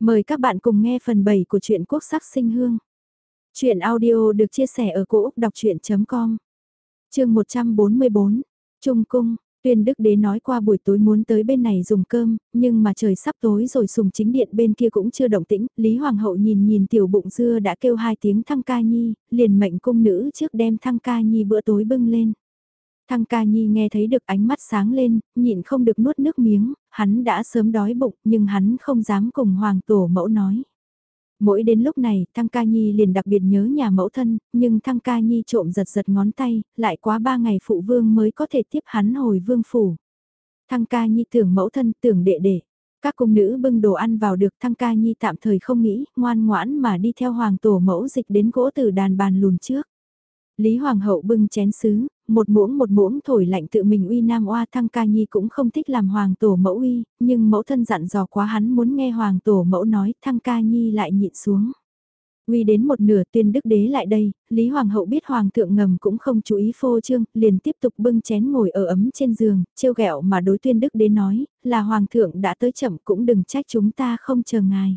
Mời các bạn cùng nghe phần 7 của truyện Quốc sắc sinh hương. Chuyện audio được chia sẻ ở cỗ đọc chuyện.com Trường 144, Trung Cung, Tuyên Đức Đế nói qua buổi tối muốn tới bên này dùng cơm, nhưng mà trời sắp tối rồi sùng chính điện bên kia cũng chưa động tĩnh, Lý Hoàng hậu nhìn nhìn tiểu bụng dưa đã kêu hai tiếng thăng ca nhi, liền mệnh cung nữ trước đem thăng ca nhi bữa tối bưng lên. Thăng ca nhi nghe thấy được ánh mắt sáng lên, nhịn không được nuốt nước miếng, hắn đã sớm đói bụng nhưng hắn không dám cùng hoàng tổ mẫu nói. Mỗi đến lúc này, Thăng Ca Nhi liền đặc biệt nhớ nhà mẫu thân, nhưng Thăng Ca Nhi trộm giật giật ngón tay, lại quá ba ngày phụ vương mới có thể tiếp hắn hồi vương phủ. Thăng Ca Nhi tưởng mẫu thân, tưởng đệ đệ. Các cung nữ bưng đồ ăn vào được Thăng Ca Nhi tạm thời không nghĩ, ngoan ngoãn mà đi theo hoàng tổ mẫu dịch đến gỗ từ đàn bàn lùn trước. Lý Hoàng hậu bưng chén sứ, một muỗng một muỗng thổi lạnh tự mình uy nam oa thăng ca nhi cũng không thích làm hoàng tổ mẫu uy, nhưng mẫu thân dặn dò quá hắn muốn nghe hoàng tổ mẫu nói thăng ca nhi lại nhịn xuống. Uy đến một nửa tuyên đức đế lại đây, Lý Hoàng hậu biết hoàng thượng ngầm cũng không chú ý phô trương, liền tiếp tục bưng chén ngồi ở ấm trên giường, trêu ghẹo mà đối tuyên đức đế nói, là hoàng thượng đã tới chậm cũng đừng trách chúng ta không chờ ngài.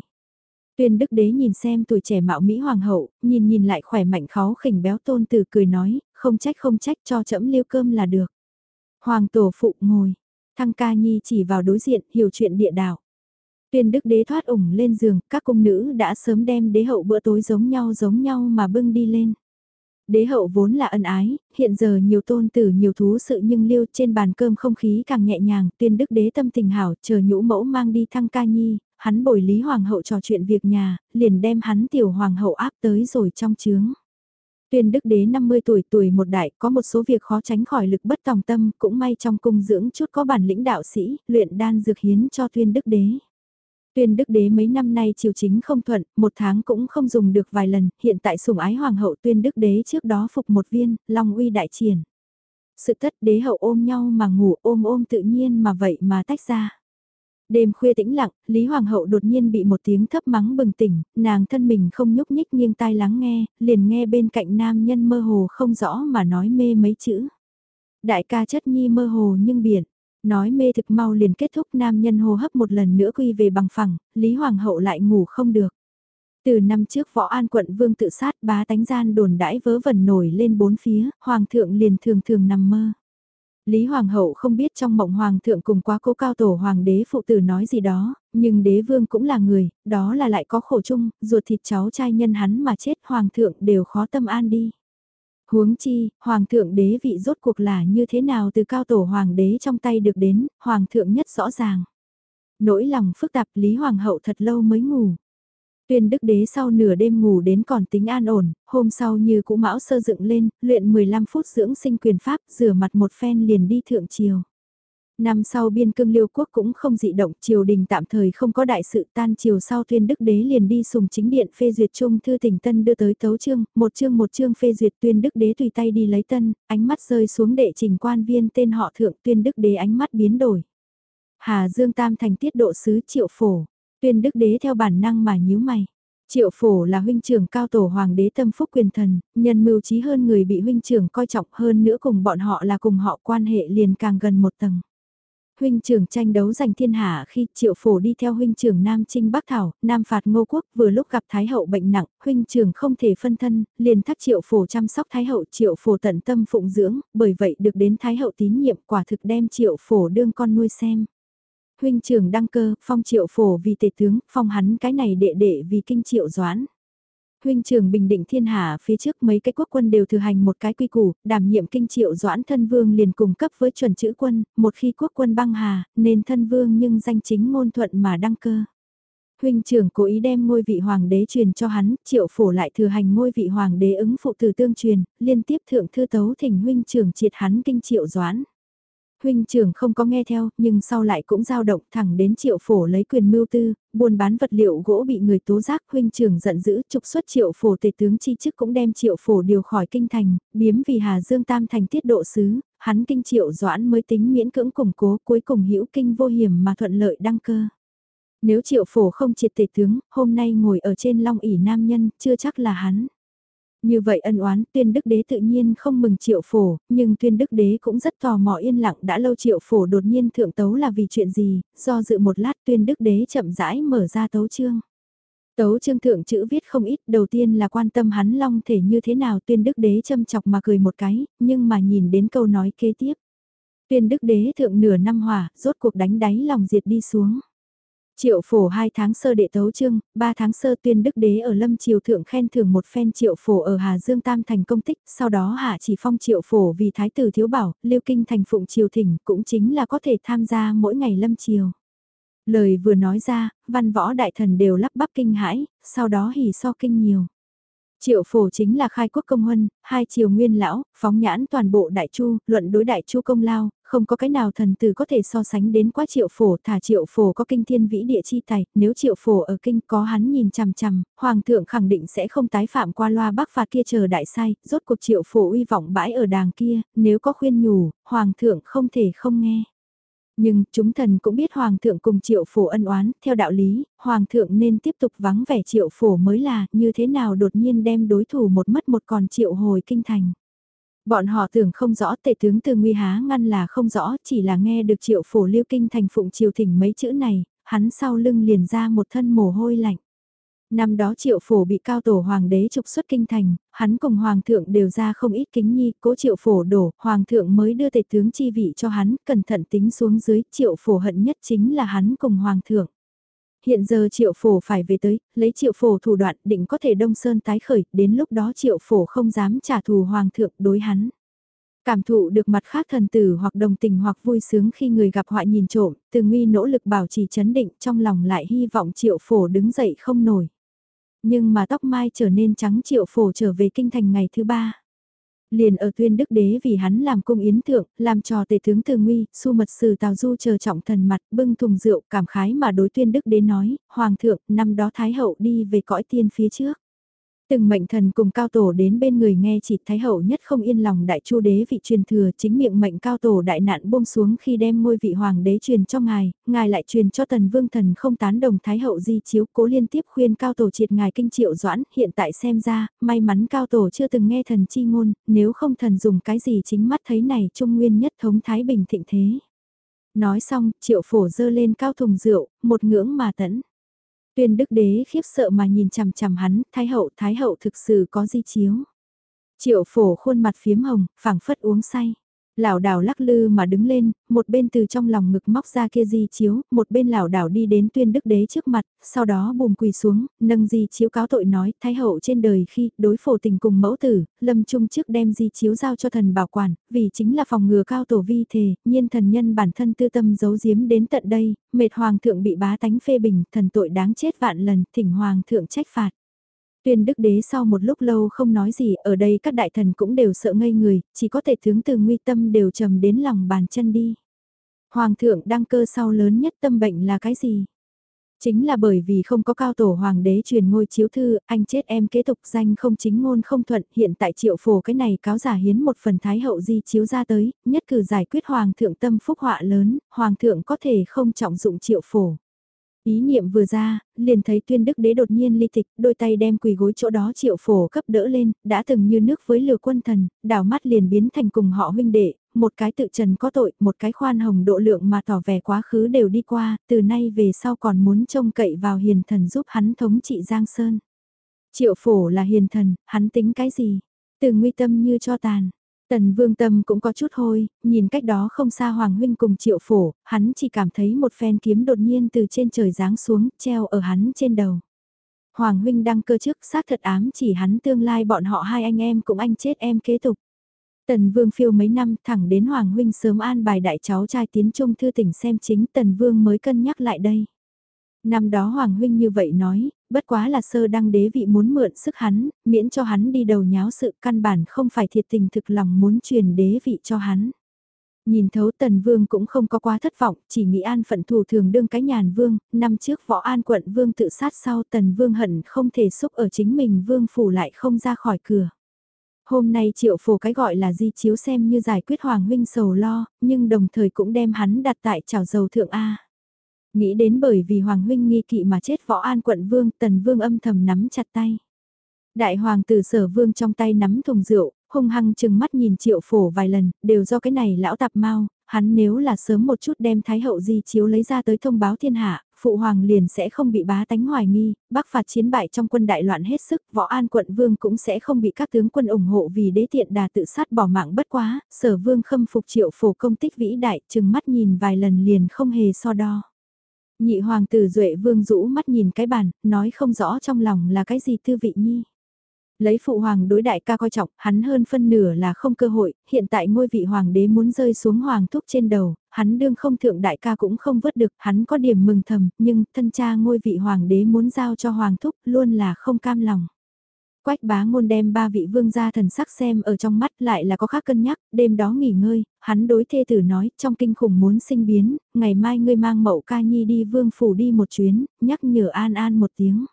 Tuyên đức đế nhìn xem tuổi trẻ mạo Mỹ hoàng hậu, nhìn nhìn lại khỏe mạnh khó khỉnh béo tôn từ cười nói, không trách không trách cho chẫm liêu cơm là được. Hoàng tổ phụ ngồi, thăng ca nhi chỉ vào đối diện hiểu chuyện địa đạo. Tuyên đức đế thoát ủng lên giường, các cung nữ đã sớm đem đế hậu bữa tối giống nhau giống nhau mà bưng đi lên. Đế hậu vốn là ân ái, hiện giờ nhiều tôn tử nhiều thú sự nhưng liêu trên bàn cơm không khí càng nhẹ nhàng, tuyên đức đế tâm tình hảo, chờ nhũ mẫu mang đi thăng ca nhi, hắn bồi lý hoàng hậu trò chuyện việc nhà, liền đem hắn tiểu hoàng hậu áp tới rồi trong chướng. Tuyên đức đế 50 tuổi tuổi một đại có một số việc khó tránh khỏi lực bất tòng tâm, cũng may trong cung dưỡng chút có bản lĩnh đạo sĩ, luyện đan dược hiến cho tuyên đức đế. Tuyên đức đế mấy năm nay triều chính không thuận, một tháng cũng không dùng được vài lần, hiện tại sủng ái hoàng hậu tuyên đức đế trước đó phục một viên, long uy đại triển. Sự tất đế hậu ôm nhau mà ngủ ôm ôm tự nhiên mà vậy mà tách ra. Đêm khuya tĩnh lặng, Lý Hoàng hậu đột nhiên bị một tiếng thấp mắng bừng tỉnh, nàng thân mình không nhúc nhích nghiêng tai lắng nghe, liền nghe bên cạnh nam nhân mơ hồ không rõ mà nói mê mấy chữ. Đại ca chất nhi mơ hồ nhưng biển, nói mê thực mau liền kết thúc nam nhân hô hấp một lần nữa quy về bằng phẳng, Lý Hoàng hậu lại ngủ không được. Từ năm trước võ an quận vương tự sát bá tánh gian đồn đãi vớ vẩn nổi lên bốn phía, hoàng thượng liền thường thường nằm mơ. Lý Hoàng hậu không biết trong mộng Hoàng thượng cùng quá cố cao tổ Hoàng đế phụ tử nói gì đó, nhưng đế vương cũng là người, đó là lại có khổ chung, ruột thịt cháu trai nhân hắn mà chết Hoàng thượng đều khó tâm an đi. Huống chi, Hoàng thượng đế vị rốt cuộc là như thế nào từ cao tổ Hoàng đế trong tay được đến, Hoàng thượng nhất rõ ràng. Nỗi lòng phức tạp Lý Hoàng hậu thật lâu mới ngủ. Tuyên đức đế sau nửa đêm ngủ đến còn tính an ổn, hôm sau như cũ mão sơ dựng lên, luyện 15 phút dưỡng sinh quyền pháp, rửa mặt một phen liền đi thượng triều. Năm sau biên cương liêu quốc cũng không dị động, triều đình tạm thời không có đại sự tan triều sau tuyên đức đế liền đi sùng chính điện phê duyệt chung thư tỉnh tân đưa tới tấu chương, một chương một chương phê duyệt tuyên đức đế tùy tay đi lấy tân, ánh mắt rơi xuống đệ trình quan viên tên họ thượng tuyên đức đế ánh mắt biến đổi. Hà Dương Tam thành tiết độ sứ triệu phổ, Tuyên đức đế theo bản năng mà nhíu mày. Triệu phổ là huynh trưởng cao tổ hoàng đế tâm phúc quyền thần, nhân mưu trí hơn người bị huynh trưởng coi trọng hơn nữa cùng bọn họ là cùng họ quan hệ liền càng gần một tầng. Huynh trưởng tranh đấu giành thiên hạ khi triệu phổ đi theo huynh trưởng Nam Trinh Bắc Thảo, Nam phạt ngô quốc vừa lúc gặp Thái hậu bệnh nặng, huynh trưởng không thể phân thân, liền thác triệu phổ chăm sóc Thái hậu triệu phổ tận tâm phụng dưỡng, bởi vậy được đến Thái hậu tín nhiệm quả thực đem triệu phổ đương con nuôi xem huynh trưởng đăng cơ, phong triệu phổ vì tể tướng, phong hắn cái này đệ đệ vì kinh triệu doãn. Huynh trưởng bình định thiên hạ phía trước mấy cái quốc quân đều thừa hành một cái quy củ, đảm nhiệm kinh triệu doãn thân vương liền cùng cấp với chuẩn chữ quân, một khi quốc quân băng hà, nên thân vương nhưng danh chính ngôn thuận mà đăng cơ. Huynh trưởng cố ý đem ngôi vị hoàng đế truyền cho hắn, triệu phổ lại thừa hành ngôi vị hoàng đế ứng phụ từ tương truyền, liên tiếp thượng thư tấu thỉnh huynh trưởng triệt hắn kinh triệu doãn. Huynh trưởng không có nghe theo, nhưng sau lại cũng giao động thẳng đến triệu phổ lấy quyền mưu tư, buôn bán vật liệu gỗ bị người tố giác. Huynh trưởng giận dữ trục xuất triệu phổ tề tướng chi chức cũng đem triệu phổ điều khỏi kinh thành, biếm vì Hà Dương Tam thành tiết độ sứ, hắn kinh triệu doãn mới tính miễn cưỡng củng cố cuối cùng hữu kinh vô hiểm mà thuận lợi đăng cơ. Nếu triệu phổ không triệt tề tướng, hôm nay ngồi ở trên long ỷ nam nhân, chưa chắc là hắn. Như vậy ân oán tuyên đức đế tự nhiên không mừng triệu phổ, nhưng tuyên đức đế cũng rất tò mò yên lặng đã lâu triệu phổ đột nhiên thượng tấu là vì chuyện gì, do dự một lát tuyên đức đế chậm rãi mở ra tấu chương. Tấu chương thượng chữ viết không ít, đầu tiên là quan tâm hắn long thể như thế nào tuyên đức đế châm chọc mà cười một cái, nhưng mà nhìn đến câu nói kế tiếp. Tuyên đức đế thượng nửa năm hỏa, rốt cuộc đánh đáy lòng diệt đi xuống. Triệu phổ 2 tháng sơ đệ tấu trương, 3 tháng sơ tuyên đức đế ở lâm triều thượng khen thưởng một phen triệu phổ ở Hà Dương Tam thành công tích, sau đó hạ chỉ phong triệu phổ vì thái tử thiếu bảo, lưu kinh thành phụng triều thỉnh cũng chính là có thể tham gia mỗi ngày lâm triều. Lời vừa nói ra, văn võ đại thần đều lắp bắp kinh hãi, sau đó hỉ so kinh nhiều. Triệu phổ chính là khai quốc công huân, hai triều nguyên lão, phóng nhãn toàn bộ đại chu, luận đối đại chu công lao, không có cái nào thần tử có thể so sánh đến quá triệu phổ thả triệu phổ có kinh thiên vĩ địa chi tài, nếu triệu phổ ở kinh có hắn nhìn chằm chằm, hoàng thượng khẳng định sẽ không tái phạm qua loa bắc phạt kia chờ đại sai, rốt cuộc triệu phổ uy vọng bãi ở đàng kia, nếu có khuyên nhủ, hoàng thượng không thể không nghe. Nhưng chúng thần cũng biết Hoàng thượng cùng triệu phổ ân oán, theo đạo lý, Hoàng thượng nên tiếp tục vắng vẻ triệu phổ mới là như thế nào đột nhiên đem đối thủ một mất một còn triệu hồi kinh thành. Bọn họ tưởng không rõ tể tướng từ nguy há ngăn là không rõ, chỉ là nghe được triệu phổ lưu kinh thành phụng triều thỉnh mấy chữ này, hắn sau lưng liền ra một thân mồ hôi lạnh. Năm đó triệu phổ bị cao tổ hoàng đế trục xuất kinh thành, hắn cùng hoàng thượng đều ra không ít kính nhi, cố triệu phổ đổ, hoàng thượng mới đưa tể tướng chi vị cho hắn, cẩn thận tính xuống dưới, triệu phổ hận nhất chính là hắn cùng hoàng thượng. Hiện giờ triệu phổ phải về tới, lấy triệu phổ thủ đoạn định có thể đông sơn tái khởi, đến lúc đó triệu phổ không dám trả thù hoàng thượng đối hắn. Cảm thụ được mặt khác thần tử hoặc đồng tình hoặc vui sướng khi người gặp họa nhìn trộm, từ nguy nỗ lực bảo trì chấn định trong lòng lại hy vọng triệu phổ đứng dậy không nổi. Nhưng mà tóc mai trở nên trắng triệu phổ trở về kinh thành ngày thứ ba. Liền ở tuyên đức đế vì hắn làm cung yến thượng, làm trò tề tướng từ nguy, su mật sử tào du chờ trọng thần mặt, bưng thùng rượu, cảm khái mà đối tuyên đức đế nói, hoàng thượng, năm đó thái hậu đi về cõi tiên phía trước. Từng mệnh thần cùng cao tổ đến bên người nghe chỉ thái hậu nhất không yên lòng đại chu đế vị truyền thừa chính miệng mệnh cao tổ đại nạn buông xuống khi đem ngôi vị hoàng đế truyền cho ngài, ngài lại truyền cho tần vương thần không tán đồng thái hậu di chiếu cố liên tiếp khuyên cao tổ triệt ngài kinh triệu doãn, hiện tại xem ra, may mắn cao tổ chưa từng nghe thần chi ngôn, nếu không thần dùng cái gì chính mắt thấy này trung nguyên nhất thống thái bình thịnh thế. Nói xong, triệu phổ dơ lên cao thùng rượu, một ngưỡng mà tẫn. Tuyên đức đế khiếp sợ mà nhìn chằm chằm hắn, thái hậu, thái hậu thực sự có di chiếu. Triệu phổ khuôn mặt phiếm hồng, phảng phất uống say lảo đảo lắc lư mà đứng lên, một bên từ trong lòng ngực móc ra kia di chiếu, một bên lảo đảo đi đến tuyên đức đế trước mặt, sau đó bùm quỳ xuống, nâng di chiếu cáo tội nói, thái hậu trên đời khi đối phổ tình cùng mẫu tử, lâm trung trước đem di chiếu giao cho thần bảo quản, vì chính là phòng ngừa cao tổ vi thề, nhiên thần nhân bản thân tư tâm giấu giếm đến tận đây, mệt hoàng thượng bị bá tánh phê bình, thần tội đáng chết vạn lần, thỉnh hoàng thượng trách phạt. Tuyên đức đế sau một lúc lâu không nói gì, ở đây các đại thần cũng đều sợ ngây người, chỉ có thể tướng từ nguy tâm đều trầm đến lòng bàn chân đi. Hoàng thượng đăng cơ sau lớn nhất tâm bệnh là cái gì? Chính là bởi vì không có cao tổ hoàng đế truyền ngôi chiếu thư, anh chết em kế tục danh không chính ngôn không thuận, hiện tại triệu phổ cái này cáo giả hiến một phần thái hậu di chiếu ra tới, nhất cử giải quyết hoàng thượng tâm phúc họa lớn, hoàng thượng có thể không trọng dụng triệu phổ. Ý niệm vừa ra, liền thấy tuyên đức đế đột nhiên ly tịch, đôi tay đem quỳ gối chỗ đó triệu phổ cấp đỡ lên, đã từng như nước với lửa quân thần, đảo mắt liền biến thành cùng họ huynh đệ, một cái tự trần có tội, một cái khoan hồng độ lượng mà tỏ vẻ quá khứ đều đi qua, từ nay về sau còn muốn trông cậy vào hiền thần giúp hắn thống trị Giang Sơn. Triệu phổ là hiền thần, hắn tính cái gì? Từ nguy tâm như cho tàn, Tần vương tâm cũng có chút hôi, nhìn cách đó không xa Hoàng huynh cùng triệu phổ, hắn chỉ cảm thấy một phen kiếm đột nhiên từ trên trời giáng xuống, treo ở hắn trên đầu. Hoàng huynh đang cơ chức xác thật ám chỉ hắn tương lai bọn họ hai anh em cũng anh chết em kế tục. Tần Vương phiêu mấy năm thẳng đến Hoàng Huynh sớm an bài đại cháu trai tiến trung thư tỉnh xem chính Tần Vương mới cân nhắc lại đây. Năm đó Hoàng Huynh như vậy nói, bất quá là sơ đăng đế vị muốn mượn sức hắn, miễn cho hắn đi đầu nháo sự căn bản không phải thiệt tình thực lòng muốn truyền đế vị cho hắn. Nhìn thấu tần vương cũng không có quá thất vọng, chỉ nghĩ an phận thủ thường đương cái nhàn vương, năm trước võ an quận vương tự sát sau tần vương hận không thể xúc ở chính mình vương phủ lại không ra khỏi cửa. Hôm nay triệu phổ cái gọi là di chiếu xem như giải quyết hoàng huynh sầu lo, nhưng đồng thời cũng đem hắn đặt tại trào dầu thượng A. Nghĩ đến bởi vì Hoàng huynh nghi kỵ mà chết võ an quận vương, tần vương âm thầm nắm chặt tay. Đại hoàng tử sở vương trong tay nắm thùng rượu, hung hăng chừng mắt nhìn triệu phổ vài lần, đều do cái này lão tạp mau, hắn nếu là sớm một chút đem thái hậu di chiếu lấy ra tới thông báo thiên hạ, phụ hoàng liền sẽ không bị bá tánh hoài nghi, bắc phạt chiến bại trong quân đại loạn hết sức, võ an quận vương cũng sẽ không bị các tướng quân ủng hộ vì đế tiện đà tự sát bỏ mạng bất quá, sở vương khâm phục triệu phổ công tích vĩ đại, chừng mắt nhìn vài lần liền không hề so đo. Nhị hoàng tử duệ vương rũ mắt nhìn cái bàn, nói không rõ trong lòng là cái gì tư vị nhi. Lấy phụ hoàng đối đại ca coi trọng, hắn hơn phân nửa là không cơ hội, hiện tại ngôi vị hoàng đế muốn rơi xuống hoàng thúc trên đầu, hắn đương không thượng đại ca cũng không vớt được, hắn có điểm mừng thầm, nhưng thân cha ngôi vị hoàng đế muốn giao cho hoàng thúc luôn là không cam lòng. Quách bá ngôn đem ba vị vương gia thần sắc xem ở trong mắt lại là có khác cân nhắc, đêm đó nghỉ ngơi, hắn đối thê tử nói, trong kinh khủng muốn sinh biến, ngày mai ngươi mang mậu ca nhi đi vương phủ đi một chuyến, nhắc nhở an an một tiếng.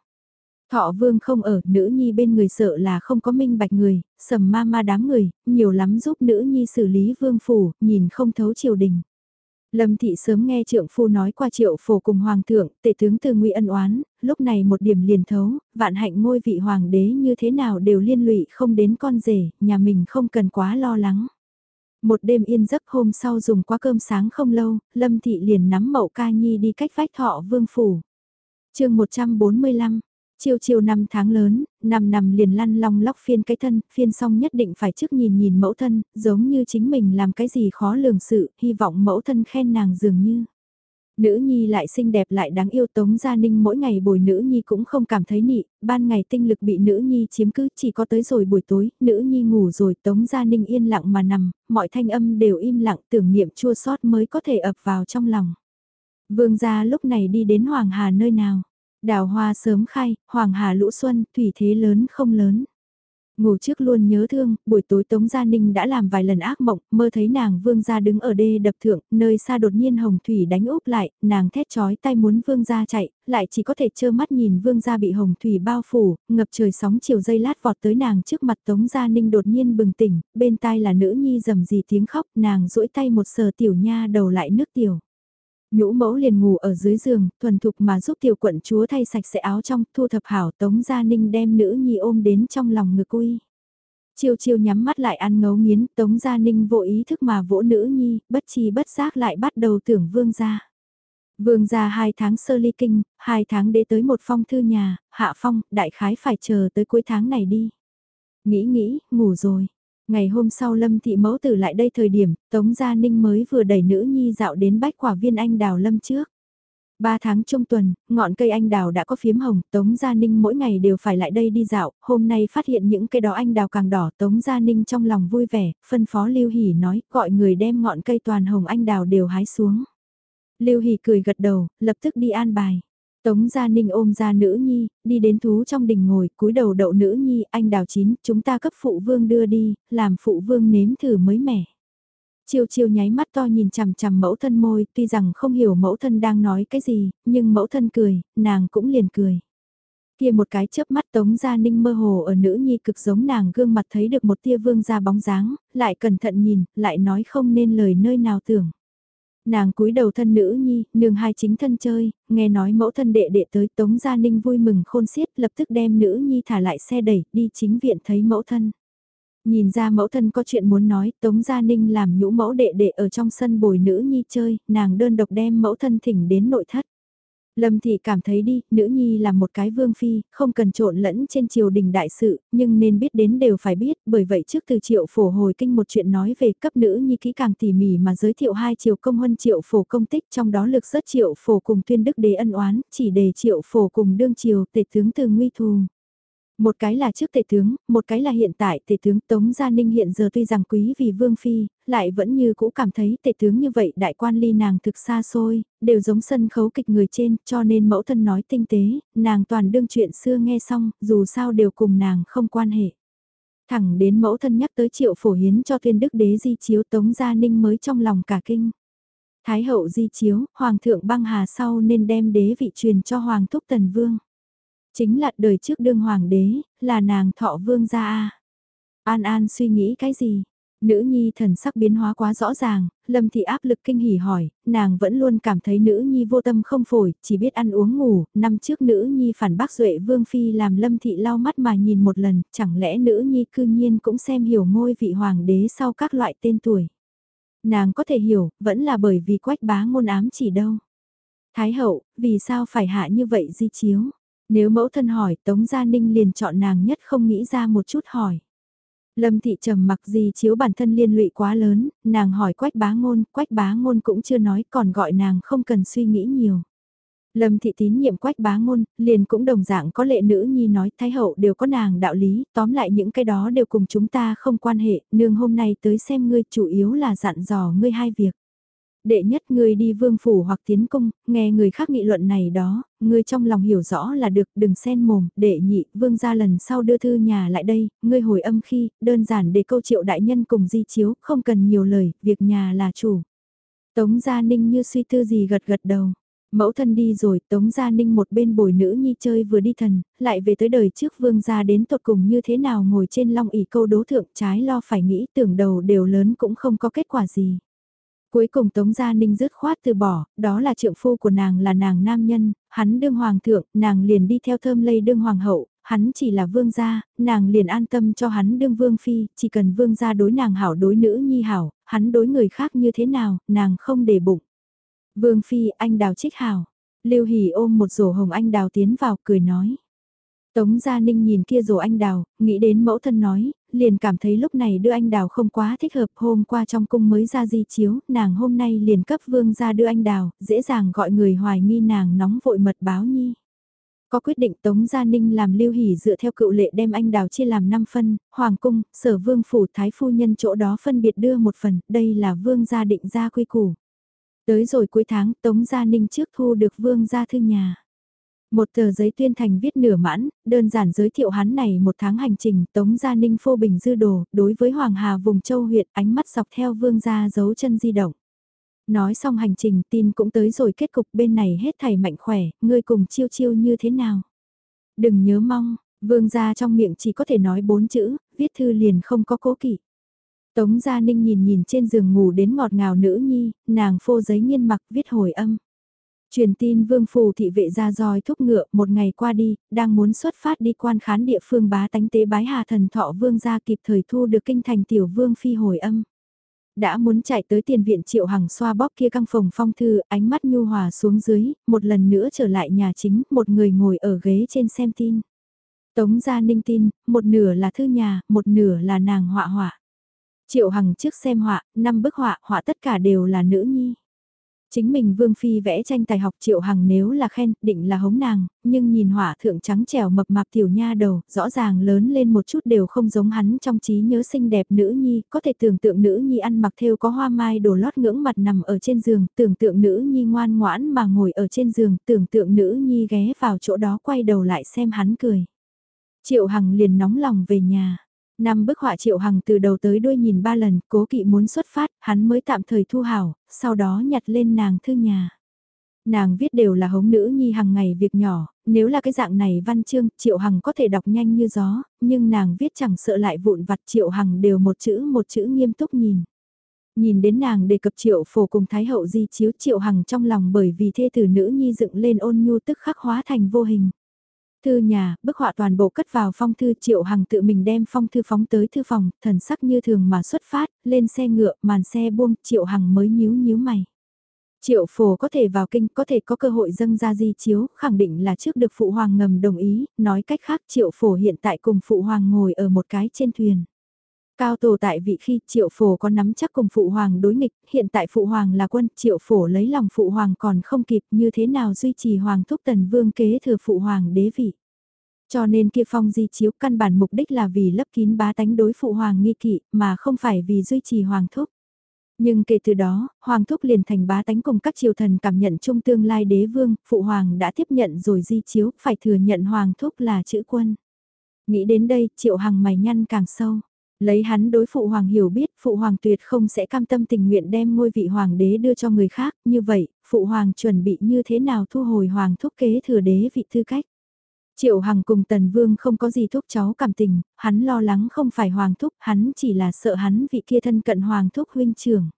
Thọ vương không ở, nữ nhi bên người sợ là không có minh bạch người, sầm ma ma đám người, nhiều lắm giúp nữ nhi xử lý vương phủ, nhìn không thấu triều đình. Lâm thị sớm nghe trượng phu nói qua triệu phổ cùng hoàng thượng, tể tướng từ nguy ân oán, lúc này một điểm liền thấu, vạn hạnh ngôi vị hoàng đế như thế nào đều liên lụy không đến con rể, nhà mình không cần quá lo lắng. Một đêm yên giấc hôm sau dùng qua cơm sáng không lâu, Lâm thị liền nắm mậu ca nhi đi cách vách thọ vương phủ. chương 145 Chiều chiều năm tháng lớn, năm năm liền lăn long lóc phiên cái thân, phiên xong nhất định phải trước nhìn nhìn mẫu thân, giống như chính mình làm cái gì khó lường sự, hy vọng mẫu thân khen nàng dường như. Nữ nhi lại xinh đẹp lại đáng yêu Tống Gia Ninh mỗi ngày bồi nữ nhi cũng không cảm thấy nị, ban ngày tinh lực bị nữ nhi chiếm cứ chỉ có tới rồi buổi tối, nữ nhi ngủ rồi Tống Gia Ninh yên lặng mà nằm, mọi thanh âm đều im lặng tưởng niệm chua sót mới có thể ập vào trong lòng. Vương gia lúc này đi đến Hoàng Hà nơi nào? Đào hoa sớm khai, hoàng hà lũ xuân, thủy thế lớn không lớn. Ngủ trước luôn nhớ thương, buổi tối Tống Gia Ninh đã làm vài lần ác mộng, mơ thấy nàng vương gia đứng ở đê đập thượng, nơi xa đột nhiên hồng thủy đánh úp lại, nàng thét chói tay muốn vương gia chạy, lại chỉ có thể trơ mắt nhìn vương gia bị hồng thủy bao phủ, ngập trời sóng chiều dây lát vọt tới nàng trước mặt Tống Gia Ninh đột nhiên bừng tỉnh, bên tai là nữ nhi rầm gì tiếng khóc, nàng duỗi tay một sờ tiểu nha đầu lại nước tiểu. Nhũ mẫu liền ngủ ở dưới giường, thuần thục mà giúp tiểu quận chúa thay sạch sẽ áo trong, thu thập hảo tống gia ninh đem nữ nhi ôm đến trong lòng ngực uy. Chiêu chiêu nhắm mắt lại ăn ngấu nghiến, tống gia ninh vô ý thức mà vỗ nữ nhi, bất chi bất giác lại bắt đầu tưởng vương gia. Vương gia hai tháng sơ ly kinh, hai tháng để tới một phong thư nhà, hạ phong, đại khái phải chờ tới cuối tháng này đi. Nghĩ nghĩ, ngủ rồi. Ngày hôm sau Lâm Thị Mẫu Tử lại đây thời điểm, Tống Gia Ninh mới vừa đẩy nữ nhi dạo đến bách quả viên anh đào Lâm trước. Ba tháng trung tuần, ngọn cây anh đào đã có phiếm hồng, Tống Gia Ninh mỗi ngày đều phải lại đây đi dạo, hôm nay phát hiện những cây đó anh đào càng đỏ, Tống Gia Ninh trong lòng vui vẻ, phân phó Lưu Hỷ nói, gọi người đem ngọn cây toàn hồng anh đào đều hái xuống. Lưu Hỷ cười gật đầu, lập tức đi an bài. Tống Gia Ninh ôm ra nữ nhi, đi đến thú trong đình ngồi, cúi đầu đậu nữ nhi, anh đào chín, chúng ta cấp phụ vương đưa đi, làm phụ vương nếm thử mới mẻ. Chiêu chiêu nháy mắt to nhìn chằm chằm mẫu thân môi, tuy rằng không hiểu mẫu thân đang nói cái gì, nhưng mẫu thân cười, nàng cũng liền cười. Kia một cái chớp mắt Tống Gia Ninh mơ hồ ở nữ nhi cực giống nàng gương mặt thấy được một tia vương ra bóng dáng, lại cẩn thận nhìn, lại nói không nên lời nơi nào tưởng. Nàng cúi đầu thân nữ nhi, nương hai chính thân chơi, nghe nói mẫu thân đệ đệ tới Tống Gia Ninh vui mừng khôn xiết lập tức đem nữ nhi thả lại xe đẩy đi chính viện thấy mẫu thân. Nhìn ra mẫu thân có chuyện muốn nói, Tống Gia Ninh làm nhũ mẫu đệ đệ ở trong sân bồi nữ nhi chơi, nàng đơn độc đem mẫu thân thỉnh đến nội thất. Lâm Thị cảm thấy đi, nữ nhi là một cái vương phi, không cần trộn lẫn trên triều đình đại sự, nhưng nên biết đến đều phải biết, bởi vậy trước từ triệu phổ hồi kinh một chuyện nói về cấp nữ nhi kỹ càng tỉ mỉ mà giới thiệu hai triều công huân triệu phổ công tích trong đó lực rất triệu phổ cùng tuyên đức đế ân oán, chỉ để triệu phổ cùng đương triều tể tướng từ nguy thù. Một cái là trước tể tướng, một cái là hiện tại tể tướng Tống Gia Ninh hiện giờ tuy rằng quý vì vương phi, lại vẫn như cũ cảm thấy tể tướng như vậy đại quan ly nàng thực xa xôi, đều giống sân khấu kịch người trên cho nên mẫu thân nói tinh tế, nàng toàn đương chuyện xưa nghe xong, dù sao đều cùng nàng không quan hệ. Thẳng đến mẫu thân nhắc tới triệu phổ hiến cho tuyên đức đế di chiếu Tống Gia Ninh mới trong lòng cả kinh. Thái hậu di chiếu, hoàng thượng băng hà sau nên đem đế vị truyền cho hoàng thúc tần vương. Chính là đời trước đương hoàng đế, là nàng thọ vương gia a. An An suy nghĩ cái gì? Nữ nhi thần sắc biến hóa quá rõ ràng, lâm thị áp lực kinh hỉ hỏi, nàng vẫn luôn cảm thấy nữ nhi vô tâm không phổi, chỉ biết ăn uống ngủ, năm trước nữ nhi phản bác duệ vương phi làm lâm thị lau mắt mà nhìn một lần, chẳng lẽ nữ nhi cư nhiên cũng xem hiểu ngôi vị hoàng đế sau các loại tên tuổi. Nàng có thể hiểu, vẫn là bởi vì quách bá ngôn ám chỉ đâu. Thái hậu, vì sao phải hạ như vậy di chiếu? Nếu mẫu thân hỏi Tống Gia Ninh liền chọn nàng nhất không nghĩ ra một chút hỏi. Lâm thị trầm mặc gì chiếu bản thân liên lụy quá lớn, nàng hỏi quách bá ngôn, quách bá ngôn cũng chưa nói còn gọi nàng không cần suy nghĩ nhiều. Lâm thị tín nhiệm quách bá ngôn, liền cũng đồng dạng có lệ nữ nhi nói thái hậu đều có nàng đạo lý, tóm lại những cái đó đều cùng chúng ta không quan hệ, nương hôm nay tới xem ngươi chủ yếu là dặn dò ngươi hai việc. Đệ nhất ngươi đi vương phủ hoặc tiến cung, nghe người khác nghị luận này đó, ngươi trong lòng hiểu rõ là được, đừng xen mồm, đệ nhị, vương ra lần sau đưa thư nhà lại đây, ngươi hồi âm khi, đơn giản để câu triệu đại nhân cùng di chiếu, không cần nhiều lời, việc nhà là chủ. Tống Gia Ninh như suy tư gì gật gật đầu. Mẫu thân đi rồi, Tống Gia Ninh một bên bồi nữ nhi chơi vừa đi thần, lại về tới đời trước vương gia đến tột cùng như thế nào ngồi trên long ỷ câu đố thượng trái lo phải nghĩ tưởng đầu đều lớn cũng không có kết quả gì. Cuối cùng Tống Gia Ninh dứt khoát từ bỏ, đó là trượng phu của nàng là nàng nam nhân, hắn đương hoàng thượng, nàng liền đi theo thơm lây đương hoàng hậu, hắn chỉ là vương gia, nàng liền an tâm cho hắn đương vương phi, chỉ cần vương gia đối nàng hảo đối nữ nhi hảo, hắn đối người khác như thế nào, nàng không để bụng. Vương phi, anh đào trích hảo. Lưu Hỷ ôm một rổ hồng anh đào tiến vào, cười nói. Tống Gia Ninh nhìn kia rổ anh đào, nghĩ đến mẫu thân nói, liền cảm thấy lúc này đưa anh đào không quá thích hợp hôm qua trong cung mới ra di chiếu, nàng hôm nay liền cấp vương ra đưa anh đào, dễ dàng gọi người hoài nghi nàng nóng vội mật báo nhi. Có quyết định Tống Gia Ninh làm lưu hỉ dựa theo cựu lệ đem anh đào chia làm 5 phân, Hoàng cung, sở vương phủ thái phu nhân chỗ đó phân biệt đưa một phần, đây là vương gia định ra quy củ. Tới rồi cuối tháng Tống Gia Ninh trước thu được vương gia thư nhà. Một tờ giấy tuyên thành viết nửa mãn, đơn giản giới thiệu hắn này một tháng hành trình Tống Gia Ninh phô bình dư đồ, đối với Hoàng Hà vùng châu huyện ánh mắt dọc theo vương gia dấu chân di động. Nói xong hành trình tin cũng tới rồi kết cục bên này hết thầy mạnh khỏe, ngươi cùng chiêu chiêu như thế nào. Đừng nhớ mong, vương gia trong miệng chỉ có thể nói bốn chữ, viết thư liền không có cố kỵ. Tống Gia Ninh nhìn nhìn trên giường ngủ đến ngọt ngào nữ nhi, nàng phô giấy nghiên mặc viết hồi âm. Truyền tin vương phù thị vệ ra roi thúc ngựa một ngày qua đi, đang muốn xuất phát đi quan khán địa phương bá tánh tế bái hà thần thọ vương gia kịp thời thu được kinh thành tiểu vương phi hồi âm. Đã muốn chạy tới tiền viện triệu hằng xoa bóp kia căng phòng phong thư, ánh mắt nhu hòa xuống dưới, một lần nữa trở lại nhà chính, một người ngồi ở ghế trên xem tin. Tống gia ninh tin, một nửa là thư nhà, một nửa là nàng họa họa. Triệu hằng trước xem họa, năm bức họa, họa tất cả đều là nữ nhi. Chính mình Vương Phi vẽ tranh tài học Triệu Hằng nếu là khen, định là hống nàng, nhưng nhìn hỏa thượng trắng trèo mập mạp tiểu nha đầu, rõ ràng lớn lên một chút đều không giống hắn trong trí nhớ xinh đẹp nữ nhi, có thể tưởng tượng nữ nhi ăn mặc theo có hoa mai đồ lót ngưỡng mặt nằm ở trên giường, tưởng tượng nữ nhi ngoan ngoãn mà ngồi ở trên giường, tưởng tượng nữ nhi ghé vào chỗ đó quay đầu lại xem hắn cười. Triệu Hằng liền nóng lòng về nhà. Năm bức họa Triệu Hằng từ đầu tới đuôi nhìn ba lần, cố kỵ muốn xuất phát, hắn mới tạm thời thu hảo, sau đó nhặt lên nàng thư nhà. Nàng viết đều là hống nữ nhi hàng ngày việc nhỏ, nếu là cái dạng này văn chương, Triệu Hằng có thể đọc nhanh như gió, nhưng nàng viết chẳng sợ lại vụn vặt Triệu Hằng đều một chữ một chữ nghiêm túc nhìn. Nhìn đến nàng đề cập Triệu phổ cùng Thái hậu di chiếu Triệu Hằng trong lòng bởi vì thê tử nữ nhi dựng lên ôn nhu tức khắc hóa thành vô hình. Thư nhà, bức họa toàn bộ cất vào phong thư Triệu Hằng tự mình đem phong thư phóng tới thư phòng, thần sắc như thường mà xuất phát, lên xe ngựa, màn xe buông, Triệu Hằng mới nhíu nhíu mày. Triệu phổ có thể vào kinh, có thể có cơ hội dâng ra di chiếu, khẳng định là trước được Phụ Hoàng ngầm đồng ý, nói cách khác Triệu phổ hiện tại cùng Phụ Hoàng ngồi ở một cái trên thuyền. Cao tổ tại vị khi Triệu phổ có nắm chắc cùng Phụ Hoàng đối nghịch, hiện tại Phụ Hoàng là quân, Triệu phổ lấy lòng Phụ Hoàng còn không kịp như thế nào duy trì Hoàng thúc tần vương kế thừa Phụ Hoàng đế vị. Cho nên kia phong di chiếu căn bản mục đích là vì lấp kín bá tánh đối Phụ Hoàng nghi kỵ mà không phải vì duy trì Hoàng thúc. Nhưng kể từ đó, Hoàng thúc liền thành bá tánh cùng các triều thần cảm nhận chung tương lai đế vương, Phụ Hoàng đã tiếp nhận rồi di chiếu, phải thừa nhận Hoàng thúc là chữ quân. Nghĩ đến đây, triệu hằng mày nhăn càng sâu. Lấy hắn đối phụ hoàng hiểu biết, phụ hoàng tuyệt không sẽ cam tâm tình nguyện đem ngôi vị hoàng đế đưa cho người khác, như vậy, phụ hoàng chuẩn bị như thế nào thu hồi hoàng thúc kế thừa đế vị thư cách. Triệu Hằng cùng Tần Vương không có gì thúc cháu cảm tình, hắn lo lắng không phải hoàng thúc, hắn chỉ là sợ hắn vị kia thân cận hoàng thúc huynh trưởng.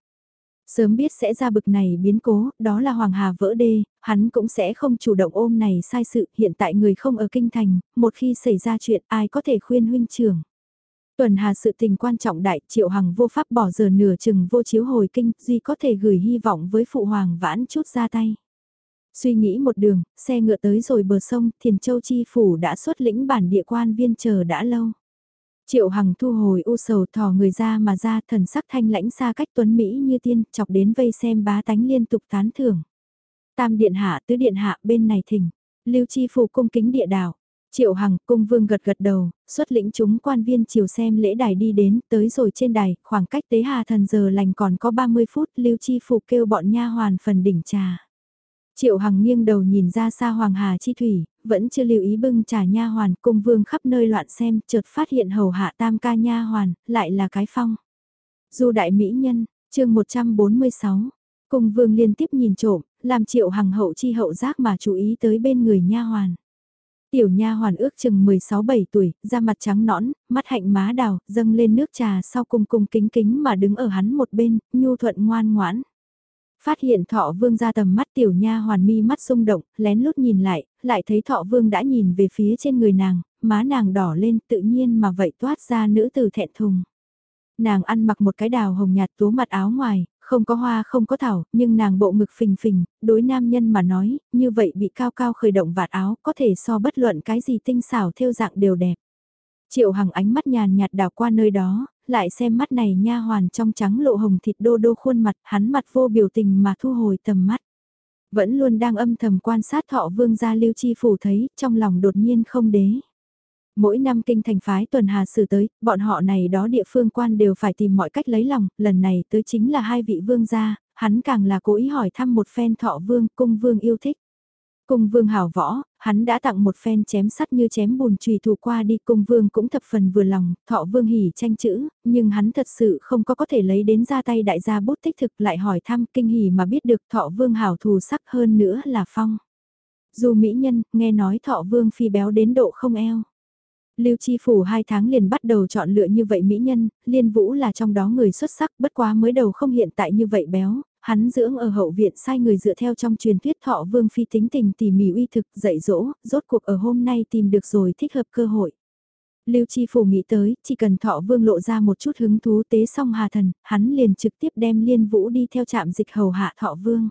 Sớm biết sẽ ra bực này biến cố, đó là Hoàng Hà vỡ đê, hắn cũng sẽ không chủ động ôm này sai sự, hiện tại người không ở kinh thành, một khi xảy ra chuyện ai có thể khuyên huynh trưởng. Tuần Hà sự tình quan trọng đại, Triệu Hằng vô pháp bỏ giờ nửa chừng vô chiếu hồi kinh, duy có thể gửi hy vọng với Phụ Hoàng vãn chút ra tay. Suy nghĩ một đường, xe ngựa tới rồi bờ sông, Thiền Châu Chi Phủ đã xuất lĩnh bản địa quan viên chờ đã lâu. Triệu Hằng thu hồi u sầu thò người ra mà ra thần sắc thanh lãnh xa cách tuấn Mỹ như tiên, chọc đến vây xem bá tánh liên tục tán thưởng. Tam điện hạ tứ điện hạ bên này thỉnh, lưu chi phủ cung kính địa đảo. Triệu Hằng cung vương gật gật đầu, xuất lĩnh chúng quan viên chiều xem lễ đài đi đến, tới rồi trên đài, khoảng cách tế hà thần giờ lành còn có 30 phút, lưu chi Phụ kêu bọn nha hoàn phần đỉnh trà. Triệu Hằng nghiêng đầu nhìn ra xa Hoàng Hà Chi Thủy, vẫn chưa lưu ý bưng trà nha hoàn, cung vương khắp nơi loạn xem, chợt phát hiện hầu hạ tam ca nha hoàn, lại là cái phong. Du đại mỹ nhân, chương 146, cung vương liên tiếp nhìn trộm, làm Triệu Hằng hậu chi hậu giác mà chú ý tới bên người nha hoàn. Tiểu nha hoàn ước chừng 16-17 tuổi, da mặt trắng nõn, mắt hạnh má đào, dâng lên nước trà sau cung cung kính kính mà đứng ở hắn một bên, nhu thuận ngoan ngoãn. Phát hiện thọ vương ra tầm mắt tiểu nha hoàn mi mắt rung động, lén lút nhìn lại, lại thấy thọ vương đã nhìn về phía trên người nàng, má nàng đỏ lên tự nhiên mà vậy toát ra nữ tử thẹn thùng. Nàng ăn mặc một cái đào hồng nhạt tố mặt áo ngoài, không có hoa không có thảo, nhưng nàng bộ ngực phình phình, đối nam nhân mà nói, như vậy bị cao cao khởi động vạt áo, có thể so bất luận cái gì tinh xảo theo dạng đều đẹp. Triệu Hằng ánh mắt nhàn nhạt đảo qua nơi đó, lại xem mắt này nha hoàn trong trắng lộ hồng thịt đô đô khuôn mặt, hắn mặt vô biểu tình mà thu hồi tầm mắt. Vẫn luôn đang âm thầm quan sát thọ vương gia lưu chi phủ thấy, trong lòng đột nhiên không đế. Mỗi năm kinh thành phái tuần hà sử tới, bọn họ này đó địa phương quan đều phải tìm mọi cách lấy lòng, lần này tới chính là hai vị vương gia, hắn càng là cố ý hỏi thăm một phen thọ vương, cung vương yêu thích. Cung vương hảo võ, hắn đã tặng một phen chém sắt như chém bùn trùy thủ qua đi cung vương cũng thập phần vừa lòng, thọ vương hỉ tranh chữ, nhưng hắn thật sự không có có thể lấy đến ra tay đại gia bút tích thực lại hỏi thăm kinh hỉ mà biết được thọ vương hảo thù sắc hơn nữa là phong. Dù mỹ nhân, nghe nói thọ vương phi béo đến độ không eo. Lưu Chi Phủ hai tháng liền bắt đầu chọn lựa như vậy mỹ nhân, Liên Vũ là trong đó người xuất sắc bất quá mới đầu không hiện tại như vậy béo, hắn dưỡng ở hậu viện sai người dựa theo trong truyền thuyết thọ vương phi tính tình tỉ mỉ uy thực dạy dỗ, rốt cuộc ở hôm nay tìm được rồi thích hợp cơ hội. Lưu Chi Phủ nghĩ tới, chỉ cần thọ vương lộ ra một chút hứng thú tế xong hà thần, hắn liền trực tiếp đem liên vũ đi theo trạm dịch hầu hạ thọ vương.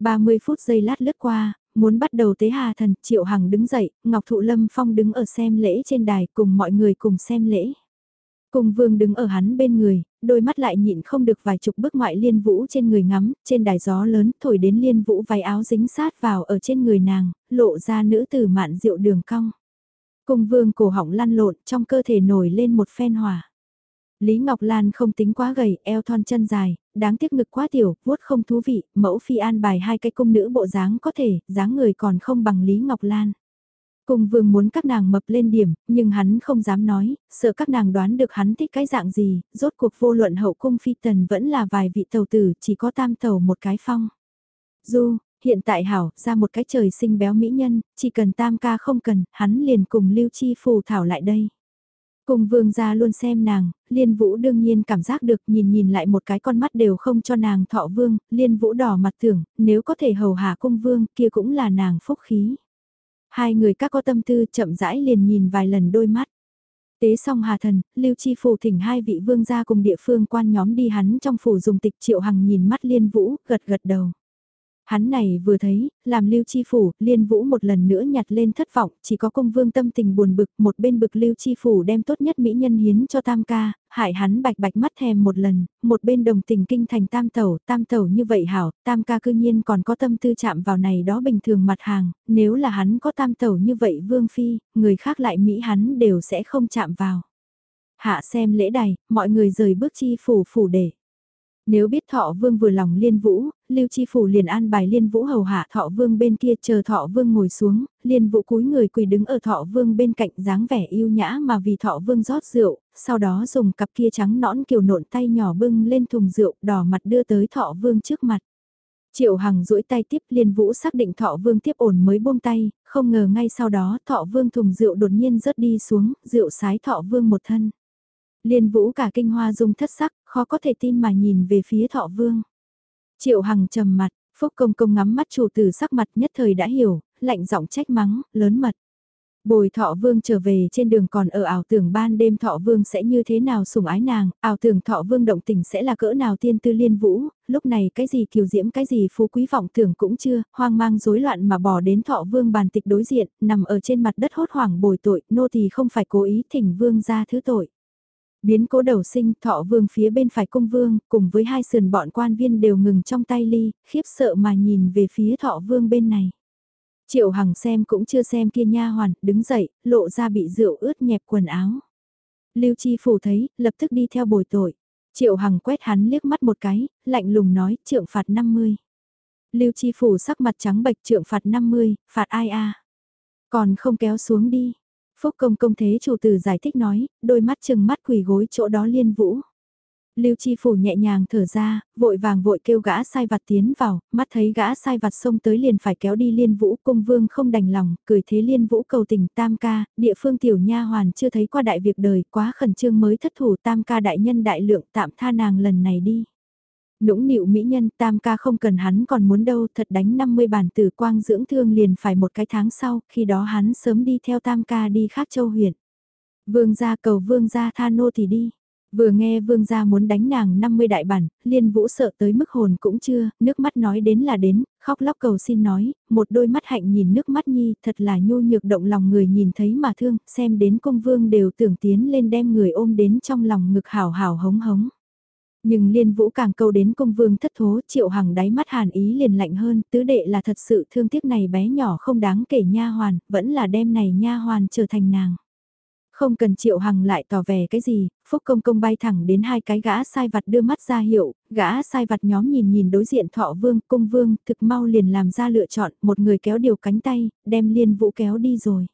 30 phút giây lát lướt qua, muốn bắt đầu tế hà thần, Triệu Hằng đứng dậy, Ngọc Thụ Lâm Phong đứng ở xem lễ trên đài cùng mọi người cùng xem lễ. Cùng vương đứng ở hắn bên người, đôi mắt lại nhịn không được vài chục bước ngoại liên vũ trên người ngắm, trên đài gió lớn thổi đến liên vũ váy áo dính sát vào ở trên người nàng, lộ ra nữ tử mạn rượu đường cong. Cùng vương cổ họng lăn lộn trong cơ thể nổi lên một phen hỏa. Lý Ngọc Lan không tính quá gầy, eo thon chân dài, đáng tiếc ngực quá tiểu, vuốt không thú vị, mẫu phi an bài hai cái cung nữ bộ dáng có thể, dáng người còn không bằng Lý Ngọc Lan. Cung vương muốn các nàng mập lên điểm, nhưng hắn không dám nói, sợ các nàng đoán được hắn thích cái dạng gì, rốt cuộc vô luận hậu cung phi tần vẫn là vài vị tàu tử, chỉ có tam tàu một cái phong. Du, hiện tại hảo, ra một cái trời sinh béo mỹ nhân, chỉ cần tam ca không cần, hắn liền cùng lưu chi phù thảo lại đây. Cùng vương gia luôn xem nàng, liên vũ đương nhiên cảm giác được nhìn nhìn lại một cái con mắt đều không cho nàng thọ vương, liên vũ đỏ mặt tưởng, nếu có thể hầu hạ cung vương kia cũng là nàng phúc khí. Hai người các có tâm tư chậm rãi liền nhìn vài lần đôi mắt. Tế xong hà thần, Lưu Chi Phủ thỉnh hai vị vương gia cùng địa phương quan nhóm đi hắn trong phủ dùng tịch triệu hằng nhìn mắt liên vũ, gật gật đầu. Hắn này vừa thấy, làm lưu chi phủ, liên vũ một lần nữa nhặt lên thất vọng, chỉ có công vương tâm tình buồn bực, một bên bực lưu chi phủ đem tốt nhất mỹ nhân hiến cho tam ca, hại hắn bạch bạch mắt thèm một lần, một bên đồng tình kinh thành tam tẩu, tam tẩu như vậy hảo, tam ca cư nhiên còn có tâm tư chạm vào này đó bình thường mặt hàng, nếu là hắn có tam tẩu như vậy vương phi, người khác lại mỹ hắn đều sẽ không chạm vào. Hạ xem lễ đài, mọi người rời bước chi phủ phủ để. Nếu biết thọ vương vừa lòng liên vũ, lưu chi phủ liền an bài liên vũ hầu hạ thọ vương bên kia chờ thọ vương ngồi xuống, liên vũ cúi người quỳ đứng ở thọ vương bên cạnh dáng vẻ yêu nhã mà vì thọ vương rót rượu, sau đó dùng cặp kia trắng nõn kiều nộn tay nhỏ bưng lên thùng rượu đỏ mặt đưa tới thọ vương trước mặt. Triệu Hằng duỗi tay tiếp liên vũ xác định thọ vương tiếp ổn mới buông tay, không ngờ ngay sau đó thọ vương thùng rượu đột nhiên rớt đi xuống, rượu sái thọ vương một thân. Liên vũ cả kinh hoa dung thất sắc, khó có thể tin mà nhìn về phía thọ vương. Triệu Hằng trầm mặt, Phúc Công Công ngắm mắt chủ tử sắc mặt nhất thời đã hiểu, lạnh giọng trách mắng, lớn mật. Bồi thọ vương trở về trên đường còn ở ảo tưởng ban đêm thọ vương sẽ như thế nào sủng ái nàng, ảo tưởng thọ vương động tình sẽ là cỡ nào tiên tư liên vũ, lúc này cái gì kiều diễm cái gì phú quý vọng tưởng cũng chưa, hoang mang rối loạn mà bỏ đến thọ vương bàn tịch đối diện, nằm ở trên mặt đất hốt hoảng bồi tội, nô thì không phải cố ý thỉnh vương ra thứ tội. Biến cố đầu sinh thọ vương phía bên phải cung vương, cùng với hai sườn bọn quan viên đều ngừng trong tay ly, khiếp sợ mà nhìn về phía thọ vương bên này. Triệu Hằng xem cũng chưa xem kia nha hoàn, đứng dậy, lộ ra bị rượu ướt nhẹp quần áo. Lưu Chi Phủ thấy, lập tức đi theo bồi tội. Triệu Hằng quét hắn liếc mắt một cái, lạnh lùng nói, trượng phạt 50. Lưu Chi Phủ sắc mặt trắng bệch trượng phạt 50, phạt ai a Còn không kéo xuống đi. Phúc công công thế chủ tử giải thích nói, đôi mắt chừng mắt quỳ gối chỗ đó liên vũ. Lưu Chi Phủ nhẹ nhàng thở ra, vội vàng vội kêu gã sai vặt tiến vào, mắt thấy gã sai vặt xông tới liền phải kéo đi liên vũ, cung vương không đành lòng, cười thế liên vũ cầu tình tam ca, địa phương tiểu nha hoàn chưa thấy qua đại việc đời, quá khẩn trương mới thất thủ tam ca đại nhân đại lượng tạm tha nàng lần này đi. Nũng nịu mỹ nhân tam ca không cần hắn còn muốn đâu thật đánh 50 bản tử quang dưỡng thương liền phải một cái tháng sau, khi đó hắn sớm đi theo tam ca đi khác châu huyện. Vương gia cầu vương gia tha nô thì đi. Vừa nghe vương gia muốn đánh nàng 50 đại bản, liên vũ sợ tới mức hồn cũng chưa, nước mắt nói đến là đến, khóc lóc cầu xin nói, một đôi mắt hạnh nhìn nước mắt nhi, thật là nhu nhược động lòng người nhìn thấy mà thương, xem đến công vương đều tưởng tiến lên đem người ôm đến trong lòng ngực hào hảo hống hống. Nhưng liên vũ càng câu đến công vương thất thố triệu hằng đáy mắt hàn ý liền lạnh hơn, tứ đệ là thật sự thương tiếc này bé nhỏ không đáng kể nha hoàn, vẫn là đem này nha hoàn trở thành nàng. Không cần triệu hằng lại tỏ vẻ cái gì, phúc công công bay thẳng đến hai cái gã sai vặt đưa mắt ra hiệu, gã sai vặt nhóm nhìn nhìn đối diện thọ vương, cung vương, thực mau liền làm ra lựa chọn, một người kéo điều cánh tay, đem liên vũ kéo đi rồi.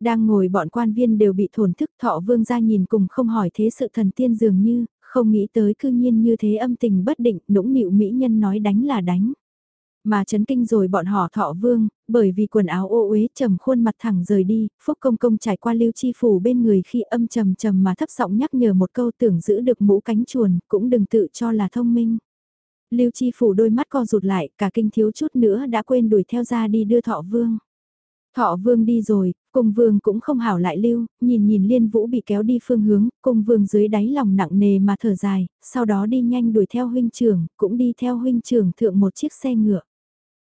Đang ngồi bọn quan viên đều bị thổn thức thọ vương ra nhìn cùng không hỏi thế sự thần tiên dường như, không nghĩ tới cư nhiên như thế âm tình bất định, nũng nịu mỹ nhân nói đánh là đánh. Mà chấn kinh rồi bọn họ thọ vương, bởi vì quần áo ô uế trầm khuôn mặt thẳng rời đi, Phúc Công Công trải qua lưu chi phủ bên người khi âm trầm trầm mà thấp giọng nhắc nhở một câu tưởng giữ được mũ cánh chuồn, cũng đừng tự cho là thông minh. Lưu chi phủ đôi mắt co rụt lại, cả kinh thiếu chút nữa đã quên đuổi theo ra đi đưa thọ vương. Thọ vương đi rồi, cung vương cũng không hảo lại lưu, nhìn nhìn liên vũ bị kéo đi phương hướng, cung vương dưới đáy lòng nặng nề mà thở dài, sau đó đi nhanh đuổi theo huynh trưởng, cũng đi theo huynh trưởng thượng một chiếc xe ngựa.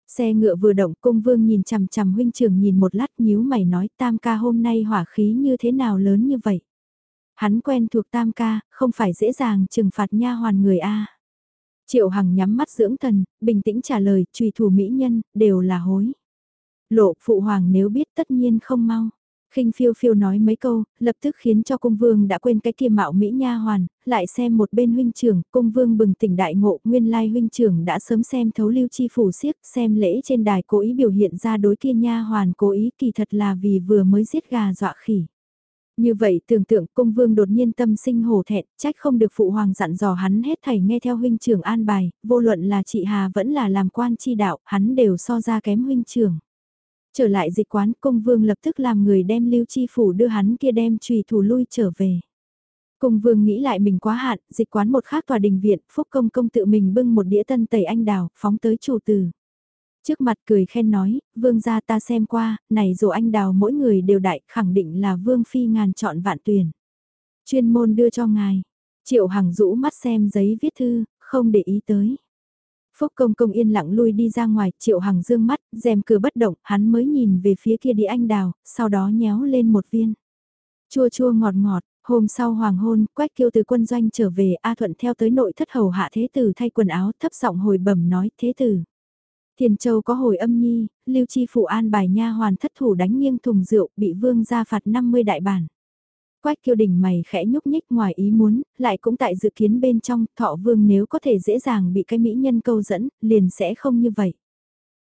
Xe ngựa vừa động cung vương nhìn chằm chằm huynh trưởng nhìn một lát nhíu mày nói tam ca hôm nay hỏa khí như thế nào lớn như vậy. Hắn quen thuộc tam ca, không phải dễ dàng trừng phạt nha hoàn người A. Triệu Hằng nhắm mắt dưỡng thần, bình tĩnh trả lời, trùy thủ mỹ nhân, đều là hối. Lộ phụ hoàng nếu biết tất nhiên không mau khinh phiêu phiêu nói mấy câu, lập tức khiến cho cung vương đã quên cái kia mạo mỹ nha hoàn, lại xem một bên huynh trưởng, cung vương bừng tỉnh đại ngộ, nguyên lai huynh trưởng đã sớm xem thấu lưu chi phủ siếc, xem lễ trên đài cố ý biểu hiện ra đối kia nha hoàn cố ý kỳ thật là vì vừa mới giết gà dọa khỉ. Như vậy tưởng tượng cung vương đột nhiên tâm sinh hổ thẹn, trách không được phụ hoàng dặn dò hắn hết thảy nghe theo huynh trưởng an bài, vô luận là chị Hà vẫn là làm quan chi đạo, hắn đều so ra kém huynh trưởng. Trở lại dịch quán cung vương lập tức làm người đem lưu chi phủ đưa hắn kia đem trùy thủ lui trở về. Cung vương nghĩ lại mình quá hạn, dịch quán một khác tòa đình viện, phúc công công tự mình bưng một đĩa tân tẩy anh đào, phóng tới chủ tử. Trước mặt cười khen nói, vương gia ta xem qua, này dù anh đào mỗi người đều đại, khẳng định là vương phi ngàn chọn vạn tuyển. Chuyên môn đưa cho ngài, triệu hằng rũ mắt xem giấy viết thư, không để ý tới. Phúc công công yên lặng lui đi ra ngoài, triệu hằng dương mắt, rèm cửa bất động, hắn mới nhìn về phía kia đi anh đào, sau đó nhéo lên một viên. Chua chua ngọt ngọt, hôm sau hoàng hôn, quách kiêu từ quân doanh trở về, A Thuận theo tới nội thất hầu hạ thế tử thay quần áo, thấp giọng hồi bẩm nói, thế tử. Thiền Châu có hồi âm nhi, lưu chi phụ an bài nha hoàn thất thủ đánh nghiêng thùng rượu, bị vương gia phạt 50 đại bản. Quách kiêu đỉnh mày khẽ nhúc nhích ngoài ý muốn, lại cũng tại dự kiến bên trong, thọ vương nếu có thể dễ dàng bị cái mỹ nhân câu dẫn, liền sẽ không như vậy.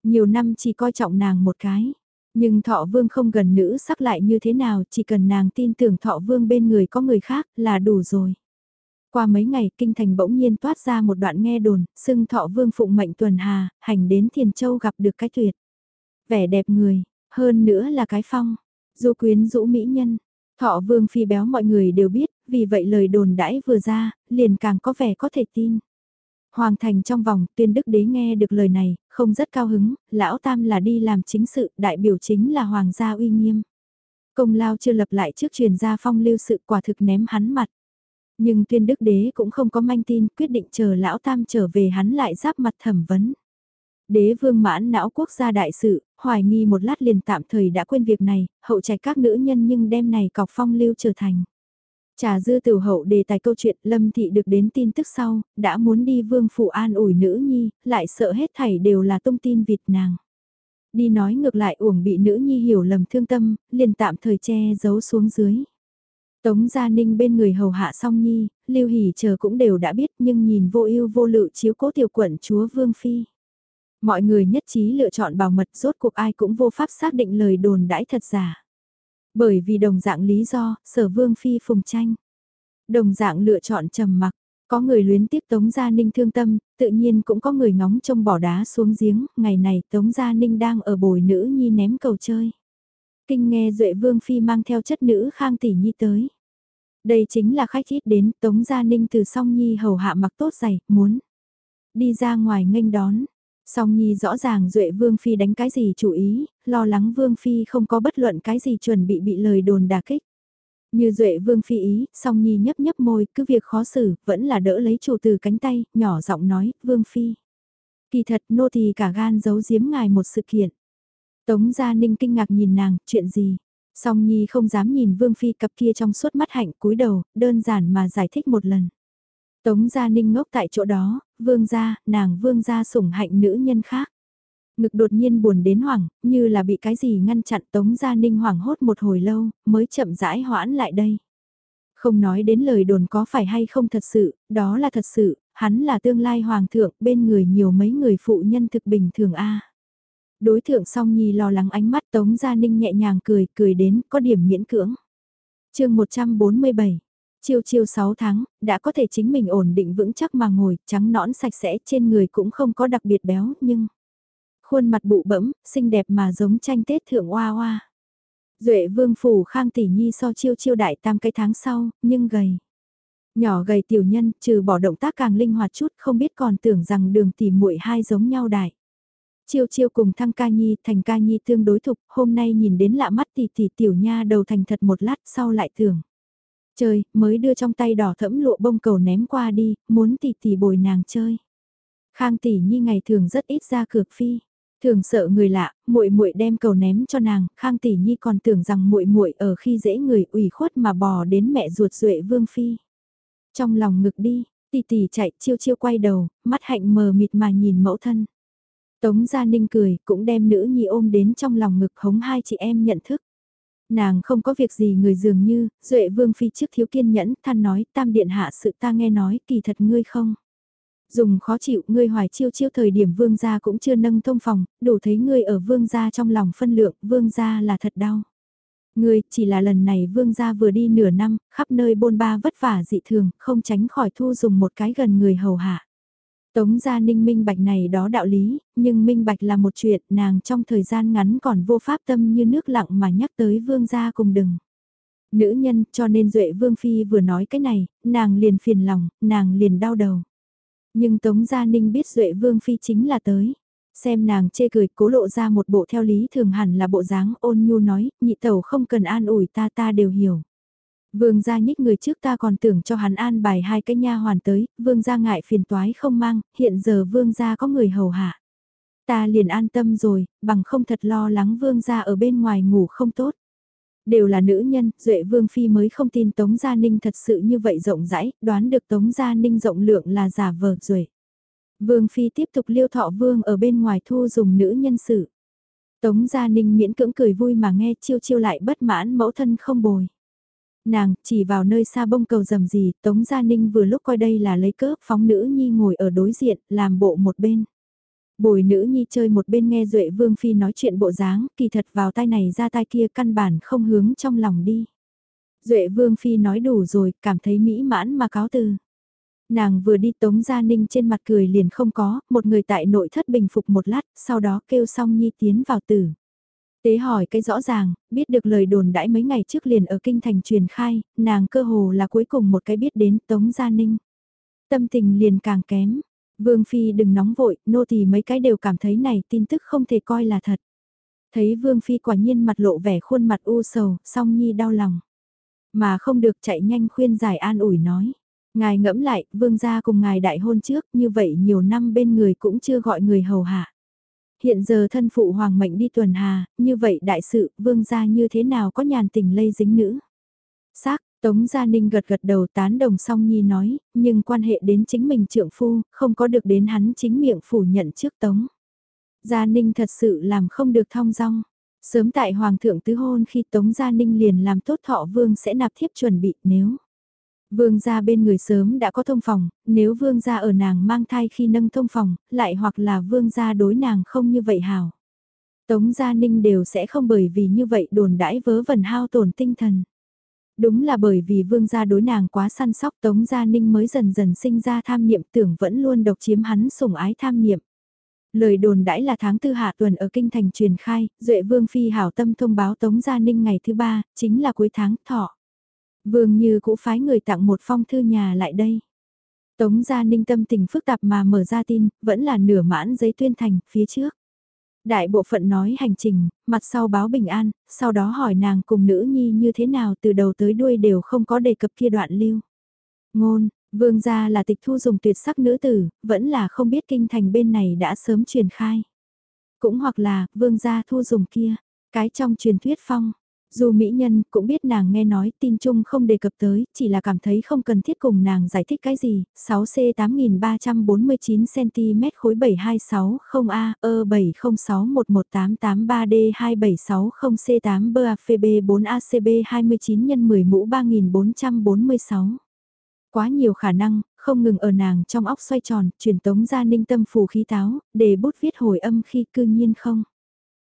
Nhiều năm chỉ coi trọng nàng một cái. Nhưng thọ vương không gần nữ sắc lại như thế nào, chỉ cần nàng tin tưởng thọ vương bên người có người khác là đủ rồi. Qua mấy ngày kinh thành bỗng nhiên toát ra một đoạn nghe đồn, xưng thọ vương phụng mệnh tuần hà, hành đến thiền châu gặp được cái tuyệt. Vẻ đẹp người, hơn nữa là cái phong, du quyến rũ mỹ nhân, Thọ vương phi béo mọi người đều biết, vì vậy lời đồn đãi vừa ra, liền càng có vẻ có thể tin. Hoàng thành trong vòng, tuyên đức đế nghe được lời này, không rất cao hứng, lão tam là đi làm chính sự, đại biểu chính là hoàng gia uy nghiêm. Công lao chưa lập lại trước truyền gia phong lưu sự quả thực ném hắn mặt. Nhưng tuyên đức đế cũng không có manh tin quyết định chờ lão tam trở về hắn lại giáp mặt thẩm vấn. Đế vương mãn não quốc gia đại sự, hoài nghi một lát liền tạm thời đã quên việc này, hậu trạch các nữ nhân nhưng đêm này cọc phong lưu trở thành. Trà dư tiểu hậu đề tài câu chuyện Lâm Thị được đến tin tức sau, đã muốn đi vương phụ an ủi nữ nhi, lại sợ hết thảy đều là tung tin vịt nàng. Đi nói ngược lại uổng bị nữ nhi hiểu lầm thương tâm, liền tạm thời che giấu xuống dưới. Tống Gia Ninh bên người hầu hạ song nhi, Lưu Hỷ chờ cũng đều đã biết nhưng nhìn vô ưu vô lự chiếu cố tiểu quận chúa Vương Phi. Mọi người nhất trí lựa chọn bảo mật rốt cuộc ai cũng vô pháp xác định lời đồn đãi thật giả. Bởi vì đồng dạng lý do, sở Vương Phi phùng tranh. Đồng dạng lựa chọn trầm mặc, có người luyến tiếc Tống Gia Ninh thương tâm, tự nhiên cũng có người ngóng trông bỏ đá xuống giếng, ngày này Tống Gia Ninh đang ở bồi nữ nhi ném cầu chơi. Kinh nghe Duệ Vương Phi mang theo chất nữ Khang Tỷ Nhi tới. Đây chính là khách ít đến Tống Gia Ninh từ song Nhi hầu hạ mặc tốt giày, muốn đi ra ngoài nghênh đón. Song Nhi rõ ràng Duệ Vương Phi đánh cái gì chủ ý, lo lắng Vương Phi không có bất luận cái gì chuẩn bị bị lời đồn đà kích. Như Duệ Vương Phi ý, song Nhi nhấp nhấp môi, cứ việc khó xử, vẫn là đỡ lấy chủ từ cánh tay, nhỏ giọng nói, Vương Phi. Kỳ thật nô thì cả gan giấu giếm ngài một sự kiện. Tống Gia Ninh kinh ngạc nhìn nàng, chuyện gì? Song Nhi không dám nhìn Vương Phi cặp kia trong suốt mắt hạnh cúi đầu, đơn giản mà giải thích một lần. Tống Gia Ninh ngốc tại chỗ đó, Vương Gia, nàng Vương Gia sủng hạnh nữ nhân khác. Ngực đột nhiên buồn đến hoảng, như là bị cái gì ngăn chặn Tống Gia Ninh hoảng hốt một hồi lâu, mới chậm rãi hoãn lại đây. Không nói đến lời đồn có phải hay không thật sự, đó là thật sự, hắn là tương lai hoàng thượng, bên người nhiều mấy người phụ nhân thực bình thường a. Đối thượng song nhi lo lắng ánh mắt Tống Gia Ninh nhẹ nhàng cười, cười đến có điểm miễn cưỡng. chương 147 Chiêu chiêu 6 tháng, đã có thể chính mình ổn định vững chắc mà ngồi, trắng nõn sạch sẽ trên người cũng không có đặc biệt béo, nhưng khuôn mặt bụ bẫm, xinh đẹp mà giống tranh Tết thượng hoa hoa. Duệ vương phủ khang tỷ nhi so chiêu chiêu đại tam cái tháng sau, nhưng gầy. Nhỏ gầy tiểu nhân, trừ bỏ động tác càng linh hoạt chút, không biết còn tưởng rằng đường tỷ muội hai giống nhau đại. Chiêu chiêu cùng thăng ca nhi, thành ca nhi tương đối thục, hôm nay nhìn đến lạ mắt tỷ tỷ tiểu nha đầu thành thật một lát sau lại tưởng. Trời, mới đưa trong tay đỏ thẫm lụa bông cầu ném qua đi, muốn tỷ tỷ bồi nàng chơi. Khang tỷ nhi ngày thường rất ít ra cược phi. Thường sợ người lạ, muội muội đem cầu ném cho nàng, Khang tỷ nhi còn tưởng rằng muội muội ở khi dễ người ủy khuất mà bò đến mẹ ruột duệ vương phi. Trong lòng ngực đi, tỷ tỷ chạy chiêu chiêu quay đầu, mắt hạnh mờ mịt mà nhìn mẫu thân. Tống Gia Ninh cười, cũng đem nữ nhi ôm đến trong lòng ngực hống hai chị em nhận thức. Nàng không có việc gì người dường như, Duệ Vương Phi trước thiếu kiên nhẫn, than nói, tam điện hạ sự ta nghe nói, kỳ thật ngươi không. Dùng khó chịu, ngươi hoài chiêu chiêu thời điểm vương gia cũng chưa nâng thông phòng, đủ thấy ngươi ở vương gia trong lòng phân lượng, vương gia là thật đau. Ngươi, chỉ là lần này vương gia vừa đi nửa năm, khắp nơi bôn ba vất vả dị thường, không tránh khỏi thu dùng một cái gần người hầu hạ. Tống gia ninh minh bạch này đó đạo lý, nhưng minh bạch là một chuyện nàng trong thời gian ngắn còn vô pháp tâm như nước lặng mà nhắc tới vương gia cùng đừng. Nữ nhân cho nên Duệ Vương Phi vừa nói cái này, nàng liền phiền lòng, nàng liền đau đầu. Nhưng Tống Gia Ninh biết Duệ Vương Phi chính là tới. Xem nàng chê cười cố lộ ra một bộ theo lý thường hẳn là bộ dáng ôn nhu nói, nhị tẩu không cần an ủi ta ta đều hiểu. Vương gia nhích người trước ta còn tưởng cho hắn an bài hai cái nha hoàn tới, vương gia ngại phiền toái không mang, hiện giờ vương gia có người hầu hạ. Ta liền an tâm rồi, bằng không thật lo lắng vương gia ở bên ngoài ngủ không tốt. Đều là nữ nhân, Duệ Vương Phi mới không tin Tống Gia Ninh thật sự như vậy rộng rãi, đoán được Tống Gia Ninh rộng lượng là giả vờ rồi. Vương Phi tiếp tục liêu thọ Vương ở bên ngoài thu dùng nữ nhân sự. Tống Gia Ninh miễn cưỡng cười vui mà nghe chiêu chiêu lại bất mãn mẫu thân không bồi. Nàng, chỉ vào nơi xa bông cầu rầm gì, Tống Gia Ninh vừa lúc coi đây là lấy cớ phóng nữ nhi ngồi ở đối diện, làm bộ một bên. Bồi nữ nhi chơi một bên nghe Duệ Vương Phi nói chuyện bộ dáng, kỳ thật vào tai này ra tai kia căn bản không hướng trong lòng đi. Duệ Vương Phi nói đủ rồi, cảm thấy mỹ mãn mà cáo từ. Nàng vừa đi Tống Gia Ninh trên mặt cười liền không có, một người tại nội thất bình phục một lát, sau đó kêu xong nhi tiến vào tử. Tế hỏi cái rõ ràng, biết được lời đồn đãi mấy ngày trước liền ở kinh thành truyền khai, nàng cơ hồ là cuối cùng một cái biết đến Tống Gia Ninh. Tâm tình liền càng kém. Vương Phi đừng nóng vội, nô tỳ mấy cái đều cảm thấy này tin tức không thể coi là thật. Thấy Vương Phi quả nhiên mặt lộ vẻ khuôn mặt u sầu, song nhi đau lòng. Mà không được chạy nhanh khuyên giải an ủi nói. Ngài ngẫm lại, vương gia cùng ngài đại hôn trước, như vậy nhiều năm bên người cũng chưa gọi người hầu hạ. Hiện giờ thân phụ hoàng mệnh đi tuần hà, như vậy đại sự, vương gia như thế nào có nhàn tình lây dính nữ. Xác, Tống Gia Ninh gật gật đầu tán đồng song nhi nói, nhưng quan hệ đến chính mình trượng phu, không có được đến hắn chính miệng phủ nhận trước Tống. Gia Ninh thật sự làm không được thong dong. Sớm tại Hoàng thượng tứ hôn khi Tống Gia Ninh liền làm tốt thọ vương sẽ nạp thiếp chuẩn bị nếu. Vương gia bên người sớm đã có thông phòng, nếu vương gia ở nàng mang thai khi nâng thông phòng, lại hoặc là vương gia đối nàng không như vậy hảo. Tống Gia Ninh đều sẽ không bởi vì như vậy đồn đãi vớ vẩn hao tổn tinh thần. Đúng là bởi vì vương gia đối nàng quá săn sóc Tống Gia Ninh mới dần dần sinh ra tham niệm tưởng vẫn luôn độc chiếm hắn sủng ái tham niệm. Lời đồn đãi là tháng tư hạ tuần ở kinh thành truyền khai, Duệ Vương Phi hảo tâm thông báo Tống Gia Ninh ngày thứ ba, chính là cuối tháng thọ. Vương Như cũng phái người tặng một phong thư nhà lại đây. Tống Gia Ninh tâm tình phức tạp mà mở ra tin, vẫn là nửa mãn giấy tuyên thành, phía trước. Đại bộ phận nói hành trình, mặt sau báo bình an, sau đó hỏi nàng cùng nữ nhi như thế nào từ đầu tới đuôi đều không có đề cập kia đoạn lưu. Ngôn, vương gia là tịch thu dùng tuyệt sắc nữ tử, vẫn là không biết kinh thành bên này đã sớm truyền khai. Cũng hoặc là, vương gia thu dùng kia, cái trong truyền thuyết phong, dù mỹ nhân cũng biết nàng nghe nói tin chung không đề cập tới, chỉ là cảm thấy không cần thiết cùng nàng giải thích cái gì, 6C 8349cm khối 7260A, ơ 70611883D2760C8 BAFB 4ACB 29 x 10 mũ 3446. Quá nhiều khả năng, không ngừng ở nàng trong óc xoay tròn, truyền tống ra ninh tâm phù khí táo, để bút viết hồi âm khi cư nhiên không.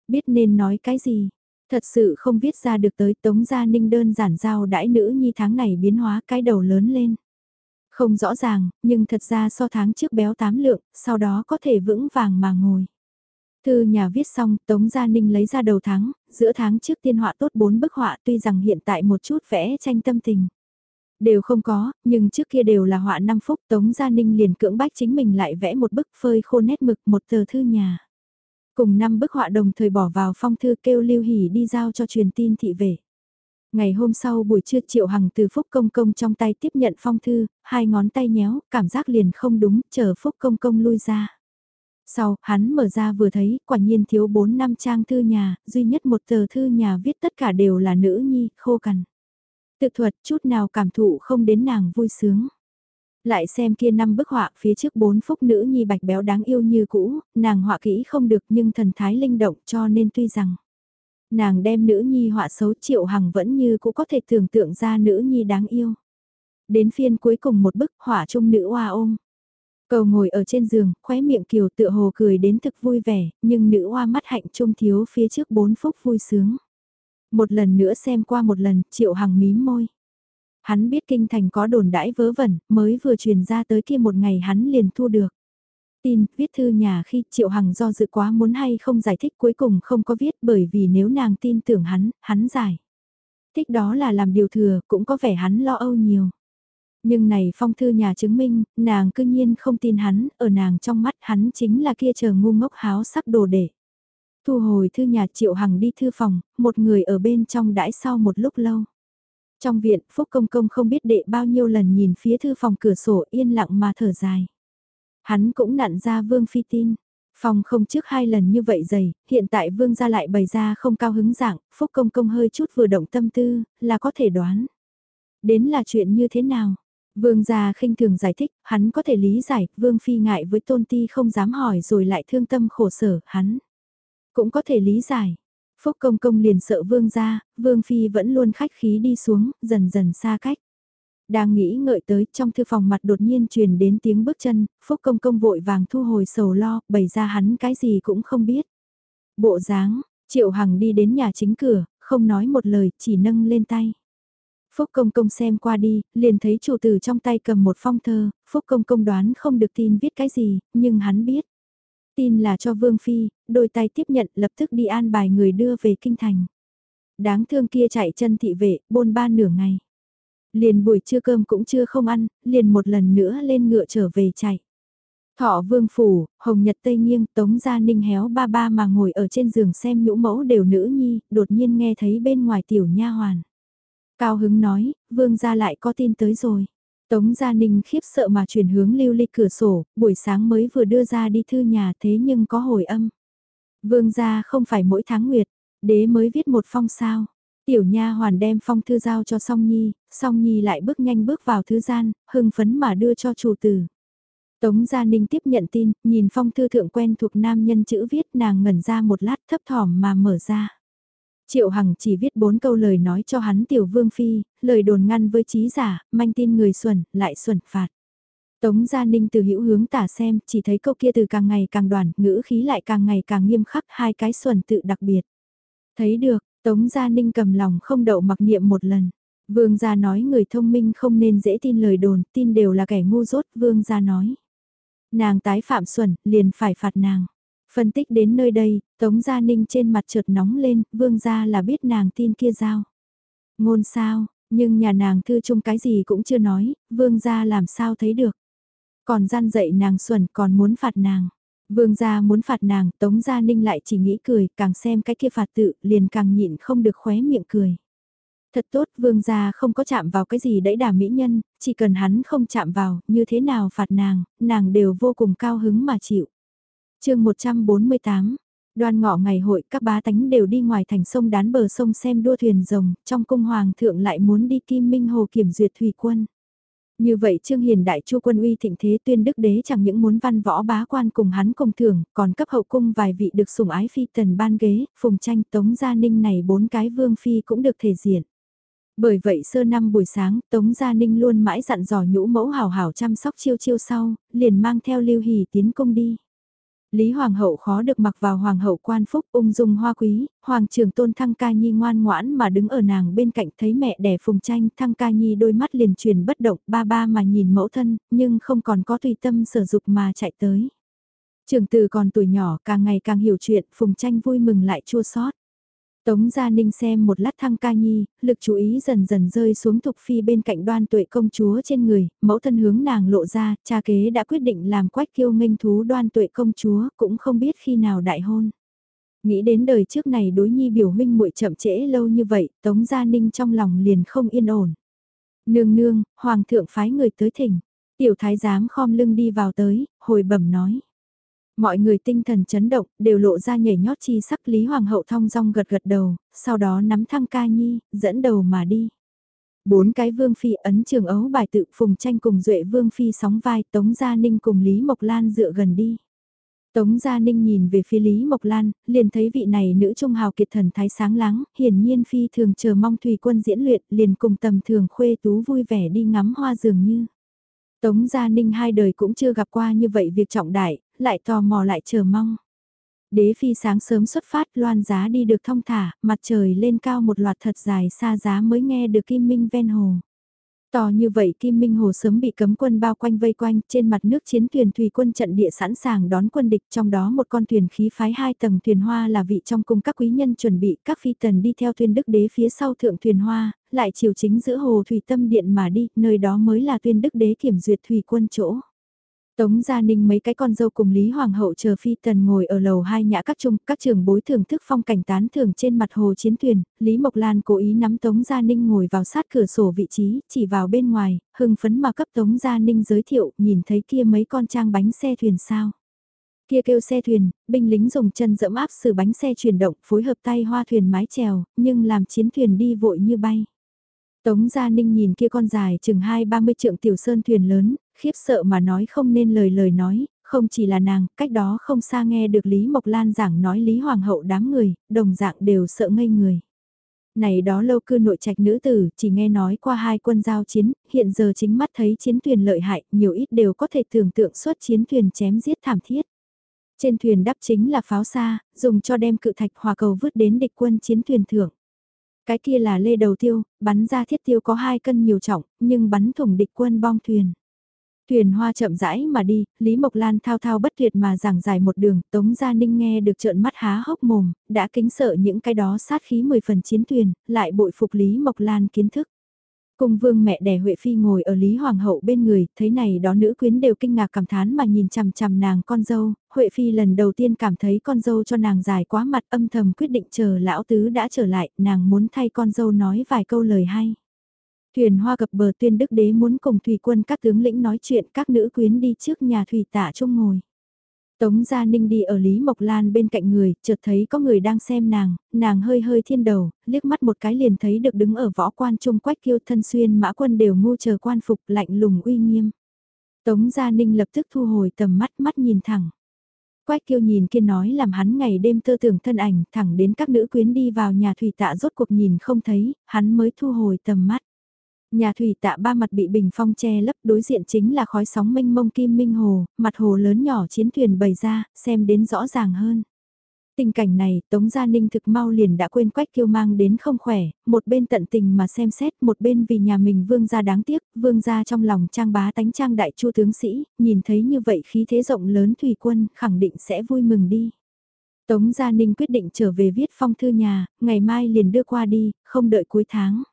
Biết nên nói cái gì, Thật sự không viết ra được tới Tống Gia Ninh đơn giản giao đãi nữ nhi tháng này biến hóa cái đầu lớn lên. Không rõ ràng, nhưng thật ra so tháng trước béo tám lượng, sau đó có thể vững vàng mà ngồi. Thư nhà viết xong, Tống Gia Ninh lấy ra đầu tháng, giữa tháng trước tiên họa tốt bốn bức họa tuy rằng hiện tại một chút vẽ tranh tâm tình. Đều không có, nhưng trước kia đều là họa 5 phút Tống Gia Ninh liền cưỡng bách chính mình lại vẽ một bức phơi khô nét mực một tờ thư nhà. Cùng năm bức họa đồng thời bỏ vào phong thư kêu Lưu Hỷ đi giao cho truyền tin thị về. Ngày hôm sau buổi trưa Triệu Hằng từ Phúc Công Công trong tay tiếp nhận phong thư, hai ngón tay nhéo, cảm giác liền không đúng, chờ Phúc Công Công lui ra. Sau, hắn mở ra vừa thấy, quả nhiên thiếu 4 năm trang thư nhà, duy nhất một tờ thư nhà viết tất cả đều là nữ nhi, khô cằn. Tự thuật chút nào cảm thụ không đến nàng vui sướng. Lại xem kia năm bức họa phía trước bốn phúc nữ nhi bạch béo đáng yêu như cũ, nàng họa kỹ không được nhưng thần thái linh động cho nên tuy rằng nàng đem nữ nhi họa xấu triệu hằng vẫn như cũ có thể tưởng tượng ra nữ nhi đáng yêu. Đến phiên cuối cùng một bức họa trung nữ hoa ôm. Cầu ngồi ở trên giường, khóe miệng kiều tựa hồ cười đến thực vui vẻ, nhưng nữ hoa mắt hạnh trung thiếu phía trước bốn phúc vui sướng. Một lần nữa xem qua một lần, triệu hằng mím môi. Hắn biết kinh thành có đồn đãi vớ vẩn, mới vừa truyền ra tới kia một ngày hắn liền thu được. Tin, viết thư nhà khi Triệu Hằng do dự quá muốn hay không giải thích cuối cùng không có viết bởi vì nếu nàng tin tưởng hắn, hắn giải. Thích đó là làm điều thừa, cũng có vẻ hắn lo âu nhiều. Nhưng này phong thư nhà chứng minh, nàng cư nhiên không tin hắn, ở nàng trong mắt hắn chính là kia chờ ngu ngốc háo sắc đồ để. Thu hồi thư nhà Triệu Hằng đi thư phòng, một người ở bên trong đãi sau một lúc lâu. Trong viện, Phúc Công Công không biết đệ bao nhiêu lần nhìn phía thư phòng cửa sổ yên lặng mà thở dài. Hắn cũng nặn ra Vương Phi tin. Phòng không trước hai lần như vậy dày, hiện tại Vương ra lại bày ra không cao hứng dạng, Phúc Công Công hơi chút vừa động tâm tư, là có thể đoán. Đến là chuyện như thế nào? Vương gia khinh thường giải thích, hắn có thể lý giải, Vương Phi ngại với tôn ti không dám hỏi rồi lại thương tâm khổ sở, hắn. Cũng có thể lý giải, Phúc Công Công liền sợ Vương ra, Vương Phi vẫn luôn khách khí đi xuống, dần dần xa cách. Đang nghĩ ngợi tới, trong thư phòng mặt đột nhiên truyền đến tiếng bước chân, Phúc Công Công vội vàng thu hồi sầu lo, bày ra hắn cái gì cũng không biết. Bộ dáng, Triệu Hằng đi đến nhà chính cửa, không nói một lời, chỉ nâng lên tay. Phúc Công Công xem qua đi, liền thấy chủ tử trong tay cầm một phong thơ, Phúc Công Công đoán không được tin viết cái gì, nhưng hắn biết. Tin là cho Vương Phi, đôi tay tiếp nhận lập tức đi an bài người đưa về kinh thành. Đáng thương kia chạy chân thị vệ, bôn ba nửa ngày. Liền buổi trưa cơm cũng chưa không ăn, liền một lần nữa lên ngựa trở về chạy. Thọ vương phủ, hồng nhật tây nghiêng, tống gia ninh héo ba ba mà ngồi ở trên giường xem nhũ mẫu đều nữ nhi, đột nhiên nghe thấy bên ngoài tiểu nha hoàn. Cao hứng nói, vương gia lại có tin tới rồi. Tống Gia Ninh khiếp sợ mà chuyển hướng lưu ly cửa sổ, buổi sáng mới vừa đưa ra đi thư nhà thế nhưng có hồi âm. Vương gia không phải mỗi tháng nguyệt, đế mới viết một phong sao. Tiểu nha hoàn đem phong thư giao cho song nhi, song nhi lại bước nhanh bước vào thư gian, hưng phấn mà đưa cho chủ tử. Tống Gia Ninh tiếp nhận tin, nhìn phong thư thượng quen thuộc nam nhân chữ viết nàng ngẩn ra một lát thấp thỏm mà mở ra. Triệu Hằng chỉ viết bốn câu lời nói cho hắn tiểu vương phi, lời đồn ngăn với trí giả, manh tin người xuẩn, lại xuẩn phạt. Tống Gia Ninh từ hữu hướng tả xem, chỉ thấy câu kia từ càng ngày càng đoàn, ngữ khí lại càng ngày càng nghiêm khắc, hai cái xuẩn tự đặc biệt. Thấy được, Tống Gia Ninh cầm lòng không đậu mặc niệm một lần. Vương gia nói người thông minh không nên dễ tin lời đồn, tin đều là kẻ ngu dốt, vương gia nói. Nàng tái phạm xuẩn, liền phải phạt nàng. Phân tích đến nơi đây, Tống Gia Ninh trên mặt chợt nóng lên, vương gia là biết nàng tin kia giao. Ngôn sao, nhưng nhà nàng thư chung cái gì cũng chưa nói, vương gia làm sao thấy được. Còn gian dậy nàng xuẩn còn muốn phạt nàng. Vương gia muốn phạt nàng, Tống Gia Ninh lại chỉ nghĩ cười, càng xem cái kia phạt tự, liền càng nhịn không được khóe miệng cười. Thật tốt, vương gia không có chạm vào cái gì đẫy đà mỹ nhân, chỉ cần hắn không chạm vào, như thế nào phạt nàng, nàng đều vô cùng cao hứng mà chịu chương 148, đoan ngọ ngày hội các bá tánh đều đi ngoài thành sông đán bờ sông xem đua thuyền rồng, trong cung hoàng thượng lại muốn đi kim minh hồ kiểm duyệt thủy quân. Như vậy Trương Hiền đại chu quân uy thịnh thế tuyên đức đế chẳng những muốn văn võ bá quan cùng hắn cùng thưởng, còn cấp hậu cung vài vị được sủng ái phi tần ban ghế, phùng tranh tống gia ninh này bốn cái vương phi cũng được thể diện. Bởi vậy sơ năm buổi sáng, Tống Gia Ninh luôn mãi dặn dò nhũ mẫu hào hảo chăm sóc chiêu chiêu sau, liền mang theo Lưu Hỷ tiến cung đi. Lý Hoàng hậu khó được mặc vào Hoàng hậu quan phúc ung dung hoa quý, Hoàng trưởng tôn Thăng Ca Nhi ngoan ngoãn mà đứng ở nàng bên cạnh thấy mẹ đẻ phùng tranh, Thăng Ca Nhi đôi mắt liền truyền bất động, ba ba mà nhìn mẫu thân, nhưng không còn có tùy tâm sở dục mà chạy tới. Trường từ còn tuổi nhỏ càng ngày càng hiểu chuyện, phùng tranh vui mừng lại chua xót Tống Gia Ninh xem một lát thăng ca nhi, lực chú ý dần dần rơi xuống thục phi bên cạnh đoan tuệ công chúa trên người, mẫu thân hướng nàng lộ ra, cha kế đã quyết định làm quách kiêu nghênh thú đoan tuệ công chúa, cũng không biết khi nào đại hôn. Nghĩ đến đời trước này đối nhi biểu huynh muội chậm trễ lâu như vậy, Tống Gia Ninh trong lòng liền không yên ổn. Nương nương, Hoàng thượng phái người tới thỉnh, tiểu thái giám khom lưng đi vào tới, hồi bẩm nói. Mọi người tinh thần chấn động, đều lộ ra nhảy nhót chi sắc Lý Hoàng hậu thong dong gật gật đầu, sau đó nắm thăng ca nhi, dẫn đầu mà đi. Bốn cái vương phi ấn trường ấu bài tự phùng tranh cùng duệ vương phi sóng vai Tống Gia Ninh cùng Lý Mộc Lan dựa gần đi. Tống Gia Ninh nhìn về phía Lý Mộc Lan, liền thấy vị này nữ trung hào kiệt thần thái sáng láng, hiển nhiên phi thường chờ mong thủy quân diễn luyện, liền cùng tầm thường khuê tú vui vẻ đi ngắm hoa dường như. Tống Gia Ninh hai đời cũng chưa gặp qua như vậy việc trọng đại, lại tò mò lại chờ mong. Đế phi sáng sớm xuất phát loan giá đi được thông thả, mặt trời lên cao một loạt thật dài xa giá mới nghe được kim minh ven hồ. To như vậy Kim Minh Hồ sớm bị cấm quân bao quanh vây quanh, trên mặt nước chiến thuyền thủy quân trận địa sẵn sàng đón quân địch, trong đó một con thuyền khí phái hai tầng thuyền hoa là vị trong cung các quý nhân chuẩn bị, các phi tần đi theo thuyền đức đế phía sau thượng thuyền hoa, lại chiều chính giữa hồ thủy tâm điện mà đi, nơi đó mới là tuyên đức đế kiểm duyệt thủy quân chỗ. Tống Gia Ninh mấy cái con dâu cùng Lý Hoàng hậu chờ phi tần ngồi ở lầu hai nhã các trung, các trường bối thưởng thức phong cảnh tán thưởng trên mặt hồ chiến thuyền, Lý Mộc Lan cố ý nắm Tống Gia Ninh ngồi vào sát cửa sổ vị trí, chỉ vào bên ngoài, hưng phấn mà cấp Tống Gia Ninh giới thiệu, nhìn thấy kia mấy con trang bánh xe thuyền sao. Kia kêu xe thuyền, binh lính dùng chân dẫm áp xử bánh xe chuyển động, phối hợp tay hoa thuyền mái chèo, nhưng làm chiến thuyền đi vội như bay. Tống Gia Ninh nhìn kia con dài chừng hai ba mươi trượng tiểu sơn thuyền lớn, khiếp sợ mà nói không nên lời lời nói, không chỉ là nàng, cách đó không xa nghe được Lý Mộc Lan giảng nói Lý Hoàng hậu đám người, đồng dạng đều sợ ngây người. Này đó lâu cư nội trạch nữ tử, chỉ nghe nói qua hai quân giao chiến, hiện giờ chính mắt thấy chiến thuyền lợi hại, nhiều ít đều có thể tưởng tượng suốt chiến thuyền chém giết thảm thiết. Trên thuyền đắp chính là pháo xa, dùng cho đem cự thạch hòa cầu vứt đến địch quân chiến thuyền thưởng. Cái kia là lê đầu tiêu, bắn ra thiết tiêu có hai cân nhiều trọng, nhưng bắn thủng địch quân bom thuyền. Thuyền hoa chậm rãi mà đi, Lý Mộc Lan thao thao bất tuyệt mà giảng giải một đường, Tống Gia Ninh nghe được trợn mắt há hốc mồm, đã kính sợ những cái đó sát khí mười phần chiến thuyền, lại bội phục Lý Mộc Lan kiến thức. Cung vương mẹ đẻ Huệ Phi ngồi ở Lý Hoàng hậu bên người, thấy này đó nữ quyến đều kinh ngạc cảm thán mà nhìn chằm chằm nàng con dâu, Huệ Phi lần đầu tiên cảm thấy con dâu cho nàng dài quá mặt âm thầm quyết định chờ lão tứ đã trở lại, nàng muốn thay con dâu nói vài câu lời hay. Thuyền hoa cập bờ tuyên đức đế muốn cùng thủy quân các tướng lĩnh nói chuyện các nữ quyến đi trước nhà thủy tạ trung ngồi. Tống Gia Ninh đi ở Lý Mộc Lan bên cạnh người, chợt thấy có người đang xem nàng, nàng hơi hơi thiên đầu, liếc mắt một cái liền thấy được đứng ở võ quan trung quách kiêu thân xuyên mã quân đều ngu chờ quan phục lạnh lùng uy nghiêm. Tống Gia Ninh lập tức thu hồi tầm mắt mắt nhìn thẳng. Quách kiêu nhìn kia nói làm hắn ngày đêm tơ tưởng thân ảnh thẳng đến các nữ quyến đi vào nhà thủy tạ rốt cuộc nhìn không thấy, hắn mới thu hồi tầm mắt. Nhà thủy tạ ba mặt bị bình phong che lấp đối diện chính là khói sóng mênh mông kim minh hồ, mặt hồ lớn nhỏ chiến thuyền bày ra, xem đến rõ ràng hơn. Tình cảnh này, Tống Gia Ninh thực mau liền đã quên quách kiêu mang đến không khỏe, một bên tận tình mà xem xét, một bên vì nhà mình vương gia đáng tiếc, vương gia trong lòng trang bá tánh trang đại chu tướng sĩ, nhìn thấy như vậy khí thế rộng lớn thủy quân, khẳng định sẽ vui mừng đi. Tống Gia Ninh quyết định trở về viết phong thư nhà, ngày mai liền đưa qua đi, không đợi cuối tháng.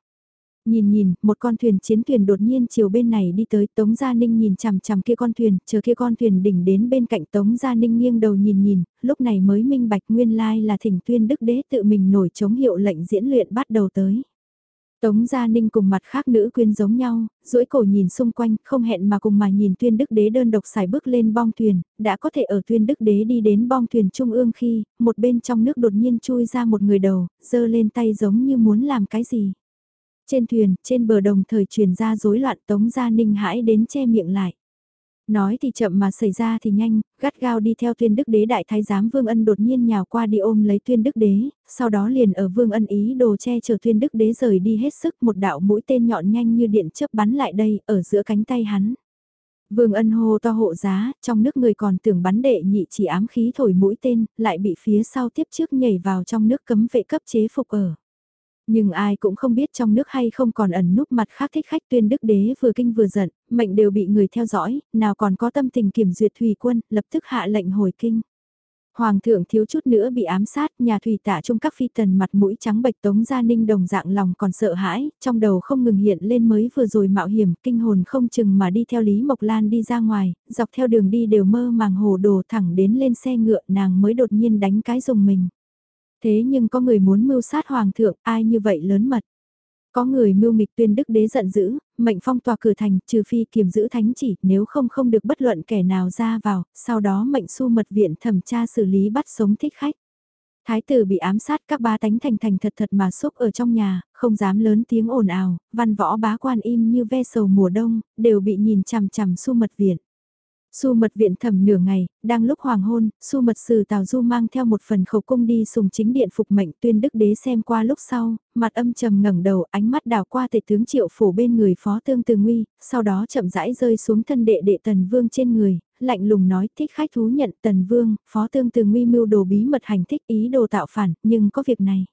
Nhìn nhìn, một con thuyền chiến thuyền đột nhiên chiều bên này đi tới Tống Gia Ninh nhìn chằm chằm kia con thuyền, chờ kia con thuyền đỉnh đến bên cạnh Tống Gia Ninh nghiêng đầu nhìn nhìn, lúc này mới minh bạch nguyên lai là thỉnh tuyên đức đế tự mình nổi chống hiệu lệnh diễn luyện bắt đầu tới. Tống Gia Ninh cùng mặt khác nữ quyên giống nhau, duỗi cổ nhìn xung quanh, không hẹn mà cùng mà nhìn tuyên đức đế đơn độc xài bước lên bong thuyền, đã có thể ở tuyên đức đế đi đến bong thuyền trung ương khi, một bên trong nước đột nhiên chui ra một người đầu, giơ lên tay giống như muốn làm cái gì. Trên thuyền, trên bờ đồng thời truyền ra rối loạn Tống Gia Ninh hãi đến che miệng lại. Nói thì chậm mà xảy ra thì nhanh, gắt gao đi theo tuyên đức đế đại thái giám Vương Ân đột nhiên nhào qua đi ôm lấy tuyên đức đế, sau đó liền ở Vương Ân ý đồ che chở tuyên đức đế rời đi hết sức một đạo mũi tên nhọn nhanh như điện chớp bắn lại đây, ở giữa cánh tay hắn. Vương ân hô to hộ giá, trong nước người còn tưởng bắn đệ nhị chỉ ám khí thổi mũi tên, lại bị phía sau tiếp trước nhảy vào trong nước cấm vệ cấp chế phục ở. Nhưng ai cũng không biết trong nước hay không còn ẩn núp mặt khác thích khách tuyên đức đế vừa kinh vừa giận, mệnh đều bị người theo dõi, nào còn có tâm tình kiểm duyệt thủy quân, lập tức hạ lệnh hồi kinh. Hoàng thượng thiếu chút nữa bị ám sát, nhà thủy tạ trung các phi tần mặt mũi trắng bệch tống gia ninh đồng dạng lòng còn sợ hãi, trong đầu không ngừng hiện lên mới vừa rồi mạo hiểm, kinh hồn không chừng mà đi theo Lý Mộc Lan đi ra ngoài, dọc theo đường đi đều mơ màng hồ đồ thẳng đến lên xe ngựa nàng mới đột nhiên đánh cái dùng mình. Thế nhưng có người muốn mưu sát hoàng thượng, ai như vậy lớn mật. Có người mưu mịch tuyên đức đế giận dữ, mệnh phong tòa cửa thành, trừ phi kiềm giữ thánh chỉ, nếu không không được bất luận kẻ nào ra vào, sau đó mệnh su mật viện thẩm tra xử lý bắt sống thích khách. Thái tử bị ám sát các ba tánh thành thành thật thật mà xúc ở trong nhà, không dám lớn tiếng ồn ào, văn võ bá quan im như ve sầu mùa đông, đều bị nhìn chằm chằm su mật viện. Su mật viện thẩm nửa ngày, đang lúc hoàng hôn, su mật sử Tào Du mang theo một phần khẩu cung đi sùng chính điện phục mệnh tuyên đức đế xem qua lúc sau, mặt âm trầm ngẩng đầu ánh mắt đảo qua tệ tướng triệu phủ bên người phó tương từ nguy, sau đó chậm rãi rơi xuống thân đệ đệ tần vương trên người, lạnh lùng nói thích khách thú nhận tần vương, phó tương từ nguy mưu đồ bí mật hành thích ý đồ tạo phản, nhưng có việc này.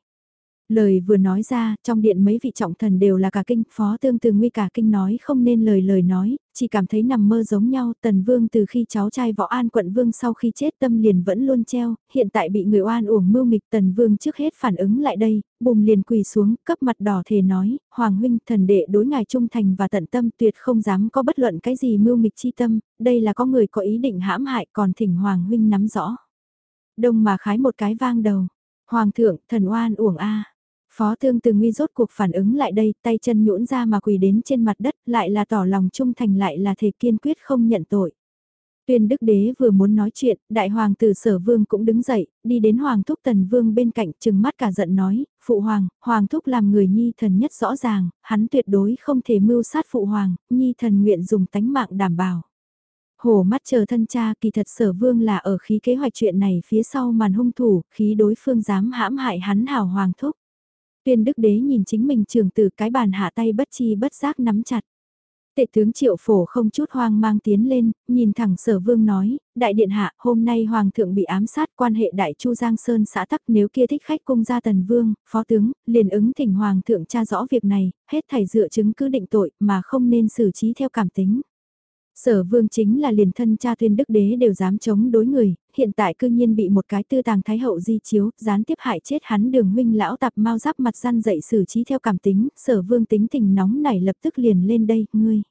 Lời vừa nói ra, trong điện mấy vị trọng thần đều là cả kinh, phó tương từ nguy cả kinh nói không nên lời lời nói, chỉ cảm thấy nằm mơ giống nhau, tần vương từ khi cháu trai võ an quận vương sau khi chết tâm liền vẫn luôn treo, hiện tại bị người oan uổng mưu mịch tần vương trước hết phản ứng lại đây, bùm liền quỳ xuống, cấp mặt đỏ thề nói, hoàng huynh thần đệ đối ngài trung thành và tận tâm tuyệt không dám có bất luận cái gì mưu mịch chi tâm, đây là có người có ý định hãm hại còn thỉnh hoàng huynh nắm rõ. Đông mà khái một cái vang đầu, hoàng thượng thần oan uổng a Phó thương từ nguy rốt cuộc phản ứng lại đây, tay chân nhũn ra mà quỳ đến trên mặt đất, lại là tỏ lòng trung thành lại là thể kiên quyết không nhận tội. Tuyên đức đế vừa muốn nói chuyện, đại hoàng tử sở vương cũng đứng dậy, đi đến hoàng thúc tần vương bên cạnh chừng mắt cả giận nói, phụ hoàng, hoàng thúc làm người nhi thần nhất rõ ràng, hắn tuyệt đối không thể mưu sát phụ hoàng, nhi thần nguyện dùng tánh mạng đảm bảo. Hổ mắt chờ thân cha kỳ thật sở vương là ở khí kế hoạch chuyện này phía sau màn hung thủ, khí đối phương dám hãm hại hắn Hảo hoàng thúc. Tuyên đức đế nhìn chính mình trường từ cái bàn hạ tay bất chi bất giác nắm chặt. Tệ tướng triệu phổ không chút hoang mang tiến lên, nhìn thẳng sở vương nói, đại điện hạ, hôm nay hoàng thượng bị ám sát quan hệ đại chu Giang Sơn xã tắc nếu kia thích khách cung gia tần vương, phó tướng, liền ứng thỉnh hoàng thượng tra rõ việc này, hết thảy dựa chứng cứ định tội mà không nên xử trí theo cảm tính. Sở vương chính là liền thân cha tuyên đức đế đều dám chống đối người, hiện tại cư nhiên bị một cái tư tàng thái hậu di chiếu, gián tiếp hại chết hắn đường huynh lão tạp mau giáp mặt gian dậy xử trí theo cảm tính, sở vương tính tình nóng nảy lập tức liền lên đây, ngươi.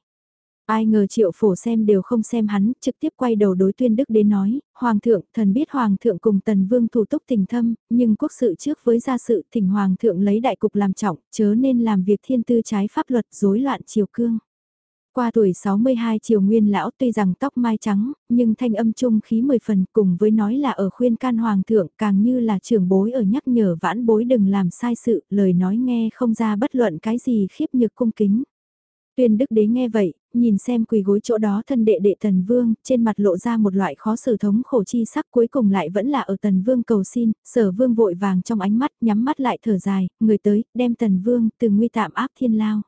Ai ngờ triệu phổ xem đều không xem hắn, trực tiếp quay đầu đối tuyên đức đến nói, Hoàng thượng, thần biết Hoàng thượng cùng tần vương thủ túc tình thâm, nhưng quốc sự trước với gia sự thỉnh Hoàng thượng lấy đại cục làm trọng, chớ nên làm việc thiên tư trái pháp luật rối loạn triều cương. Qua tuổi 62 triều nguyên lão tuy rằng tóc mai trắng, nhưng thanh âm trung khí mười phần cùng với nói là ở khuyên can hoàng thượng càng như là trưởng bối ở nhắc nhở vãn bối đừng làm sai sự, lời nói nghe không ra bất luận cái gì khiếp nhược cung kính. Tuyên đức đế nghe vậy, nhìn xem quỳ gối chỗ đó thân đệ đệ tần vương, trên mặt lộ ra một loại khó xử thống khổ chi sắc cuối cùng lại vẫn là ở tần vương cầu xin, sở vương vội vàng trong ánh mắt nhắm mắt lại thở dài, người tới, đem tần vương từ nguy tạm áp thiên lao.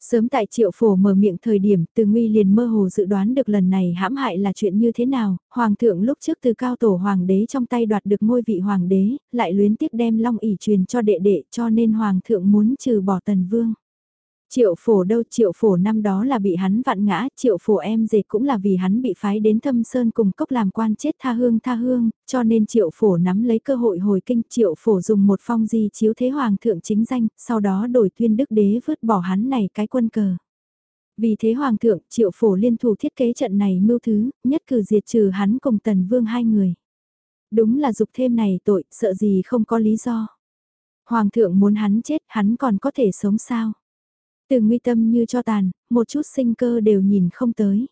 Sớm tại triệu phổ mở miệng thời điểm từ nguy liền mơ hồ dự đoán được lần này hãm hại là chuyện như thế nào, hoàng thượng lúc trước từ cao tổ hoàng đế trong tay đoạt được ngôi vị hoàng đế, lại luyến tiếc đem long ỉ truyền cho đệ đệ cho nên hoàng thượng muốn trừ bỏ tần vương. Triệu phổ đâu triệu phổ năm đó là bị hắn vạn ngã, triệu phổ em dệt cũng là vì hắn bị phái đến thâm sơn cùng cốc làm quan chết tha hương tha hương, cho nên triệu phổ nắm lấy cơ hội hồi kinh triệu phổ dùng một phong di chiếu thế hoàng thượng chính danh, sau đó đổi tuyên đức đế vứt bỏ hắn này cái quân cờ. Vì thế hoàng thượng triệu phổ liên thủ thiết kế trận này mưu thứ, nhất cử diệt trừ hắn cùng tần vương hai người. Đúng là dục thêm này tội, sợ gì không có lý do. Hoàng thượng muốn hắn chết, hắn còn có thể sống sao? Từ nguy tâm như cho tàn, một chút sinh cơ đều nhìn không tới.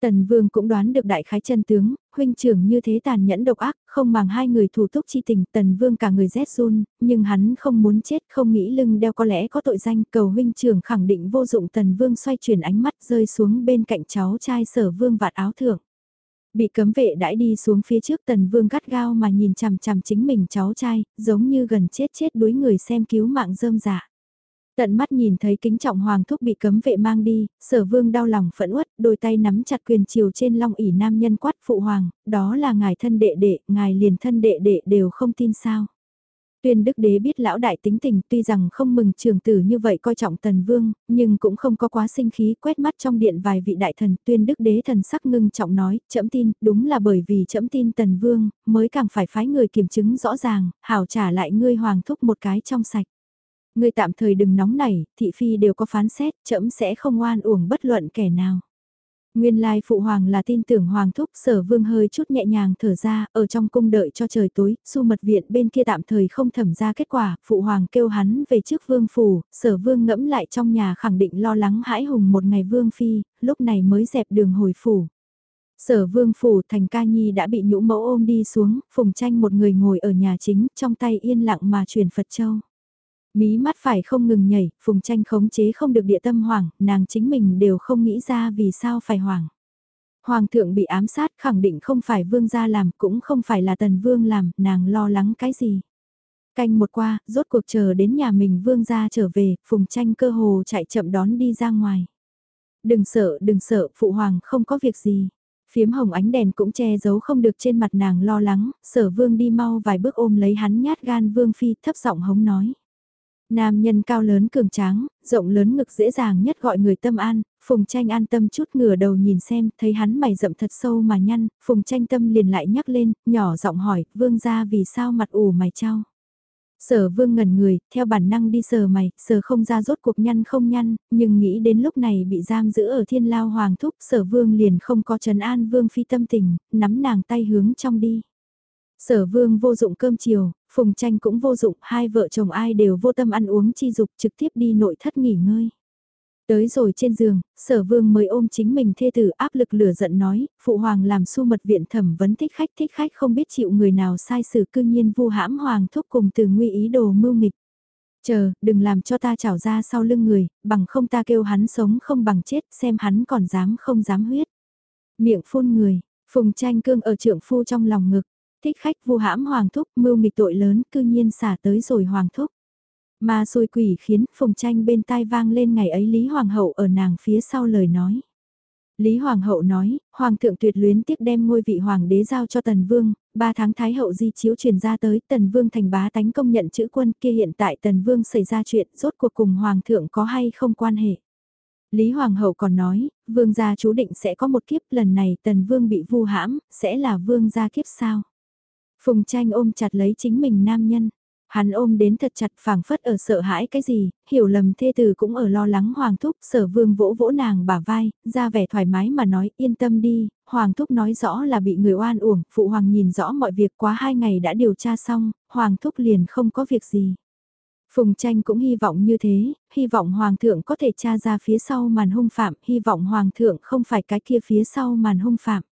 Tần Vương cũng đoán được đại khái chân tướng, huynh trưởng như thế tàn nhẫn độc ác, không màng hai người thủ túc chi tình, Tần Vương cả người rét run, nhưng hắn không muốn chết, không nghĩ lưng đeo có lẽ có tội danh, cầu huynh trưởng khẳng định vô dụng Tần Vương xoay chuyển ánh mắt rơi xuống bên cạnh cháu trai sở vương vạt áo thượng. Bị cấm vệ đãi đi xuống phía trước Tần Vương gắt gao mà nhìn chằm chằm chính mình cháu trai, giống như gần chết chết đuối người xem cứu mạng rơm dạ. Tận mắt nhìn thấy kính trọng hoàng thúc bị cấm vệ mang đi, sở vương đau lòng phẫn uất, đôi tay nắm chặt quyền chiều trên long ỉ nam nhân quát phụ hoàng, đó là ngài thân đệ đệ, ngài liền thân đệ đệ đều không tin sao. Tuyên đức đế biết lão đại tính tình tuy rằng không mừng trường tử như vậy coi trọng tần vương, nhưng cũng không có quá sinh khí quét mắt trong điện vài vị đại thần. Tuyên đức đế thần sắc ngưng trọng nói, chậm tin, đúng là bởi vì chậm tin tần vương, mới càng phải phái người kiểm chứng rõ ràng, hảo trả lại ngươi hoàng thúc một cái trong sạch. Ngươi tạm thời đừng nóng nảy, thị phi đều có phán xét, chậm sẽ không oan uổng bất luận kẻ nào. Nguyên lai phụ hoàng là tin tưởng hoàng thúc sở vương hơi chút nhẹ nhàng thở ra, ở trong cung đợi cho trời tối, su mật viện bên kia tạm thời không thẩm ra kết quả, phụ hoàng kêu hắn về trước vương phủ, sở vương ngẫm lại trong nhà khẳng định lo lắng hãi hùng một ngày vương phi, lúc này mới dẹp đường hồi phủ. Sở vương phủ thành ca nhi đã bị nhũ mẫu ôm đi xuống, phùng tranh một người ngồi ở nhà chính, trong tay yên lặng mà truyền Phật Châu. Mí mắt phải không ngừng nhảy, phùng tranh khống chế không được địa tâm hoảng, nàng chính mình đều không nghĩ ra vì sao phải hoảng. Hoàng thượng bị ám sát khẳng định không phải vương gia làm, cũng không phải là tần vương làm, nàng lo lắng cái gì. Canh một qua, rốt cuộc chờ đến nhà mình vương gia trở về, phùng tranh cơ hồ chạy chậm đón đi ra ngoài. Đừng sợ, đừng sợ, phụ hoàng không có việc gì. Phiếm hồng ánh đèn cũng che giấu không được trên mặt nàng lo lắng, sở vương đi mau vài bước ôm lấy hắn nhát gan vương phi thấp giọng hống nói. Nam nhân cao lớn cường tráng, rộng lớn ngực dễ dàng nhất gọi người tâm an, Phùng Tranh an tâm chút ngửa đầu nhìn xem, thấy hắn mày rậm thật sâu mà nhăn, Phùng Tranh tâm liền lại nhắc lên, nhỏ giọng hỏi, vương gia vì sao mặt ủ mày trao. Sở vương ngẩn người, theo bản năng đi sờ mày, sờ không ra rốt cuộc nhăn không nhăn, nhưng nghĩ đến lúc này bị giam giữ ở thiên lao hoàng thúc, sở vương liền không có trấn an vương phi tâm tình, nắm nàng tay hướng trong đi. Sở vương vô dụng cơm chiều, Phùng tranh cũng vô dụng, hai vợ chồng ai đều vô tâm ăn uống chi dục trực tiếp đi nội thất nghỉ ngơi. Tới rồi trên giường, sở vương mới ôm chính mình thê tử áp lực lửa giận nói, phụ hoàng làm su mật viện thẩm vấn thích khách thích khách không biết chịu người nào sai xử cương nhiên vu hãm hoàng thúc cùng từ nguy ý đồ mưu nghịch. Chờ, đừng làm cho ta trảo ra sau lưng người, bằng không ta kêu hắn sống không bằng chết xem hắn còn dám không dám huyết. Miệng phun người, phùng tranh cương ở trượng phu trong lòng ngực, thích khách vu hãm hoàng thúc mưu nghịch tội lớn cư nhiên xả tới rồi hoàng thúc. Mà xôi quỷ khiến phùng tranh bên tai vang lên ngày ấy Lý Hoàng hậu ở nàng phía sau lời nói. Lý Hoàng hậu nói, Hoàng thượng tuyệt luyến tiếc đem ngôi vị Hoàng đế giao cho Tần Vương, ba tháng Thái hậu di chiếu truyền ra tới Tần Vương thành bá tánh công nhận chữ quân kia hiện tại Tần Vương xảy ra chuyện rốt cuộc cùng Hoàng thượng có hay không quan hệ. Lý Hoàng hậu còn nói, vương gia chú định sẽ có một kiếp lần này tần vương bị vu hãm, sẽ là vương gia kiếp sao? Phùng tranh ôm chặt lấy chính mình nam nhân. Hắn ôm đến thật chặt phảng phất ở sợ hãi cái gì, hiểu lầm thê tử cũng ở lo lắng Hoàng Thúc, sở vương vỗ vỗ nàng bả vai, ra vẻ thoải mái mà nói yên tâm đi, Hoàng Thúc nói rõ là bị người oan uổng, Phụ Hoàng nhìn rõ mọi việc quá hai ngày đã điều tra xong, Hoàng Thúc liền không có việc gì. Phùng tranh cũng hy vọng như thế, hy vọng Hoàng thượng có thể tra ra phía sau màn hung phạm, hy vọng Hoàng thượng không phải cái kia phía sau màn hung phạm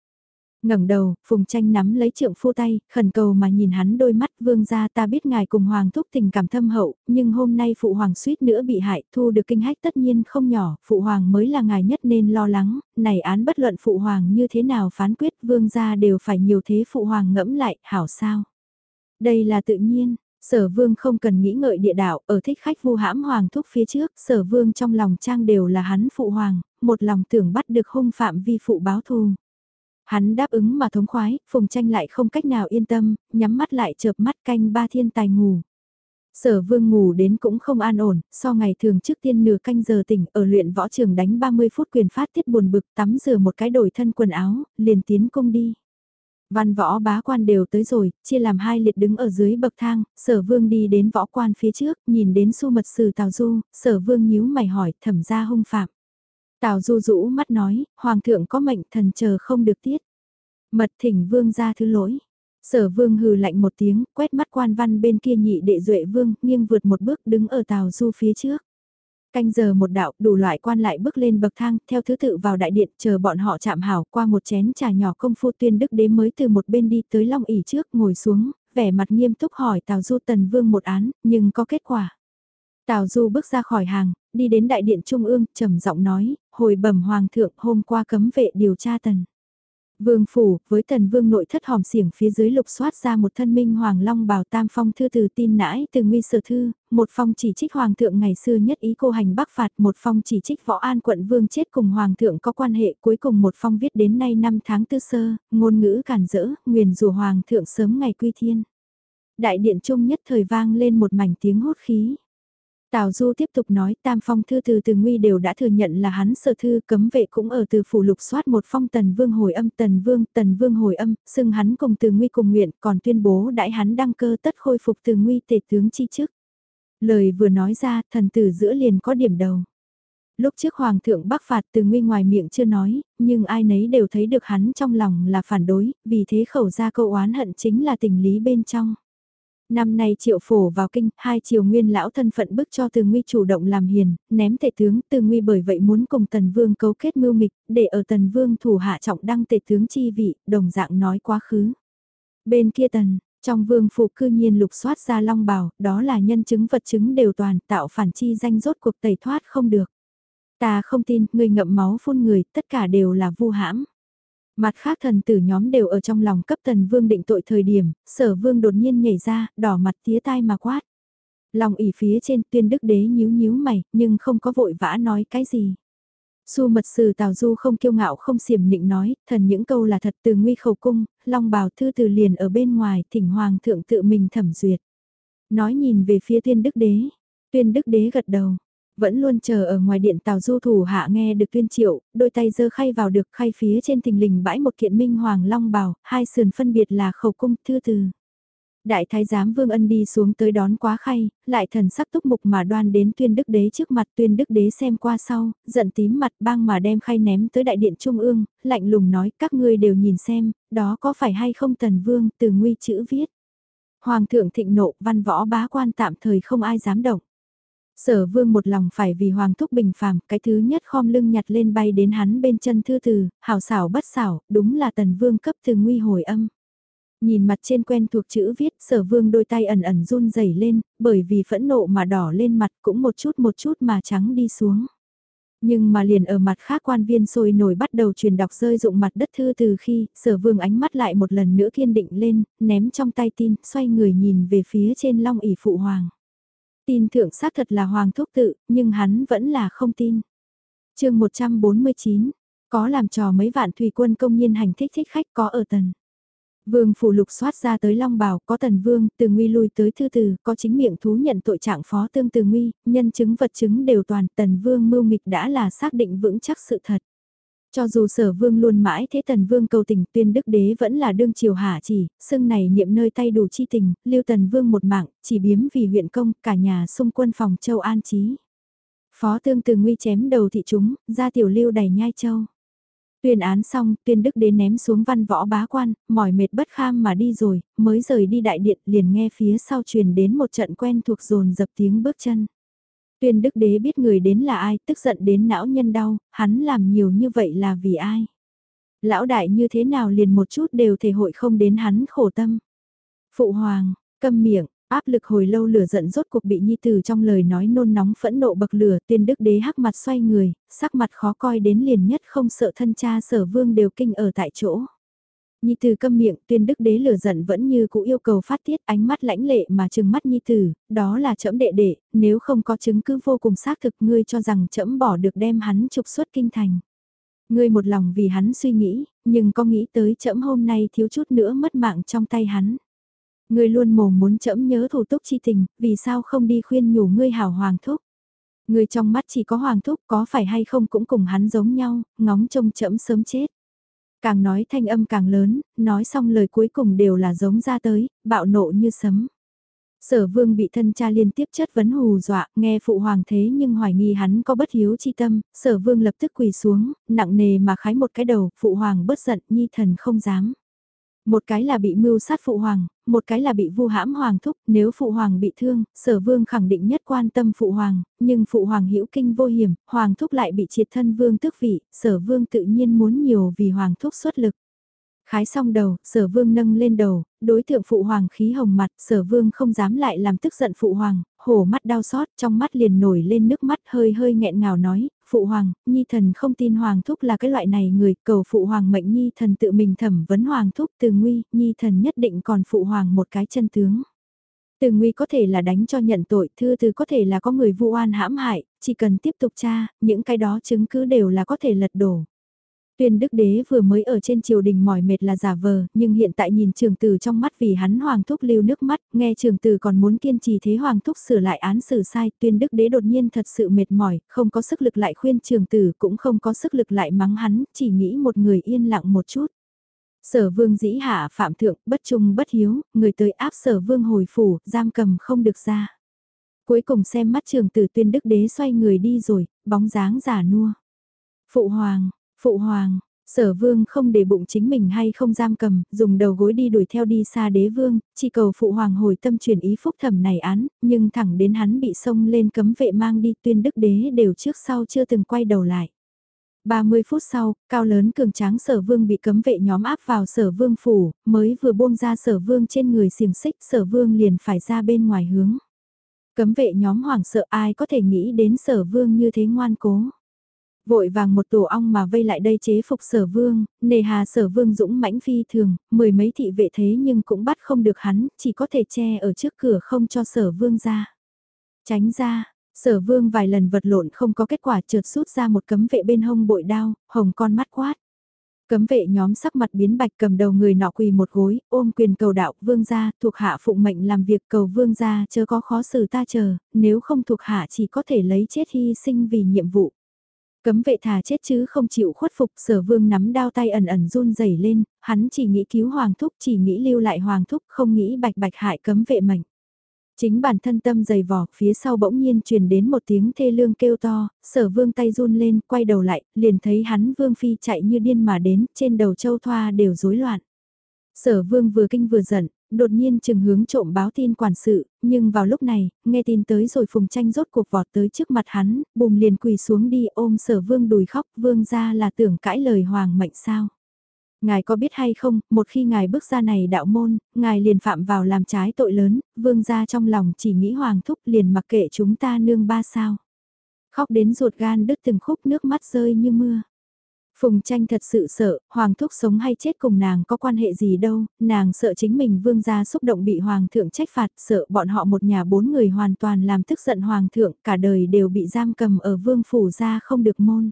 ngẩng đầu, Phùng Tranh nắm lấy trượng phu tay, khẩn cầu mà nhìn hắn đôi mắt vương gia ta biết ngài cùng Hoàng thúc tình cảm thâm hậu, nhưng hôm nay Phụ Hoàng suýt nữa bị hại, thu được kinh hách tất nhiên không nhỏ, Phụ Hoàng mới là ngài nhất nên lo lắng, này án bất luận Phụ Hoàng như thế nào phán quyết vương gia đều phải nhiều thế Phụ Hoàng ngẫm lại, hảo sao. Đây là tự nhiên, Sở vương không cần nghĩ ngợi địa đạo, ở thích khách vu hãm hoàng thúc phía trước, sở vương trong lòng trang đều là hắn phụ hoàng, một lòng tưởng bắt được hung phạm vi phụ báo thù. Hắn đáp ứng mà thống khoái, Phùng Tranh lại không cách nào yên tâm, nhắm mắt lại chợp mắt canh ba thiên tài ngủ. Sở vương ngủ đến cũng không an ổn, so ngày thường trước tiên nửa canh giờ tỉnh ở luyện võ trường đánh 30 phút quyền phát tiết buồn bực tắm rửa một cái đổi thân quần áo, liền tiến công đi. Văn võ bá quan đều tới rồi, chia làm hai liệt đứng ở dưới bậc thang, sở vương đi đến võ quan phía trước, nhìn đến su mật sử Tào Du, sở vương nhíu mày hỏi thẩm gia hung phạm. Tào Du rũ mắt nói, Hoàng thượng có mệnh thần chờ không được tiết. Mật thỉnh vương ra thứ lỗi. Sở vương hừ lạnh một tiếng, quét mắt quan văn bên kia nhị đệ duệ vương, nghiêng vượt một bước đứng ở Tào Du phía trước. Canh giờ một đạo, đủ loại quan lại bước lên bậc thang, theo thứ tự vào đại điện, chờ bọn họ chạm hảo qua một chén trà nhỏ công phu tuyên đức đế mới từ một bên đi tới long ỉ trước, ngồi xuống, vẻ mặt nghiêm túc hỏi Tào Du Tần Vương một án, nhưng có kết quả. Tào Du bước ra khỏi hàng, đi đến đại điện trung ương, trầm giọng nói, hồi bẩm hoàng thượng hôm qua cấm vệ điều tra tần. Vương phủ, với tần vương nội thất hòm xiển phía dưới lục soát ra một thân minh hoàng long bào tam phong thư từ tin nãi từ nguy sở thư, một phong chỉ trích hoàng thượng ngày xưa nhất ý cô hành bắc phạt, một phong chỉ trích võ an quận vương chết cùng hoàng thượng có quan hệ, cuối cùng một phong viết đến nay năm tháng tư sơ, ngôn ngữ cản rỡ, nguyền rủa hoàng thượng sớm ngày quy thiên. Đại điện trung nhất thời vang lên một mảnh tiếng hốt khí. Tào Du tiếp tục nói tam phong thư từ từ nguy đều đã thừa nhận là hắn sở thư cấm vệ cũng ở từ phủ lục soát một phong tần vương hồi âm tần vương tần vương hồi âm, xưng hắn cùng từ nguy cùng nguyện còn tuyên bố đại hắn đăng cơ tất khôi phục từ nguy tể tướng chi chức. Lời vừa nói ra thần tử giữa liền có điểm đầu. Lúc trước Hoàng thượng bắc phạt từ nguy ngoài miệng chưa nói, nhưng ai nấy đều thấy được hắn trong lòng là phản đối, vì thế khẩu ra câu oán hận chính là tình lý bên trong. Năm nay triệu phổ vào kinh, hai triều nguyên lão thân phận bức cho từ nguy chủ động làm hiền, ném tể tướng từ nguy bởi vậy muốn cùng tần vương cấu kết mưu mịch, để ở tần vương thủ hạ trọng đăng tể tướng chi vị, đồng dạng nói quá khứ. Bên kia tần, trong vương phụ cư nhiên lục soát ra long bào, đó là nhân chứng vật chứng đều toàn tạo phản chi danh rốt cuộc tẩy thoát không được. Ta không tin, người ngậm máu phun người, tất cả đều là vu hãm. Mặt khác thần tử nhóm đều ở trong lòng cấp tần vương định tội thời điểm, sở vương đột nhiên nhảy ra, đỏ mặt tía tai mà quát. Lòng ỉ phía trên tuyên đức đế nhíu nhíu mày, nhưng không có vội vã nói cái gì. Su mật sử Tào Du không kiêu ngạo không xiểm nịnh nói, thần những câu là thật từ nguy khẩu cung, long bào thư từ liền ở bên ngoài, thỉnh hoàng thượng tự mình thẩm duyệt. Nói nhìn về phía tuyên đức đế, tuyên đức đế gật đầu, vẫn luôn chờ ở ngoài điện tàu du thủ hạ nghe được tuyên triệu, đôi tay giơ khay vào được khay phía trên thình lình bãi một kiện minh hoàng long bào, hai sườn phân biệt là khẩu cung thư từ. Đại thái giám Vương Ân đi xuống tới đón quá khay, lại thần sắc túc mục mà đoan đến tuyên đức đế trước mặt tuyên đức đế xem qua sau, giận tím mặt băng mà đem khay ném tới đại điện trung ương, lạnh lùng nói các ngươi đều nhìn xem, đó có phải hay không tần vương từ nguy chữ viết. Hoàng thượng thịnh nộ văn võ bá quan tạm thời không ai dám động. Sở vương một lòng phải vì hoàng thúc bình phàm, cái thứ nhất khom lưng nhặt lên bay đến hắn bên chân thư từ, hảo xảo bất xảo, đúng là tần vương cấp từ nguy hồi âm. Nhìn mặt trên quen thuộc chữ viết, sở vương đôi tay ẩn ẩn run rẩy lên, bởi vì phẫn nộ mà đỏ lên mặt cũng một chút một chút mà trắng đi xuống. Nhưng mà liền ở mặt khác quan viên sôi nổi bắt đầu truyền đọc rơi dụng mặt đất thư từ khi sở vương ánh mắt lại một lần nữa kiên định lên, ném trong tay tin, xoay người nhìn về phía trên long ỉ phụ hoàng. Tin thượng xác thật là hoàng thúc tự, nhưng hắn vẫn là không tin. chương 149, có làm trò mấy vạn thủy quân công nhiên hành thích thích khách có ở tần. Vương phủ lục soát ra tới Long Bảo, có Tần Vương, từ Nguy lui tới Thư Từ, có chính miệng thú nhận tội trạng phó tương từ Nguy, nhân chứng vật chứng đều toàn, Tần Vương mưu nghịch đã là xác định vững chắc sự thật. Cho dù sở vương luôn mãi thế tần vương cầu tình tuyên đức đế vẫn là đương triều hạ chỉ, xưng này niệm nơi tay đủ chi tình, lưu tần vương một mạng, chỉ biếm vì huyện công, cả nhà xung quân phòng châu an trí. Phó tương từ nguy chém đầu thị chúng, ra tiểu lưu đầy nhai châu. Tuyên án xong, tuyên đức đế ném xuống văn võ bá quan, mỏi mệt bất kham mà đi rồi, mới rời đi đại điện liền nghe phía sau truyền đến một trận quen thuộc dồn dập tiếng bước chân. Tuyên đức đế biết người đến là ai, tức giận đến não nhân đau, hắn làm nhiều như vậy là vì ai. Lão đại như thế nào liền một chút đều thể hội không đến hắn khổ tâm. Phụ hoàng, câm miệng, áp lực hồi lâu lửa giận rốt cuộc bị nhi tử trong lời nói nôn nóng phẫn nộ bậc lửa tuyên đức đế hắc mặt xoay người, sắc mặt khó coi đến liền nhất không sợ thân cha sở vương đều kinh ở tại chỗ. Nhi Tử câm miệng, tuyên đức đế lửa giận vẫn như cũ yêu cầu phát tiết ánh mắt lãnh lệ mà trừng mắt Nhi Tử, đó là trẫm đệ đệ, nếu không có chứng cứ vô cùng xác thực ngươi cho rằng trẫm bỏ được đem hắn trục xuất kinh thành. Ngươi một lòng vì hắn suy nghĩ, nhưng có nghĩ tới trẫm hôm nay thiếu chút nữa mất mạng trong tay hắn. Ngươi luôn mồm muốn trẫm nhớ thủ túc chi tình, vì sao không đi khuyên nhủ ngươi hảo hoàng thúc. Ngươi trong mắt chỉ có hoàng thúc có phải hay không cũng cùng hắn giống nhau, ngóng trông trẫm sớm chết. Càng nói thanh âm càng lớn, nói xong lời cuối cùng đều là giống ra tới, bạo nộ như sấm. Sở vương bị thân cha liên tiếp chất vấn hù dọa, nghe phụ hoàng thế nhưng hoài nghi hắn có bất hiếu chi tâm, sở vương lập tức quỳ xuống, nặng nề mà khái một cái đầu, phụ hoàng bất giận, nhi thần không dám. Một cái là bị mưu sát phụ hoàng, một cái là bị vu hãm hoàng thúc, nếu phụ hoàng bị thương, sở vương khẳng định nhất quan tâm phụ hoàng, nhưng phụ hoàng hữu kinh vô hiểm, hoàng thúc lại bị triệt thân vương tước vị, sở vương tự nhiên muốn nhiều vì hoàng thúc xuất lực. Khái xong đầu, sở vương nâng lên đầu, đối tượng phụ hoàng khí hồng mặt, sở vương không dám lại làm tức giận phụ hoàng, hổ mắt đau xót, trong mắt liền nổi lên nước mắt hơi hơi nghẹn ngào nói, phụ hoàng, nhi thần không tin hoàng thúc là cái loại này người, cầu phụ hoàng mệnh nhi thần tự mình thẩm vấn hoàng thúc từ nguy, nhi thần nhất định còn phụ hoàng một cái chân tướng. Từ nguy có thể là đánh cho nhận tội, thư từ có thể là có người vu oan hãm hại, chỉ cần tiếp tục tra, những cái đó chứng cứ đều là có thể lật đổ. Tuyên đức đế vừa mới ở trên triều đình mỏi mệt là giả vờ, nhưng hiện tại nhìn trường tử trong mắt vì hắn hoàng thúc lưu nước mắt, nghe trường tử còn muốn kiên trì thế hoàng thúc sửa lại án xử sai, tuyên đức đế đột nhiên thật sự mệt mỏi, không có sức lực lại khuyên trường tử cũng không có sức lực lại mắng hắn, chỉ nghĩ một người yên lặng một chút. Sở vương dĩ hạ phạm thượng, bất trung bất hiếu, người tới áp sở vương hồi phủ, giam cầm không được ra. Cuối cùng xem mắt trường tử tuyên đức đế xoay người đi rồi, bóng dáng giả nua. Phụ hoàng, Phụ hoàng, sở vương không để bụng chính mình hay không giam cầm, dùng đầu gối đi đuổi theo đi xa đế vương, chỉ cầu phụ hoàng hồi tâm chuyển ý phúc thẩm này án, nhưng thẳng đến hắn bị sông lên cấm vệ mang đi tuyên đức đế đều trước sau chưa từng quay đầu lại. 30 phút sau, cao lớn cường tráng sở vương bị cấm vệ nhóm áp vào sở vương phủ, mới vừa buông ra sở vương trên người xiềng xích sở vương liền phải ra bên ngoài hướng. Cấm vệ nhóm hoảng sợ ai có thể nghĩ đến sở vương như thế ngoan cố. Vội vàng một tổ ong mà vây lại đây chế phục sở vương, nề hà sở vương dũng mãnh phi thường, mười mấy thị vệ thế nhưng cũng bắt không được hắn, chỉ có thể che ở trước cửa không cho sở vương ra. Tránh ra, sở vương vài lần vật lộn không có kết quả trượt rút ra một cấm vệ bên hông bội đao, hồng con mắt quát. Cấm vệ nhóm sắc mặt biến bạch cầm đầu người nọ quỳ một gối, ôm quyền cầu đạo vương gia thuộc hạ phụng mệnh làm việc cầu vương gia chớ có khó xử ta chờ, nếu không thuộc hạ chỉ có thể lấy chết hy sinh vì nhiệm vụ. Cấm vệ thà chết chứ không chịu khuất phục sở vương nắm đao tay ẩn ẩn run rẩy lên, hắn chỉ nghĩ cứu hoàng thúc chỉ nghĩ lưu lại hoàng thúc không nghĩ bạch bạch hại cấm vệ mệnh. Chính bản thân tâm dày vỏ, phía sau bỗng nhiên truyền đến một tiếng thê lương kêu to, sở vương tay run lên, quay đầu lại, liền thấy hắn vương phi chạy như điên mà đến, trên đầu châu thoa đều rối loạn. Sở vương vừa kinh vừa giận, đột nhiên chừng hướng trộm báo tin quản sự, nhưng vào lúc này, nghe tin tới rồi phùng tranh rốt cuộc vọt tới trước mặt hắn, bùm liền quỳ xuống đi ôm sở vương đùi khóc, vương ra là tưởng cãi lời hoàng mệnh sao. Ngài có biết hay không, một khi ngài bước ra này đạo môn, ngài liền phạm vào làm trái tội lớn, vương ra trong lòng chỉ nghĩ hoàng thúc liền mặc kệ chúng ta nương ba sao. Khóc đến ruột gan đứt từng khúc nước mắt rơi như mưa. Phùng tranh thật sự sợ, hoàng thúc sống hay chết cùng nàng có quan hệ gì đâu, nàng sợ chính mình vương gia xúc động bị hoàng thượng trách phạt, sợ bọn họ một nhà bốn người hoàn toàn làm tức giận hoàng thượng, cả đời đều bị giam cầm ở vương phủ ra không được môn.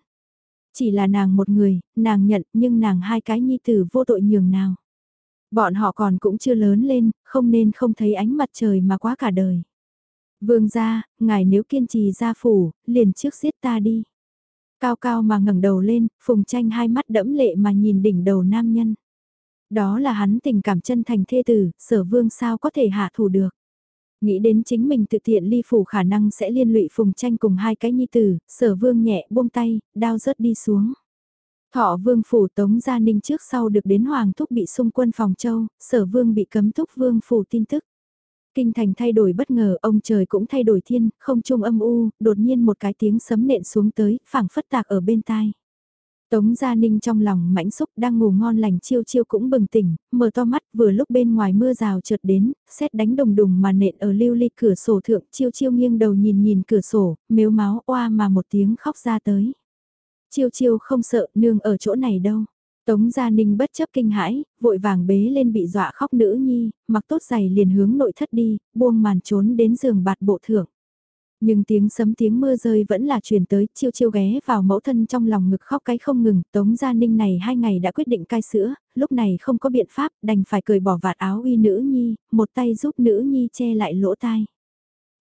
Chỉ là nàng một người, nàng nhận nhưng nàng hai cái nhi tử vô tội nhường nào. Bọn họ còn cũng chưa lớn lên, không nên không thấy ánh mặt trời mà quá cả đời. Vương gia, ngài nếu kiên trì ra phủ, liền trước giết ta đi. Cao cao mà ngẩng đầu lên, phùng tranh hai mắt đẫm lệ mà nhìn đỉnh đầu nam nhân. Đó là hắn tình cảm chân thành thê tử, sở vương sao có thể hạ thủ được. Nghĩ đến chính mình tự tiện ly phủ khả năng sẽ liên lụy phùng tranh cùng hai cái nhi tử, sở vương nhẹ buông tay, đao rớt đi xuống. Thọ vương phủ tống gia ninh trước sau được đến hoàng thúc bị xung quân phòng châu, sở vương bị cấm thúc vương phủ tin tức. Kinh thành thay đổi bất ngờ, ông trời cũng thay đổi thiên, không trung âm u, đột nhiên một cái tiếng sấm nện xuống tới, phảng phất tạc ở bên tai. Tống Gia Ninh trong lòng mãnh xúc đang ngủ ngon lành chiêu chiêu cũng bừng tỉnh, mở to mắt vừa lúc bên ngoài mưa rào chợt đến, xét đánh đồng đùng mà nện ở lưu ly cửa sổ thượng chiêu chiêu nghiêng đầu nhìn nhìn cửa sổ, mếu máu oa mà một tiếng khóc ra tới. Chiêu chiêu không sợ nương ở chỗ này đâu. Tống Gia Ninh bất chấp kinh hãi, vội vàng bế lên bị dọa khóc nữ nhi, mặc tốt giày liền hướng nội thất đi, buông màn trốn đến giường bạt bộ thượng. Nhưng tiếng sấm tiếng mưa rơi vẫn là truyền tới, chiêu chiêu ghé vào mẫu thân trong lòng ngực khóc cái không ngừng, Tống Gia Ninh này hai ngày đã quyết định cai sữa, lúc này không có biện pháp, đành phải cười bỏ vạt áo uy nữ nhi, một tay giúp nữ nhi che lại lỗ tai.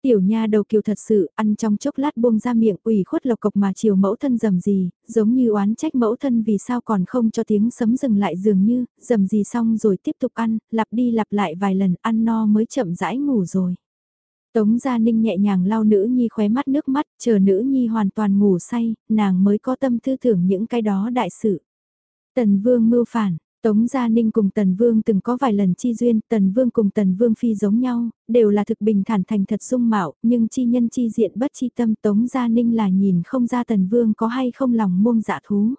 Tiểu nha đầu kiều thật sự, ăn trong chốc lát buông ra miệng ủy khuất lộc cộc mà chiều mẫu thân dầm gì, giống như oán trách mẫu thân vì sao còn không cho tiếng sấm dừng lại dường như, dầm gì xong rồi tiếp tục ăn, lặp đi lặp lại vài lần ăn no mới chậm rãi ngủ rồi. Tống Gia Ninh nhẹ nhàng lau nữ nhi khóe mắt nước mắt, chờ nữ nhi hoàn toàn ngủ say, nàng mới có tâm tư thưởng những cái đó đại sự. Tần Vương mưu phản, Tống Gia Ninh cùng Tần Vương từng có vài lần chi duyên, Tần Vương cùng Tần Vương Phi giống nhau, đều là thực bình thản thành thật dung mạo, nhưng chi nhân chi diện bất chi tâm Tống Gia Ninh là nhìn không ra Tần Vương có hay không lòng muông dạ thú.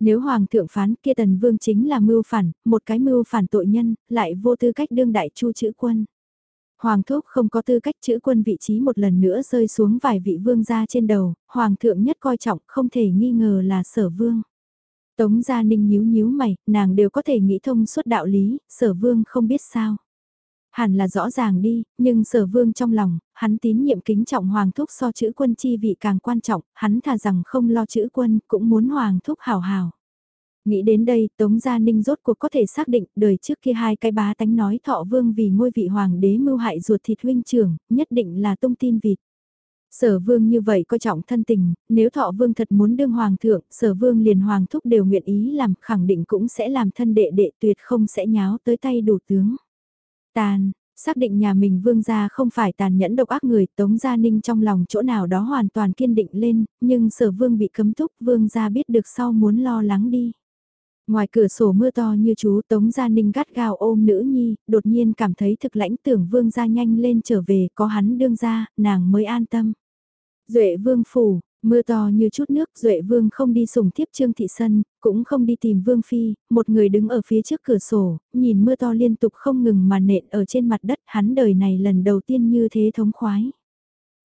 Nếu Hoàng thượng phán kia Tần Vương chính là mưu phản, một cái mưu phản tội nhân, lại vô tư cách đương đại chu chữ quân. Hoàng thúc không có tư cách chữ quân vị trí một lần nữa rơi xuống vài vị vương gia trên đầu, Hoàng thượng nhất coi trọng không thể nghi ngờ là sở vương. Tống Gia Ninh nhíu nhíu mày, nàng đều có thể nghĩ thông suốt đạo lý, sở vương không biết sao. Hẳn là rõ ràng đi, nhưng sở vương trong lòng, hắn tín nhiệm kính trọng hoàng thúc so chữ quân chi vị càng quan trọng, hắn thà rằng không lo chữ quân, cũng muốn hoàng thúc hào hào. Nghĩ đến đây, Tống Gia Ninh rốt cuộc có thể xác định đời trước kia hai cái bá tánh nói thọ vương vì ngôi vị hoàng đế mưu hại ruột thịt huynh trưởng, nhất định là tung tin vịt. Sở vương như vậy coi trọng thân tình, nếu thọ vương thật muốn đương hoàng thượng, sở vương liền hoàng thúc đều nguyện ý làm, khẳng định cũng sẽ làm thân đệ đệ tuyệt không sẽ nháo tới tay đủ tướng. Tàn, xác định nhà mình vương gia không phải tàn nhẫn độc ác người, tống gia ninh trong lòng chỗ nào đó hoàn toàn kiên định lên, nhưng sở vương bị cấm thúc vương gia biết được sau muốn lo lắng đi. Ngoài cửa sổ mưa to như chú Tống Gia Ninh gắt gao ôm nữ nhi, đột nhiên cảm thấy thực lãnh tưởng vương gia nhanh lên trở về, có hắn đương ra, nàng mới an tâm. Duệ vương phủ, mưa to như chút nước, Duệ vương không đi sùng tiếp Trương Thị Sân, cũng không đi tìm vương phi, một người đứng ở phía trước cửa sổ, nhìn mưa to liên tục không ngừng mà nện ở trên mặt đất, hắn đời này lần đầu tiên như thế thống khoái.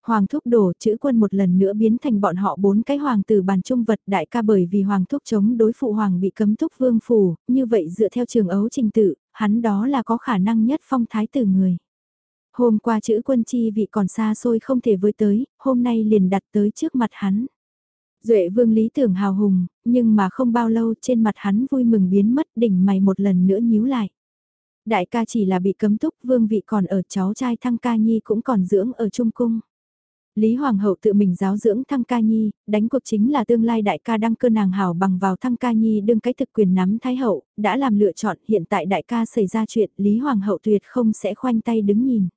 Hoàng thúc đổ chữ quân một lần nữa biến thành bọn họ bốn cái hoàng tử bàn trung vật đại ca bởi vì hoàng thúc chống đối phụ hoàng bị cấm thúc vương phủ, như vậy dựa theo trường ấu trình tự, hắn đó là có khả năng nhất phong thái tử người. Hôm qua chữ quân chi vị còn xa xôi không thể với tới, hôm nay liền đặt tới trước mặt hắn. Duệ vương lý tưởng hào hùng, nhưng mà không bao lâu trên mặt hắn vui mừng biến mất đỉnh mày một lần nữa nhíu lại. Đại ca chỉ là bị cấm túc vương vị còn ở cháu trai thăng ca nhi cũng còn dưỡng ở trung cung. Lý Hoàng hậu tự mình giáo dưỡng Thăng Ca Nhi, đánh cuộc chính là tương lai đại ca đăng cơ nàng hảo bằng vào Thăng Ca Nhi đương cái thực quyền nắm Thái hậu, đã làm lựa chọn hiện tại đại ca xảy ra chuyện Lý Hoàng hậu tuyệt không sẽ khoanh tay đứng nhìn.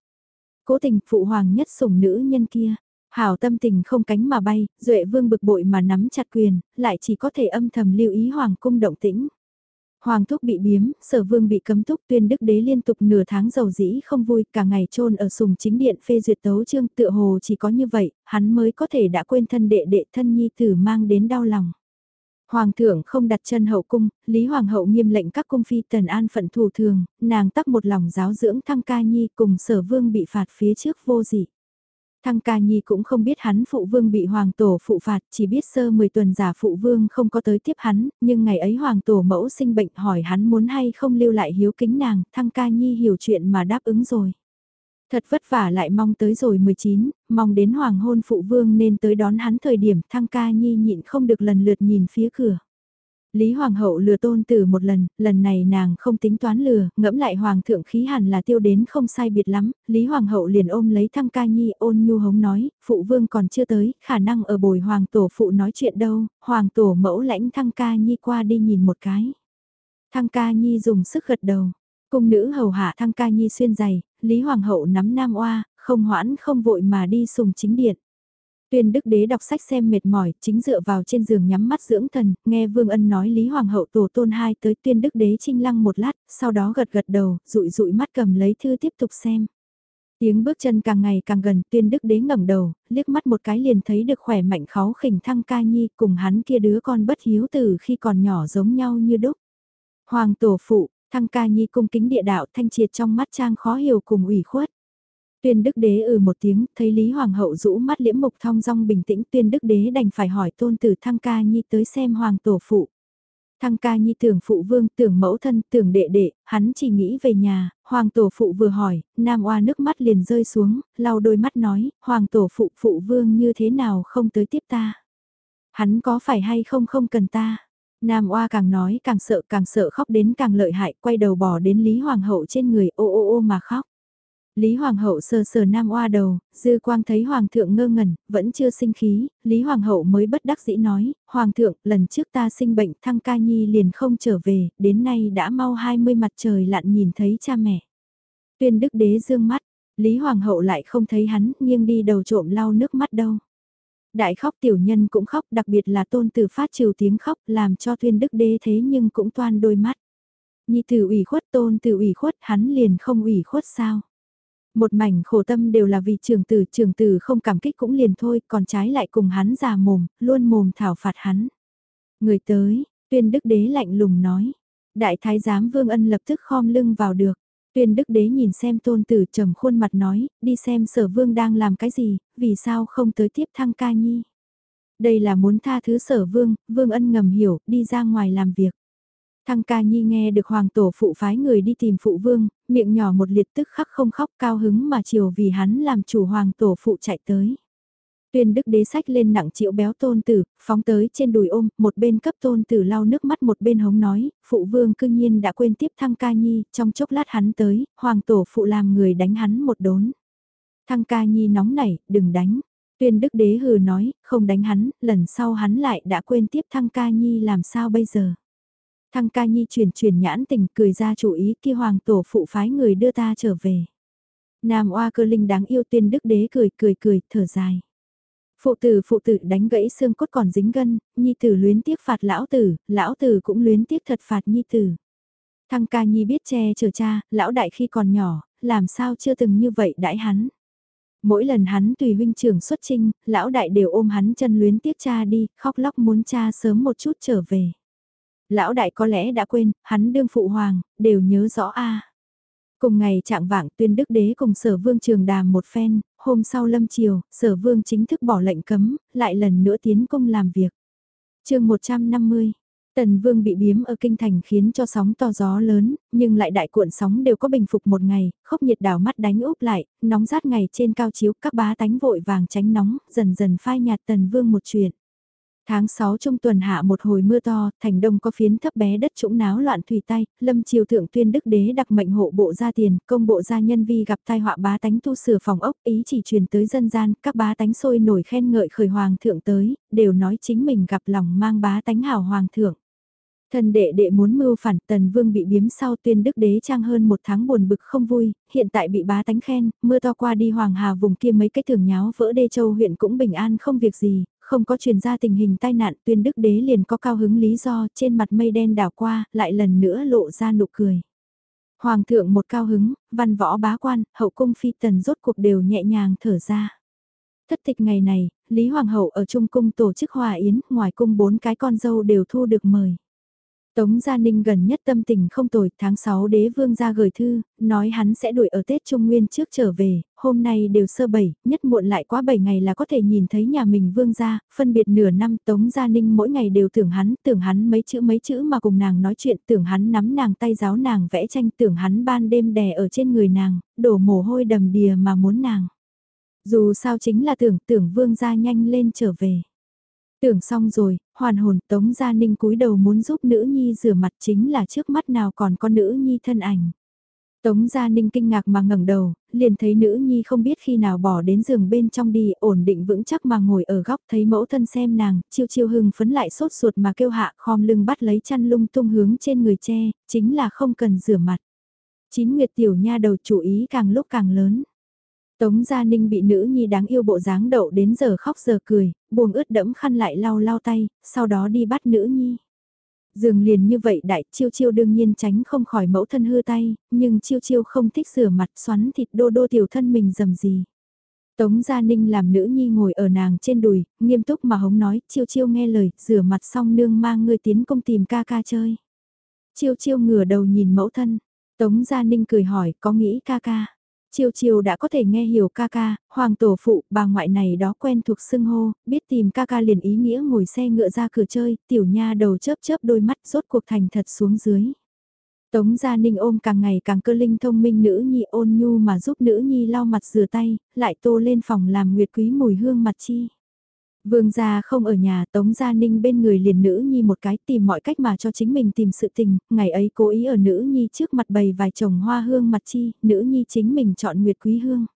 Cố tình phụ hoàng nhất sủng nữ nhân kia, hảo tâm tình không cánh mà bay, Duệ vương bực bội mà nắm chặt quyền, lại chỉ có thể âm thầm lưu ý hoàng cung động tĩnh. Hoàng thúc bị biếm, sở vương bị cấm túc tuyên đức đế liên tục nửa tháng giàu dĩ không vui cả ngày trôn ở sùng chính điện phê duyệt tấu chương tựa hồ chỉ có như vậy, hắn mới có thể đã quên thân đệ đệ thân nhi tử mang đến đau lòng. Hoàng thượng không đặt chân hậu cung, Lý Hoàng hậu nghiêm lệnh các cung phi tần an phận thủ thường, nàng tắc một lòng giáo dưỡng thăng ca nhi cùng sở vương bị phạt phía trước vô dị. Thăng ca nhi cũng không biết hắn phụ vương bị hoàng tổ phụ phạt, chỉ biết sơ 10 tuần giả phụ vương không có tới tiếp hắn, nhưng ngày ấy hoàng tổ mẫu sinh bệnh hỏi hắn muốn hay không lưu lại hiếu kính nàng, thăng ca nhi hiểu chuyện mà đáp ứng rồi. Thật vất vả lại mong tới rồi 19, mong đến hoàng hôn phụ vương nên tới đón hắn thời điểm thăng ca nhi nhịn không được lần lượt nhìn phía cửa. Lý Hoàng hậu lừa tôn tử một lần, lần này nàng không tính toán lừa, ngẫm lại Hoàng thượng khí hẳn là tiêu đến không sai biệt lắm, Lý Hoàng hậu liền ôm lấy thăng ca nhi ôn nhu hống nói, phụ vương còn chưa tới, khả năng ở bồi Hoàng tổ phụ nói chuyện đâu, Hoàng tổ mẫu lãnh thăng ca nhi qua đi nhìn một cái. Thăng ca nhi dùng sức gật đầu, cung nữ hầu hạ thăng ca nhi xuyên giày, Lý Hoàng hậu nắm nam oa, không hoãn không vội mà đi sùng chính điện. Tuyên đức đế đọc sách xem mệt mỏi, chính dựa vào trên giường nhắm mắt dưỡng thần, nghe Vương Ân nói Lý Hoàng hậu tổ tôn hai tới tuyên đức đế trinh lăng một lát, sau đó gật gật đầu, rụi rụi mắt cầm lấy thư tiếp tục xem. Tiếng bước chân càng ngày càng gần, tuyên đức đế ngẩng đầu, liếc mắt một cái liền thấy được khỏe mạnh kháu khỉnh thăng ca nhi cùng hắn kia đứa con bất hiếu từ khi còn nhỏ giống nhau như đúc. Hoàng tổ phụ, thăng ca nhi cung kính địa đạo thanh triệt trong mắt trang khó hiểu cùng ủy khuất. Tuyên đức đế ừ một tiếng, thấy Lý Hoàng hậu rũ mắt liễm mục thong dong bình tĩnh tuyên đức đế đành phải hỏi tôn tử thăng ca nhi tới xem hoàng tổ phụ. Thăng ca nhi tưởng phụ vương, tưởng mẫu thân, tưởng đệ đệ, hắn chỉ nghĩ về nhà, hoàng tổ phụ vừa hỏi, nam oa nước mắt liền rơi xuống, lau đôi mắt nói, hoàng tổ phụ phụ vương như thế nào không tới tiếp ta. Hắn có phải hay không không cần ta. Nam oa càng nói càng sợ càng sợ khóc đến càng lợi hại, quay đầu bỏ đến Lý Hoàng hậu trên người ô ô ô mà khóc. Lý Hoàng hậu sờ sờ nam oa đầu, dư quang thấy Hoàng thượng ngơ ngẩn, vẫn chưa sinh khí, Lý Hoàng hậu mới bất đắc dĩ nói, Hoàng thượng, lần trước ta sinh bệnh thăng ca nhi liền không trở về, đến nay đã mau 20 mặt trời lặn nhìn thấy cha mẹ. Tuyên đức đế dương mắt, Lý Hoàng hậu lại không thấy hắn, nghiêng đi đầu trộm lau nước mắt đâu. Đại khóc tiểu nhân cũng khóc, đặc biệt là tôn tử phát trừ tiếng khóc, làm cho tuyên đức đế thế nhưng cũng toan đôi mắt. Nhi tử ủy khuất tôn tử ủy khuất, hắn liền không ủy khuất sao? Một mảnh khổ tâm đều là vì trường tử, trường tử không cảm kích cũng liền thôi, còn trái lại cùng hắn già mồm, luôn mồm thảo phạt hắn. Người tới, tuyên đức đế lạnh lùng nói. Đại thái giám vương ân lập tức khom lưng vào được. Tuyên đức đế nhìn xem tôn tử trầm khuôn mặt nói, đi xem sở vương đang làm cái gì, vì sao không tới tiếp thăng ca nhi. Đây là muốn tha thứ sở vương, vương ân ngầm hiểu, đi ra ngoài làm việc. Thăng ca nhi nghe được hoàng tổ phụ phái người đi tìm phụ vương, miệng nhỏ một liệt tức khắc không khóc cao hứng mà chiều vì hắn làm chủ hoàng tổ phụ chạy tới. Tuyên đức đế sách lên nặng chịu béo tôn tử, phóng tới trên đùi ôm, một bên cấp tôn tử lau nước mắt một bên hống nói, phụ vương cương nhiên đã quên tiếp thăng ca nhi, trong chốc lát hắn tới, hoàng tổ phụ làm người đánh hắn một đốn. Thăng ca nhi nóng nảy, đừng đánh. Tuyên đức đế hừ nói, không đánh hắn, lần sau hắn lại đã quên tiếp thăng ca nhi làm sao bây giờ. Thăng ca nhi chuyển chuyển nhãn tình cười ra chủ ý kia hoàng tổ phụ phái người đưa ta trở về. Nam oa cơ linh đáng yêu tuyên đức đế cười cười cười thở dài. Phụ tử phụ tử đánh gãy xương cốt còn dính gân, nhi tử luyến tiếc phạt lão tử, lão tử cũng luyến tiếc thật phạt nhi tử. Thăng ca nhi biết che chở cha, lão đại khi còn nhỏ, làm sao chưa từng như vậy đãi hắn. Mỗi lần hắn tùy huynh trưởng xuất trinh, lão đại đều ôm hắn chân luyến tiếc cha đi, khóc lóc muốn cha sớm một chút trở về lão đại có lẽ đã quên, hắn đương phụ hoàng, đều nhớ rõ a. Cùng ngày trạng vạng tuyên đức đế cùng sở vương trường đàm một phen, hôm sau lâm chiều, sở vương chính thức bỏ lệnh cấm, lại lần nữa tiến công làm việc. chương 150 Tần Vương bị biếm ở kinh thành khiến cho sóng to gió lớn, nhưng lại đại cuộn sóng đều có bình phục một ngày, khốc nhiệt đảo mắt đánh úp lại, nóng rát ngày trên cao chiếu, các bá tánh vội vàng tránh nóng, dần dần phai nhạt Tần Vương một chuyện. Tháng 6 trong tuần hạ một hồi mưa to, thành đông có phiến thấp bé đất trũng náo loạn thủy tay, lâm triều thượng tuyên đức đế đặc mệnh hộ bộ gia tiền, công bộ gia nhân vi gặp tai họa bá tánh tu sửa phòng ốc, ý chỉ truyền tới dân gian, các bá tánh sôi nổi khen ngợi khởi hoàng thượng tới, đều nói chính mình gặp lòng mang bá tánh hào hoàng thượng. Thần đệ đệ muốn mưu phản tần vương bị biếm sau tuyên đức đế trang hơn một tháng buồn bực không vui, hiện tại bị bá tánh khen, mưa to qua đi hoàng hà vùng kia mấy cái thường nháo vỡ đê châu huyện cũng bình an không việc gì, không có truyền ra tình hình tai nạn tuyên đức đế liền có cao hứng lý do trên mặt mây đen đảo qua, lại lần nữa lộ ra nụ cười. Hoàng thượng một cao hứng, văn võ bá quan, hậu cung phi tần rốt cuộc đều nhẹ nhàng thở ra. Thất tịch ngày này, Lý Hoàng hậu ở Trung cung tổ chức hòa yến, ngoài cung bốn cái con dâu đều thu được mời. Tống Gia Ninh gần nhất tâm tình không tồi, tháng 6 đế vương ra gửi thư, nói hắn sẽ đuổi ở Tết Trung Nguyên trước trở về, hôm nay đều sơ bảy, nhất muộn lại quá 7 ngày là có thể nhìn thấy nhà mình vương ra, phân biệt nửa năm Tống Gia Ninh mỗi ngày đều tưởng hắn, tưởng hắn mấy chữ mấy chữ mà cùng nàng nói chuyện, tưởng hắn nắm nàng tay giáo nàng vẽ tranh, tưởng hắn ban đêm đè ở trên người nàng, đổ mồ hôi đầm đìa mà muốn nàng. Dù sao chính là tưởng tưởng vương ra nhanh lên trở về. Tưởng xong rồi, hoàn hồn Tống Gia Ninh cúi đầu muốn giúp nữ nhi rửa mặt chính là trước mắt nào còn có nữ nhi thân ảnh. Tống Gia Ninh kinh ngạc mà ngẩng đầu, liền thấy nữ nhi không biết khi nào bỏ đến giường bên trong đi, ổn định vững chắc mà ngồi ở góc thấy mẫu thân xem nàng, chiêu chiêu hưng phấn lại sốt ruột mà kêu hạ khom lưng bắt lấy chăn lung tung hướng trên người che, chính là không cần rửa mặt. Chín Nguyệt tiểu nha đầu chủ ý càng lúc càng lớn. Tống Gia Ninh bị nữ nhi đáng yêu bộ dáng đậu đến giờ khóc giờ cười, buồn ướt đẫm khăn lại lau lau tay, sau đó đi bắt nữ nhi. Dường liền như vậy đại chiêu chiêu đương nhiên tránh không khỏi mẫu thân hư tay, nhưng chiêu chiêu không thích rửa mặt xoắn thịt đô đô tiểu thân mình dầm gì. Tống Gia Ninh làm nữ nhi ngồi ở nàng trên đùi, nghiêm túc mà hống nói, chiêu chiêu nghe lời, rửa mặt xong nương mang người tiến công tìm ca ca chơi. Chiêu chiêu ngửa đầu nhìn mẫu thân, Tống Gia Ninh cười hỏi, có nghĩ ca ca. Chiều chiều đã có thể nghe hiểu ca ca, hoàng tổ phụ, bà ngoại này đó quen thuộc xưng hô, biết tìm ca ca liền ý nghĩa ngồi xe ngựa ra cửa chơi, tiểu nha đầu chớp chớp đôi mắt rốt cuộc thành thật xuống dưới. Tống Gia Ninh ôm càng ngày càng cơ linh thông minh nữ nhi ôn nhu mà giúp nữ nhi lau mặt rửa tay, lại tô lên phòng làm nguyệt quý mùi hương mặt chi. Vương gia không ở nhà Tống Gia Ninh bên người liền nữ nhi một cái tìm mọi cách mà cho chính mình tìm sự tình, ngày ấy cố ý ở nữ nhi trước mặt bày vài chồng hoa hương mặt chi, nữ nhi chính mình chọn nguyệt quý hương.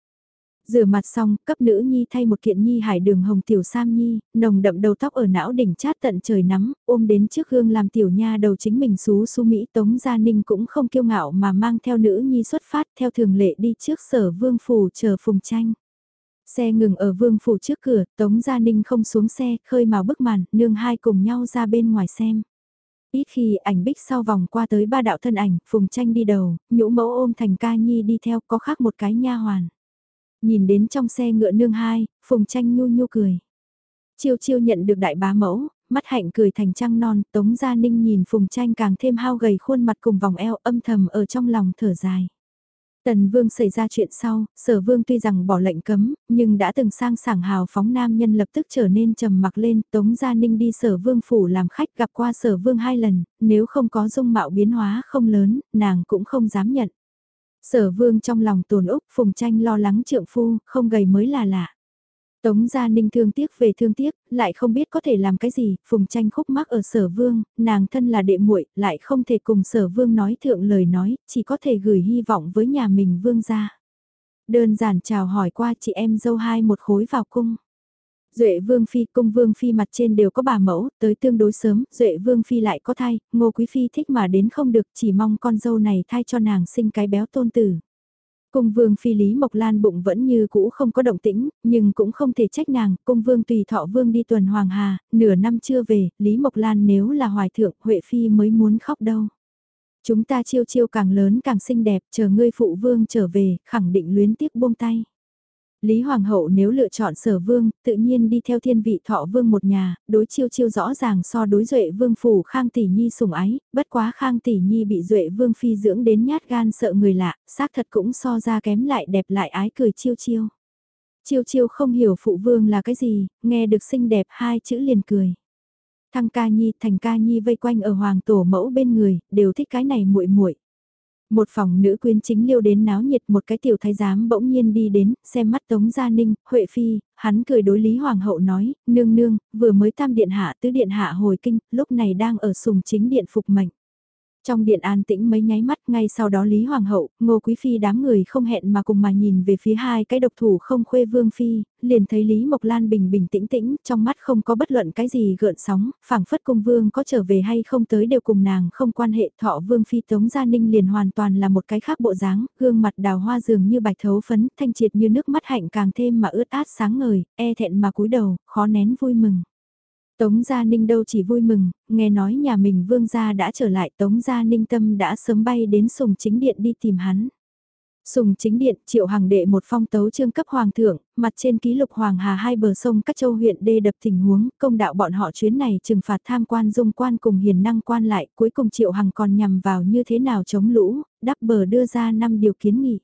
Rửa mặt xong, cấp nữ nhi thay một kiện nhi hải đường hồng tiểu sam nhi, nồng đậm đầu tóc ở não đỉnh chát tận trời nắm, ôm đến trước hương làm tiểu nha đầu chính mình xú xú Mỹ Tống Gia Ninh cũng không kiêu ngạo mà mang theo nữ nhi xuất phát theo thường lệ đi trước sở vương phủ chờ phùng tranh. Xe ngừng ở vương phủ trước cửa, Tống Gia Ninh không xuống xe, khơi màu bức màn, nương hai cùng nhau ra bên ngoài xem. Ít khi ảnh bích sau vòng qua tới ba đạo thân ảnh, phùng tranh đi đầu, nhũ mẫu ôm thành ca nhi đi theo, có khác một cái nha hoàn. Nhìn đến trong xe ngựa nương hai, phùng tranh nhu nhu cười. Chiêu chiêu nhận được đại bá mẫu, mắt hạnh cười thành trăng non, tống gia ninh nhìn phùng tranh càng thêm hao gầy khuôn mặt cùng vòng eo âm thầm ở trong lòng thở dài. Tần Vương xảy ra chuyện sau, sở vương tuy rằng bỏ lệnh cấm, nhưng đã từng sang sảng hào phóng nam nhân lập tức trở nên trầm mặc lên, Tống Gia Ninh đi sở vương phủ làm khách gặp qua sở vương hai lần, nếu không có dung mạo biến hóa không lớn, nàng cũng không dám nhận. Sở vương trong lòng tồn úc, phùng tranh lo lắng trượng phu, không gầy mới là lạ. Tống Gia Ninh thương tiếc về thương tiếc, lại không biết có thể làm cái gì, phùng tranh khúc mắc ở sở vương, nàng thân là đệ muội lại không thể cùng sở vương nói thượng lời nói, chỉ có thể gửi hy vọng với nhà mình vương gia. Đơn giản chào hỏi qua chị em dâu hai một khối vào cung. Duệ Vương Phi cung Vương Phi mặt trên đều có bà mẫu, tới tương đối sớm, Duệ Vương Phi lại có thai, Ngô Quý Phi thích mà đến không được chỉ mong con dâu này thai cho nàng sinh cái béo tôn tử. Cung vương phi Lý Mộc Lan bụng vẫn như cũ không có động tĩnh, nhưng cũng không thể trách nàng, cung vương tùy thọ vương đi tuần Hoàng Hà, nửa năm chưa về, Lý Mộc Lan nếu là hoài thượng, Huệ Phi mới muốn khóc đâu. Chúng ta chiêu chiêu càng lớn càng xinh đẹp, chờ ngươi phụ vương trở về, khẳng định luyến tiếc buông tay. Lý Hoàng hậu nếu lựa chọn sở vương, tự nhiên đi theo thiên vị thọ vương một nhà, đối chiêu chiêu rõ ràng so đối duệ vương phủ Khang Tỷ Nhi sủng ái, bất quá Khang Tỷ Nhi bị duệ vương phi dưỡng đến nhát gan sợ người lạ, xác thật cũng so ra kém lại đẹp lại ái cười chiêu chiêu. Chiêu chiêu không hiểu phụ vương là cái gì, nghe được xinh đẹp hai chữ liền cười. Thăng ca nhi thành ca nhi vây quanh ở hoàng tổ mẫu bên người, đều thích cái này muội muội một phòng nữ quyến chính liêu đến náo nhiệt một cái tiểu thái giám bỗng nhiên đi đến, xem mắt Tống Gia Ninh, Huệ Phi, hắn cười đối Lý Hoàng hậu nói, nương nương, vừa mới tam điện hạ tứ điện hạ hồi kinh, lúc này đang ở sùng chính điện phục mệnh. Trong điện an tĩnh mấy nháy mắt ngay sau đó Lý Hoàng hậu, Ngô Quý Phi đám người không hẹn mà cùng mà nhìn về phía hai cái độc thủ không khuê Vương Phi, liền thấy Lý Mộc Lan bình bình tĩnh tĩnh, trong mắt không có bất luận cái gì gợn sóng, phảng phất cung Vương có trở về hay không tới đều cùng nàng không quan hệ thọ Vương Phi Tống Gia Ninh liền hoàn toàn là một cái khác bộ dáng, gương mặt đào hoa dường như bạch thấu phấn, thanh triệt như nước mắt hạnh càng thêm mà ướt át sáng ngời, e thẹn mà cúi đầu, khó nén vui mừng. Tống Gia Ninh đâu chỉ vui mừng, nghe nói nhà mình vương gia đã trở lại Tống Gia Ninh tâm đã sớm bay đến sùng chính điện đi tìm hắn. Sùng chính điện triệu hàng đệ một phong tấu trương cấp hoàng thượng, mặt trên ký lục hoàng hà hai bờ sông các châu huyện đê đập tình huống, công đạo bọn họ chuyến này trừng phạt tham quan dung quan cùng hiền năng quan lại, cuối cùng triệu hằng còn nhằm vào như thế nào chống lũ, đắp bờ đưa ra năm điều kiến nghị.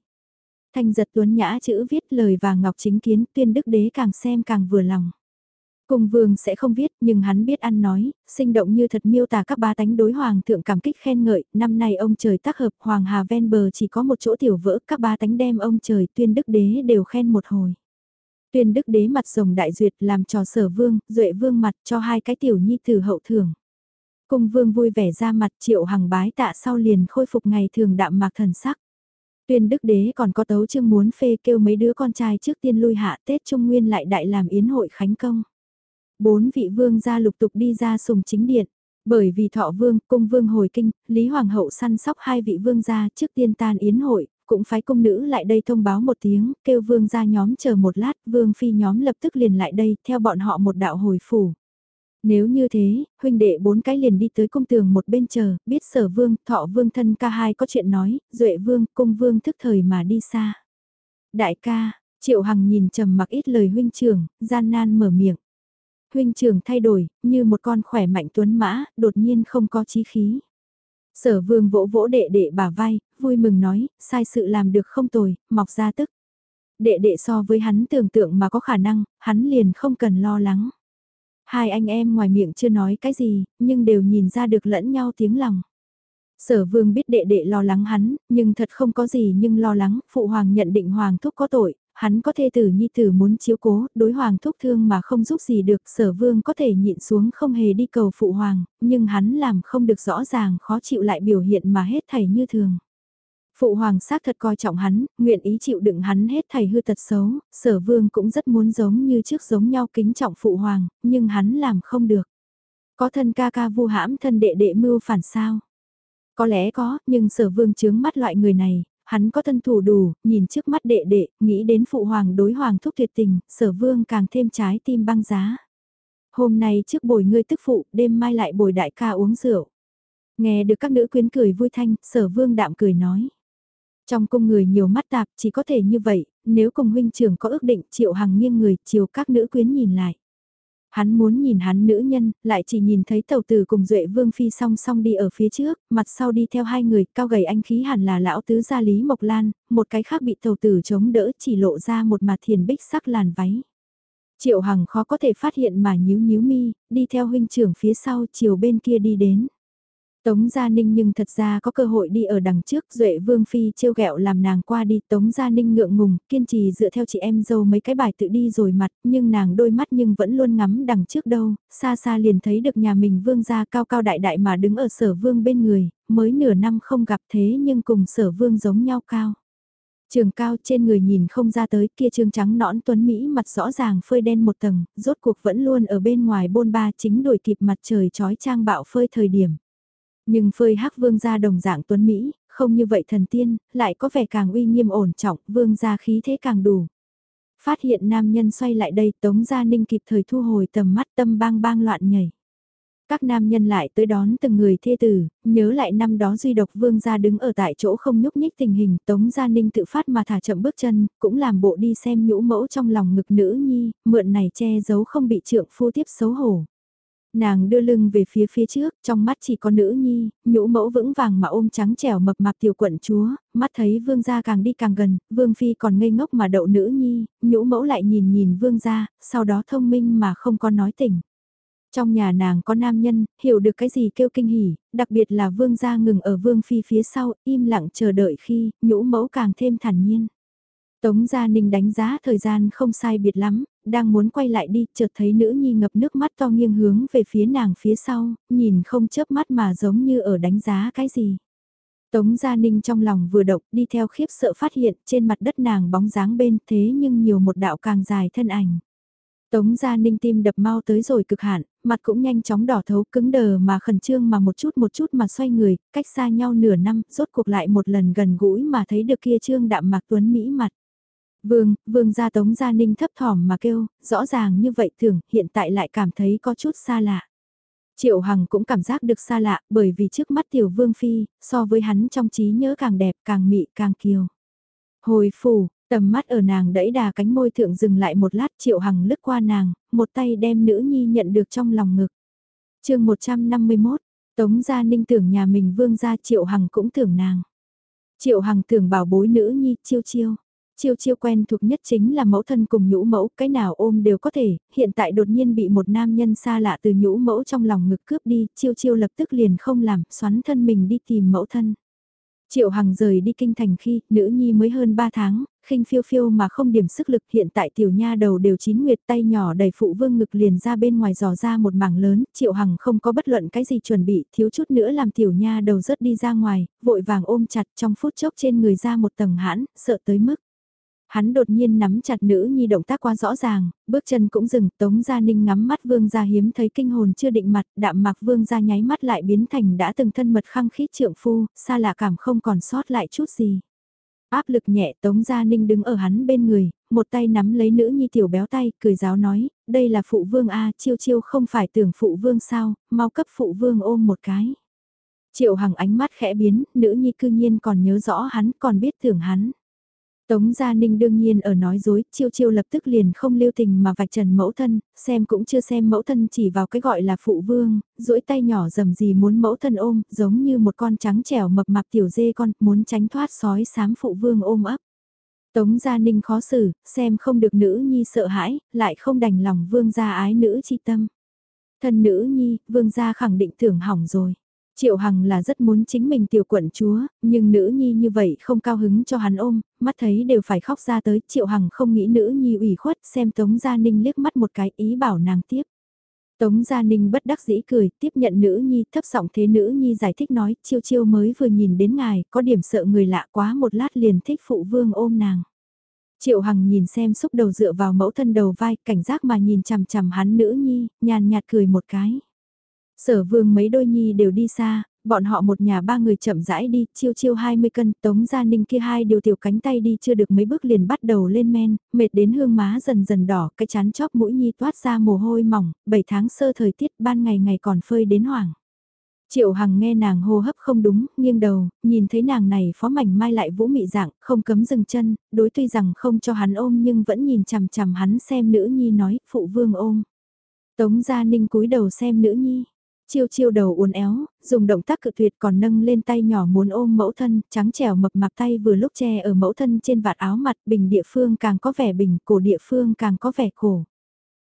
Thanh giật tuấn nhã chữ viết lời và ngọc chính kiến tuyên đức đế càng xem càng vừa lòng. Cung vương sẽ không viết nhưng hắn biết ăn nói, sinh động như thật miêu tả các ba tánh đối hoàng thượng cảm kích khen ngợi, năm nay ông trời tác hợp hoàng hà ven bờ chỉ có một chỗ tiểu vỡ, các ba tánh đem ông trời tuyên đức đế đều khen một hồi. Tuyên đức đế mặt rồng đại duyệt làm trò sở vương, duệ vương mặt cho hai cái tiểu nhi từ hậu thưởng. Cung vương vui vẻ ra mặt triệu hàng bái tạ sau liền khôi phục ngày thường đạm mạc thần sắc. Tuyên đức đế còn có tấu chương muốn phê kêu mấy đứa con trai trước tiên lui hạ Tết Trung Nguyên lại đại làm yến hội khánh công. Bốn vị vương gia lục tục đi ra sùng chính điện. Bởi vì thọ vương, cung vương hồi kinh, Lý Hoàng hậu săn sóc hai vị vương gia trước tiên tan yến hội, cũng phái cung nữ lại đây thông báo một tiếng, kêu vương gia nhóm chờ một lát, vương phi nhóm lập tức liền lại đây, theo bọn họ một đạo hồi phủ. Nếu như thế, huynh đệ bốn cái liền đi tới cung tường một bên chờ, biết sở vương, thọ vương thân ca hai có chuyện nói, duệ vương, cung vương thức thời mà đi xa. Đại ca, triệu hằng nhìn trầm mặc ít lời huynh trưởng, gian nan mở miệng. Huynh trưởng thay đổi, như một con khỏe mạnh tuấn mã, đột nhiên không có chí khí. Sở vương vỗ vỗ đệ đệ bà vai, vui mừng nói, sai sự làm được không tồi, mọc ra tức. Đệ đệ so với hắn tưởng tượng mà có khả năng, hắn liền không cần lo lắng. Hai anh em ngoài miệng chưa nói cái gì, nhưng đều nhìn ra được lẫn nhau tiếng lòng. Sở vương biết đệ đệ lo lắng hắn, nhưng thật không có gì nhưng lo lắng, phụ hoàng nhận định hoàng thúc có tội, hắn có thê tử nhi tử muốn chiếu cố, đối hoàng thúc thương mà không giúp gì được, sở vương có thể nhịn xuống không hề đi cầu phụ hoàng, nhưng hắn làm không được rõ ràng khó chịu lại biểu hiện mà hết thảy như thường. Phụ hoàng xác thật coi trọng hắn, nguyện ý chịu đựng hắn hết thảy hư tật xấu, sở vương cũng rất muốn giống như trước giống nhau kính trọng phụ hoàng, nhưng hắn làm không được. Có thân ca ca vu hãm thân đệ đệ mưu phản sao? Có lẽ có, nhưng sở vương chướng mắt loại người này, hắn có thân thủ đủ, nhìn trước mắt đệ đệ, nghĩ đến phụ hoàng đối hoàng thúc tuyệt tình, sở vương càng thêm trái tim băng giá. Hôm nay trước bồi ngươi tức phụ, đêm mai lại bồi đại ca uống rượu. Nghe được các nữ quyến cười vui thanh, sở vương đạm cười nói. Trong cung người nhiều mắt tạp chỉ có thể như vậy, nếu cùng huynh trưởng có ước định triệu hàng nghiêng người chiều các nữ quyến nhìn lại. Hắn muốn nhìn hắn nữ nhân, lại chỉ nhìn thấy tàu tử cùng duệ vương phi song song đi ở phía trước, mặt sau đi theo hai người, cao gầy anh khí hẳn là lão tứ gia Lý Mộc Lan, một cái khác bị tàu tử chống đỡ chỉ lộ ra một mặt thiền bích sắc làn váy. Triệu Hằng khó có thể phát hiện mà nhíu nhíu mi, đi theo huynh trưởng phía sau chiều bên kia đi đến. Tống Gia Ninh nhưng thật ra có cơ hội đi ở đằng trước, Duệ Vương Phi trêu ghẹo làm nàng qua đi, Tống Gia Ninh ngượng ngùng, kiên trì dựa theo chị em dâu mấy cái bài tự đi rồi mặt, nhưng nàng đôi mắt nhưng vẫn luôn ngắm đằng trước đâu, xa xa liền thấy được nhà mình Vương gia cao cao đại đại mà đứng ở sở Vương bên người, mới nửa năm không gặp thế nhưng cùng sở Vương giống nhau cao. Trường cao trên người nhìn không ra tới kia trương trắng nõn tuấn Mỹ mặt rõ ràng phơi đen một tầng, rốt cuộc vẫn luôn ở bên ngoài bôn ba chính đổi kịp mặt trời trói trang bạo phơi thời điểm. Nhưng phơi hắc vương gia đồng dạng tuấn Mỹ, không như vậy thần tiên, lại có vẻ càng uy nghiêm ổn trọng, vương gia khí thế càng đủ. Phát hiện nam nhân xoay lại đây, tống gia ninh kịp thời thu hồi tầm mắt tâm bang bang loạn nhảy. Các nam nhân lại tới đón từng người thê tử, nhớ lại năm đó duy độc vương gia đứng ở tại chỗ không nhúc nhích tình hình tống gia ninh tự phát mà thả chậm bước chân, cũng làm bộ đi xem nhũ mẫu trong lòng ngực nữ nhi, mượn này che giấu không bị trượng phu tiếp xấu hổ. Nàng đưa lưng về phía phía trước, trong mắt chỉ có nữ nhi, nhũ mẫu vững vàng mà ôm trắng trẻo mập mạp tiểu quận chúa, mắt thấy vương gia càng đi càng gần, vương phi còn ngây ngốc mà đậu nữ nhi, nhũ mẫu lại nhìn nhìn vương gia, sau đó thông minh mà không có nói tỉnh. Trong nhà nàng có nam nhân, hiểu được cái gì kêu kinh hỉ, đặc biệt là vương gia ngừng ở vương phi phía sau, im lặng chờ đợi khi, nhũ mẫu càng thêm thản nhiên. Tống Gia Ninh đánh giá thời gian không sai biệt lắm, đang muốn quay lại đi, chợt thấy nữ nhi ngập nước mắt to nghiêng hướng về phía nàng phía sau, nhìn không chớp mắt mà giống như ở đánh giá cái gì. Tống Gia Ninh trong lòng vừa động đi theo khiếp sợ phát hiện trên mặt đất nàng bóng dáng bên thế nhưng nhiều một đạo càng dài thân ảnh. Tống Gia Ninh tim đập mau tới rồi cực hạn, mặt cũng nhanh chóng đỏ thấu cứng đờ mà khẩn trương mà một chút một chút mà xoay người, cách xa nhau nửa năm, rốt cuộc lại một lần gần gũi mà thấy được kia trương đạm mạc tuấn Mỹ mặt. Vương, vương gia tống gia ninh thấp thỏm mà kêu, rõ ràng như vậy thường, hiện tại lại cảm thấy có chút xa lạ. Triệu Hằng cũng cảm giác được xa lạ, bởi vì trước mắt tiểu vương phi, so với hắn trong trí nhớ càng đẹp, càng mị, càng kiều. Hồi phủ, tầm mắt ở nàng đẫy đà cánh môi thượng dừng lại một lát Triệu Hằng lướt qua nàng, một tay đem nữ nhi nhận được trong lòng ngực. chương 151, Tống Gia Ninh tưởng nhà mình vương gia Triệu Hằng cũng tưởng nàng. Triệu Hằng tưởng bảo bối nữ nhi chiêu chiêu. Chiêu chiêu quen thuộc nhất chính là mẫu thân cùng nhũ mẫu, cái nào ôm đều có thể, hiện tại đột nhiên bị một nam nhân xa lạ từ nhũ mẫu trong lòng ngực cướp đi, chiêu chiêu lập tức liền không làm, xoắn thân mình đi tìm mẫu thân. Triệu Hằng rời đi kinh thành khi nữ nhi mới hơn 3 tháng, khinh phiêu phiêu mà không điểm sức lực hiện tại tiểu nha đầu đều chín nguyệt tay nhỏ đầy phụ vương ngực liền ra bên ngoài dò ra một mảng lớn, triệu hằng không có bất luận cái gì chuẩn bị, thiếu chút nữa làm tiểu nha đầu rớt đi ra ngoài, vội vàng ôm chặt trong phút chốc trên người ra một tầng hãn, sợ tới mức. Hắn đột nhiên nắm chặt nữ nhi động tác quá rõ ràng, bước chân cũng dừng, Tống Gia Ninh ngắm mắt Vương Gia hiếm thấy kinh hồn chưa định mặt, đạm mạc Vương Gia nháy mắt lại biến thành đã từng thân mật khăng khít trượng phu, xa lạ cảm không còn sót lại chút gì. Áp lực nhẹ Tống Gia Ninh đứng ở hắn bên người, một tay nắm lấy nữ nhi tiểu béo tay, cười giáo nói, đây là phụ vương A, chiêu chiêu không phải tưởng phụ vương sao, mau cấp phụ vương ôm một cái. Triệu Hằng ánh mắt khẽ biến, nữ nhi cư nhiên còn nhớ rõ hắn, còn biết tưởng hắn. Tống Gia Ninh đương nhiên ở nói dối, chiêu chiêu lập tức liền không lưu tình mà vạch trần mẫu thân, xem cũng chưa xem mẫu thân chỉ vào cái gọi là phụ vương, duỗi tay nhỏ dầm gì muốn mẫu thân ôm, giống như một con trắng trẻo mập mạp tiểu dê con, muốn tránh thoát sói sám phụ vương ôm ấp. Tống Gia Ninh khó xử, xem không được nữ nhi sợ hãi, lại không đành lòng vương gia ái nữ chi tâm. Thân nữ nhi, vương gia khẳng định tưởng hỏng rồi. Triệu Hằng là rất muốn chính mình tiểu quận chúa, nhưng nữ nhi như vậy không cao hứng cho hắn ôm, mắt thấy đều phải khóc ra tới, Triệu Hằng không nghĩ nữ nhi ủy khuất, xem Tống Gia Ninh liếc mắt một cái ý bảo nàng tiếp. Tống Gia Ninh bất đắc dĩ cười, tiếp nhận nữ nhi, thấp giọng thế nữ nhi giải thích nói, chiêu chiêu mới vừa nhìn đến ngài, có điểm sợ người lạ quá một lát liền thích phụ vương ôm nàng. Triệu Hằng nhìn xem xúc đầu dựa vào mẫu thân đầu vai, cảnh giác mà nhìn chằm chằm hắn nữ nhi, nhàn nhạt cười một cái. Sở vương mấy đôi nhi đều đi xa, bọn họ một nhà ba người chậm rãi đi, chiêu chiêu 20 cân, tống gia ninh kia hai điều tiểu cánh tay đi chưa được mấy bước liền bắt đầu lên men, mệt đến hương má dần dần đỏ, cái chán chóp mũi nhi toát ra mồ hôi mỏng, 7 tháng sơ thời tiết ban ngày ngày còn phơi đến hoảng. Triệu Hằng nghe nàng hô hấp không đúng, nghiêng đầu, nhìn thấy nàng này phó mảnh mai lại vũ mị dạng, không cấm dừng chân, đối tuy rằng không cho hắn ôm nhưng vẫn nhìn chằm chằm hắn xem nữ nhi nói, phụ vương ôm. Tống Gia Ninh cúi đầu xem nữ nhi, Chiêu chiêu đầu uốn éo, dùng động tác cự tuyệt còn nâng lên tay nhỏ muốn ôm mẫu thân, trắng trẻo mập mạp tay vừa lúc che ở mẫu thân trên vạt áo mặt, bình địa phương càng có vẻ bình, cổ địa phương càng có vẻ cổ.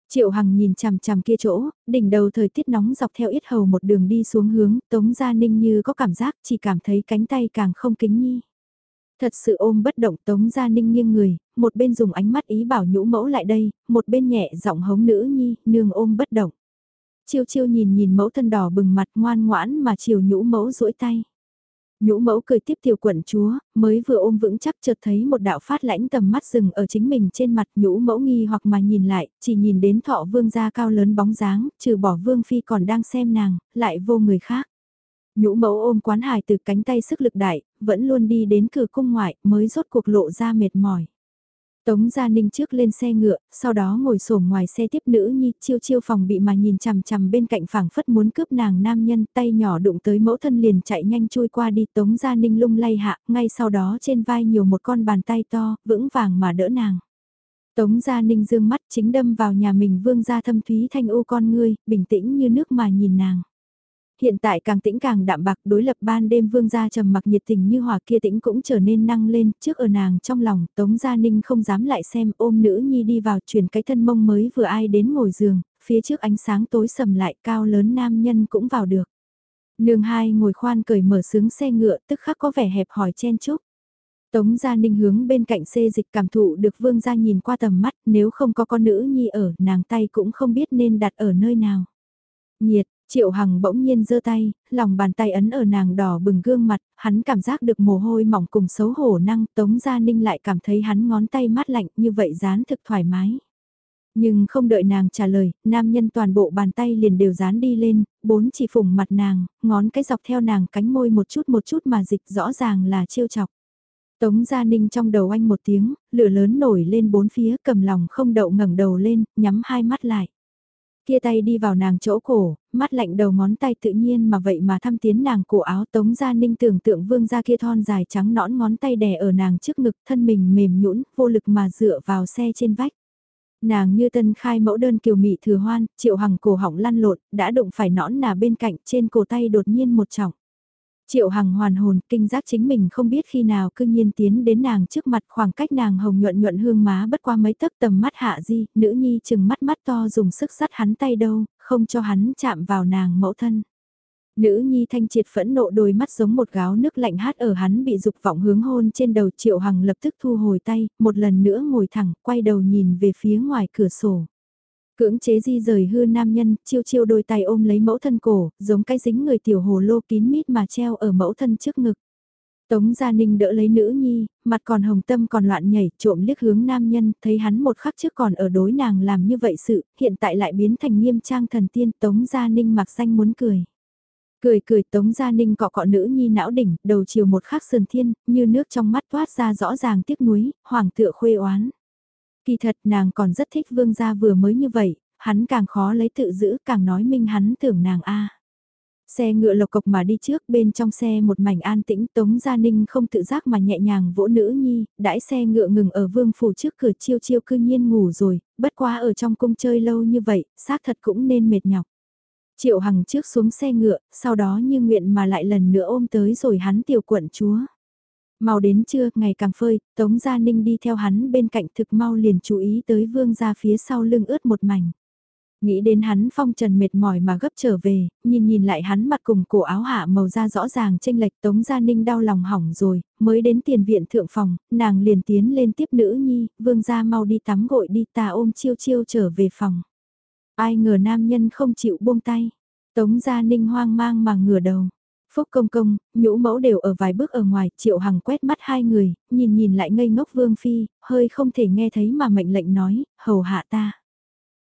Triệu Hằng nhìn chằm chằm kia chỗ, đỉnh đầu thời tiết nóng dọc theo ít hầu một đường đi xuống hướng, Tống Gia Ninh như có cảm giác chỉ cảm thấy cánh tay càng không kính nhi. Thật sự ôm bất động Tống Gia Ninh nghiêng người, một bên dùng ánh mắt ý bảo nhũ mẫu lại đây, một bên nhẹ giọng hống nữ nhi, nương ôm bất động. Chiêu chiêu nhìn nhìn mẫu thân đỏ bừng mặt ngoan ngoãn mà chiều nhũ mẫu duỗi tay. Nhũ mẫu cười tiếp tiểu quận chúa, mới vừa ôm vững chắc chợt thấy một đạo phát lãnh tầm mắt rừng ở chính mình trên mặt nhũ mẫu nghi hoặc mà nhìn lại, chỉ nhìn đến thọ vương gia cao lớn bóng dáng, trừ bỏ vương phi còn đang xem nàng, lại vô người khác. Nhũ mẫu ôm quán hài từ cánh tay sức lực đại, vẫn luôn đi đến cửa cung ngoại, mới rốt cuộc lộ ra mệt mỏi. Tống Gia Ninh trước lên xe ngựa, sau đó ngồi sổm ngoài xe tiếp nữ nhi, chiêu chiêu phòng bị mà nhìn chằm chằm bên cạnh phảng phất muốn cướp nàng nam nhân, tay nhỏ đụng tới mẫu thân liền chạy nhanh chui qua đi, Tống Gia Ninh lung lay hạ, ngay sau đó trên vai nhiều một con bàn tay to, vững vàng mà đỡ nàng. Tống Gia Ninh dương mắt chính đâm vào nhà mình vương gia thâm thúy thanh ô con ngươi, bình tĩnh như nước mà nhìn nàng. Hiện tại càng tĩnh càng đạm bạc đối lập ban đêm vương gia trầm mặc nhiệt tình như hòa kia tĩnh cũng trở nên năng lên trước ở nàng trong lòng Tống Gia Ninh không dám lại xem ôm nữ nhi đi vào chuyển cái thân mông mới vừa ai đến ngồi giường, phía trước ánh sáng tối sầm lại cao lớn nam nhân cũng vào được. Nương hai ngồi khoan cởi mở sướng xe ngựa tức khắc có vẻ hẹp hỏi chen chúc. Tống Gia Ninh hướng bên cạnh xê dịch cảm thụ được vương gia nhìn qua tầm mắt nếu không có con nữ nhi ở nàng tay cũng không biết nên đặt ở nơi nào. Nhiệt, Triệu Hằng bỗng nhiên giơ tay, lòng bàn tay ấn ở nàng đỏ bừng gương mặt, hắn cảm giác được mồ hôi mỏng cùng xấu hổ năng, Tống Gia Ninh lại cảm thấy hắn ngón tay mát lạnh như vậy dán thực thoải mái. Nhưng không đợi nàng trả lời, nam nhân toàn bộ bàn tay liền đều dán đi lên, bốn chỉ phủng mặt nàng, ngón cái dọc theo nàng cánh môi một chút một chút mà dịch rõ ràng là trêu chọc. Tống Gia Ninh trong đầu anh một tiếng, lửa lớn nổi lên bốn phía cầm lòng không đậu ngẩng đầu lên, nhắm hai mắt lại. Kia tay đi vào nàng chỗ cổ, mắt lạnh đầu ngón tay tự nhiên mà vậy mà thăm tiến nàng cổ áo tống gia ninh tưởng tượng vương ra kia thon dài trắng nõn ngón tay đè ở nàng trước ngực thân mình mềm nhũn vô lực mà dựa vào xe trên vách. Nàng như tân khai mẫu đơn kiều mị thừa hoan, triệu hằng cổ họng lăn lộn, đã đụng phải nõn nà bên cạnh trên cổ tay đột nhiên một trọng. Triệu Hằng hoàn hồn, kinh giác chính mình không biết khi nào cư nhiên tiến đến nàng trước mặt khoảng cách nàng hồng nhuận nhuận hương má bất qua mấy tấc tầm mắt hạ di, nữ nhi chừng mắt mắt to dùng sức sắt hắn tay đâu, không cho hắn chạm vào nàng mẫu thân. Nữ nhi thanh triệt phẫn nộ đôi mắt giống một gáo nước lạnh hát ở hắn bị dục vọng hướng hôn trên đầu triệu hằng lập tức thu hồi tay, một lần nữa ngồi thẳng, quay đầu nhìn về phía ngoài cửa sổ. Cưỡng chế di rời hư nam nhân, chiêu chiêu đôi tay ôm lấy mẫu thân cổ, giống cái dính người tiểu hồ lô kín mít mà treo ở mẫu thân trước ngực. Tống Gia Ninh đỡ lấy nữ nhi, mặt còn hồng tâm còn loạn nhảy, trộm liếc hướng nam nhân, thấy hắn một khắc trước còn ở đối nàng làm như vậy sự, hiện tại lại biến thành nghiêm trang thần tiên, Tống Gia Ninh mặc xanh muốn cười. Cười cười Tống Gia Ninh cọ cọ nữ nhi não đỉnh, đầu chiều một khắc sườn thiên, như nước trong mắt toát ra rõ ràng tiếc nuối, hoàng tựa khuê oán. Kỳ thật nàng còn rất thích vương gia vừa mới như vậy, hắn càng khó lấy tự giữ càng nói minh hắn tưởng nàng a Xe ngựa lộc cộc mà đi trước bên trong xe một mảnh an tĩnh Tống Gia Ninh không tự giác mà nhẹ nhàng vỗ nữ nhi, đãi xe ngựa ngừng ở vương phủ trước cửa chiêu chiêu cư nhiên ngủ rồi, bất quá ở trong cung chơi lâu như vậy, xác thật cũng nên mệt nhọc. Triệu Hằng trước xuống xe ngựa, sau đó như nguyện mà lại lần nữa ôm tới rồi hắn tiểu quận chúa. Mau đến trưa, ngày càng phơi, Tống Gia Ninh đi theo hắn bên cạnh thực mau liền chú ý tới vương gia phía sau lưng ướt một mảnh. Nghĩ đến hắn phong trần mệt mỏi mà gấp trở về, nhìn nhìn lại hắn mặt cùng cổ áo hạ màu da rõ ràng tranh lệch Tống Gia Ninh đau lòng hỏng rồi, mới đến tiền viện thượng phòng, nàng liền tiến lên tiếp nữ nhi, vương gia mau đi tắm gội đi ta ôm chiêu chiêu trở về phòng. Ai ngờ nam nhân không chịu buông tay, Tống Gia Ninh hoang mang mà ngửa đầu. Phúc công công, nhũ mẫu đều ở vài bước ở ngoài, triệu hằng quét mắt hai người, nhìn nhìn lại ngây ngốc vương phi, hơi không thể nghe thấy mà mệnh lệnh nói, hầu hạ ta.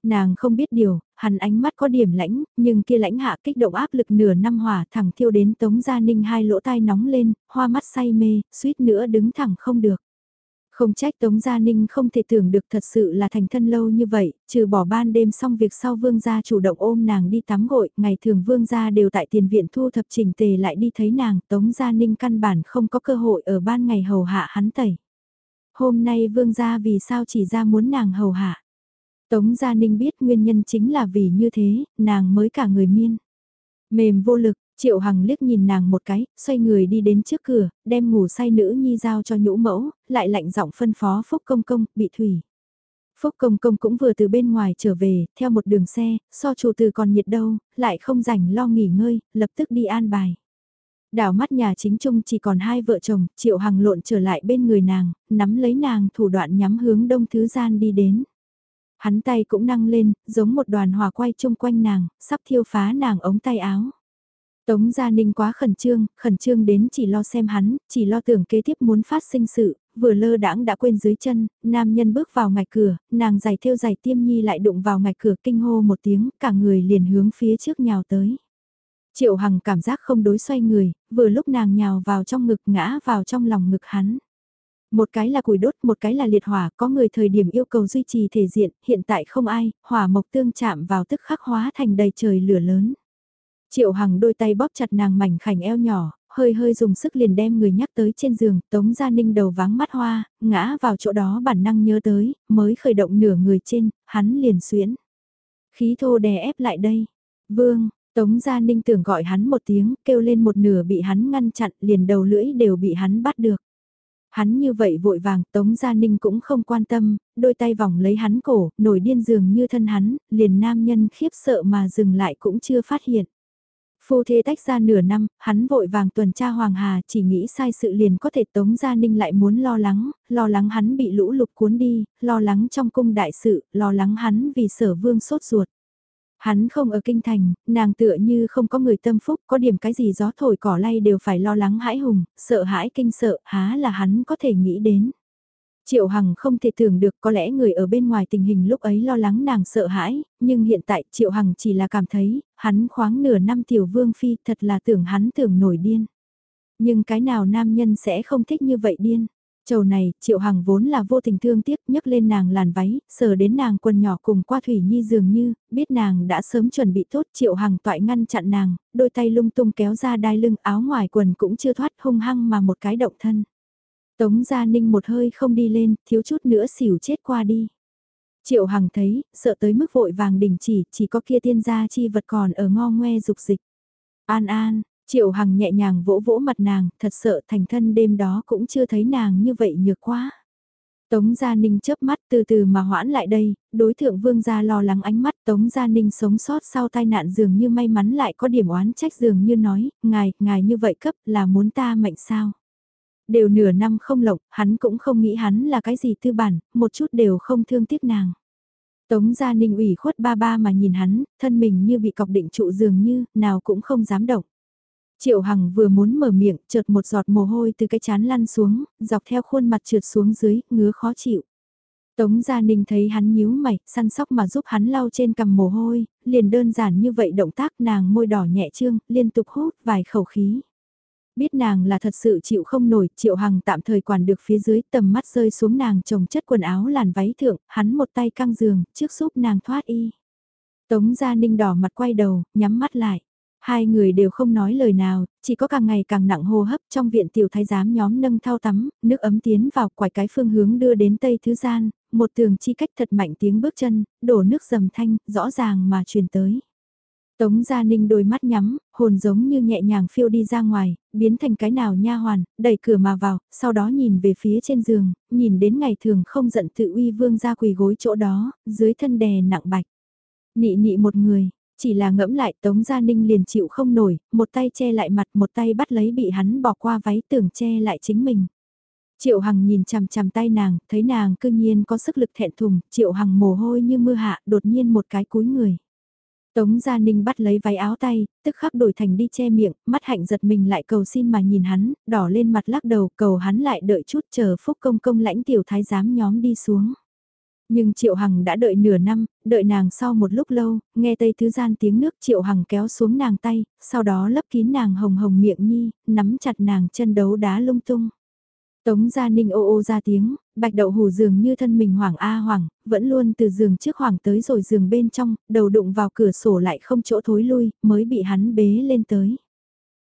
Nàng không biết điều, hắn ánh mắt có điểm lãnh, nhưng kia lãnh hạ kích động áp lực nửa năm hỏa thẳng thiêu đến Tống Gia Ninh hai lỗ tai nóng lên, hoa mắt say mê, suýt nữa đứng thẳng không được. Không trách Tống Gia Ninh không thể tưởng được thật sự là thành thân lâu như vậy, trừ bỏ ban đêm xong việc sau vương gia chủ động ôm nàng đi tắm gội, ngày thường vương gia đều tại tiền viện thu thập trình tề lại đi thấy nàng, Tống Gia Ninh căn bản không có cơ hội ở ban ngày hầu hạ hắn tẩy. Hôm nay vương gia vì sao chỉ ra muốn nàng hầu hạ. Tống Gia Ninh biết nguyên nhân chính là vì như thế, nàng mới cả người miên. Mềm vô lực, Triệu Hằng liếc nhìn nàng một cái, xoay người đi đến trước cửa, đem ngủ say nữ nhi giao cho nhũ mẫu, lại lạnh giọng phân phó Phúc Công Công, bị thủy. Phúc Công Công cũng vừa từ bên ngoài trở về, theo một đường xe, so chủ từ còn nhiệt đâu, lại không rảnh lo nghỉ ngơi, lập tức đi an bài. Đảo mắt nhà chính trung chỉ còn hai vợ chồng, Triệu Hằng lộn trở lại bên người nàng, nắm lấy nàng thủ đoạn nhắm hướng đông thứ gian đi đến. Hắn tay cũng năng lên, giống một đoàn hòa quay chung quanh nàng, sắp thiêu phá nàng ống tay áo. Tống Gia Ninh quá khẩn trương, khẩn trương đến chỉ lo xem hắn, chỉ lo tưởng kế tiếp muốn phát sinh sự, vừa lơ đãng đã quên dưới chân, nam nhân bước vào ngạch cửa, nàng giày theo giày tiêm nhi lại đụng vào ngạch cửa kinh hô một tiếng, cả người liền hướng phía trước nhào tới. Triệu Hằng cảm giác không đối xoay người, vừa lúc nàng nhào vào trong ngực ngã vào trong lòng ngực hắn. Một cái là củi đốt, một cái là liệt hỏa, có người thời điểm yêu cầu duy trì thể diện, hiện tại không ai, hỏa mộc tương chạm vào tức khắc hóa thành đầy trời lửa lớn. Triệu Hằng đôi tay bóp chặt nàng mảnh khảnh eo nhỏ, hơi hơi dùng sức liền đem người nhắc tới trên giường, Tống Gia Ninh đầu váng mắt hoa, ngã vào chỗ đó bản năng nhớ tới, mới khởi động nửa người trên, hắn liền xuyễn. Khí thô đè ép lại đây. Vương, Tống Gia Ninh tưởng gọi hắn một tiếng, kêu lên một nửa bị hắn ngăn chặn, liền đầu lưỡi đều bị hắn bắt được. Hắn như vậy vội vàng, Tống Gia Ninh cũng không quan tâm, đôi tay vòng lấy hắn cổ, nổi điên dường như thân hắn, liền nam nhân khiếp sợ mà dừng lại cũng chưa phát hiện. Phu thê tách ra nửa năm, hắn vội vàng tuần tra Hoàng Hà chỉ nghĩ sai sự liền có thể Tống Gia Ninh lại muốn lo lắng, lo lắng hắn bị lũ lụt cuốn đi, lo lắng trong cung đại sự, lo lắng hắn vì sở vương sốt ruột. Hắn không ở kinh thành, nàng tựa như không có người tâm phúc, có điểm cái gì gió thổi cỏ lay đều phải lo lắng hãi hùng, sợ hãi kinh sợ, há là hắn có thể nghĩ đến. Triệu Hằng không thể tưởng được có lẽ người ở bên ngoài tình hình lúc ấy lo lắng nàng sợ hãi, nhưng hiện tại Triệu Hằng chỉ là cảm thấy, hắn khoáng nửa năm tiểu vương phi thật là tưởng hắn tưởng nổi điên. Nhưng cái nào nam nhân sẽ không thích như vậy điên. Chầu này, Triệu Hằng vốn là vô tình thương tiếc nhấc lên nàng làn váy, sờ đến nàng quần nhỏ cùng qua Thủy Nhi dường như, biết nàng đã sớm chuẩn bị tốt Triệu Hằng toại ngăn chặn nàng, đôi tay lung tung kéo ra đai lưng áo ngoài quần cũng chưa thoát hung hăng mà một cái động thân. Tống Gia Ninh một hơi không đi lên, thiếu chút nữa xỉu chết qua đi. Triệu Hằng thấy, sợ tới mức vội vàng đình chỉ, chỉ có kia tiên gia chi vật còn ở ngo ngoe dục dịch. An an, Triệu Hằng nhẹ nhàng vỗ vỗ mặt nàng, thật sợ thành thân đêm đó cũng chưa thấy nàng như vậy nhược quá. Tống Gia Ninh chớp mắt từ từ mà hoãn lại đây, đối thượng vương gia lo lắng ánh mắt Tống Gia Ninh sống sót sau tai nạn dường như may mắn lại có điểm oán trách dường như nói, ngài, ngài như vậy cấp là muốn ta mệnh sao. Đều nửa năm không lộng, hắn cũng không nghĩ hắn là cái gì tư bản, một chút đều không thương tiếc nàng. Tống Gia Ninh ủy khuất ba ba mà nhìn hắn, thân mình như bị cọc định trụ dường như, nào cũng không dám động. Triệu Hằng vừa muốn mở miệng, chợt một giọt mồ hôi từ cái chán lăn xuống, dọc theo khuôn mặt trượt xuống dưới, ngứa khó chịu. Tống Gia Ninh thấy hắn nhíu mày, săn sóc mà giúp hắn lau trên cằm mồ hôi, liền đơn giản như vậy động tác nàng môi đỏ nhẹ trương, liên tục hút vài khẩu khí. Biết nàng là thật sự chịu không nổi, Triệu Hằng tạm thời quản được phía dưới tầm mắt rơi xuống nàng trồng chất quần áo làn váy thượng, hắn một tay căng giường, trước giúp nàng thoát y. Tống Gia Ninh đỏ mặt quay đầu, nhắm mắt lại. Hai người đều không nói lời nào, chỉ có càng ngày càng nặng hô hấp trong viện tiểu thái giám nhóm nâng thao tắm, nước ấm tiến vào quải cái phương hướng đưa đến tây thứ gian, một tường chi cách thật mạnh tiếng bước chân, đổ nước dầm thanh, rõ ràng mà truyền tới. Tống Gia Ninh đôi mắt nhắm, hồn giống như nhẹ nhàng phiêu đi ra ngoài, biến thành cái nào nha hoàn, đẩy cửa mà vào, sau đó nhìn về phía trên giường, nhìn đến ngày thường không giận tự uy vương ra quỳ gối chỗ đó, dưới thân đè nặng bạch. Nị nị một người, chỉ là ngẫm lại Tống Gia Ninh liền chịu không nổi, một tay che lại mặt một tay bắt lấy bị hắn bỏ qua váy tưởng che lại chính mình. Triệu Hằng nhìn chằm chằm tay nàng, thấy nàng cư nhiên có sức lực thẹn thùng, Triệu Hằng mồ hôi như mưa hạ, đột nhiên một cái cúi người. Tống Gia Ninh bắt lấy váy áo tay, tức khắc đổi thành đi che miệng, mắt hạnh giật mình lại cầu xin mà nhìn hắn, đỏ lên mặt lắc đầu cầu hắn lại đợi chút chờ phúc công công lãnh tiểu thái giám nhóm đi xuống. Nhưng Triệu Hằng đã đợi nửa năm, đợi nàng sau một lúc lâu, nghe tây thứ gian tiếng nước Triệu Hằng kéo xuống nàng tay, sau đó lấp kín nàng hồng hồng miệng nhi, nắm chặt nàng chân đấu đá lung tung. Tống Gia Ninh ô ô ra tiếng, bạch đậu hù dường như thân mình hoảng a hoảng, vẫn luôn từ giường trước hoảng tới rồi giường bên trong, đầu đụng vào cửa sổ lại không chỗ thối lui, mới bị hắn bế lên tới.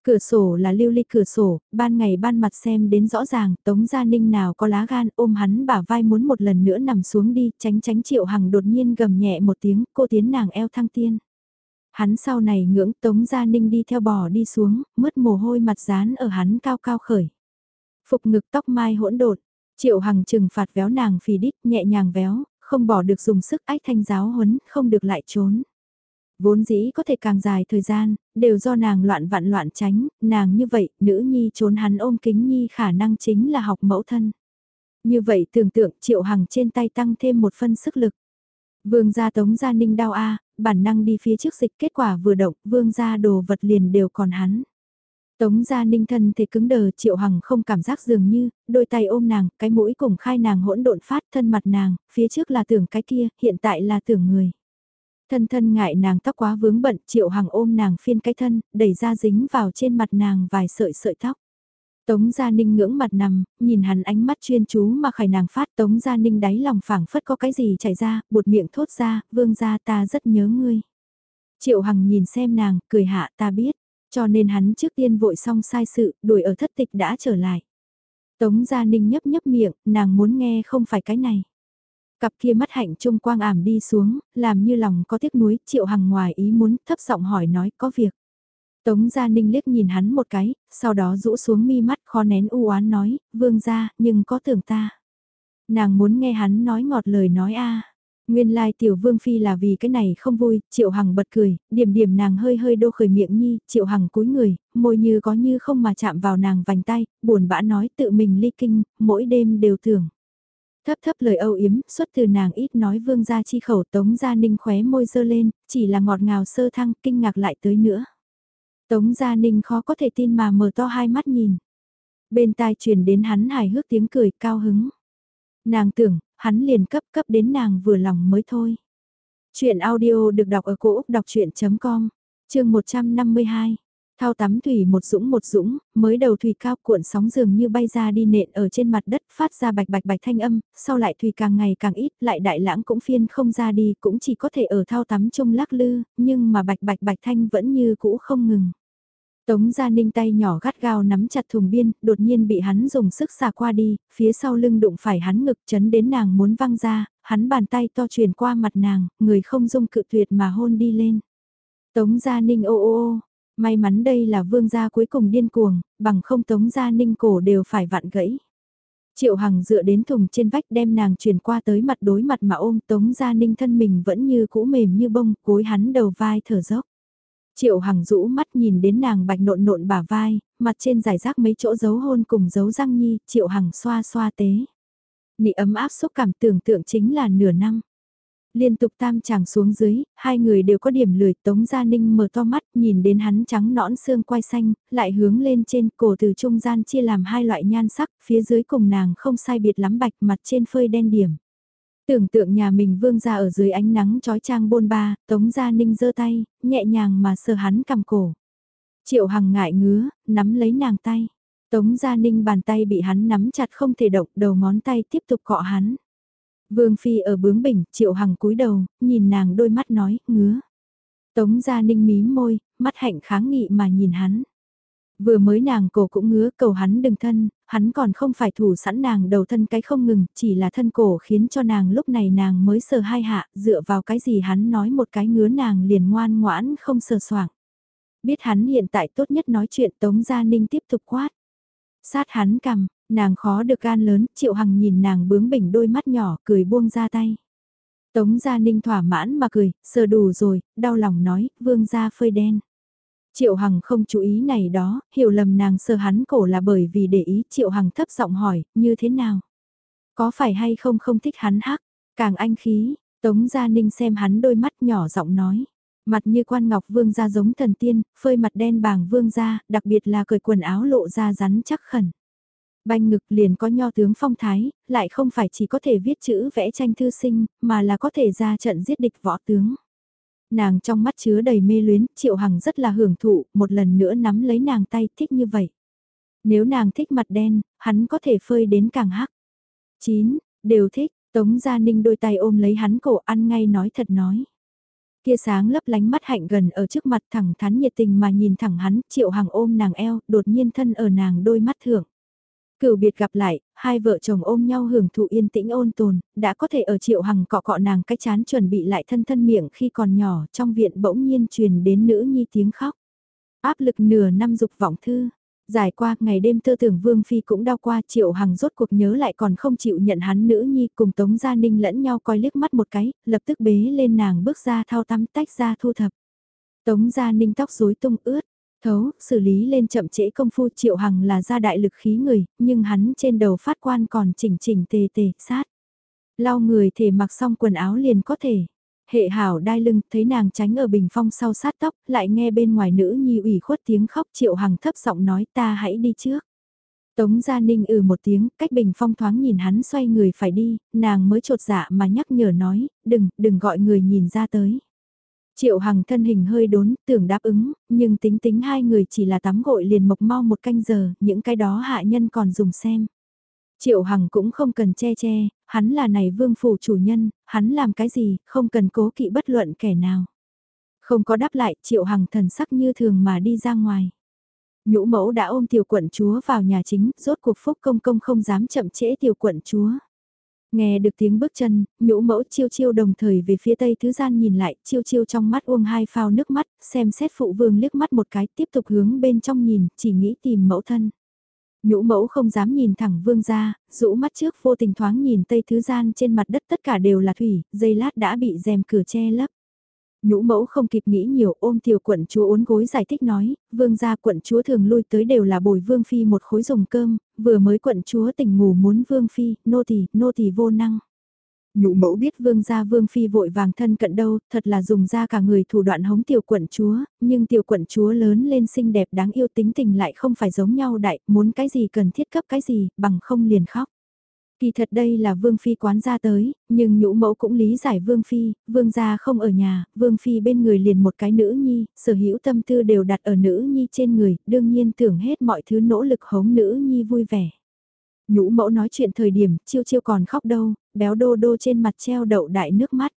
Cửa sổ là lưu ly cửa sổ, ban ngày ban mặt xem đến rõ ràng, Tống Gia Ninh nào có lá gan ôm hắn bả vai muốn một lần nữa nằm xuống đi, tránh tránh triệu hằng đột nhiên gầm nhẹ một tiếng, cô tiến nàng eo thăng tiên. Hắn sau này ngưỡng Tống Gia Ninh đi theo bò đi xuống, mứt mồ hôi mặt dán ở hắn cao cao khởi. Phục ngực tóc mai hỗn đột triệu hằng trừng phạt véo nàng phì đít nhẹ nhàng véo, không bỏ được dùng sức ách thanh giáo huấn, không được lại trốn. Vốn dĩ có thể càng dài thời gian, đều do nàng loạn vạn loạn tránh, nàng như vậy, nữ nhi trốn hắn ôm kính nhi khả năng chính là học mẫu thân. Như vậy tưởng tượng triệu hằng trên tay tăng thêm một phân sức lực. Vương gia tống gia ninh đau a bản năng đi phía trước dịch kết quả vừa động, vương gia đồ vật liền đều còn hắn. Tống gia ninh thân thì cứng đờ triệu hằng không cảm giác dường như, đôi tay ôm nàng, cái mũi cùng khai nàng hỗn độn phát thân mặt nàng, phía trước là tưởng cái kia, hiện tại là tưởng người. Thân thân ngại nàng tóc quá vướng bận, triệu hằng ôm nàng phiên cái thân, đẩy ra dính vào trên mặt nàng vài sợi sợi tóc. Tống Gia Ninh ngưỡng mặt nằm, nhìn hắn ánh mắt chuyên chú mà khải nàng phát Tống Gia Ninh đáy lòng phảng phất có cái gì chảy ra, bụt miệng thốt ra, vương gia ta rất nhớ ngươi. Triệu Hằng nhìn xem nàng, cười hạ ta biết, cho nên hắn trước tiên vội xong sai sự, đuổi ở thất tịch đã trở lại. Tống Gia Ninh nhấp nhấp miệng, nàng muốn nghe không phải cái này. Cặp kia mắt hạnh trung quang ảm đi xuống, làm như lòng có tiếc nuối, triệu hằng ngoài ý muốn thấp giọng hỏi nói có việc. Tống Gia Ninh liếc nhìn hắn một cái, sau đó rũ xuống mi mắt khó nén u oán nói, vương gia, nhưng có tưởng ta. Nàng muốn nghe hắn nói ngọt lời nói a Nguyên lai tiểu vương phi là vì cái này không vui, triệu hằng bật cười, điểm điểm nàng hơi hơi đô khởi miệng nhi, triệu hằng cúi người, môi như có như không mà chạm vào nàng vành tay, buồn bã nói tự mình ly kinh, mỗi đêm đều tưởng. Thấp thấp lời âu yếm, xuất từ nàng ít nói vương gia chi khẩu tống gia ninh khóe môi dơ lên, chỉ là ngọt ngào sơ thăng, kinh ngạc lại tới nữa. Tống gia ninh khó có thể tin mà mở to hai mắt nhìn. Bên tai truyền đến hắn hài hước tiếng cười cao hứng. Nàng tưởng, hắn liền cấp cấp đến nàng vừa lòng mới thôi. Chuyện audio được đọc ở cổ Úc đọc chuyện.com, chương 152. Thao tắm thủy một dũng một dũng, mới đầu thủy cao cuộn sóng dường như bay ra đi nện ở trên mặt đất phát ra bạch bạch bạch thanh âm, sau lại thủy càng ngày càng ít, lại đại lãng cũng phiên không ra đi, cũng chỉ có thể ở thao tắm chung lắc lư, nhưng mà bạch bạch bạch thanh vẫn như cũ không ngừng. Tống Gia Ninh tay nhỏ gắt gao nắm chặt thùng biên, đột nhiên bị hắn dùng sức xả qua đi, phía sau lưng đụng phải hắn ngực chấn đến nàng muốn văng ra, hắn bàn tay to truyền qua mặt nàng, người không dung cự tuyệt mà hôn đi lên. Tống Gia Ninh ô ô ô, may mắn đây là vương gia cuối cùng điên cuồng, bằng không Tống Gia Ninh cổ đều phải vặn gãy. Triệu Hằng dựa đến thùng trên vách đem nàng truyền qua tới mặt đối mặt mà ôm Tống Gia Ninh thân mình vẫn như cũ mềm như bông, cối hắn đầu vai thở dốc. Triệu Hằng rũ mắt nhìn đến nàng bạch nộn nộn bả vai, mặt trên giải rác mấy chỗ dấu hôn cùng dấu răng nhi, Triệu Hằng xoa xoa tế. Nị ấm áp xúc cảm tưởng tượng chính là nửa năm. Liên tục tam chàng xuống dưới, hai người đều có điểm lười Tống Gia Ninh mở to mắt nhìn đến hắn trắng nõn xương quai xanh, lại hướng lên trên cổ từ trung gian chia làm hai loại nhan sắc, phía dưới cùng nàng không sai biệt lắm bạch mặt trên phơi đen điểm. Tưởng tượng nhà mình vương ra ở dưới ánh nắng trói trang bôn ba, Tống Gia Ninh giơ tay, nhẹ nhàng mà sờ hắn cầm cổ. Triệu Hằng ngại ngứa, nắm lấy nàng tay. Tống Gia Ninh bàn tay bị hắn nắm chặt không thể động, đầu ngón tay tiếp tục cọ hắn. Vương Phi ở bướng bỉnh, Triệu Hằng cúi đầu, nhìn nàng đôi mắt nói, ngứa. Tống Gia Ninh mím môi, mắt hạnh kháng nghị mà nhìn hắn. Vừa mới nàng cổ cũng ngứa cầu hắn đừng thân, hắn còn không phải thủ sẵn nàng đầu thân cái không ngừng, chỉ là thân cổ khiến cho nàng lúc này nàng mới sờ hai hạ, dựa vào cái gì hắn nói một cái ngứa nàng liền ngoan ngoãn không sờ soảng. Biết hắn hiện tại tốt nhất nói chuyện Tống Gia Ninh tiếp tục quát. Sát hắn cầm, nàng khó được gan lớn, Triệu Hằng nhìn nàng bướng bỉnh đôi mắt nhỏ, cười buông ra tay. Tống Gia Ninh thỏa mãn mà cười, sờ đủ rồi, đau lòng nói, vương gia phơi đen. Triệu Hằng không chú ý này đó, hiểu lầm nàng sờ hắn cổ là bởi vì để ý Triệu Hằng thấp giọng hỏi, như thế nào? Có phải hay không không thích hắn hắc? Càng anh khí, Tống Gia Ninh xem hắn đôi mắt nhỏ giọng nói. Mặt như quan ngọc vương gia giống thần tiên, phơi mặt đen bàng vương gia, đặc biệt là cởi quần áo lộ ra rắn chắc khẩn. Banh ngực liền có nho tướng phong thái, lại không phải chỉ có thể viết chữ vẽ tranh thư sinh, mà là có thể ra trận giết địch võ tướng. Nàng trong mắt chứa đầy mê luyến, Triệu Hằng rất là hưởng thụ, một lần nữa nắm lấy nàng tay thích như vậy. Nếu nàng thích mặt đen, hắn có thể phơi đến càng hắc. 9. Đều thích, Tống Gia Ninh đôi tay ôm lấy hắn cổ ăn ngay nói thật nói. Kia sáng lấp lánh mắt hạnh gần ở trước mặt thẳng thắn nhiệt tình mà nhìn thẳng hắn, Triệu Hằng ôm nàng eo, đột nhiên thân ở nàng đôi mắt thưởng. Cửu biệt gặp lại, hai vợ chồng ôm nhau hưởng thụ yên tĩnh ôn tồn, đã có thể ở triệu hằng cọ cọ nàng cái chán chuẩn bị lại thân thân miệng khi còn nhỏ trong viện bỗng nhiên truyền đến nữ nhi tiếng khóc. Áp lực nửa năm dục vọng thư. dài qua ngày đêm tư tưởng Vương Phi cũng đau qua triệu hằng rốt cuộc nhớ lại còn không chịu nhận hắn nữ nhi cùng Tống Gia Ninh lẫn nhau coi liếc mắt một cái, lập tức bế lên nàng bước ra thao tắm tách ra thu thập. Tống Gia Ninh tóc rối tung ướt, Thấu, xử lý lên chậm trễ công phu triệu hằng là ra đại lực khí người, nhưng hắn trên đầu phát quan còn chỉnh chỉnh tề tề, sát. Lau người thể mặc xong quần áo liền có thể. Hệ hảo đai lưng, thấy nàng tránh ở bình phong sau sát tóc, lại nghe bên ngoài nữ nhi ủy khuất tiếng khóc triệu hằng thấp giọng nói ta hãy đi trước. Tống Gia Ninh ừ một tiếng, cách bình phong thoáng nhìn hắn xoay người phải đi, nàng mới trột dạ mà nhắc nhở nói, đừng, đừng gọi người nhìn ra tới. Triệu Hằng thân hình hơi đốn, tưởng đáp ứng, nhưng tính tính hai người chỉ là tắm gội liền mộc mau một canh giờ, những cái đó hạ nhân còn dùng xem. Triệu Hằng cũng không cần che che, hắn là này vương phủ chủ nhân, hắn làm cái gì, không cần cố kỵ bất luận kẻ nào. Không có đáp lại, Triệu Hằng thần sắc như thường mà đi ra ngoài. Nhũ mẫu đã ôm tiểu quận chúa vào nhà chính, rốt cuộc phúc công công không dám chậm trễ tiểu quận chúa. Nghe được tiếng bước chân, nhũ mẫu chiêu chiêu đồng thời về phía tây thứ gian nhìn lại, chiêu chiêu trong mắt uông hai phao nước mắt, xem xét phụ vương liếc mắt một cái, tiếp tục hướng bên trong nhìn, chỉ nghĩ tìm mẫu thân. Nhũ mẫu không dám nhìn thẳng vương ra, rũ mắt trước vô tình thoáng nhìn tây thứ gian trên mặt đất tất cả đều là thủy, dây lát đã bị rèm cửa che lấp. Nhũ mẫu không kịp nghĩ nhiều ôm tiểu quận chúa uốn gối giải thích nói, vương gia quận chúa thường lui tới đều là bồi vương phi một khối dùng cơm, vừa mới quận chúa tỉnh ngủ muốn vương phi, nô tỳ nô tỳ vô năng. Nhũ mẫu biết vương gia vương phi vội vàng thân cận đâu, thật là dùng ra cả người thủ đoạn hống tiểu quận chúa, nhưng tiểu quận chúa lớn lên xinh đẹp đáng yêu tính tình lại không phải giống nhau đại, muốn cái gì cần thiết cấp cái gì, bằng không liền khóc. Kỳ thật đây là Vương Phi quán ra tới, nhưng nhũ mẫu cũng lý giải Vương Phi, Vương gia không ở nhà, Vương Phi bên người liền một cái nữ nhi, sở hữu tâm tư đều đặt ở nữ nhi trên người, đương nhiên tưởng hết mọi thứ nỗ lực hống nữ nhi vui vẻ. Nhũ mẫu nói chuyện thời điểm, chiêu chiêu còn khóc đâu, béo đô đô trên mặt treo đậu đại nước mắt.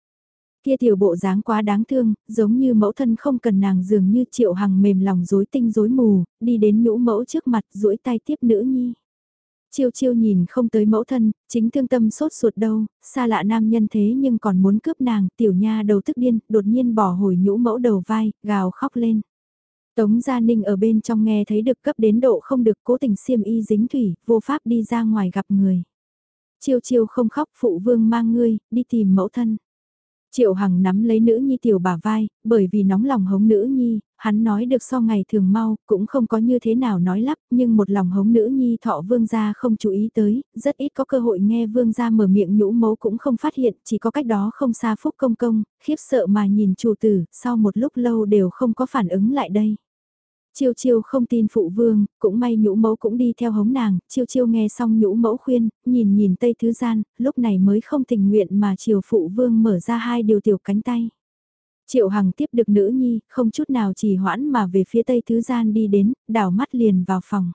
Kia tiểu bộ dáng quá đáng thương, giống như mẫu thân không cần nàng dường như triệu hằng mềm lòng rối tinh rối mù, đi đến nhũ mẫu trước mặt duỗi tay tiếp nữ nhi. Chiêu chiêu nhìn không tới mẫu thân, chính thương tâm sốt ruột đâu, xa lạ nam nhân thế nhưng còn muốn cướp nàng, tiểu nha đầu tức điên, đột nhiên bỏ hồi nhũ mẫu đầu vai, gào khóc lên. Tống Gia Ninh ở bên trong nghe thấy được cấp đến độ không được cố tình xiêm y dính thủy, vô pháp đi ra ngoài gặp người. Chiêu chiêu không khóc phụ vương mang ngươi, đi tìm mẫu thân. Triệu Hằng nắm lấy nữ nhi tiểu bà vai, bởi vì nóng lòng hống nữ nhi, hắn nói được so ngày thường mau, cũng không có như thế nào nói lắp, nhưng một lòng hống nữ nhi thọ vương gia không chú ý tới, rất ít có cơ hội nghe vương gia mở miệng nhũ mấu cũng không phát hiện, chỉ có cách đó không xa phúc công công, khiếp sợ mà nhìn chủ tử, sau một lúc lâu đều không có phản ứng lại đây. Chiêu chiêu không tin phụ vương, cũng may nhũ mẫu cũng đi theo hống nàng, chiêu chiêu nghe xong nhũ mẫu khuyên, nhìn nhìn tây thứ gian, lúc này mới không tình nguyện mà chiều phụ vương mở ra hai điều tiểu cánh tay. Triệu Hằng tiếp được nữ nhi, không chút nào chỉ hoãn mà về phía tây thứ gian đi đến, đảo mắt liền vào phòng.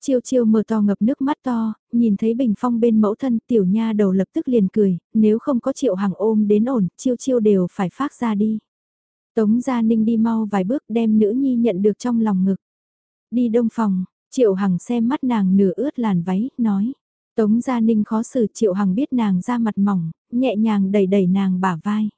Chiêu chiêu mở to ngập nước mắt to, nhìn thấy bình phong bên mẫu thân tiểu nha đầu lập tức liền cười, nếu không có triệu Hằng ôm đến ổn, chiêu chiêu đều phải phát ra đi. Tống Gia Ninh đi mau vài bước đem nữ nhi nhận được trong lòng ngực. Đi đông phòng, Triệu Hằng xem mắt nàng nửa ướt làn váy, nói. Tống Gia Ninh khó xử Triệu Hằng biết nàng ra mặt mỏng, nhẹ nhàng đẩy đẩy nàng bả vai.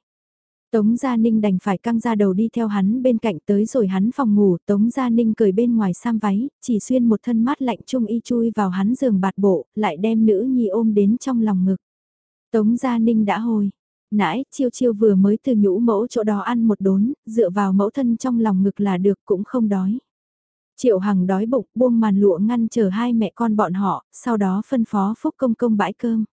Tống Gia Ninh đành phải căng ra đầu đi theo hắn bên cạnh tới rồi hắn phòng ngủ, Tống Gia Ninh cười bên ngoài sam váy, chỉ xuyên một thân mát lạnh trung y chui vào hắn giường bạt bộ, lại đem nữ nhi ôm đến trong lòng ngực. Tống Gia Ninh đã hồi, nãy chiêu chiêu vừa mới từ nhũ mẫu chỗ đó ăn một đốn, dựa vào mẫu thân trong lòng ngực là được cũng không đói. Triệu Hằng đói bụng buông màn lụa ngăn chờ hai mẹ con bọn họ, sau đó phân phó Phúc Công Công bãi cơm.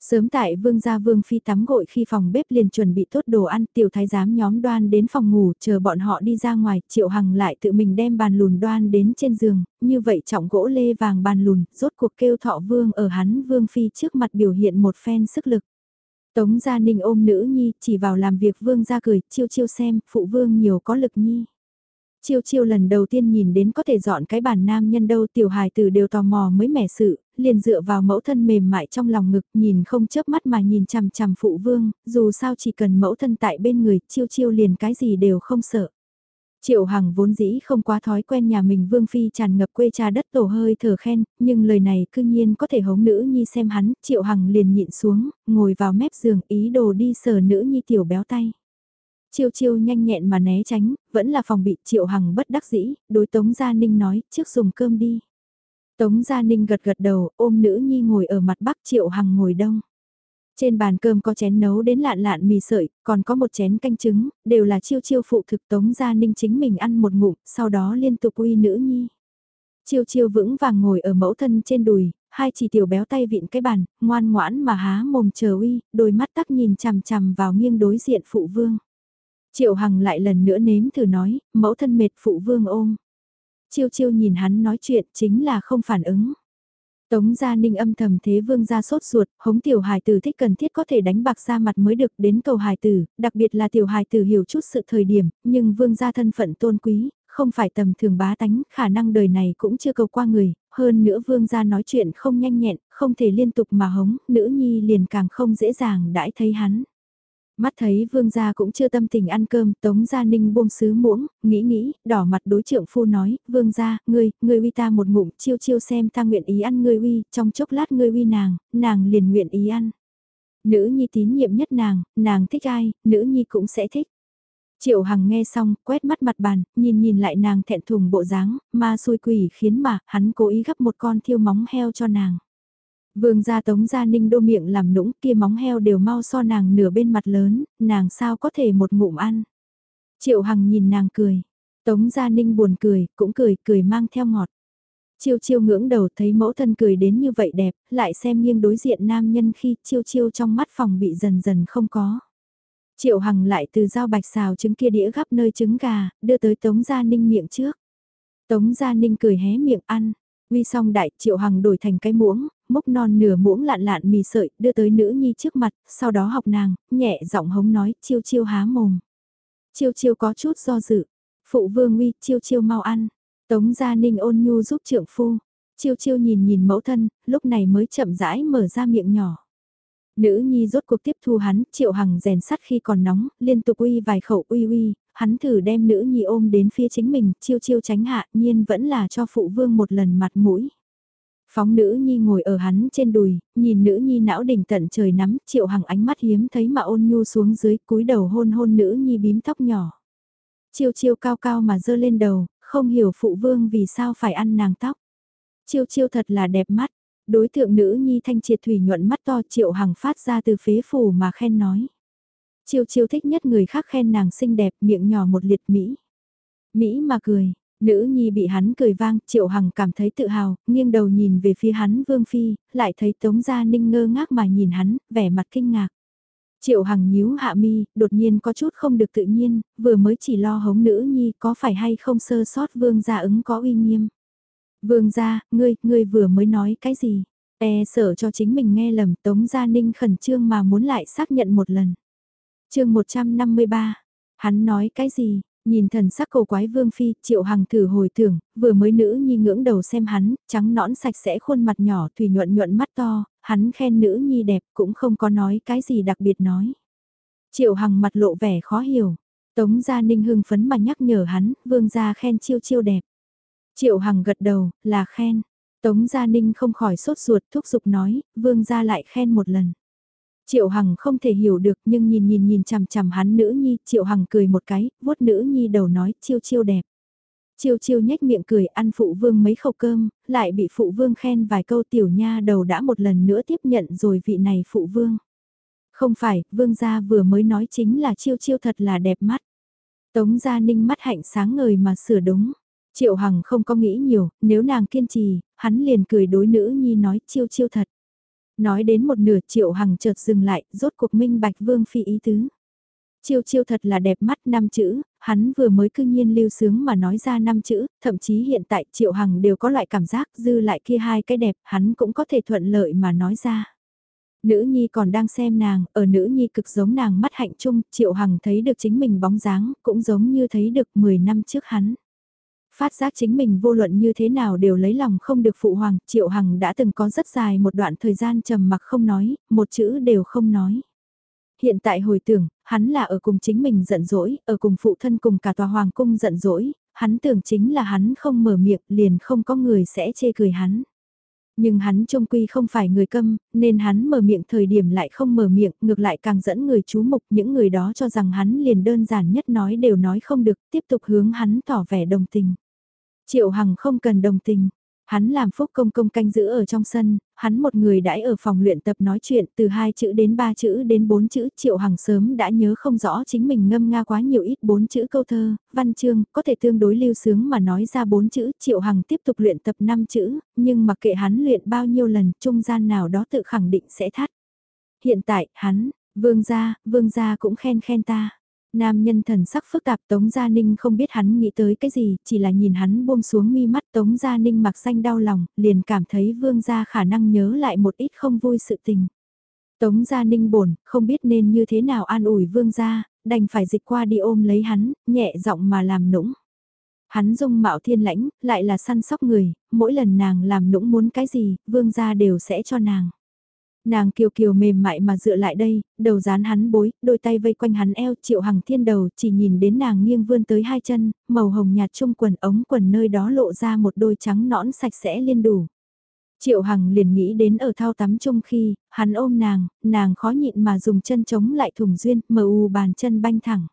Sớm tại vương gia vương phi tắm gội khi phòng bếp liền chuẩn bị tốt đồ ăn tiểu thái giám nhóm đoan đến phòng ngủ chờ bọn họ đi ra ngoài triệu hằng lại tự mình đem bàn lùn đoan đến trên giường, như vậy trọng gỗ lê vàng bàn lùn, rốt cuộc kêu thọ vương ở hắn vương phi trước mặt biểu hiện một phen sức lực. Tống Gia Ninh ôm nữ nhi, chỉ vào làm việc vương ra cười, chiêu chiêu xem, phụ vương nhiều có lực nhi. Chiêu chiêu lần đầu tiên nhìn đến có thể dọn cái bàn nam nhân đâu tiểu hài tử đều tò mò mới mẻ sự, liền dựa vào mẫu thân mềm mại trong lòng ngực nhìn không chớp mắt mà nhìn chằm chằm phụ vương, dù sao chỉ cần mẫu thân tại bên người, chiêu chiêu liền cái gì đều không sợ. Triệu Hằng vốn dĩ không quá thói quen nhà mình Vương Phi tràn ngập quê cha đất tổ hơi thở khen, nhưng lời này cư nhiên có thể hống nữ nhi xem hắn, Triệu Hằng liền nhịn xuống, ngồi vào mép giường ý đồ đi sờ nữ nhi tiểu béo tay. Chiêu chiêu nhanh nhẹn mà né tránh, vẫn là phòng bị Triệu Hằng bất đắc dĩ, đối Tống Gia Ninh nói, trước dùng cơm đi. Tống Gia Ninh gật gật đầu, ôm nữ nhi ngồi ở mặt bắc Triệu Hằng ngồi đông. Trên bàn cơm có chén nấu đến lạn lạn mì sợi, còn có một chén canh trứng, đều là chiêu chiêu phụ thực tống gia ninh chính mình ăn một ngụm, sau đó liên tục uy nữ nhi. Chiêu chiêu vững vàng ngồi ở mẫu thân trên đùi, hai chỉ tiểu béo tay vịn cái bàn, ngoan ngoãn mà há mồm chờ uy, đôi mắt tắc nhìn chằm chằm vào nghiêng đối diện phụ vương. Triệu Hằng lại lần nữa nếm thử nói, mẫu thân mệt phụ vương ôm. Chiêu chiêu nhìn hắn nói chuyện chính là không phản ứng. Tống Gia Ninh âm thầm thế vương gia sốt ruột, hống tiểu hài tử thích cần thiết có thể đánh bạc ra mặt mới được đến cầu hài tử, đặc biệt là tiểu hài tử hiểu chút sự thời điểm, nhưng vương gia thân phận tôn quý, không phải tầm thường bá tánh, khả năng đời này cũng chưa cầu qua người, hơn nữa vương gia nói chuyện không nhanh nhẹn, không thể liên tục mà hống, nữ nhi liền càng không dễ dàng đãi thấy hắn. Mắt thấy vương gia cũng chưa tâm tình ăn cơm, tống gia ninh buông sứ muỗng, nghĩ nghĩ, đỏ mặt đối trượng phu nói, vương gia, ngươi, ngươi uy ta một ngụm, chiêu chiêu xem ta nguyện ý ăn ngươi uy, trong chốc lát ngươi uy nàng, nàng liền nguyện ý ăn. Nữ nhi tín nhiệm nhất nàng, nàng thích ai, nữ nhi cũng sẽ thích. Triệu Hằng nghe xong, quét mắt mặt bàn, nhìn nhìn lại nàng thẹn thùng bộ dáng, ma xui quỷ khiến mà, hắn cố ý gấp một con thiêu móng heo cho nàng. Vương gia tống gia ninh đô miệng làm nũng kia móng heo đều mau so nàng nửa bên mặt lớn, nàng sao có thể một ngụm ăn. Triệu Hằng nhìn nàng cười, tống gia ninh buồn cười, cũng cười, cười mang theo ngọt. Chiêu chiêu ngưỡng đầu thấy mẫu thân cười đến như vậy đẹp, lại xem nghiêng đối diện nam nhân khi chiêu chiêu trong mắt phòng bị dần dần không có. Triệu Hằng lại từ dao bạch xào trứng kia đĩa gắp nơi trứng gà, đưa tới Tống Gia Ninh miệng trước. Tống Gia Ninh cười hé miệng ăn, uy xong đại Triệu Hằng đổi thành cái muỗng, múc non nửa muỗng lạn lạn mì sợi, đưa tới nữ nhi trước mặt, sau đó học nàng, nhẹ giọng hống nói, chiêu chiêu há mồm. Chiêu chiêu có chút do dự, phụ vương uy, chiêu chiêu mau ăn. Tống Gia Ninh ôn nhu giúp trượng phu. Chiêu chiêu nhìn nhìn mẫu thân, lúc này mới chậm rãi mở ra miệng nhỏ. Nữ nhi rốt cuộc tiếp thu hắn, triệu hằng rèn sắt khi còn nóng, liên tục uy vài khẩu uy uy, hắn thử đem nữ nhi ôm đến phía chính mình, chiêu chiêu tránh hạ, nhiên vẫn là cho phụ vương một lần mặt mũi. Phóng nữ nhi ngồi ở hắn trên đùi, nhìn nữ nhi não đỉnh tận trời nắm, triệu hằng ánh mắt hiếm thấy mà ôn nhu xuống dưới cúi đầu hôn hôn nữ nhi bím tóc nhỏ. Chiêu chiêu cao cao mà dơ lên đầu, không hiểu phụ vương vì sao phải ăn nàng tóc. Chiêu chiêu thật là đẹp mắt, đối tượng nữ nhi thanh triệt thủy nhuận mắt to triệu hằng phát ra từ phế phủ mà khen nói. Chiêu chiêu thích nhất người khác khen nàng xinh đẹp miệng nhỏ một liệt Mỹ. Mỹ mà cười, nữ nhi bị hắn cười vang, triệu hằng cảm thấy tự hào, nghiêng đầu nhìn về phía hắn vương phi, lại thấy tống gia ninh ngơ ngác mà nhìn hắn, vẻ mặt kinh ngạc. Triệu Hằng nhíu hạ mi, đột nhiên có chút không được tự nhiên, vừa mới chỉ lo hống nữ nhi có phải hay không sơ sót vương gia ứng có uy nghiêm. Vương gia, ngươi, ngươi vừa mới nói cái gì? E sợ cho chính mình nghe lầm Tống Gia Ninh khẩn trương mà muốn lại xác nhận một lần. chương 153, hắn nói cái gì? Nhìn thần sắc cổ quái vương phi, triệu hằng thử hồi tưởng, vừa mới nữ nhi ngưỡng đầu xem hắn, trắng nõn sạch sẽ khuôn mặt nhỏ thủy nhuận nhuận mắt to, hắn khen nữ nhi đẹp cũng không có nói cái gì đặc biệt nói. Triệu hằng mặt lộ vẻ khó hiểu, tống gia ninh hưng phấn mà nhắc nhở hắn, vương gia khen chiêu chiêu đẹp. Triệu hằng gật đầu, là khen. Tống Gia Ninh không khỏi sốt ruột thúc giục nói, vương gia lại khen một lần. Triệu Hằng không thể hiểu được nhưng nhìn nhìn nhìn chằm chằm hắn nữ nhi, Triệu Hằng cười một cái, vuốt nữ nhi đầu nói chiêu chiêu đẹp. Chiêu chiêu nhếch miệng cười ăn phụ vương mấy khẩu cơm, lại bị phụ vương khen vài câu tiểu nha đầu đã một lần nữa tiếp nhận rồi vị này phụ vương. Không phải, vương gia vừa mới nói chính là chiêu chiêu thật là đẹp mắt. Tống gia ninh mắt hạnh sáng ngời mà sửa đúng. Triệu Hằng không có nghĩ nhiều, nếu nàng kiên trì, hắn liền cười đối nữ nhi nói chiêu chiêu thật. Nói đến một nửa Triệu Hằng chợt dừng lại, rốt cuộc minh bạch vương phi ý tứ. Chiêu chiêu thật là đẹp mắt năm chữ, hắn vừa mới cư nhiên lưu sướng mà nói ra năm chữ, thậm chí hiện tại Triệu Hằng đều có loại cảm giác dư lại kia hai cái đẹp, hắn cũng có thể thuận lợi mà nói ra. Nữ nhi còn đang xem nàng, ở nữ nhi cực giống nàng mắt hạnh trung, Triệu Hằng thấy được chính mình bóng dáng, cũng giống như thấy được 10 năm trước hắn. Phát giác chính mình vô luận như thế nào đều lấy lòng không được phụ hoàng, Triệu Hằng đã từng có rất dài một đoạn thời gian trầm mặc không nói, một chữ đều không nói. Hiện tại hồi tưởng, hắn là ở cùng chính mình giận dỗi, ở cùng phụ thân cùng cả tòa hoàng cung giận dỗi, hắn tưởng chính là hắn không mở miệng liền không có người sẽ chê cười hắn. Nhưng hắn trông quy không phải người câm, nên hắn mở miệng thời điểm lại không mở miệng, ngược lại càng dẫn người chú mục những người đó cho rằng hắn liền đơn giản nhất nói đều nói không được, tiếp tục hướng hắn tỏ vẻ đồng tình. Triệu Hằng không cần đồng tình. Hắn làm phúc công công canh giữ ở trong sân, hắn một người đãi ở phòng luyện tập nói chuyện từ hai chữ đến ba chữ đến bốn chữ triệu hằng sớm đã nhớ không rõ chính mình ngâm nga quá nhiều ít bốn chữ câu thơ, văn chương, có thể tương đối lưu sướng mà nói ra bốn chữ triệu hằng tiếp tục luyện tập năm chữ, nhưng mặc kệ hắn luyện bao nhiêu lần trung gian nào đó tự khẳng định sẽ thắt. Hiện tại, hắn, vương gia, vương gia cũng khen khen ta. Nam nhân thần sắc phức tạp Tống Gia Ninh không biết hắn nghĩ tới cái gì, chỉ là nhìn hắn buông xuống mi mắt Tống Gia Ninh mặc xanh đau lòng, liền cảm thấy vương gia khả năng nhớ lại một ít không vui sự tình. Tống Gia Ninh bổn, không biết nên như thế nào an ủi vương gia, đành phải dịch qua đi ôm lấy hắn, nhẹ giọng mà làm nũng. Hắn dung mạo thiên lãnh, lại là săn sóc người, mỗi lần nàng làm nũng muốn cái gì, vương gia đều sẽ cho nàng. Nàng kiều kiều mềm mại mà dựa lại đây, đầu dán hắn bối, đôi tay vây quanh hắn eo triệu hằng thiên đầu chỉ nhìn đến nàng nghiêng vươn tới hai chân, màu hồng nhạt trung quần ống quần nơi đó lộ ra một đôi trắng nõn sạch sẽ liên đủ. Triệu Hằng liền nghĩ đến ở thao tắm chung khi, hắn ôm nàng, nàng khó nhịn mà dùng chân chống lại thùng duyên, mờ u bàn chân banh thẳng.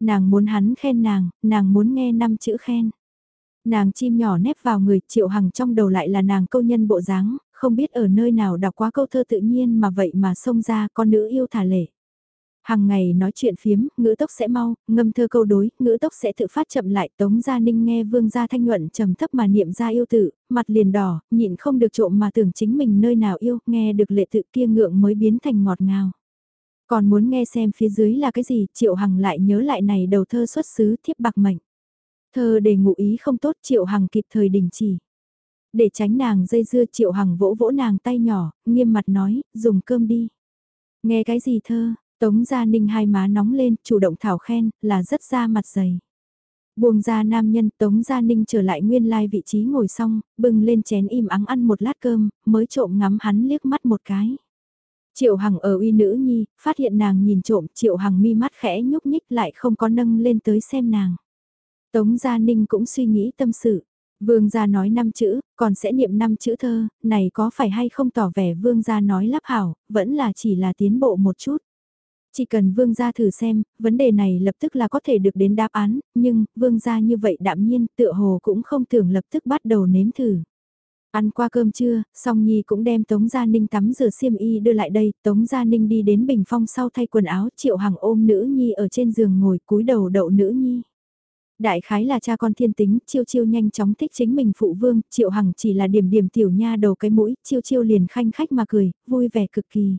Nàng muốn hắn khen nàng, nàng muốn nghe năm chữ khen. Nàng chim nhỏ nép vào người Triệu Hằng trong đầu lại là nàng câu nhân bộ dáng, không biết ở nơi nào đọc quá câu thơ tự nhiên mà vậy mà xông ra con nữ yêu thả lệ. Hàng ngày nói chuyện phiếm, ngữ tốc sẽ mau, ngâm thơ câu đối, ngữ tốc sẽ tự phát chậm lại. Tống Gia Ninh nghe Vương Gia Thanh Nhuận trầm thấp mà niệm ra yêu tự, mặt liền đỏ, nhịn không được trộm mà tưởng chính mình nơi nào yêu, nghe được lệ tự kia ngượng mới biến thành ngọt ngào. Còn muốn nghe xem phía dưới là cái gì, Triệu Hằng lại nhớ lại này đầu thơ xuất xứ thiếp bạc mệnh. Thơ đề ngụ ý không tốt Triệu Hằng kịp thời đình chỉ. Để tránh nàng dây dưa Triệu Hằng vỗ vỗ nàng tay nhỏ, nghiêm mặt nói, dùng cơm đi. Nghe cái gì thơ, Tống Gia Ninh hai má nóng lên, chủ động thảo khen, là rất ra mặt dày. Buông ra nam nhân Tống Gia Ninh trở lại nguyên lai vị trí ngồi xong, bưng lên chén im ắng ăn một lát cơm, mới trộm ngắm hắn liếc mắt một cái. Triệu Hằng ở uy nữ nhi, phát hiện nàng nhìn trộm, Triệu Hằng mi mắt khẽ nhúc nhích lại không có nâng lên tới xem nàng. Tống Gia Ninh cũng suy nghĩ tâm sự. Vương gia nói năm chữ, còn sẽ niệm năm chữ thơ, này có phải hay không tỏ vẻ vương gia nói lắp hảo, vẫn là chỉ là tiến bộ một chút. Chỉ cần vương gia thử xem, vấn đề này lập tức là có thể được đến đáp án, nhưng vương gia như vậy đạm nhiên tựa hồ cũng không tưởng lập tức bắt đầu nếm thử. Ăn qua cơm trưa, song Nhi cũng đem Tống Gia Ninh tắm rửa xiêm y đưa lại đây, Tống Gia Ninh đi đến bình phong sau thay quần áo, Triệu Hằng ôm nữ Nhi ở trên giường ngồi cúi đầu đậu nữ Nhi. Đại khái là cha con thiên tính, chiêu chiêu nhanh chóng thích chính mình phụ vương, Triệu Hằng chỉ là điểm điểm tiểu nha đầu cái mũi, chiêu chiêu liền khanh khách mà cười, vui vẻ cực kỳ.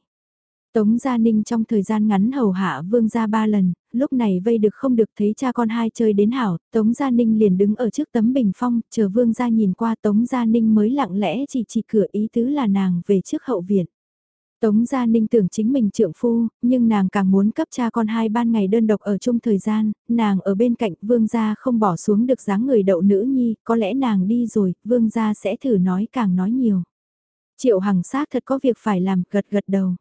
Tống Gia Ninh trong thời gian ngắn hầu hạ vương gia ba lần, lúc này vây được không được thấy cha con hai chơi đến hảo, Tống Gia Ninh liền đứng ở trước tấm bình phong, chờ vương gia nhìn qua Tống Gia Ninh mới lặng lẽ chỉ chỉ cửa ý tứ là nàng về trước hậu viện. Tống Gia Ninh tưởng chính mình trượng phu, nhưng nàng càng muốn cấp cha con hai ban ngày đơn độc ở chung thời gian, nàng ở bên cạnh vương gia không bỏ xuống được dáng người đậu nữ nhi, có lẽ nàng đi rồi, vương gia sẽ thử nói càng nói nhiều. Triệu Hằng xác thật có việc phải làm, gật gật đầu.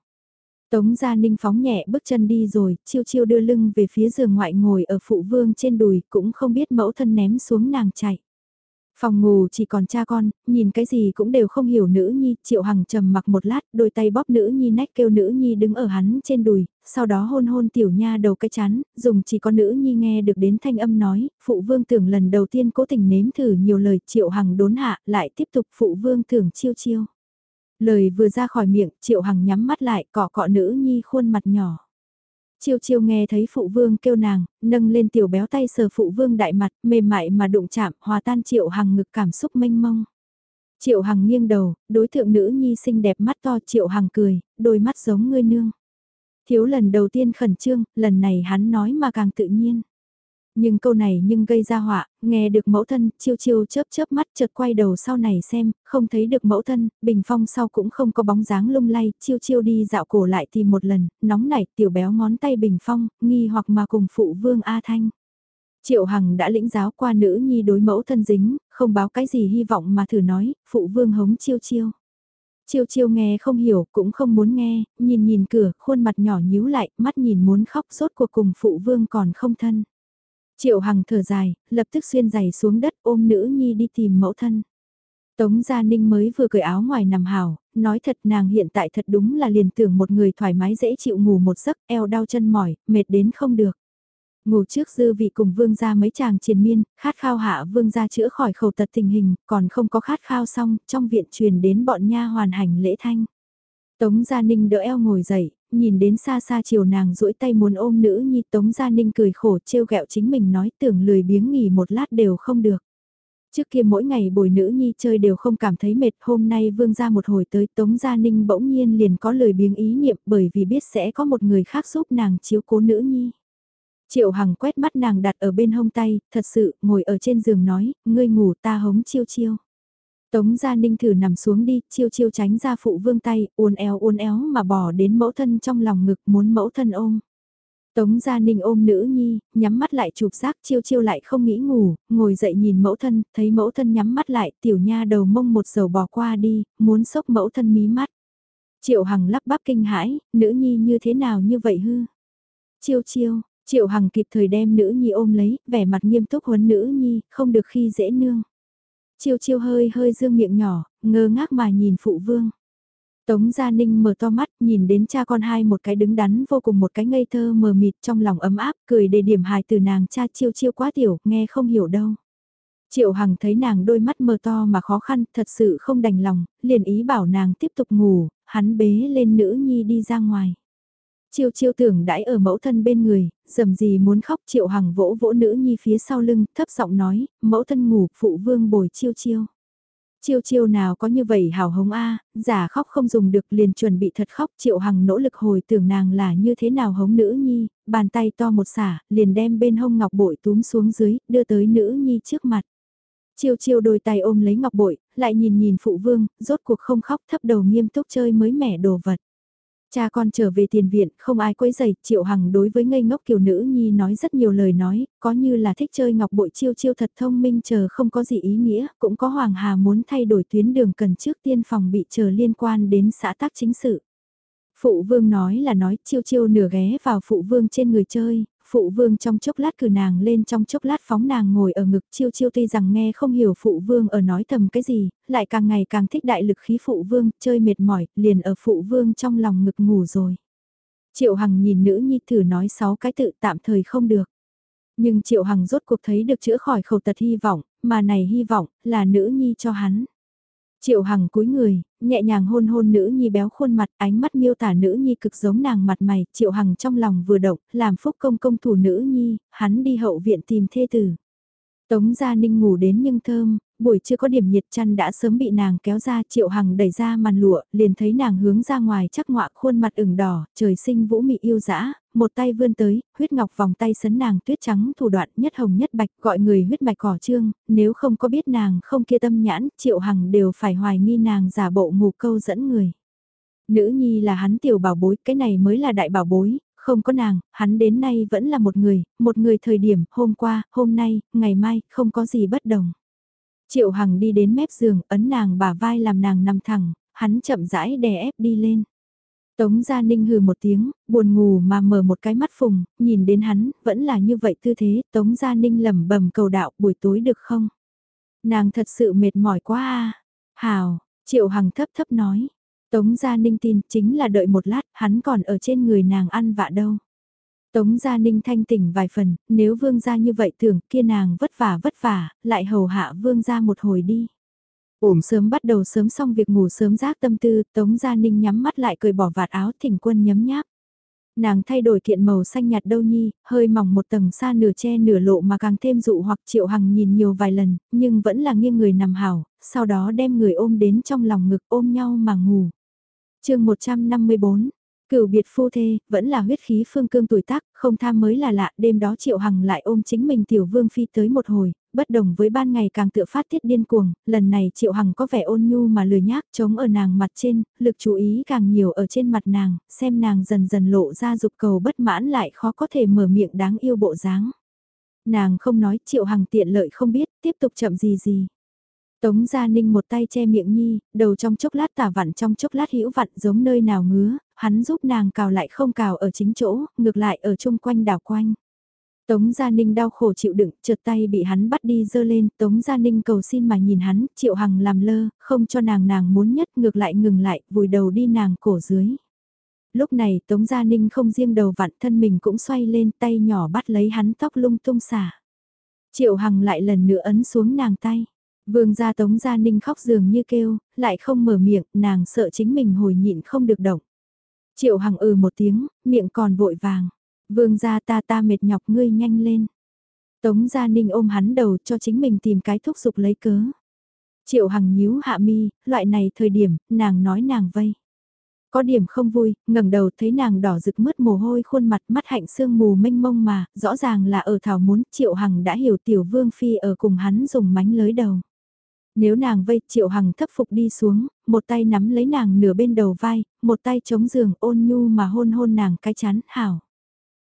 Tống Gia Ninh phóng nhẹ bước chân đi rồi, chiêu chiêu đưa lưng về phía giường ngoại ngồi ở phụ vương trên đùi, cũng không biết mẫu thân ném xuống nàng chạy. Phòng ngủ chỉ còn cha con, nhìn cái gì cũng đều không hiểu nữ nhi, triệu hằng trầm mặc một lát, đôi tay bóp nữ nhi nách kêu nữ nhi đứng ở hắn trên đùi, sau đó hôn hôn tiểu nha đầu cái chán, dùng chỉ có nữ nhi nghe được đến thanh âm nói, phụ vương tưởng lần đầu tiên cố tình nếm thử nhiều lời triệu hằng đốn hạ, lại tiếp tục phụ vương tưởng chiêu chiêu. Lời vừa ra khỏi miệng, Triệu Hằng nhắm mắt lại cọ cọ nữ nhi khuôn mặt nhỏ. Chiêu chiêu nghe thấy phụ vương kêu nàng, nâng lên tiểu béo tay sờ phụ vương đại mặt, mềm mại mà đụng chạm, hòa tan Triệu Hằng ngực cảm xúc mênh mông. Triệu Hằng nghiêng đầu, đối tượng nữ nhi xinh đẹp mắt to Triệu Hằng cười, đôi mắt giống ngươi nương. Thiếu lần đầu tiên khẩn trương, lần này hắn nói mà càng tự nhiên nhưng câu này nhưng gây ra họa, nghe được mẫu thân, chiêu chiêu chớp chớp mắt chợt quay đầu sau này xem, không thấy được mẫu thân, bình phong sau cũng không có bóng dáng lung lay, chiêu chiêu đi dạo cổ lại tìm một lần, nóng nảy tiểu béo ngón tay bình phong, nghi hoặc mà cùng phụ vương A Thanh. Triệu Hằng đã lĩnh giáo qua nữ nhi đối mẫu thân dính, không báo cái gì hy vọng mà thử nói, phụ vương hống chiêu chiêu. Chiêu chiêu nghe không hiểu, cũng không muốn nghe, nhìn nhìn cửa, khuôn mặt nhỏ nhíu lại, mắt nhìn muốn khóc sốt cuộc cùng phụ vương còn không thân. Triệu Hằng thở dài, lập tức xuyên giày xuống đất ôm nữ nhi đi tìm mẫu thân. Tống Gia Ninh mới vừa cởi áo ngoài nằm hào, nói thật nàng hiện tại thật đúng là liền tưởng một người thoải mái dễ chịu ngủ một giấc, eo đau chân mỏi, mệt đến không được. Ngủ trước dư vị cùng vương gia mấy chàng triền miên, khát khao hạ vương gia chữa khỏi khẩu tật tình hình, còn không có khát khao xong, trong viện truyền đến bọn nha hoàn hành lễ thanh. Tống Gia Ninh đỡ eo ngồi dậy, nhìn đến xa xa chiều nàng duỗi tay muốn ôm nữ nhi Tống Gia Ninh cười khổ trêu ghẹo chính mình nói tưởng lười biếng nghỉ một lát đều không được. Trước kia mỗi ngày bồi nữ nhi chơi đều không cảm thấy mệt, hôm nay vương ra một hồi tới Tống Gia Ninh bỗng nhiên liền có lời biếng ý niệm bởi vì biết sẽ có một người khác giúp nàng chiếu cố nữ nhi. Triệu Hằng quét mắt nàng đặt ở bên hông tay, thật sự, ngồi ở trên giường nói, ngươi ngủ ta hống chiêu chiêu. Tống Gia Ninh thử nằm xuống đi, chiêu chiêu tránh ra phụ vương tay, uốn éo uốn éo mà bỏ đến mẫu thân trong lòng ngực muốn mẫu thân ôm. Tống Gia Ninh ôm nữ nhi, nhắm mắt lại chụp giác chiêu chiêu lại không nghĩ ngủ, ngồi dậy nhìn mẫu thân, thấy mẫu thân nhắm mắt lại, tiểu nha đầu mông một dầu bỏ qua đi, muốn sốc mẫu thân mí mắt. Triệu Hằng lắp bắp kinh hãi, nữ nhi như thế nào như vậy hư. Chiêu chiêu, Triệu Hằng kịp thời đem nữ nhi ôm lấy, vẻ mặt nghiêm túc huấn nữ nhi, không được khi dễ nương. Chiêu chiêu hơi hơi dương miệng nhỏ, ngơ ngác mà nhìn phụ vương. Tống Gia Ninh mở to mắt, nhìn đến cha con hai một cái đứng đắn vô cùng một cái ngây thơ mờ mịt trong lòng ấm áp, cười để điểm hài từ nàng cha chiêu chiêu quá tiểu, nghe không hiểu đâu. Triệu Hằng thấy nàng đôi mắt mờ to mà khó khăn, thật sự không đành lòng, liền ý bảo nàng tiếp tục ngủ, hắn bế lên nữ nhi đi ra ngoài. Chiêu chiêu tưởng đãi ở mẫu thân bên người, dầm gì muốn khóc triệu hằng vỗ vỗ nữ nhi phía sau lưng, thấp giọng nói, mẫu thân ngủ, phụ vương bồi chiêu chiêu. Chiêu chiêu nào có như vậy hào hống a giả khóc không dùng được liền chuẩn bị thật khóc triệu hằng nỗ lực hồi tưởng nàng là như thế nào hống nữ nhi, bàn tay to một xả, liền đem bên hông ngọc bội túm xuống dưới, đưa tới nữ nhi trước mặt. Chiêu chiêu đôi tay ôm lấy ngọc bội, lại nhìn nhìn phụ vương, rốt cuộc không khóc thấp đầu nghiêm túc chơi mới mẻ đồ vật. Cha con trở về tiền viện, không ai quấy giày, Triệu Hằng đối với ngây ngốc kiều nữ nhi nói rất nhiều lời nói, có như là thích chơi ngọc bội chiêu chiêu thật thông minh chờ không có gì ý nghĩa, cũng có Hoàng Hà muốn thay đổi tuyến đường cần trước tiên phòng bị chờ liên quan đến xã tác chính sự. Phụ vương nói là nói chiêu chiêu nửa ghé vào phụ vương trên người chơi, phụ vương trong chốc lát cử nàng lên trong chốc lát phóng nàng ngồi ở ngực chiêu chiêu tuy rằng nghe không hiểu phụ vương ở nói thầm cái gì, lại càng ngày càng thích đại lực khí phụ vương, chơi mệt mỏi, liền ở phụ vương trong lòng ngực ngủ rồi. Triệu Hằng nhìn nữ nhi thử nói sáu cái tự tạm thời không được. Nhưng Triệu Hằng rốt cuộc thấy được chữa khỏi khẩu tật hy vọng, mà này hy vọng là nữ nhi cho hắn. Triệu Hằng cúi người, nhẹ nhàng hôn hôn nữ nhi béo khuôn mặt, ánh mắt miêu tả nữ nhi cực giống nàng mặt mày, Triệu Hằng trong lòng vừa động, làm phúc công công thủ nữ nhi, hắn đi hậu viện tìm thê tử. Tống Gia Ninh ngủ đến nhưng thơm, buổi chưa có điểm nhiệt chăn đã sớm bị nàng kéo ra Triệu Hằng đẩy ra màn lụa, liền thấy nàng hướng ra ngoài chắc ngọa khuôn mặt ửng đỏ, trời sinh vũ mị yêu dã, một tay vươn tới, huyết ngọc vòng tay sấn nàng tuyết trắng thủ đoạn nhất hồng nhất bạch gọi người huyết mạch cỏ trương, nếu không có biết nàng không kia tâm nhãn, Triệu Hằng đều phải hoài nghi nàng giả bộ ngủ câu dẫn người. Nữ nhi là hắn tiểu bảo bối, cái này mới là đại bảo bối, không có nàng, hắn đến nay vẫn là một người, một người thời điểm, hôm qua, hôm nay, ngày mai, không có gì bất đồng. Triệu Hằng đi đến mép giường, ấn nàng bả vai làm nàng nằm thẳng, hắn chậm rãi đè ép đi lên. Tống Gia Ninh hừ một tiếng, buồn ngủ mà mở một cái mắt phùng, nhìn đến hắn, vẫn là như vậy tư thế, Tống Gia Ninh lẩm bẩm cầu đạo, buổi tối được không? Nàng thật sự mệt mỏi quá à. Hào, Triệu Hằng thấp thấp nói. Tống Gia Ninh tin chính là đợi một lát, hắn còn ở trên người nàng ăn vạ đâu. Tống Gia Ninh thanh tỉnh vài phần, nếu vương gia như vậy tưởng kia nàng vất vả vất vả, lại hầu hạ vương gia một hồi đi. Ổm sớm bắt đầu sớm xong việc ngủ sớm giác tâm tư, Tống Gia Ninh nhắm mắt lại cười bỏ vạt áo thỉnh quân nhấm nháp. Nàng thay đổi kiện màu xanh nhạt đâu nhi, hơi mỏng một tầng xa nửa che nửa lộ mà càng thêm dụ hoặc triệu hằng nhìn nhiều vài lần, nhưng vẫn là nghiêng người nằm hảo, sau đó đem người ôm đến trong lòng ngực ôm nhau mà ngủ. chương 154 Cửu biệt phu thê, vẫn là huyết khí phương cương tuổi tác, không tham mới là lạ, đêm đó Triệu Hằng lại ôm chính mình tiểu vương phi tới một hồi, bất đồng với ban ngày càng tựa phát tiết điên cuồng, lần này Triệu Hằng có vẻ ôn nhu mà lười nhác chống ở nàng mặt trên, lực chú ý càng nhiều ở trên mặt nàng, xem nàng dần dần lộ ra dục cầu bất mãn lại khó có thể mở miệng đáng yêu bộ dáng. Nàng không nói Triệu Hằng tiện lợi không biết, tiếp tục chậm gì gì. Tống Gia Ninh một tay che miệng Nhi, đầu trong chốc lát tả vặn trong chốc lát hữu vặn giống nơi nào ngứa, hắn giúp nàng cào lại không cào ở chính chỗ, ngược lại ở chung quanh đảo quanh. Tống Gia Ninh đau khổ chịu đựng, trượt tay bị hắn bắt đi dơ lên, Tống Gia Ninh cầu xin mà nhìn hắn, Triệu Hằng làm lơ, không cho nàng nàng muốn nhất ngược lại ngừng lại, vùi đầu đi nàng cổ dưới. Lúc này Tống Gia Ninh không riêng đầu vặn thân mình cũng xoay lên tay nhỏ bắt lấy hắn tóc lung tung xả. Triệu Hằng lại lần nữa ấn xuống nàng tay. Vương gia Tống Gia Ninh khóc dường như kêu, lại không mở miệng, nàng sợ chính mình hồi nhịn không được động. Triệu Hằng ừ một tiếng, miệng còn vội vàng. Vương gia ta ta mệt nhọc ngươi nhanh lên. Tống Gia Ninh ôm hắn đầu cho chính mình tìm cái thúc giục lấy cớ. Triệu Hằng nhíu hạ mi, loại này thời điểm, nàng nói nàng vây. Có điểm không vui, ngẩng đầu thấy nàng đỏ rực mướt mồ hôi khuôn mặt mắt hạnh sương mù mênh mông mà, rõ ràng là ở thảo muốn Triệu Hằng đã hiểu tiểu vương phi ở cùng hắn dùng mánh lới đầu. Nếu nàng vây triệu hằng thấp phục đi xuống, một tay nắm lấy nàng nửa bên đầu vai, một tay chống giường ôn nhu mà hôn hôn nàng cái chán, hảo.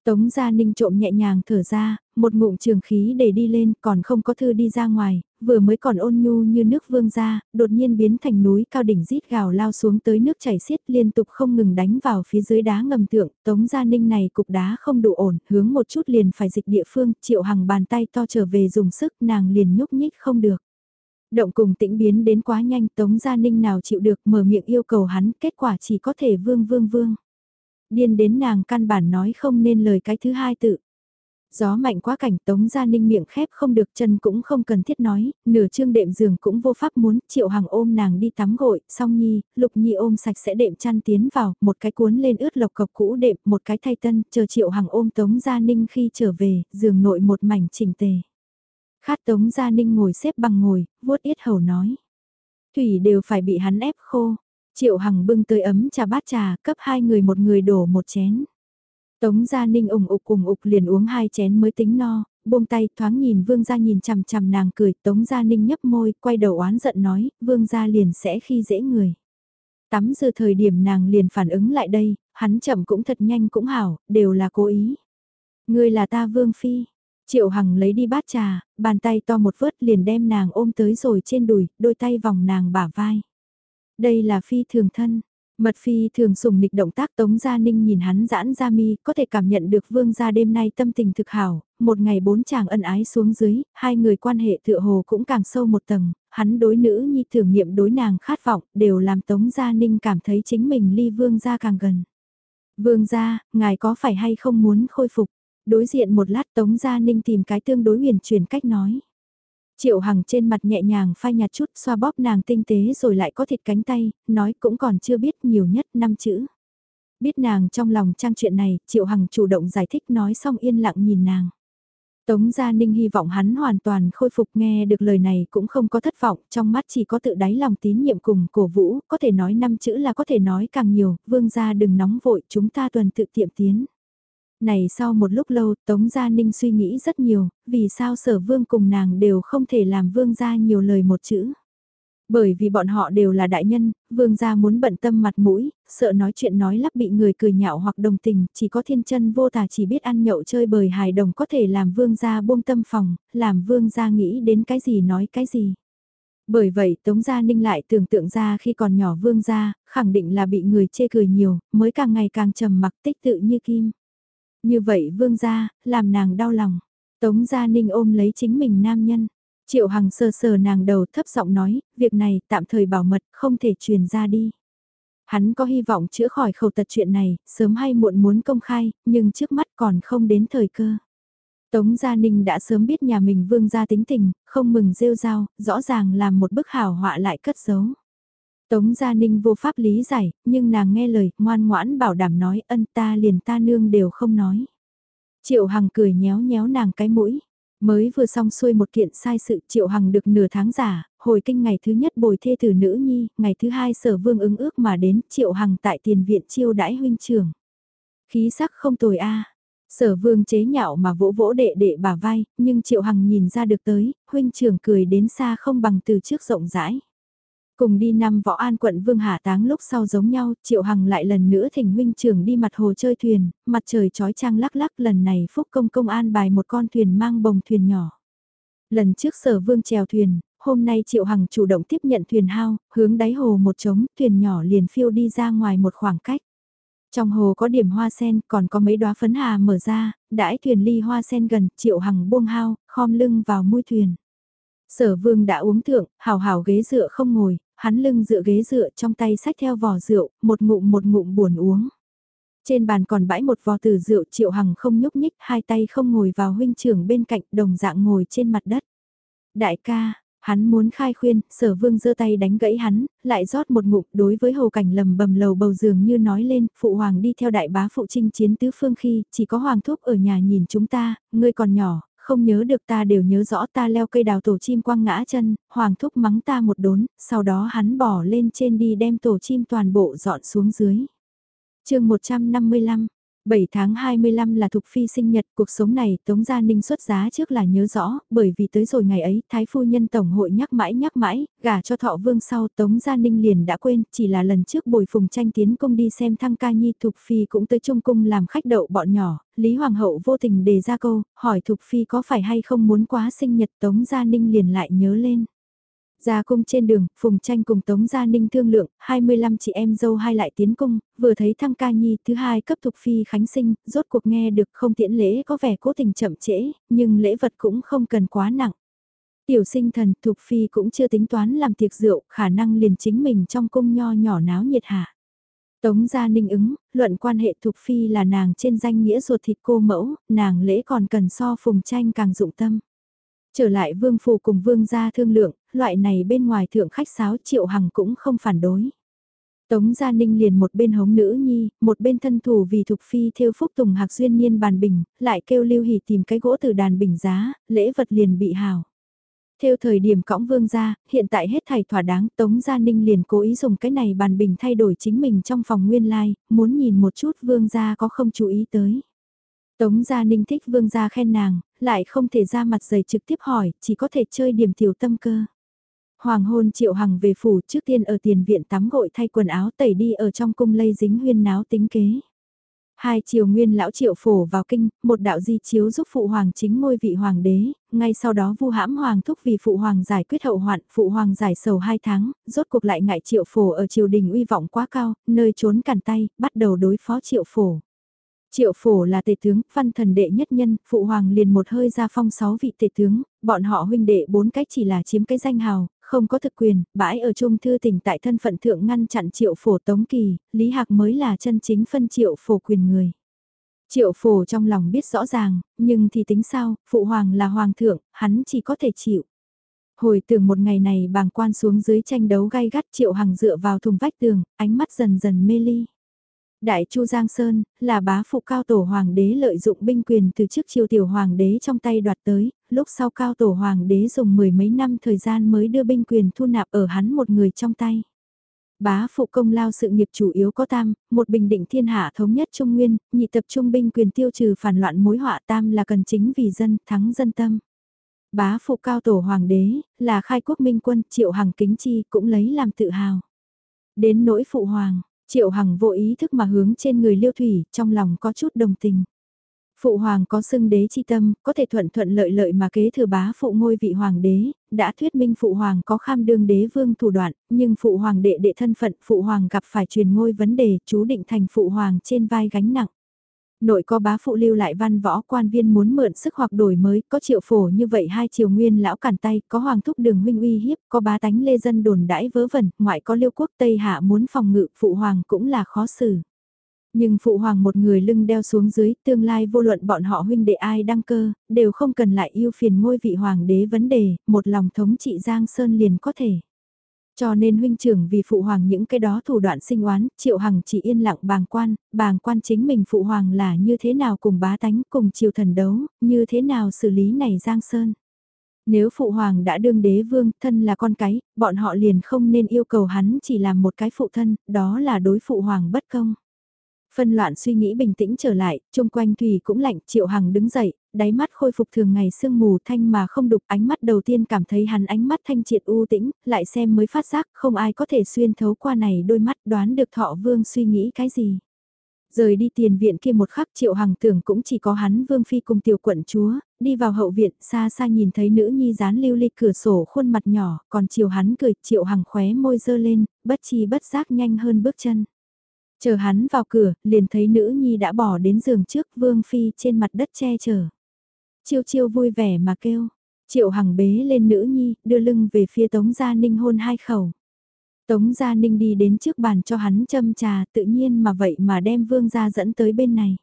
Tống Gia Ninh trộm nhẹ nhàng thở ra, một ngụm trường khí để đi lên còn không có thư đi ra ngoài, vừa mới còn ôn nhu như nước vương ra, đột nhiên biến thành núi cao đỉnh rít gào lao xuống tới nước chảy xiết liên tục không ngừng đánh vào phía dưới đá ngầm tượng, Tống Gia Ninh này cục đá không đủ ổn, hướng một chút liền phải dịch địa phương, triệu hằng bàn tay to trở về dùng sức nàng liền nhúc nhích không được. Động cùng tĩnh biến đến quá nhanh Tống Gia Ninh nào chịu được mở miệng yêu cầu hắn, kết quả chỉ có thể vương vương vương. Điên đến nàng căn bản nói không nên lời cái thứ hai tự. Gió mạnh quá cảnh Tống Gia Ninh miệng khép không được chân cũng không cần thiết nói, nửa trương đệm giường cũng vô pháp muốn, triệu hàng ôm nàng đi tắm gội, song nhi, lục nhi ôm sạch sẽ đệm chăn tiến vào, một cái cuốn lên ướt lộc cọc cũ đệm, một cái thay tân, chờ triệu hàng ôm Tống Gia Ninh khi trở về, giường nội một mảnh chỉnh tề. Khát Tống Gia Ninh ngồi xếp bằng ngồi, vuốt yết hầu nói. Thủy đều phải bị hắn ép khô. Triệu Hằng bưng tới ấm trà bát trà, cấp hai người một người đổ một chén. Tống Gia Ninh ủng ục cùng ục liền uống hai chén mới tính no, buông tay thoáng nhìn Vương Gia nhìn chằm chằm nàng cười, Tống Gia Ninh nhấp môi, quay đầu oán giận nói, Vương Gia liền sẽ khi dễ người. Tắm giờ thời điểm nàng liền phản ứng lại đây, hắn chậm cũng thật nhanh cũng hảo, đều là cố ý. Ngươi là ta Vương Phi, Triệu Hằng lấy đi bát trà, bàn tay to một vớt liền đem nàng ôm tới rồi trên đùi, đôi tay vòng nàng bả vai. Đây là phi thường thân. Mật phi thường sùng nịch động tác Tống Gia Ninh nhìn hắn giãn ra mi, có thể cảm nhận được vương gia đêm nay tâm tình thực hảo, một ngày bốn chàng ân ái xuống dưới, hai người quan hệ tựa hồ cũng càng sâu một tầng, hắn đối nữ nhi thử nghiệm đối nàng khát vọng, đều làm Tống Gia Ninh cảm thấy chính mình ly vương gia càng gần. Vương gia, ngài có phải hay không muốn khôi phục? Đối diện một lát Tống Gia Ninh tìm cái tương đối huyền truyền cách nói. Triệu Hằng trên mặt nhẹ nhàng phai nhạt chút xoa bóp nàng tinh tế rồi lại có thịt cánh tay, nói cũng còn chưa biết nhiều nhất năm chữ. Biết nàng trong lòng trang chuyện này, Triệu Hằng chủ động giải thích nói xong yên lặng nhìn nàng. Tống Gia Ninh hy vọng hắn hoàn toàn khôi phục nghe được lời này cũng không có thất vọng, trong mắt chỉ có tự đáy lòng tín nhiệm cùng cổ vũ, có thể nói năm chữ là có thể nói càng nhiều, vương gia đừng nóng vội, chúng ta tuần tự tiệm tiến. Này sau một lúc lâu, Tống Gia Ninh suy nghĩ rất nhiều, vì sao sở vương cùng nàng đều không thể làm vương gia nhiều lời một chữ. Bởi vì bọn họ đều là đại nhân, vương gia muốn bận tâm mặt mũi, sợ nói chuyện nói lắp bị người cười nhạo hoặc đồng tình, chỉ có thiên chân vô tà chỉ biết ăn nhậu chơi bời hài đồng có thể làm vương gia buông tâm phòng, làm vương gia nghĩ đến cái gì nói cái gì. Bởi vậy Tống Gia Ninh lại tưởng tượng ra khi còn nhỏ vương gia, khẳng định là bị người chê cười nhiều, mới càng ngày càng trầm mặc tích tự như kim. Như vậy vương gia, làm nàng đau lòng. Tống Gia Ninh ôm lấy chính mình nam nhân. Triệu Hằng sờ sờ nàng đầu thấp giọng nói, việc này tạm thời bảo mật, không thể truyền ra đi. Hắn có hy vọng chữa khỏi khẩu tật chuyện này, sớm hay muộn muốn công khai, nhưng trước mắt còn không đến thời cơ. Tống Gia Ninh đã sớm biết nhà mình vương gia tính tình, không mừng rêu rao, rõ ràng làm một bức hảo họa lại cất giấu. Tống Gia Ninh vô pháp lý giải, nhưng nàng nghe lời, ngoan ngoãn bảo đảm nói ân ta liền ta nương đều không nói. Triệu Hằng cười nhéo nhéo nàng cái mũi. Mới vừa xong xuôi một kiện sai sự Triệu Hằng được nửa tháng giả, hồi kinh ngày thứ nhất bồi thê tử nữ nhi, ngày thứ hai sở vương ứng ước mà đến Triệu Hằng tại tiền viện chiêu đãi huynh trưởng. Khí sắc không tồi a Sở vương chế nhạo mà vỗ vỗ đệ đệ bà vai, nhưng Triệu Hằng nhìn ra được tới, huynh trưởng cười đến xa không bằng từ trước rộng rãi. Cùng đi năm võ an quận Vương Hà Táng lúc sau giống nhau, Triệu Hằng lại lần nữa thỉnh huynh trưởng đi mặt hồ chơi thuyền, mặt trời trói trang lắc lắc lần này Phúc Công Công an bài một con thuyền mang bồng thuyền nhỏ. Lần trước sở vương chèo thuyền, hôm nay Triệu Hằng chủ động tiếp nhận thuyền hao, hướng đáy hồ một trống, thuyền nhỏ liền phiêu đi ra ngoài một khoảng cách. Trong hồ có điểm hoa sen, còn có mấy đóa phấn hà mở ra, đãi thuyền ly hoa sen gần, Triệu Hằng buông hao, khom lưng vào mũi thuyền. Sở vương đã uống thượng, hào hào ghế dựa không ngồi, hắn lưng dựa ghế dựa trong tay sách theo vò rượu, một ngụm một ngụm buồn uống. Trên bàn còn bãi một vò tử rượu triệu hằng không nhúc nhích, hai tay không ngồi vào huynh trưởng bên cạnh đồng dạng ngồi trên mặt đất. Đại ca, hắn muốn khai khuyên, sở vương giơ tay đánh gãy hắn, lại rót một ngụm đối với hầu cảnh lầm bầm lầu bầu giường như nói lên, phụ hoàng đi theo đại bá phụ trinh chiến tứ phương khi, chỉ có hoàng thúc ở nhà nhìn chúng ta, ngươi còn nhỏ, không nhớ được ta đều nhớ rõ ta leo cây đào tổ chim quăng ngã chân, hoàng thúc mắng ta một đốn, sau đó hắn bỏ lên trên đi đem tổ chim toàn bộ dọn xuống dưới. chương 155 7 tháng 25 là Thục Phi sinh nhật, cuộc sống này Tống Gia Ninh xuất giá trước là nhớ rõ, bởi vì tới rồi ngày ấy, Thái Phu Nhân Tổng hội nhắc mãi nhắc mãi, gả cho Thọ Vương sau Tống Gia Ninh liền đã quên, chỉ là lần trước bồi phùng tranh tiến công đi xem thăng ca nhi Thục Phi cũng tới Trung Cung làm khách đậu bọn nhỏ, Lý Hoàng hậu vô tình đề ra câu, hỏi Thục Phi có phải hay không muốn quá sinh nhật Tống Gia Ninh liền lại nhớ lên. Ra cung trên đường, Phùng Tranh cùng Tống Gia Ninh thương lượng, 25 chị em dâu hai lại tiến cung, vừa thấy thăng ca nhi thứ hai cấp thục phi khánh sinh, rốt cuộc nghe được không tiễn lễ có vẻ cố tình chậm trễ, nhưng lễ vật cũng không cần quá nặng. Tiểu sinh thần thục phi cũng chưa tính toán làm tiệc rượu, khả năng liền chính mình trong cung nho nhỏ náo nhiệt hạ. Tống Gia Ninh ứng, luận quan hệ thục phi là nàng trên danh nghĩa ruột thịt cô mẫu, nàng lễ còn cần so Phùng Tranh càng dụng tâm. Trở lại vương phủ cùng vương gia thương lượng, loại này bên ngoài thượng khách sáo triệu hằng cũng không phản đối. Tống Gia Ninh liền một bên hống nữ nhi, một bên thân thủ vì thục phi theo phúc tùng hạc duyên niên bàn bình, lại kêu lưu hỉ tìm cái gỗ từ đàn bình giá, lễ vật liền bị hào. Theo thời điểm cõng vương gia, hiện tại hết thầy thỏa đáng, Tống Gia Ninh liền cố ý dùng cái này bàn bình thay đổi chính mình trong phòng nguyên lai, muốn nhìn một chút vương gia có không chú ý tới. Tống Gia Ninh thích vương gia khen nàng, lại không thể ra mặt giày trực tiếp hỏi, chỉ có thể chơi điểm tiểu tâm cơ. Hoàng hôn triệu hằng về phủ trước tiên ở tiền viện tắm gội thay quần áo tẩy đi ở trong cung lây dính huyên náo tính kế. Hai triều nguyên lão triệu phổ vào kinh, một đạo di chiếu giúp phụ hoàng chính ngôi vị hoàng đế, ngay sau đó vu hãm hoàng thúc vì phụ hoàng giải quyết hậu hoạn, phụ hoàng giải sầu hai tháng, rốt cuộc lại ngại triệu phổ ở triều đình uy vọng quá cao, nơi trốn cản tay, bắt đầu đối phó triệu phổ. Triệu phổ là tể tướng, văn thần đệ nhất nhân, phụ hoàng liền một hơi ra phong sáu vị tể tướng, bọn họ huynh đệ bốn cách chỉ là chiếm cái danh hào, không có thực quyền, bãi ở trung thư tỉnh tại thân phận thượng ngăn chặn triệu phổ tống kỳ, Lý Hạc mới là chân chính phân triệu phổ quyền người. Triệu phổ trong lòng biết rõ ràng, nhưng thì tính sao, phụ hoàng là hoàng thượng, hắn chỉ có thể chịu. Hồi tưởng một ngày này bàng quan xuống dưới tranh đấu gai gắt triệu hằng dựa vào thùng vách tường, ánh mắt dần dần mê ly. Đại Chu Giang Sơn, là bá phụ cao tổ hoàng đế lợi dụng binh quyền từ trước triều tiểu hoàng đế trong tay đoạt tới, lúc sau cao tổ hoàng đế dùng mười mấy năm thời gian mới đưa binh quyền thu nạp ở hắn một người trong tay. Bá phụ công lao sự nghiệp chủ yếu có tam, một bình định thiên hạ thống nhất trung nguyên, nhị tập trung binh quyền tiêu trừ phản loạn mối họa tam là cần chính vì dân, thắng dân tâm. Bá phụ cao tổ hoàng đế, là khai quốc minh quân, triệu hằng kính chi cũng lấy làm tự hào. Đến nỗi phụ hoàng, triệu hằng vô ý thức mà hướng trên người liêu thủy, trong lòng có chút đồng tình. Phụ hoàng có xưng đế chi tâm, có thể thuận thuận lợi lợi mà kế thừa bá phụ ngôi vị hoàng đế, đã thuyết minh phụ hoàng có kham đương đế vương thủ đoạn, nhưng phụ hoàng đệ đệ thân phận phụ hoàng gặp phải truyền ngôi vấn đề chú định thành phụ hoàng trên vai gánh nặng. Nội có bá phụ lưu lại văn võ quan viên muốn mượn sức hoặc đổi mới, có triệu phổ như vậy hai triều nguyên lão cản tay, có hoàng thúc đường huynh uy hiếp, có bá tánh lê dân đồn đãi vớ vẩn, ngoại có liêu quốc Tây Hạ muốn phòng ngự, phụ hoàng cũng là khó xử. Nhưng phụ hoàng một người lưng đeo xuống dưới, tương lai vô luận bọn họ huynh đệ ai đăng cơ, đều không cần lại yêu phiền ngôi vị hoàng đế vấn đề, một lòng thống trị Giang Sơn liền có thể. Cho nên huynh trưởng vì phụ hoàng những cái đó thủ đoạn sinh oán, triệu hằng chỉ yên lặng bàng quan, bàng quan chính mình phụ hoàng là như thế nào cùng bá tánh cùng triều thần đấu, như thế nào xử lý này Giang Sơn. Nếu phụ hoàng đã đương đế vương, thân là con cái, bọn họ liền không nên yêu cầu hắn chỉ làm một cái phụ thân, đó là đối phụ hoàng bất công. Phân loạn suy nghĩ bình tĩnh trở lại, chung quanh Thủy cũng lạnh, Triệu Hằng đứng dậy, đáy mắt khôi phục thường ngày sương mù thanh mà không đục ánh mắt đầu tiên cảm thấy hắn ánh mắt thanh triệt u tĩnh, lại xem mới phát giác không ai có thể xuyên thấu qua này đôi mắt đoán được thọ vương suy nghĩ cái gì. Rời đi tiền viện kia một khắc Triệu Hằng tưởng cũng chỉ có hắn vương phi cùng tiểu quận chúa, đi vào hậu viện xa xa nhìn thấy nữ nhi dán lưu ly cửa sổ khuôn mặt nhỏ, còn chiều hắn cười Triệu Hằng khóe môi dơ lên, bất chi bất giác nhanh hơn bước chân. Chờ hắn vào cửa, liền thấy nữ nhi đã bỏ đến giường trước vương phi trên mặt đất che chở. Chiêu chiêu vui vẻ mà kêu, triệu hằng bế lên nữ nhi, đưa lưng về phía Tống Gia Ninh hôn hai khẩu. Tống Gia Ninh đi đến trước bàn cho hắn châm trà tự nhiên mà vậy mà đem vương gia dẫn tới bên này.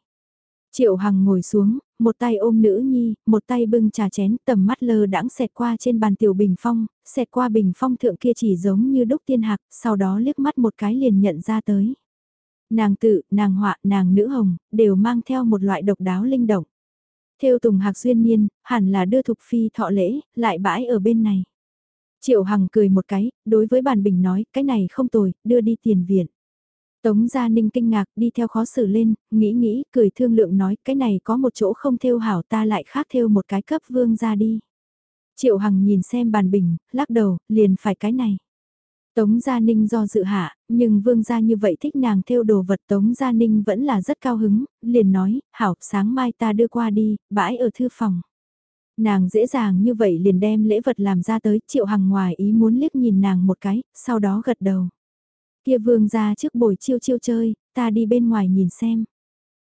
Triệu Hằng ngồi xuống, một tay ôm nữ nhi, một tay bưng trà chén, tầm mắt lơ đãng xẹt qua trên bàn tiểu bình phong, xẹt qua bình phong thượng kia chỉ giống như đúc tiên hạc, sau đó liếc mắt một cái liền nhận ra tới. Nàng tự, nàng họa, nàng nữ hồng, đều mang theo một loại độc đáo linh động. Theo Tùng Hạc Duyên Niên, hẳn là đưa Thục Phi thọ lễ, lại bãi ở bên này. Triệu Hằng cười một cái, đối với bàn bình nói, cái này không tồi, đưa đi tiền viện. Tống Gia Ninh kinh ngạc đi theo khó xử lên, nghĩ nghĩ, cười thương lượng nói, cái này có một chỗ không theo hảo ta lại khác theo một cái cấp vương ra đi. Triệu Hằng nhìn xem bàn bình, lắc đầu, liền phải cái này. Tống Gia Ninh do dự hạ, nhưng vương gia như vậy thích nàng theo đồ vật Tống Gia Ninh vẫn là rất cao hứng, liền nói, hảo, sáng mai ta đưa qua đi, bãi ở thư phòng. Nàng dễ dàng như vậy liền đem lễ vật làm ra tới, triệu hằng ngoài ý muốn liếc nhìn nàng một cái, sau đó gật đầu. Kia vương gia trước buổi chiêu chiêu chơi, ta đi bên ngoài nhìn xem.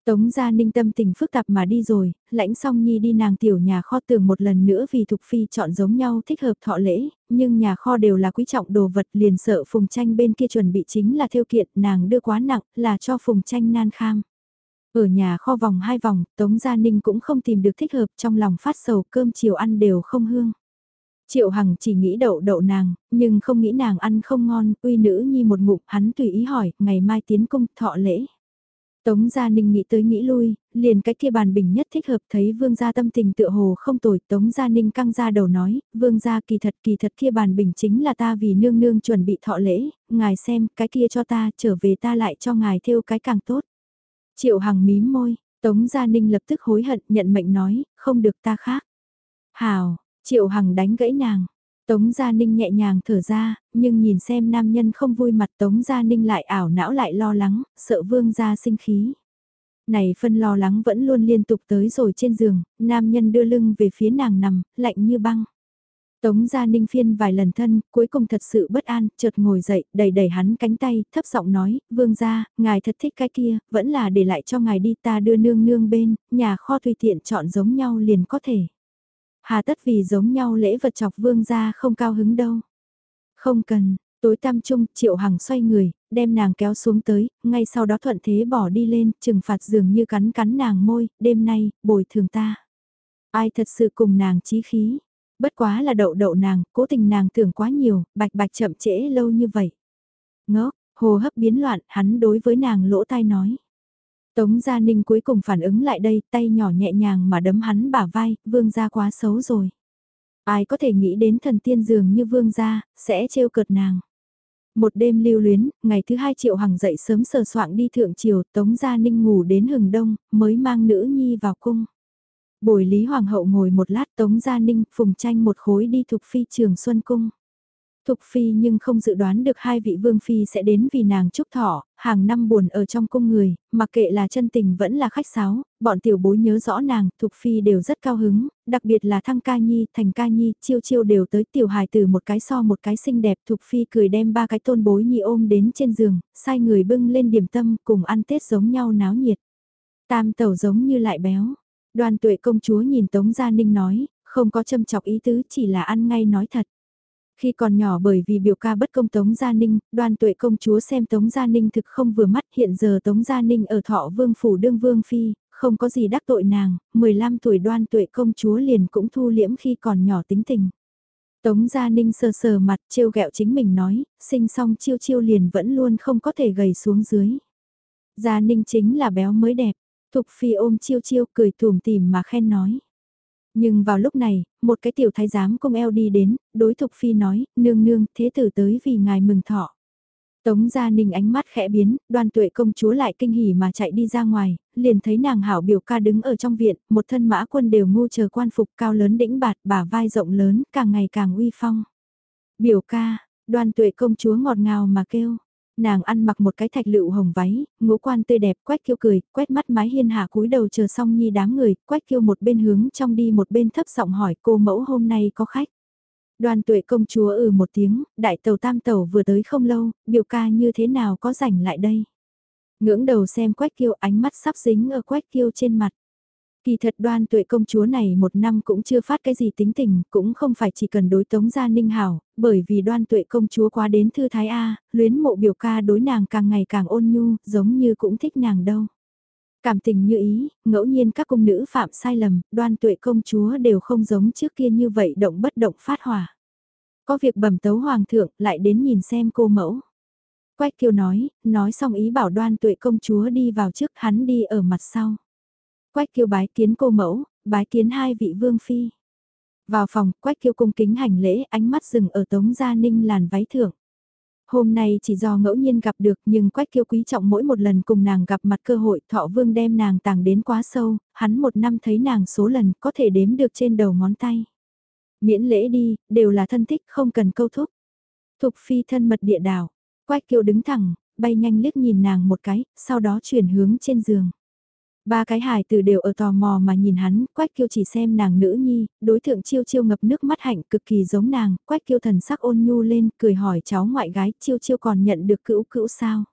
Tống gia ninh tâm tình phức tạp mà đi rồi, lãnh song nhi đi nàng tiểu nhà kho tưởng một lần nữa vì Thục Phi chọn giống nhau thích hợp thọ lễ, nhưng nhà kho đều là quý trọng đồ vật liền sợ phùng tranh bên kia chuẩn bị chính là theo kiện nàng đưa quá nặng là cho phùng tranh nan kham. Ở nhà kho vòng hai vòng, Tống Gia Ninh cũng không tìm được thích hợp trong lòng phát sầu cơm chiều ăn đều không hương. Triệu Hằng chỉ nghĩ đậu đậu nàng, nhưng không nghĩ nàng ăn không ngon, uy nữ nhi một ngụm, hắn tùy ý hỏi, ngày mai tiến cung thọ lễ. Tống Gia Ninh nghĩ tới nghĩ lui, liền cái kia bàn bình nhất thích hợp thấy vương gia tâm tình tựa hồ không tồi. Tống Gia Ninh căng ra đầu nói, vương gia kỳ thật kỳ thật kia bàn bình chính là ta vì nương nương chuẩn bị thọ lễ, ngài xem cái kia cho ta trở về ta lại cho ngài theo cái càng tốt. Triệu Hằng mím môi, Tống Gia Ninh lập tức hối hận nhận mệnh nói, không được ta khác. Hào, Triệu Hằng đánh gãy nàng, Tống Gia Ninh nhẹ nhàng thở ra, nhưng nhìn xem nam nhân không vui mặt Tống Gia Ninh lại ảo não lại lo lắng, sợ vương gia sinh khí. Này phân lo lắng vẫn luôn liên tục tới rồi trên giường, nam nhân đưa lưng về phía nàng nằm, lạnh như băng. Tống Gia Ninh phiên vài lần thân, cuối cùng thật sự bất an, chợt ngồi dậy, đẩy đẩy hắn cánh tay, thấp giọng nói, vương gia, ngài thật thích cái kia, vẫn là để lại cho ngài đi ta đưa nương nương bên, nhà kho tùy tiện chọn giống nhau liền có thể. Hà tất vì giống nhau lễ vật chọc vương gia không cao hứng đâu. Không cần, tối tăm trung Triệu Hằng xoay người, đem nàng kéo xuống tới, ngay sau đó thuận thế bỏ đi lên, trừng phạt dường như cắn cắn nàng môi, đêm nay, bồi thường ta. Ai thật sự cùng nàng chí khí, bất quá là đậu đậu nàng, cố tình nàng tưởng quá nhiều, bạch bạch chậm trễ lâu như vậy. Ngốc, hồ hấp biến loạn, hắn đối với nàng lỗ tai nói. Tống Gia Ninh cuối cùng phản ứng lại đây, tay nhỏ nhẹ nhàng mà đấm hắn bả vai, vương gia quá xấu rồi. Ai có thể nghĩ đến thần tiên dường như vương gia, sẽ trêu cợt nàng. Một đêm lưu luyến, ngày thứ hai Triệu Hằng dậy sớm sờ soạng đi thượng triều, Tống Gia Ninh ngủ đến hừng đông, mới mang nữ nhi vào cung. Bồi Lý Hoàng hậu ngồi một lát Tống Gia Ninh, phùng tranh một khối đi thuộc phi trường Xuân Cung. Thục Phi nhưng không dự đoán được hai vị Vương Phi sẽ đến vì nàng chúc thọ, hàng năm buồn ở trong cung người, mặc kệ là chân tình vẫn là khách sáo, bọn tiểu bối nhớ rõ nàng, Thục Phi đều rất cao hứng, đặc biệt là Thăng Ca Nhi, Thành Ca Nhi, chiêu chiêu đều tới tiểu hài từ một cái so một cái xinh đẹp, Thục Phi cười đem ba cái tôn bối nhi ôm đến trên giường, sai người bưng lên điểm tâm cùng ăn Tết giống nhau náo nhiệt. Tam tẩu giống như lại béo. Đoàn tuệ công chúa nhìn Tống Gia Ninh nói, không có châm chọc ý tứ chỉ là ăn ngay nói thật. Khi còn nhỏ bởi vì biểu ca bất công Tống Gia Ninh, đoan tuệ công chúa xem Tống Gia Ninh thực không vừa mắt hiện giờ Tống Gia Ninh ở thọ vương phủ đương vương phi, không có gì đắc tội nàng, 15 tuổi đoan tuệ công chúa liền cũng thu liễm khi còn nhỏ tính tình. Tống Gia Ninh sờ sờ mặt trêu ghẹo chính mình nói, sinh xong chiêu chiêu liền vẫn luôn không có thể gầy xuống dưới. Gia Ninh chính là béo mới đẹp, Thục Phi ôm chiêu chiêu cười thùm tìm mà khen nói. Nhưng vào lúc này, một cái tiểu thái giám cung eo đi đến, đối thục phi nói, nương nương, thế tử tới vì ngài mừng thọ. Tống Gia Ninh ánh mắt khẽ biến, đoan tuệ công chúa lại kinh hỉ mà chạy đi ra ngoài, liền thấy nàng hảo biểu ca đứng ở trong viện, một thân mã quân đều ngu chờ quan phục cao lớn đĩnh bạt, bả vai rộng lớn, càng ngày càng uy phong. Biểu ca, đoan tuệ công chúa ngọt ngào mà kêu, nàng ăn mặc một cái thạch lựu hồng váy, ngũ quan tươi đẹp, quét kiêu cười, quét mắt mái hiên hạ cúi đầu chờ xong nhi đám người, quét kiêu một bên hướng trong đi một bên thấp giọng hỏi cô mẫu hôm nay có khách. Đoàn tuệ công chúa ừ một tiếng, đại tàu tam tàu vừa tới không lâu, biểu ca như thế nào có rảnh lại đây. Ngưỡng đầu xem quét kiêu ánh mắt sắp dính ở quét kiêu trên mặt. Kỳ thật đoan tuệ công chúa này một năm cũng chưa phát cái gì tính tình, cũng không phải chỉ cần đối tống gia ninh hảo, bởi vì đoan tuệ công chúa quá đến thư thái A, luyến mộ biểu ca đối nàng càng ngày càng ôn nhu, giống như cũng thích nàng đâu. Cảm tình như ý, ngẫu nhiên các cung nữ phạm sai lầm, đoan tuệ công chúa đều không giống trước kia như vậy động bất động phát hỏa. Có việc bẩm tấu hoàng thượng lại đến nhìn xem cô mẫu. Quách kiều nói, nói xong ý bảo đoan tuệ công chúa đi vào trước hắn đi ở mặt sau. Quách kiêu bái kiến cô mẫu, bái kiến hai vị vương phi. Vào phòng, Quách kiêu cung kính hành lễ, ánh mắt dừng ở Tống Gia Ninh làn váy thượng. Hôm nay chỉ do ngẫu nhiên gặp được nhưng Quách kiêu quý trọng mỗi một lần cùng nàng gặp mặt cơ hội thọ vương đem nàng tàng đến quá sâu, hắn một năm thấy nàng số lần có thể đếm được trên đầu ngón tay. Miễn lễ đi, đều là thân thích không cần câu thúc. Thục phi thân mật địa đảo, Quách kiêu đứng thẳng, bay nhanh liếc nhìn nàng một cái, sau đó chuyển hướng trên giường. Ba cái hài từ đều ở tò mò mà nhìn hắn, quách kiêu chỉ xem nàng nữ nhi, đối tượng chiêu chiêu ngập nước mắt hạnh cực kỳ giống nàng, quách kiêu thần sắc ôn nhu lên, cười hỏi cháu ngoại gái, chiêu chiêu còn nhận được cữu cữu sao.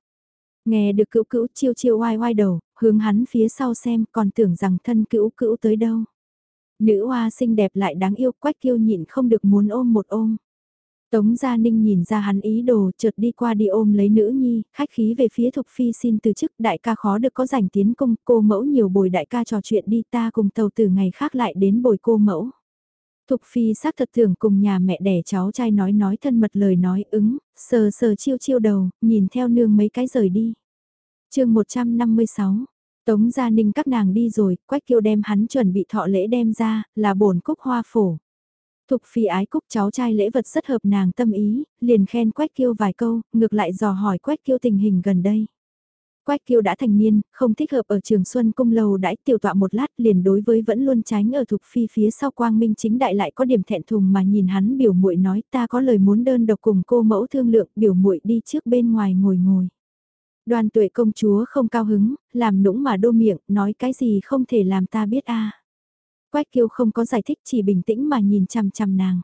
Nghe được cữu cữu chiêu chiêu oai oai đầu, hướng hắn phía sau xem, còn tưởng rằng thân cữu cữu tới đâu. Nữ hoa xinh đẹp lại đáng yêu, quách kiêu nhịn không được muốn ôm một ôm. Tống Gia Ninh nhìn ra hắn ý đồ chợt đi qua đi ôm lấy nữ nhi, khách khí về phía Thục Phi xin từ chức đại ca khó được có rảnh tiến công, cô mẫu nhiều bồi đại ca trò chuyện đi ta cùng tàu từ ngày khác lại đến bồi cô mẫu. Thục Phi xác thật thường cùng nhà mẹ đẻ cháu trai nói nói thân mật lời nói ứng, sờ sờ chiêu chiêu đầu, nhìn theo nương mấy cái rời đi. chương 156 Tống Gia Ninh các nàng đi rồi, Quách Kiêu đem hắn chuẩn bị thọ lễ đem ra, là bổn cúc hoa phổ. Thục phi ái cúc cháu trai lễ vật rất hợp nàng tâm ý, liền khen Quách Kiêu vài câu, ngược lại dò hỏi Quách Kiêu tình hình gần đây. Quách Kiêu đã thành niên, không thích hợp ở trường Xuân Cung Lầu đãi tiểu tọa một lát liền đối với vẫn luôn tránh ở Thục Phi phía sau Quang Minh chính đại lại có điểm thẹn thùng mà nhìn hắn biểu muội nói ta có lời muốn đơn độc cùng cô mẫu thương lượng biểu muội đi trước bên ngoài ngồi ngồi. Đoàn tuệ công chúa không cao hứng, làm nũng mà đô miệng, nói cái gì không thể làm ta biết a Quách kiêu không có giải thích chỉ bình tĩnh mà nhìn chằm chằm nàng.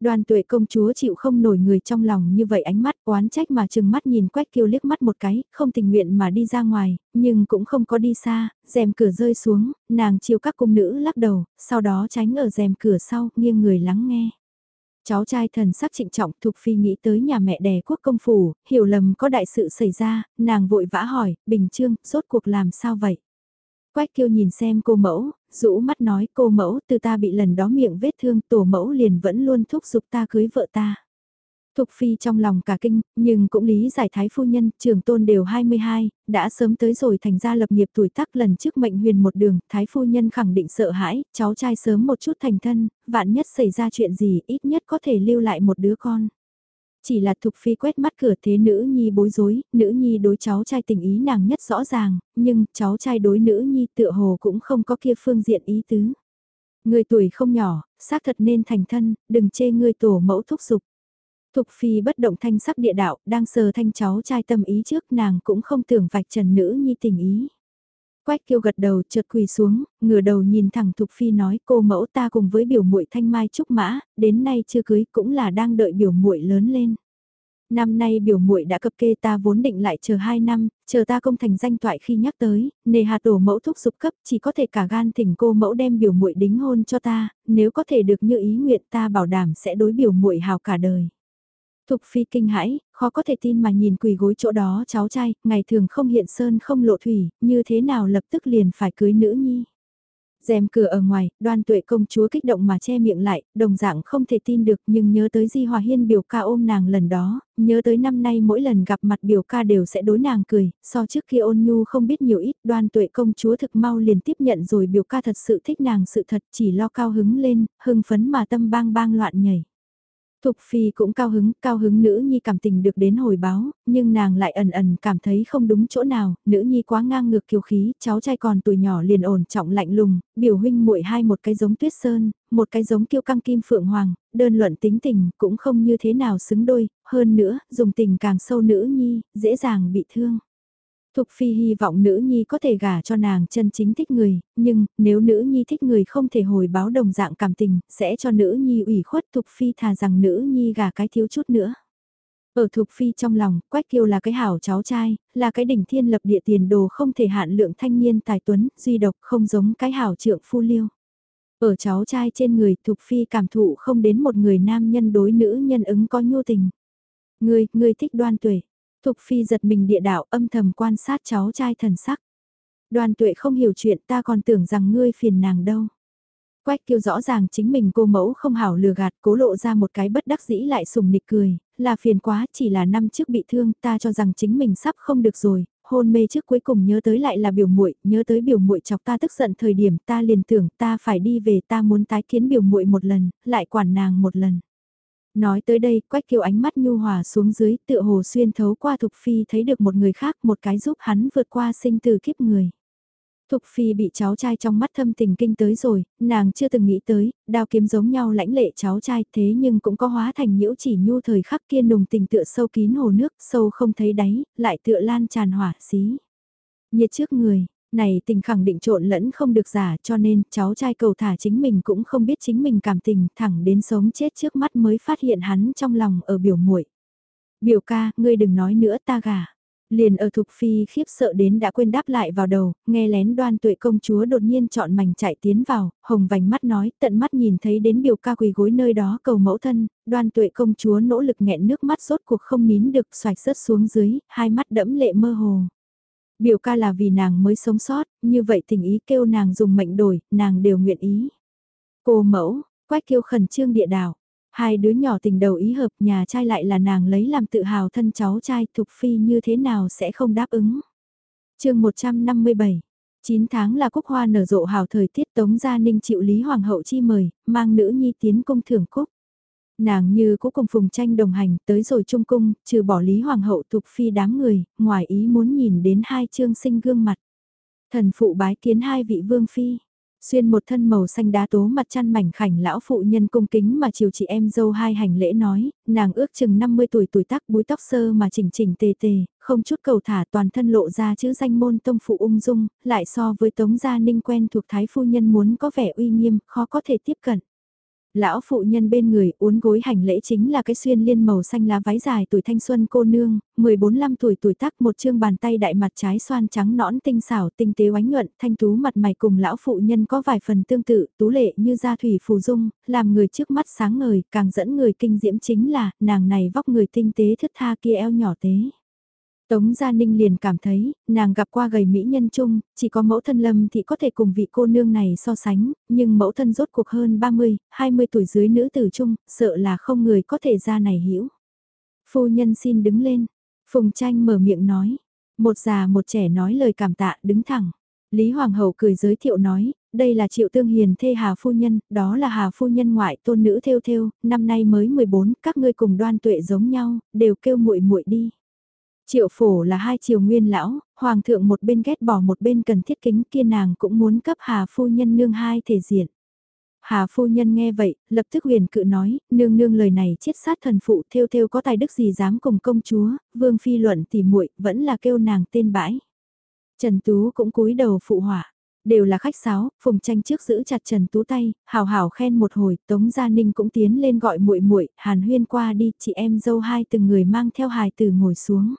Đoàn tuệ công chúa chịu không nổi người trong lòng như vậy ánh mắt oán trách mà chừng mắt nhìn quách kiêu liếc mắt một cái, không tình nguyện mà đi ra ngoài, nhưng cũng không có đi xa, rèm cửa rơi xuống, nàng chiều các cung nữ lắc đầu, sau đó tránh ở rèm cửa sau, nghiêng người lắng nghe. Cháu trai thần sắc trịnh trọng Thục Phi nghĩ tới nhà mẹ đẻ quốc công phủ, hiểu lầm có đại sự xảy ra, nàng vội vã hỏi, Bình Trương, rốt cuộc làm sao vậy? Quách kiêu nhìn xem cô mẫu, rũ mắt nói cô mẫu từ ta bị lần đó miệng vết thương tổ mẫu liền vẫn luôn thúc giục ta cưới vợ ta. Thục Phi trong lòng cả kinh, nhưng cũng lý giải thái phu nhân, trường tôn đều 22, đã sớm tới rồi thành ra lập nghiệp tuổi tác lần trước mệnh huyền một đường, thái phu nhân khẳng định sợ hãi, cháu trai sớm một chút thành thân, vạn nhất xảy ra chuyện gì ít nhất có thể lưu lại một đứa con. Chỉ là Thục Phi quét mắt cửa thế nữ nhi bối rối, nữ nhi đối cháu trai tình ý nàng nhất rõ ràng, nhưng cháu trai đối nữ nhi tựa hồ cũng không có kia phương diện ý tứ. Người tuổi không nhỏ, xác thật nên thành thân, đừng chê người tổ mẫu thúc dục Thục Phi bất động thanh sắc địa đạo, đang sờ thanh cháu trai tâm ý trước nàng cũng không tưởng vạch trần nữ nhi tình ý. Quách kiêu gật đầu chợt quỳ xuống, ngửa đầu nhìn thẳng Thục Phi nói cô mẫu ta cùng với biểu muội thanh mai trúc mã, đến nay chưa cưới cũng là đang đợi biểu muội lớn lên. Năm nay biểu muội đã cập kê ta vốn định lại chờ 2 năm, chờ ta công thành danh toại khi nhắc tới, nề hà tổ mẫu thúc dục cấp chỉ có thể cả gan thỉnh cô mẫu đem biểu muội đính hôn cho ta, nếu có thể được như ý nguyện ta bảo đảm sẽ đối biểu muội hào cả đời. Thục phi kinh hãi, khó có thể tin mà nhìn quỳ gối chỗ đó cháu trai, ngày thường không hiện sơn không lộ thủy, như thế nào lập tức liền phải cưới nữ nhi. rèm cửa ở ngoài, đoan tuệ công chúa kích động mà che miệng lại, đồng dạng không thể tin được nhưng nhớ tới Di Hòa Hiên biểu ca ôm nàng lần đó, nhớ tới năm nay mỗi lần gặp mặt biểu ca đều sẽ đối nàng cười, so trước kia ôn nhu không biết nhiều ít, đoan tuệ công chúa thực mau liền tiếp nhận rồi biểu ca thật sự thích nàng sự thật chỉ lo cao hứng lên, hưng phấn mà tâm bang bang loạn nhảy. Thục Phi cũng cao hứng, cao hứng nữ nhi cảm tình được đến hồi báo, nhưng nàng lại ẩn ẩn cảm thấy không đúng chỗ nào, nữ nhi quá ngang ngược kiêu khí, cháu trai còn tuổi nhỏ liền ổn trọng lạnh lùng, biểu huynh muội hai một cái giống tuyết sơn, một cái giống kiêu căng kim phượng hoàng, đơn luận tính tình cũng không như thế nào xứng đôi, hơn nữa, dùng tình càng sâu nữ nhi, dễ dàng bị thương. Thục Phi hy vọng nữ nhi có thể gả cho nàng chân chính thích người, nhưng nếu nữ nhi thích người không thể hồi báo đồng dạng cảm tình, sẽ cho nữ nhi ủy khuất Thục Phi thà rằng nữ nhi gả cái thiếu chút nữa. Ở Thục Phi trong lòng, Quách Kiêu là cái hảo cháu trai, là cái đỉnh thiên lập địa tiền đồ không thể hạn lượng thanh niên tài tuấn, duy độc không giống cái hảo trượng phu liêu. Ở cháu trai trên người Thục Phi cảm thụ không đến một người nam nhân đối nữ nhân ứng có nhu tình. Ngươi, ngươi thích đoan tuệ. Thục Phi giật mình địa đạo âm thầm quan sát cháu trai thần sắc. Đoàn tuệ không hiểu chuyện ta còn tưởng rằng ngươi phiền nàng đâu. Quách kiêu rõ ràng chính mình cô mẫu không hảo lừa gạt cố lộ ra một cái bất đắc dĩ lại sùng nịch cười, là phiền quá chỉ là năm trước bị thương ta cho rằng chính mình sắp không được rồi, hôn mê trước cuối cùng nhớ tới lại là biểu muội nhớ tới biểu muội chọc ta tức giận thời điểm ta liền tưởng ta phải đi về ta muốn tái kiến biểu muội một lần, lại quản nàng một lần. Nói tới đây, Quách Kiều ánh mắt nhu hòa xuống dưới, tựa hồ xuyên thấu qua Thục Phi thấy được một người khác, một cái giúp hắn vượt qua sinh từ kiếp người. Thục Phi bị cháu trai trong mắt thâm tình kinh tới rồi, nàng chưa từng nghĩ tới, đao kiếm giống nhau lãnh lệ cháu trai thế nhưng cũng có hóa thành nhiễu chỉ nhu thời khắc kia nùng tình tựa sâu kín hồ nước, sâu không thấy đáy, lại tựa lan tràn hỏa xí. Nhiệt trước người, này tình khẳng định trộn lẫn không được giả cho nên cháu trai cầu thả chính mình cũng không biết chính mình cảm tình thẳng đến sống chết trước mắt mới phát hiện hắn trong lòng ở biểu muội Biểu ca, ngươi đừng nói nữa ta gà. Liền ở Thục Phi khiếp sợ đến đã quên đáp lại vào đầu, nghe lén đoan tuệ công chúa đột nhiên chọn mảnh chạy tiến vào, hồng vành mắt nói, tận mắt nhìn thấy đến biểu ca quỳ gối nơi đó cầu mẫu thân, đoan tuệ công chúa nỗ lực nghẹn nước mắt rốt cuộc không nín được xoạch rớt xuống dưới, hai mắt đẫm lệ mơ hồ. Biểu ca là vì nàng mới sống sót, như vậy tình ý kêu nàng dùng mệnh đổi, nàng đều nguyện ý. Cô mẫu, quách kêu khẩn trương địa đảo. Hai đứa nhỏ tình đầu ý hợp nhà trai lại là nàng lấy làm tự hào thân cháu trai Thục Phi như thế nào sẽ không đáp ứng. chương 157 9 tháng là cúc hoa nở rộ hào thời tiết Tống Gia Ninh chịu Lý Hoàng hậu chi mời, mang nữ nhi tiến công thưởng cúc. Nàng như cố cùng phùng tranh đồng hành tới rồi trung cung, trừ bỏ lý hoàng hậu thuộc phi đám người, ngoài ý muốn nhìn đến hai trương sinh gương mặt. Thần phụ bái kiến hai vị vương phi. Xuyên một thân màu xanh đá tố mặt chăn mảnh khảnh lão phụ nhân cung kính mà chiều chị em dâu hai hành lễ nói, nàng ước chừng 50 tuổi tuổi tác búi tóc sơ mà chỉnh chỉnh tề tề, không chút cầu thả toàn thân lộ ra chữ danh môn tông phụ ung dung, lại so với tống gia ninh quen thuộc thái phu nhân muốn có vẻ uy nghiêm, khó có thể tiếp cận. Lão phụ nhân bên người uốn gối hành lễ chính là cái xuyên liên màu xanh lá váy dài tuổi thanh xuân cô nương, 14-15 tuổi tuổi tác một chương bàn tay đại mặt trái xoan trắng nõn tinh xảo tinh tế oánh nhuận, thanh tú mặt mày cùng lão phụ nhân có vài phần tương tự, tú lệ như gia thủy phù dung, làm người trước mắt sáng ngời, càng dẫn người kinh diễm chính là, nàng này vóc người tinh tế thức tha kia eo nhỏ tế. Tống Gia Ninh liền cảm thấy, nàng gặp qua gầy mỹ nhân chung, chỉ có mẫu thân lâm thì có thể cùng vị cô nương này so sánh, nhưng mẫu thân rốt cuộc hơn 30, 20 tuổi dưới nữ tử chung, sợ là không người có thể ra này hiểu. Phu nhân xin đứng lên, Phùng Tranh mở miệng nói, một già một trẻ nói lời cảm tạ đứng thẳng. Lý Hoàng hậu cười giới thiệu nói, đây là triệu tương hiền thê Hà Phu Nhân, đó là Hà Phu Nhân ngoại tôn nữ theo theo, năm nay mới 14, các ngươi cùng đoan tuệ giống nhau, đều kêu muội muội đi. Triệu phổ là hai triều nguyên lão, hoàng thượng một bên ghét bỏ một bên cần thiết kính kia nàng cũng muốn cấp hà phu nhân nương hai thể diện. Hà phu nhân nghe vậy, lập tức huyền cự nói, nương nương lời này chết sát thần phụ theo theo có tài đức gì dám cùng công chúa, vương phi luận tỉ muội vẫn là kêu nàng tên bãi. Trần Tú cũng cúi đầu phụ hỏa, đều là khách sáo, Phùng Tranh trước giữ chặt Trần Tú tay, hào hào khen một hồi, Tống Gia Ninh cũng tiến lên gọi muội muội, Hàn Huyên qua đi, chị em dâu hai từng người mang theo hài từ ngồi xuống.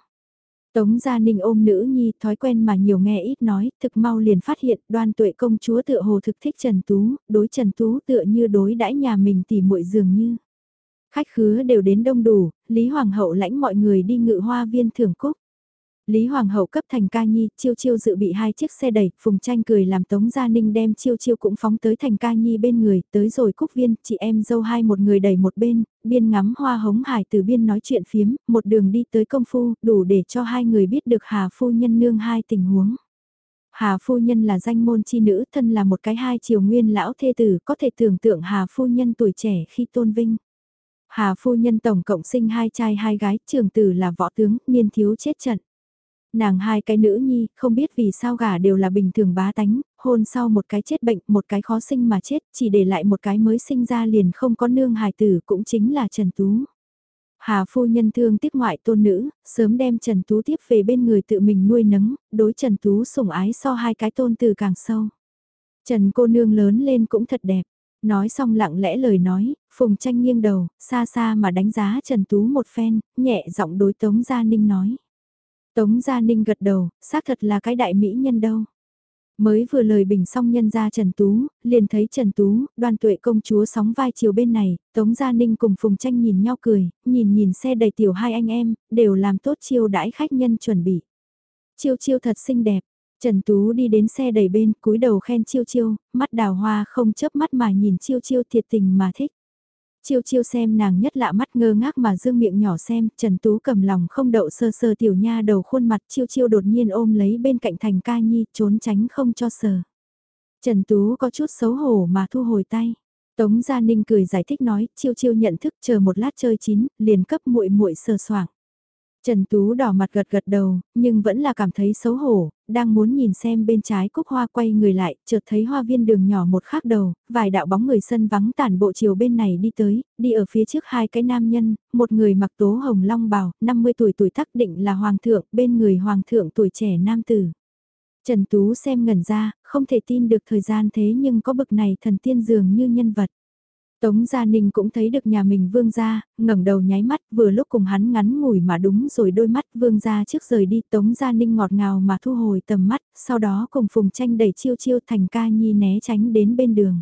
Tống Gia Ninh ôm nữ nhi, thói quen mà nhiều nghe ít nói, thực mau liền phát hiện đoan tuệ công chúa tựa hồ thực thích Trần Tú, đối Trần Tú tựa như đối đãi nhà mình tỉ muội dường như. Khách khứa đều đến đông đủ, Lý Hoàng hậu lãnh mọi người đi ngự hoa viên thưởng cúc. Lý Hoàng hậu cấp thành ca nhi, chiêu chiêu dự bị hai chiếc xe đẩy, Phùng Tranh cười làm Tống Gia Ninh đem chiêu chiêu cũng phóng tới thành ca nhi bên người, tới rồi cúc viên, chị em dâu hai một người đẩy một bên, biên ngắm hoa hống hải từ biên nói chuyện phiếm, một đường đi tới công phu, đủ để cho hai người biết được Hà Phu Nhân nương hai tình huống. Hà Phu Nhân là danh môn chi nữ, thân là một cái hai triều nguyên lão thê tử, có thể tưởng tượng Hà Phu Nhân tuổi trẻ khi tôn vinh. Hà Phu Nhân tổng cộng sinh hai trai hai gái, trường tử là võ tướng, niên thiếu chết trận. Nàng hai cái nữ nhi, không biết vì sao gả đều là bình thường bá tánh, hôn sau một cái chết bệnh, một cái khó sinh mà chết, chỉ để lại một cái mới sinh ra liền không có nương hài tử cũng chính là Trần Tú. Hà phu nhân thương tiếc ngoại tôn nữ, sớm đem Trần Tú tiếp về bên người tự mình nuôi nấng, đối Trần Tú sủng ái so hai cái tôn từ càng sâu. Trần cô nương lớn lên cũng thật đẹp, nói xong lặng lẽ lời nói, Phùng tranh nghiêng đầu, xa xa mà đánh giá Trần Tú một phen, nhẹ giọng đối Tống Gia Ninh nói. Tống Gia Ninh gật đầu, xác thật là cái đại mỹ nhân đâu. Mới vừa lời bình xong nhân ra Trần Tú, liền thấy Trần Tú, đoan tuệ công chúa sóng vai chiều bên này, Tống Gia Ninh cùng Phùng Tranh nhìn nhau cười, nhìn nhìn xe đầy tiểu hai anh em, đều làm tốt chiêu đãi khách nhân chuẩn bị. Chiêu chiêu thật xinh đẹp, Trần Tú đi đến xe đầy bên, cúi đầu khen chiêu chiêu, mắt đào hoa không chớp mắt mà nhìn chiêu chiêu thiệt tình mà thích. Chiêu chiêu xem nàng nhất lạ mắt ngơ ngác mà dương miệng nhỏ xem, Trần Tú cầm lòng không đậu sơ sơ tiểu nha đầu khuôn mặt chiêu chiêu đột nhiên ôm lấy bên cạnh thành ca nhi trốn tránh không cho sờ. Trần Tú có chút xấu hổ mà thu hồi tay. Tống Gia Ninh cười giải thích nói, chiêu chiêu nhận thức chờ một lát chơi chín, liền cấp muội muội sờ soảng. Trần Tú đỏ mặt gật gật đầu, nhưng vẫn là cảm thấy xấu hổ, đang muốn nhìn xem bên trái cúc hoa quay người lại, chợt thấy hoa viên đường nhỏ một khắc đầu, vài đạo bóng người sân vắng tản bộ chiều bên này đi tới, đi ở phía trước hai cái nam nhân, một người mặc tố hồng long bào, 50 tuổi tuổi tác định là hoàng thượng, bên người hoàng thượng tuổi trẻ nam tử. Trần Tú xem ngẩn ra, không thể tin được thời gian thế nhưng có bực này thần tiên dường như nhân vật. Tống Gia Ninh cũng thấy được nhà mình vương gia, ngẩng đầu nháy mắt vừa lúc cùng hắn ngắn ngủi mà đúng rồi đôi mắt vương gia trước rời đi Tống Gia Ninh ngọt ngào mà thu hồi tầm mắt, sau đó cùng Phùng Tranh đẩy chiêu chiêu thành ca nhi né tránh đến bên đường.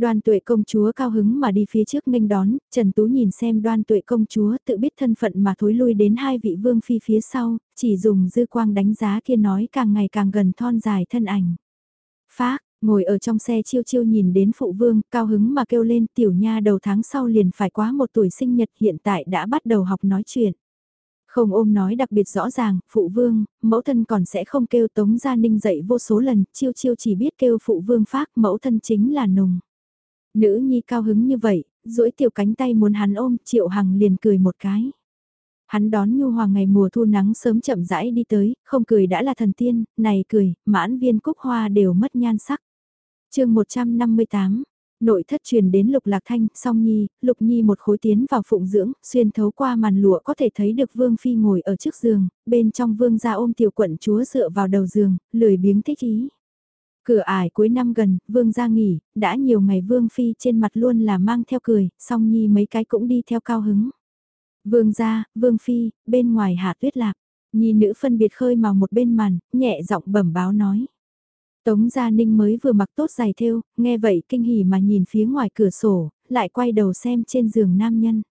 Đoan tuệ công chúa cao hứng mà đi phía trước nghênh đón, Trần Tú nhìn xem đoan tuệ công chúa tự biết thân phận mà thối lui đến hai vị vương phi phía sau, chỉ dùng dư quang đánh giá kia nói càng ngày càng gần thon dài thân ảnh. Phác, Ngồi ở trong xe chiêu chiêu nhìn đến phụ vương, cao hứng mà kêu lên tiểu nha đầu tháng sau liền phải quá một tuổi sinh nhật hiện tại đã bắt đầu học nói chuyện. Không ôm nói đặc biệt rõ ràng, phụ vương, mẫu thân còn sẽ không kêu Tống Gia Ninh dậy vô số lần, chiêu chiêu chỉ biết kêu phụ vương phát mẫu thân chính là nùng. Nữ nhi cao hứng như vậy, duỗi tiểu cánh tay muốn hắn ôm, triệu hằng liền cười một cái. Hắn đón nhu hoàng ngày mùa thu nắng sớm chậm rãi đi tới, không cười đã là thần tiên, này cười, mãn viên cúc hoa đều mất nhan sắc chương 158 Nội thất truyền đến Lục Lạc Thanh, song nhi, Lục Nhi một khối tiến vào phụng dưỡng, xuyên thấu qua màn lụa có thể thấy được Vương Phi ngồi ở trước giường, bên trong Vương ra ôm tiểu quận chúa dựa vào đầu giường, lười biếng thích ý. Cửa ải cuối năm gần, vương ra nghỉ, đã nhiều ngày vương phi trên mặt luôn là mang theo cười, song nhi mấy cái cũng đi theo cao hứng. Vương ra, vương phi, bên ngoài hạ tuyết lạc, nhi nữ phân biệt khơi màu một bên màn, nhẹ giọng bẩm báo nói. Tống Gia Ninh mới vừa mặc tốt giày thêu, nghe vậy kinh hỉ mà nhìn phía ngoài cửa sổ, lại quay đầu xem trên giường nam nhân.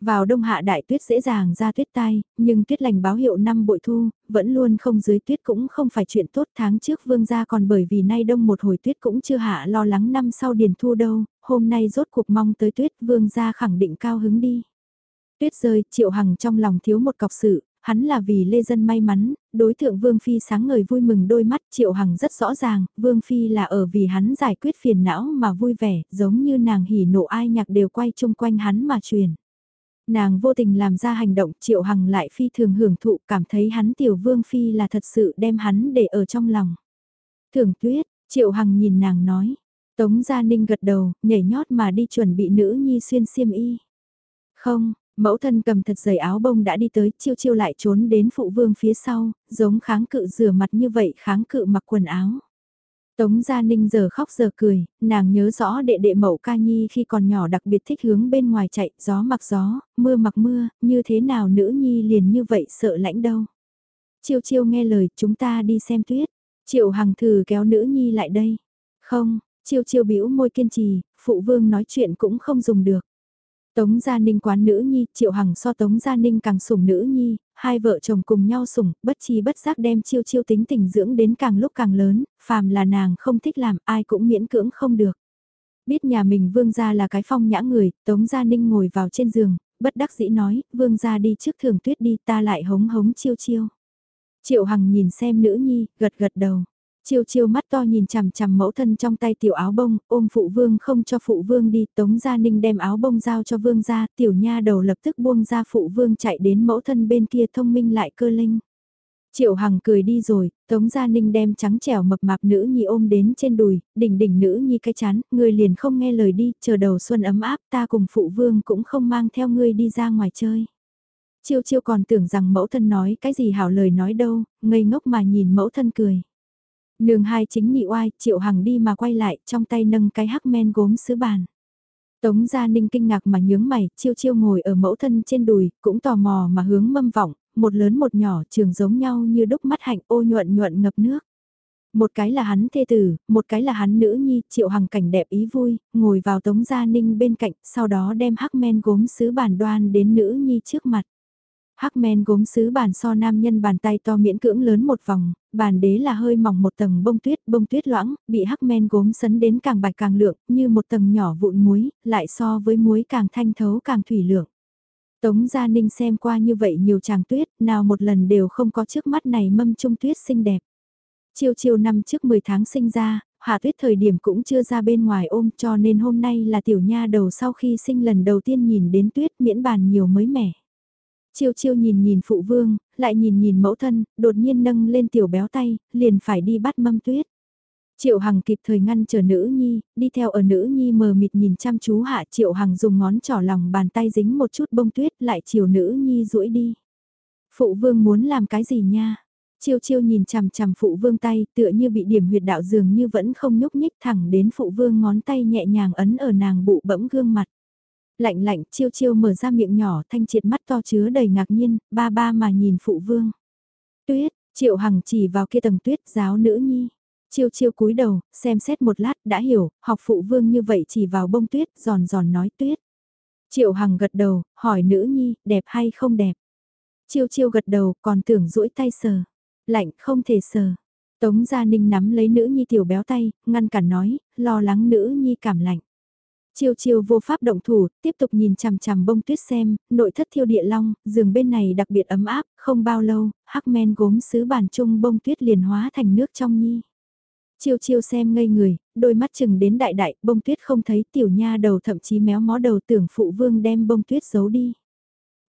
Vào đông hạ đại tuyết dễ dàng ra tuyết tai, nhưng tuyết lành báo hiệu năm bội thu, vẫn luôn không dưới tuyết cũng không phải chuyện tốt tháng trước vương gia còn bởi vì nay đông một hồi tuyết cũng chưa hạ lo lắng năm sau điền thu đâu, hôm nay rốt cuộc mong tới tuyết vương gia khẳng định cao hứng đi. Tuyết rơi, triệu hằng trong lòng thiếu một cọc sự, hắn là vì lê dân may mắn, đối tượng Vương Phi sáng ngời vui mừng đôi mắt Triệu Hằng rất rõ ràng, Vương Phi là ở vì hắn giải quyết phiền não mà vui vẻ, giống như nàng hỉ nộ ai nhạc đều quay chung quanh hắn mà truyền. Nàng vô tình làm ra hành động Triệu Hằng lại phi thường hưởng thụ cảm thấy hắn tiểu Vương Phi là thật sự đem hắn để ở trong lòng. thường tuyết, Triệu Hằng nhìn nàng nói, Tống Gia Ninh gật đầu, nhảy nhót mà đi chuẩn bị nữ nhi xuyên xiêm y. Không, Mẫu thân cầm thật dày áo bông đã đi tới, chiêu chiêu lại trốn đến phụ vương phía sau, giống kháng cự rửa mặt như vậy kháng cự mặc quần áo. Tống Gia Ninh giờ khóc giờ cười, nàng nhớ rõ đệ đệ mẫu ca nhi khi còn nhỏ đặc biệt thích hướng bên ngoài chạy, gió mặc gió, mưa mặc mưa, như thế nào nữ nhi liền như vậy sợ lãnh đâu. Chiêu chiêu nghe lời, chúng ta đi xem tuyết. Triệu Hằng thử kéo nữ nhi lại đây. Không, chiêu chiêu bĩu môi kiên trì, phụ vương nói chuyện cũng không dùng được. Tống Gia Ninh quán nữ nhi, Triệu Hằng so Tống Gia Ninh càng sủng nữ nhi, hai vợ chồng cùng nhau sủng, bất chi bất giác đem chiêu chiêu tính tình dưỡng đến càng lúc càng lớn, phàm là nàng không thích làm ai cũng miễn cưỡng không được. Biết nhà mình vương gia là cái phong nhã người, Tống Gia Ninh ngồi vào trên giường, bất đắc dĩ nói, vương gia đi trước thường tuyết đi ta lại hống hống chiêu chiêu. Triệu Hằng nhìn xem nữ nhi, gật gật đầu. Chiêu chiêu mắt to nhìn chằm chằm mẫu thân trong tay tiểu áo bông, ôm phụ vương không cho phụ vương đi, Tống Gia Ninh đem áo bông giao cho vương gia, tiểu nha đầu lập tức buông ra phụ vương chạy đến mẫu thân bên kia thông minh lại cơ linh. Triệu Hằng cười đi rồi, Tống Gia Ninh đem trắng trẻo mập mạp nữ nhi ôm đến trên đùi, đỉnh đỉnh nữ nhi cái chán, người liền không nghe lời đi, chờ đầu xuân ấm áp ta cùng phụ vương cũng không mang theo ngươi đi ra ngoài chơi. Chiêu chiêu còn tưởng rằng mẫu thân nói cái gì hảo lời nói đâu, ngây ngốc mà nhìn mẫu thân cười. Nương hai chính nhị oai, triệu hằng đi mà quay lại, trong tay nâng cái hắc men gốm sứ bàn. Tống Gia Ninh kinh ngạc mà nhướng mày, chiêu chiêu ngồi ở mẫu thân trên đùi, cũng tò mò mà hướng mâm vọng, một lớn một nhỏ trường giống nhau như đúc mắt hạnh ô nhuận nhuận ngập nước. Một cái là hắn thê tử, một cái là hắn nữ nhi, triệu hằng cảnh đẹp ý vui, ngồi vào Tống Gia Ninh bên cạnh, sau đó đem hắc men gốm sứ bàn đoan đến nữ nhi trước mặt. Hắc men gốm sứ bàn so nam nhân bàn tay to miễn cưỡng lớn một vòng, bàn đế là hơi mỏng một tầng bông tuyết, bông tuyết loãng, bị hắc men gốm sấn đến càng bạch càng lượng, như một tầng nhỏ vụn muối, lại so với muối càng thanh thấu càng thủy lượng. Tống Gia Ninh xem qua như vậy nhiều chàng tuyết, nào một lần đều không có trước mắt này mâm trung tuyết xinh đẹp. Chiều chiều năm trước 10 tháng sinh ra, hạ tuyết thời điểm cũng chưa ra bên ngoài ôm cho nên hôm nay là tiểu nha đầu sau khi sinh lần đầu tiên nhìn đến tuyết miễn bàn nhiều mới mẻ. Chiêu chiêu nhìn nhìn phụ vương, lại nhìn nhìn mẫu thân, đột nhiên nâng lên tiểu béo tay, liền phải đi bắt mâm tuyết. Triệu Hằng kịp thời ngăn chờ nữ nhi, đi theo ở nữ nhi mờ mịt nhìn chăm chú hạ Triệu Hằng dùng ngón trỏ lòng bàn tay dính một chút bông tuyết lại chiều nữ nhi duỗi đi. Phụ vương muốn làm cái gì nha? Chiêu chiêu nhìn chằm chằm phụ vương tay tựa như bị điểm huyệt đạo dường như vẫn không nhúc nhích thẳng đến phụ vương ngón tay nhẹ nhàng ấn ở nàng bụ bẫm gương mặt. Lạnh lạnh chiêu chiêu mở ra miệng nhỏ thanh triệt mắt to chứa đầy ngạc nhiên, ba ba mà nhìn phụ vương. Tuyết, triệu hằng chỉ vào kia tầng tuyết giáo nữ nhi. Chiêu chiêu cúi đầu, xem xét một lát đã hiểu, học phụ vương như vậy chỉ vào bông tuyết, giòn giòn nói tuyết. Triệu hằng gật đầu, hỏi nữ nhi, đẹp hay không đẹp. Chiêu chiêu gật đầu, còn tưởng duỗi tay sờ. Lạnh, không thể sờ. Tống Gia Ninh nắm lấy nữ nhi tiểu béo tay, ngăn cản nói, lo lắng nữ nhi cảm lạnh. Chiêu chiêu vô pháp động thủ, tiếp tục nhìn chằm chằm bông tuyết xem, nội thất thiêu địa long, giường bên này đặc biệt ấm áp, không bao lâu, hắc men gốm sứ bàn chung bông tuyết liền hóa thành nước trong nhi. Chiêu chiêu xem ngây người, đôi mắt chừng đến đại đại, bông tuyết không thấy tiểu nha đầu thậm chí méo mó đầu tưởng phụ vương đem bông tuyết giấu đi.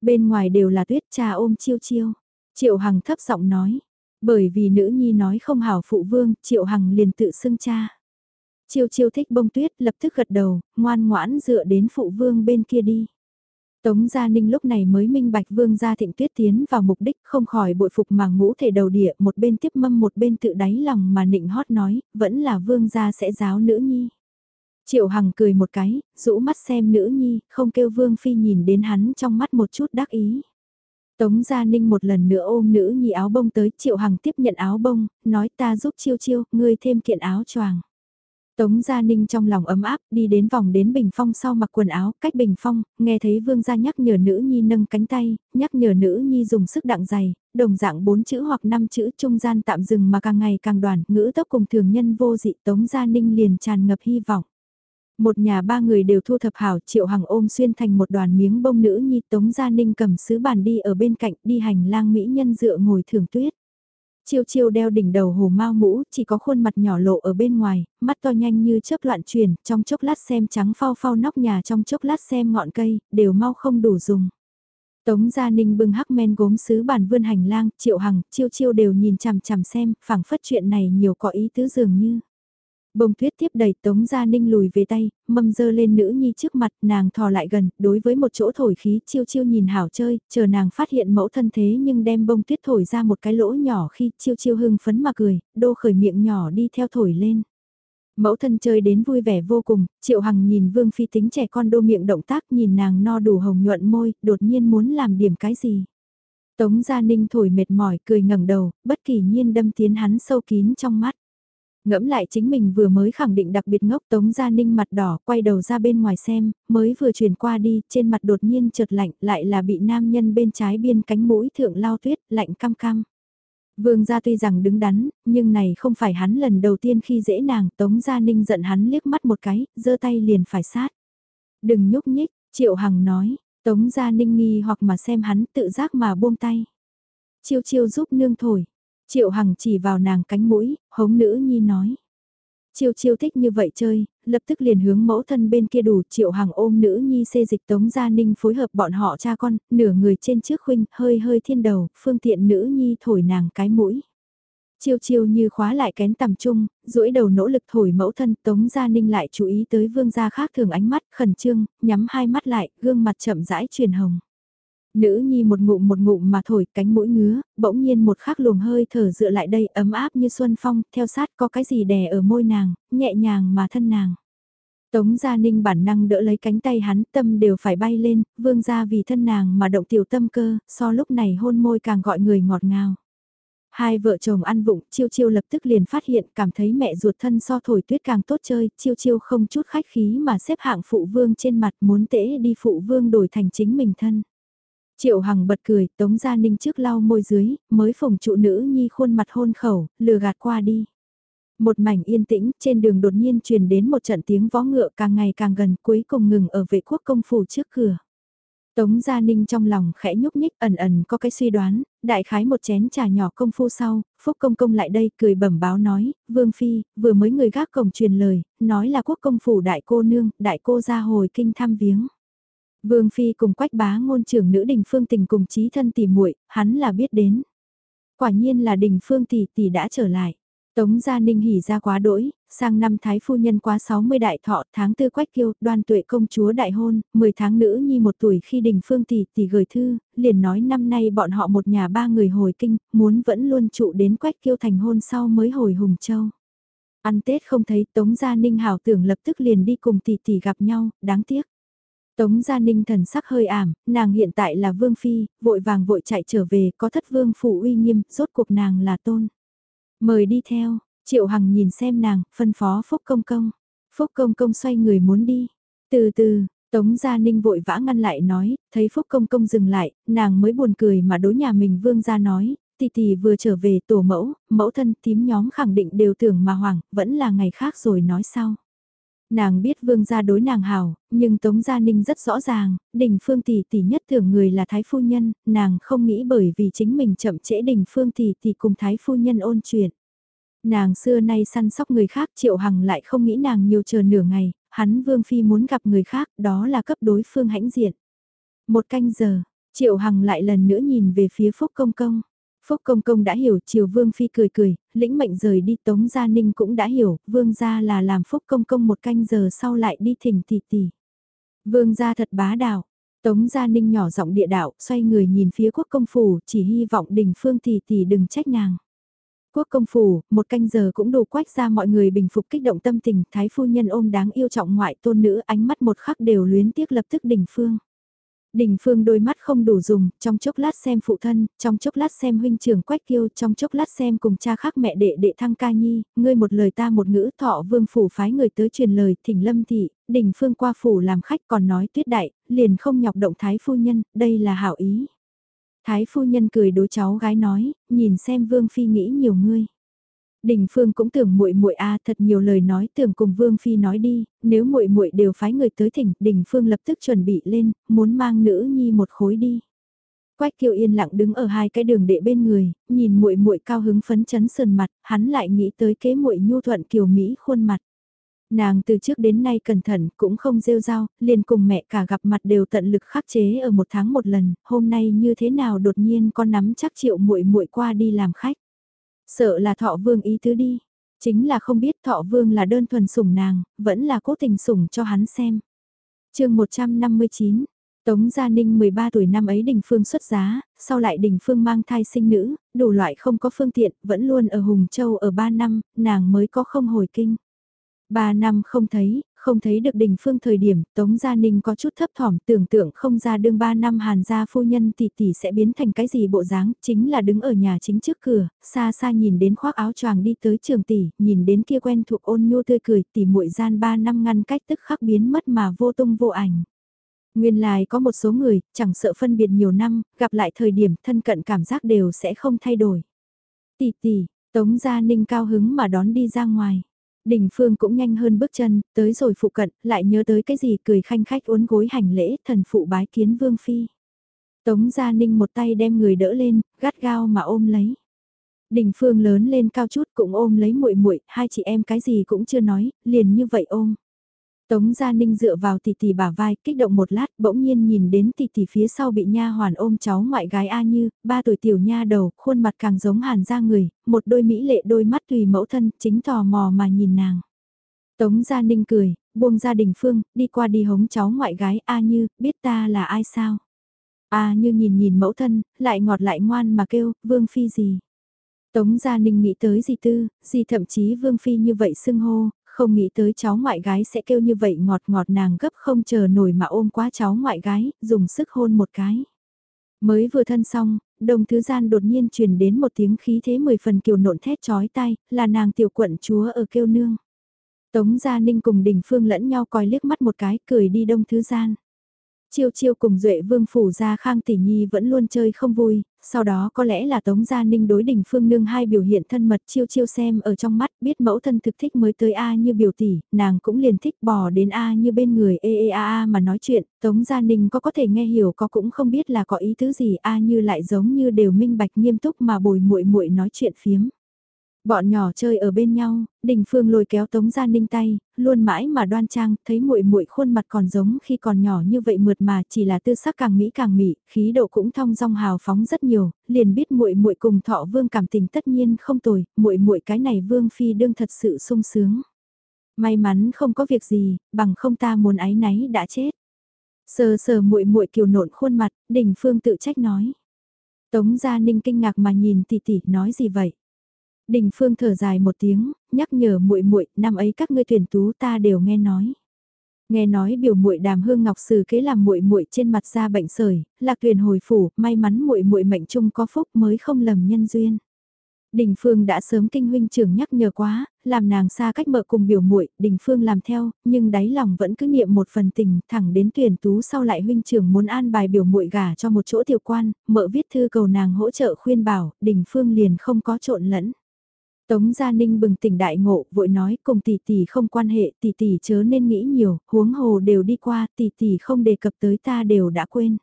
Bên ngoài đều là tuyết cha ôm chiêu chiêu. Triệu Hằng thấp giọng nói, bởi vì nữ nhi nói không hảo phụ vương, Triệu Hằng liền tự xưng cha. Chiêu chiêu thích bông tuyết lập tức gật đầu, ngoan ngoãn dựa đến phụ vương bên kia đi. Tống Gia Ninh lúc này mới minh bạch Vương Gia Thịnh Tuyết tiến vào mục đích không khỏi bội phục mà ngũ thể đầu địa một bên tiếp mâm một bên tự đáy lòng mà nịnh hót nói, vẫn là Vương Gia sẽ giáo nữ nhi. Triệu Hằng cười một cái, rũ mắt xem nữ nhi, không kêu Vương Phi nhìn đến hắn trong mắt một chút đắc ý. Tống Gia Ninh một lần nữa ôm nữ nhi áo bông tới, Triệu Hằng tiếp nhận áo bông, nói ta giúp chiêu chiêu, ngươi thêm kiện áo choàng. Tống Gia Ninh trong lòng ấm áp, đi đến vòng đến bình phong sau mặc quần áo, cách bình phong, nghe thấy Vương Gia nhắc nhở nữ nhi nâng cánh tay, nhắc nhở nữ nhi dùng sức đặng dày, đồng dạng bốn chữ hoặc năm chữ trung gian tạm dừng mà càng ngày càng đoàn, ngữ tốc cùng thường nhân vô dị Tống Gia Ninh liền tràn ngập hy vọng. Một nhà ba người đều thu thập hảo, Triệu hàng ôm xuyên thành một đoàn miếng bông nữ nhi Tống Gia Ninh cầm sứ bàn đi ở bên cạnh đi hành lang mỹ nhân dựa ngồi thưởng tuyết. Chiêu chiêu đeo đỉnh đầu hồ mau mũ, chỉ có khuôn mặt nhỏ lộ ở bên ngoài, mắt to nhanh như chớp loạn chuyển, trong chốc lát xem trắng phao phao nóc nhà trong chốc lát xem ngọn cây, đều mau không đủ dùng. Tống Gia Ninh bưng hắc men gốm sứ bàn vươn hành lang, triệu hằng, chiêu chiêu đều nhìn chằm chằm xem, phảng phất chuyện này nhiều có ý tứ dường như. Bông tuyết tiếp đầy Tống Gia Ninh lùi về tay, mâm dơ lên nữ nhi trước mặt, nàng thò lại gần, đối với một chỗ thổi khí chiêu chiêu nhìn hảo chơi, chờ nàng phát hiện mẫu thân thế nhưng đem bông tuyết thổi ra một cái lỗ nhỏ khi chiêu chiêu hưng phấn mà cười, đô khởi miệng nhỏ đi theo thổi lên. Mẫu thân chơi đến vui vẻ vô cùng, Triệu Hằng nhìn Vương Phi tính trẻ con đô miệng động tác nhìn nàng no đủ hồng nhuận môi, đột nhiên muốn làm điểm cái gì. Tống Gia Ninh thổi mệt mỏi cười ngẩng đầu, bất kỳ nhiên đâm tiến hắn sâu kín trong mắt. Ngẫm lại chính mình vừa mới khẳng định đặc biệt ngốc Tống Gia Ninh mặt đỏ quay đầu ra bên ngoài xem, mới vừa chuyển qua đi, trên mặt đột nhiên chợt lạnh lại là bị nam nhân bên trái biên cánh mũi thượng lao tuyết, lạnh cam cam. Vương gia tuy rằng đứng đắn, nhưng này không phải hắn lần đầu tiên khi dễ nàng, Tống Gia Ninh giận hắn liếc mắt một cái, giơ tay liền phải sát. Đừng nhúc nhích, Triệu Hằng nói, Tống Gia Ninh nghi hoặc mà xem hắn tự giác mà buông tay. Chiêu chiêu giúp nương thổi, Triệu Hằng chỉ vào nàng cánh mũi, hống nữ nhi nói. Chiêu chiêu thích như vậy chơi, lập tức liền hướng mẫu thân bên kia đủ Triệu Hằng ôm nữ nhi xê dịch Tống Gia Ninh phối hợp bọn họ cha con, nửa người trên trước khuynh, hơi hơi thiên đầu, phương tiện nữ nhi thổi nàng cái mũi. Chiêu chiêu như khóa lại kén tầm trung, duỗi đầu nỗ lực thổi mẫu thân Tống Gia Ninh lại chú ý tới vương gia khác thường ánh mắt khẩn trương, nhắm hai mắt lại, gương mặt chậm rãi truyền hồng. Nữ nhi một ngụm một ngụm mà thổi cánh mũi ngứa, bỗng nhiên một khắc luồng hơi thở dựa lại đây ấm áp như xuân phong, theo sát có cái gì đè ở môi nàng, nhẹ nhàng mà thân nàng. Tống Gia Ninh bản năng đỡ lấy cánh tay hắn tâm đều phải bay lên, vương gia vì thân nàng mà động tiểu tâm cơ, so lúc này hôn môi càng gọi người ngọt ngào. Hai vợ chồng ăn vụng, chiêu chiêu lập tức liền phát hiện cảm thấy mẹ ruột thân so thổi tuyết càng tốt chơi, chiêu chiêu không chút khách khí mà xếp hạng phụ vương trên mặt muốn tễ đi phụ vương đổi thành chính mình thân. Triệu Hằng bật cười, Tống Gia Ninh trước lau môi dưới, mới phồng trụ nữ nhi khuôn mặt hôn khẩu, lừa gạt qua đi. Một mảnh yên tĩnh, trên đường đột nhiên truyền đến một trận tiếng vó ngựa càng ngày càng gần cuối cùng ngừng ở vệ quốc công phủ trước cửa. Tống Gia Ninh trong lòng khẽ nhúc nhích ẩn ẩn có cái suy đoán, đại khái một chén trà nhỏ công phu sau, Phúc Công Công lại đây cười bẩm báo nói, Vương Phi, vừa mới người gác cổng truyền lời, nói là quốc công phủ đại cô nương, đại cô ra hồi kinh thăm viếng. Vương Phi cùng quách bá ngôn trưởng nữ đình phương tình cùng trí thân tỷ muội hắn là biết đến. Quả nhiên là đình phương tỷ tỷ đã trở lại. Tống Gia Ninh hỉ ra quá đỗi, sang năm Thái Phu Nhân quá 60 đại thọ tháng tư quách kiêu, đoan tuệ công chúa đại hôn, 10 tháng nữ nhi một tuổi khi đình phương tỷ tỷ gửi thư, liền nói năm nay bọn họ một nhà ba người hồi kinh, muốn vẫn luôn trụ đến quách kiêu thành hôn sau mới hồi Hùng Châu. Ăn Tết không thấy Tống Gia Ninh hảo tưởng lập tức liền đi cùng tỷ tỷ gặp nhau, đáng tiếc. Tống Gia Ninh thần sắc hơi ảm, nàng hiện tại là vương phi, vội vàng vội chạy trở về, có thất vương phủ uy nghiêm, rốt cuộc nàng là tôn. Mời đi theo, Triệu Hằng nhìn xem nàng, phân phó Phúc Công Công. Phúc Công Công xoay người muốn đi. Từ từ, Tống Gia Ninh vội vã ngăn lại nói, thấy Phúc Công Công dừng lại, nàng mới buồn cười mà đối nhà mình vương gia nói, tỷ tỷ vừa trở về tổ mẫu, mẫu thân tím nhóm khẳng định đều tưởng mà hoảng, vẫn là ngày khác rồi nói sau. Nàng biết vương gia đối nàng hảo, nhưng Tống Gia Ninh rất rõ ràng, đình phương tỷ tỷ nhất thường người là thái phu nhân, nàng không nghĩ bởi vì chính mình chậm trễ đình phương tỷ tỷ cùng thái phu nhân ôn chuyện. Nàng xưa nay săn sóc người khác triệu hằng lại không nghĩ nàng nhiều chờ nửa ngày, hắn vương phi muốn gặp người khác đó là cấp đối phương hãnh diện. Một canh giờ, triệu hằng lại lần nữa nhìn về phía phúc công công. Phúc Công Công đã hiểu, Triều Vương Phi cười cười, lĩnh mệnh rời đi Tống Gia Ninh cũng đã hiểu, Vương Gia là làm Phúc Công Công một canh giờ sau lại đi thỉnh tỷ tỷ. Vương Gia thật bá đạo, Tống Gia Ninh nhỏ giọng địa đạo, xoay người nhìn phía quốc công phủ, chỉ hy vọng đình phương tỷ tỷ đừng trách nàng. Quốc công phủ, một canh giờ cũng đủ quách ra mọi người bình phục kích động tâm tình, thái phu nhân ôm đáng yêu trọng ngoại tôn nữ ánh mắt một khắc đều luyến tiếc lập tức đình phương. Đình Phương đôi mắt không đủ dùng, trong chốc lát xem phụ thân, trong chốc lát xem huynh trưởng Quách Kiêu, trong chốc lát xem cùng cha khác mẹ đệ đệ thăng ca nhi, ngươi một lời ta một ngữ thọ vương phủ phái người tới truyền lời thỉnh lâm thị, Đình Phương qua phủ làm khách còn nói tuyết đại, liền không nhọc động thái phu nhân, đây là hảo ý. Thái phu nhân cười đối cháu gái nói, nhìn xem vương phi nghĩ nhiều ngươi. Đình Phương cũng tưởng muội muội a thật nhiều lời nói tưởng cùng Vương phi nói đi, nếu muội muội đều phái người tới thỉnh, Đình Phương lập tức chuẩn bị lên, muốn mang nữ nhi một khối đi. Quách Kiều yên lặng đứng ở hai cái đường đệ bên người, nhìn muội muội cao hứng phấn chấn sườn mặt, hắn lại nghĩ tới kế muội nhu thuận kiều mỹ khuôn mặt. Nàng từ trước đến nay cẩn thận, cũng không rêu rao, liền cùng mẹ cả gặp mặt đều tận lực khắc chế ở một tháng một lần, hôm nay như thế nào đột nhiên con nắm chắc triệu muội muội qua đi làm khách. Sợ là thọ vương ý tứ đi. Chính là không biết thọ vương là đơn thuần sủng nàng, vẫn là cố tình sủng cho hắn xem. chương 159, Tống Gia Ninh 13 tuổi năm ấy Đình Phương xuất giá, sau lại Đình Phương mang thai sinh nữ, đủ loại không có phương tiện, vẫn luôn ở Hùng Châu ở 3 năm, nàng mới có không hồi kinh. 3 năm không thấy, không thấy được đình phương thời điểm, Tống Gia Ninh có chút thấp thỏm tưởng tượng không ra đương 3 năm hàn gia phu nhân tỷ tỷ sẽ biến thành cái gì bộ dáng, chính là đứng ở nhà chính trước cửa, xa xa nhìn đến khoác áo choàng đi tới trường tỷ, nhìn đến kia quen thuộc ôn nhu tươi cười tỷ muội gian 3 năm ngăn cách tức khắc biến mất mà vô tung vô ảnh. Nguyên lai có một số người, chẳng sợ phân biệt nhiều năm, gặp lại thời điểm thân cận cảm giác đều sẽ không thay đổi. Tỷ tỷ, Tống Gia Ninh cao hứng mà đón đi ra ngoài. Đình Phương cũng nhanh hơn bước chân, tới rồi phụ cận, lại nhớ tới cái gì cười khanh khách uốn gối hành lễ, thần phụ bái kiến Vương Phi. Tống Gia Ninh một tay đem người đỡ lên, gắt gao mà ôm lấy. Đình Phương lớn lên cao chút cũng ôm lấy muội muội, hai chị em cái gì cũng chưa nói, liền như vậy ôm. Tống Gia Ninh dựa vào tỷ tỷ bả vai, kích động một lát, bỗng nhiên nhìn đến tỷ tỷ phía sau bị nha hoàn ôm cháu ngoại gái A Như, ba tuổi tiểu nha đầu, khuôn mặt càng giống hàn ra người, một đôi mỹ lệ đôi mắt tùy mẫu thân, chính tò mò mà nhìn nàng. Tống Gia Ninh cười, buông gia đình phương, đi qua đi hống cháu ngoại gái A Như, biết ta là ai sao? A Như nhìn nhìn mẫu thân, lại ngọt lại ngoan mà kêu, vương phi gì? Tống Gia Ninh nghĩ tới gì tư, gì thậm chí Vương Phi như vậy xưng hô, không nghĩ tới cháu ngoại gái sẽ kêu như vậy ngọt ngọt nàng gấp không chờ nổi mà ôm quá cháu ngoại gái, dùng sức hôn một cái. Mới vừa thân xong, đồng thứ gian đột nhiên truyền đến một tiếng khí thế mười phần kiều nộn thét chói tay, là nàng tiểu quận chúa ở kêu nương. Tống Gia Ninh cùng Đình Phương lẫn nhau coi liếc mắt một cái, cười đi đông thứ gian. Chiêu chiêu cùng Duệ Vương Phủ ra Khang Tỷ Nhi vẫn luôn chơi không vui, sau đó có lẽ là Tống Gia Ninh đối đỉnh Phương Nương hai biểu hiện thân mật chiêu chiêu xem ở trong mắt biết mẫu thân thực thích mới tới A như biểu tỷ, nàng cũng liền thích bò đến A như bên người ê ê a a mà nói chuyện, Tống Gia Ninh có có thể nghe hiểu có cũng không biết là có ý tứ gì A như lại giống như đều minh bạch nghiêm túc mà bồi muội muội nói chuyện phiếm. Bọn nhỏ chơi ở bên nhau, Đình Phương lôi kéo Tống Gia Ninh tay, luôn mãi mà đoan trang, thấy muội muội khuôn mặt còn giống khi còn nhỏ như vậy mượt mà, chỉ là tư sắc càng mỹ càng mị, khí độ cũng thong dong hào phóng rất nhiều, liền biết muội muội cùng Thọ Vương cảm tình tất nhiên không tồi, muội muội cái này Vương phi đương thật sự sung sướng. May mắn không có việc gì, bằng không ta muốn ái náy đã chết. Sờ sờ muội muội kiều nộn khuôn mặt, Đình Phương tự trách nói. Tống Gia Ninh kinh ngạc mà nhìn tỷ tỷ nói gì vậy? Đình Phương thở dài một tiếng, nhắc nhở muội muội, năm ấy các ngươi tuyển tú ta đều nghe nói. Nghe nói biểu muội Đàm Hương Ngọc Sử kế làm muội muội trên mặt da bệnh sởi, Lạc Tuyền hồi phủ, may mắn muội muội mệnh trung có phúc mới không lầm nhân duyên. Đình Phương đã sớm kinh huynh trưởng nhắc nhở quá, làm nàng xa cách mợ cùng biểu muội, Đình Phương làm theo, nhưng đáy lòng vẫn cứ niệm một phần tình, thẳng đến tuyển tú sau lại huynh trưởng muốn an bài biểu muội gả cho một chỗ tiểu quan, mợ viết thư cầu nàng hỗ trợ khuyên bảo, Đình Phương liền không có trộn lẫn. Tống Gia Ninh bừng tỉnh đại ngộ, vội nói cùng tỷ tỷ không quan hệ, tỷ tỷ chớ nên nghĩ nhiều, huống hồ đều đi qua, tỷ tỷ không đề cập tới ta đều đã quên.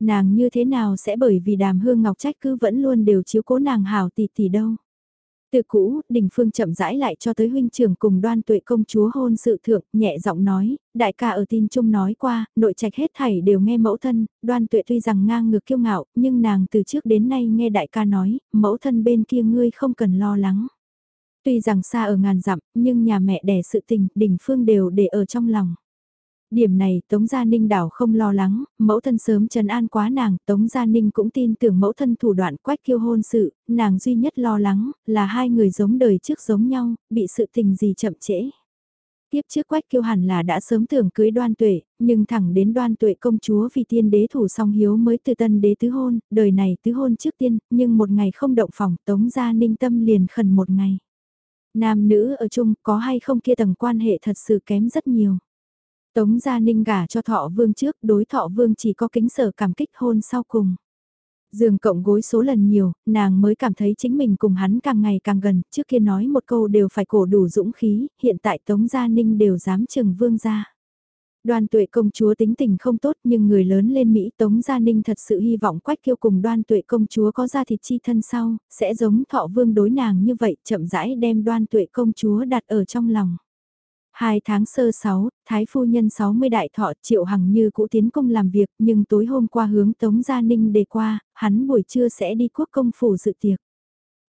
Nàng như thế nào sẽ bởi vì đàm hương ngọc trách cứ vẫn luôn đều chiếu cố nàng hảo tỷ tỷ đâu. Từ cũ, Đình Phương chậm rãi lại cho tới huynh trưởng cùng đoan tuệ công chúa hôn sự thượng, nhẹ giọng nói, đại ca ở tin chung nói qua, nội trạch hết thảy đều nghe mẫu thân, đoan tuệ tuy rằng ngang ngược kiêu ngạo, nhưng nàng từ trước đến nay nghe đại ca nói, mẫu thân bên kia ngươi không cần lo lắng. Tuy rằng xa ở ngàn dặm, nhưng nhà mẹ đẻ sự tình, Đình Phương đều để ở trong lòng. Điểm này Tống Gia Ninh đảo không lo lắng, mẫu thân sớm trấn an quá nàng, Tống Gia Ninh cũng tin tưởng mẫu thân thủ đoạn quách kiêu hôn sự, nàng duy nhất lo lắng là hai người giống đời trước giống nhau, bị sự tình gì chậm trễ. Tiếp trước quách kiêu hẳn là đã sớm tưởng cưới đoan tuệ, nhưng thẳng đến đoan tuệ công chúa vì tiên đế thủ song hiếu mới từ tân đế tứ hôn, đời này tứ hôn trước tiên, nhưng một ngày không động phòng Tống Gia Ninh tâm liền khẩn một ngày. Nam nữ ở chung có hay không kia tầng quan hệ thật sự kém rất nhiều. Tống Gia Ninh gả cho thọ vương trước, đối thọ vương chỉ có kính sở cảm kích hôn sau cùng. Dường cộng gối số lần nhiều, nàng mới cảm thấy chính mình cùng hắn càng ngày càng gần, trước kia nói một câu đều phải cổ đủ dũng khí, hiện tại Tống Gia Ninh đều dám chừng vương gia. Đoan tuệ công chúa tính tình không tốt nhưng người lớn lên Mỹ Tống Gia Ninh thật sự hy vọng quách kiêu cùng đoan tuệ công chúa có ra thịt chi thân sau, sẽ giống thọ vương đối nàng như vậy chậm rãi đem đoan tuệ công chúa đặt ở trong lòng. Hai tháng sơ sáu, Thái phu nhân 60 đại thọ triệu hằng như cũ tiến công làm việc nhưng tối hôm qua hướng Tống Gia Ninh đề qua, hắn buổi trưa sẽ đi quốc công phủ dự tiệc.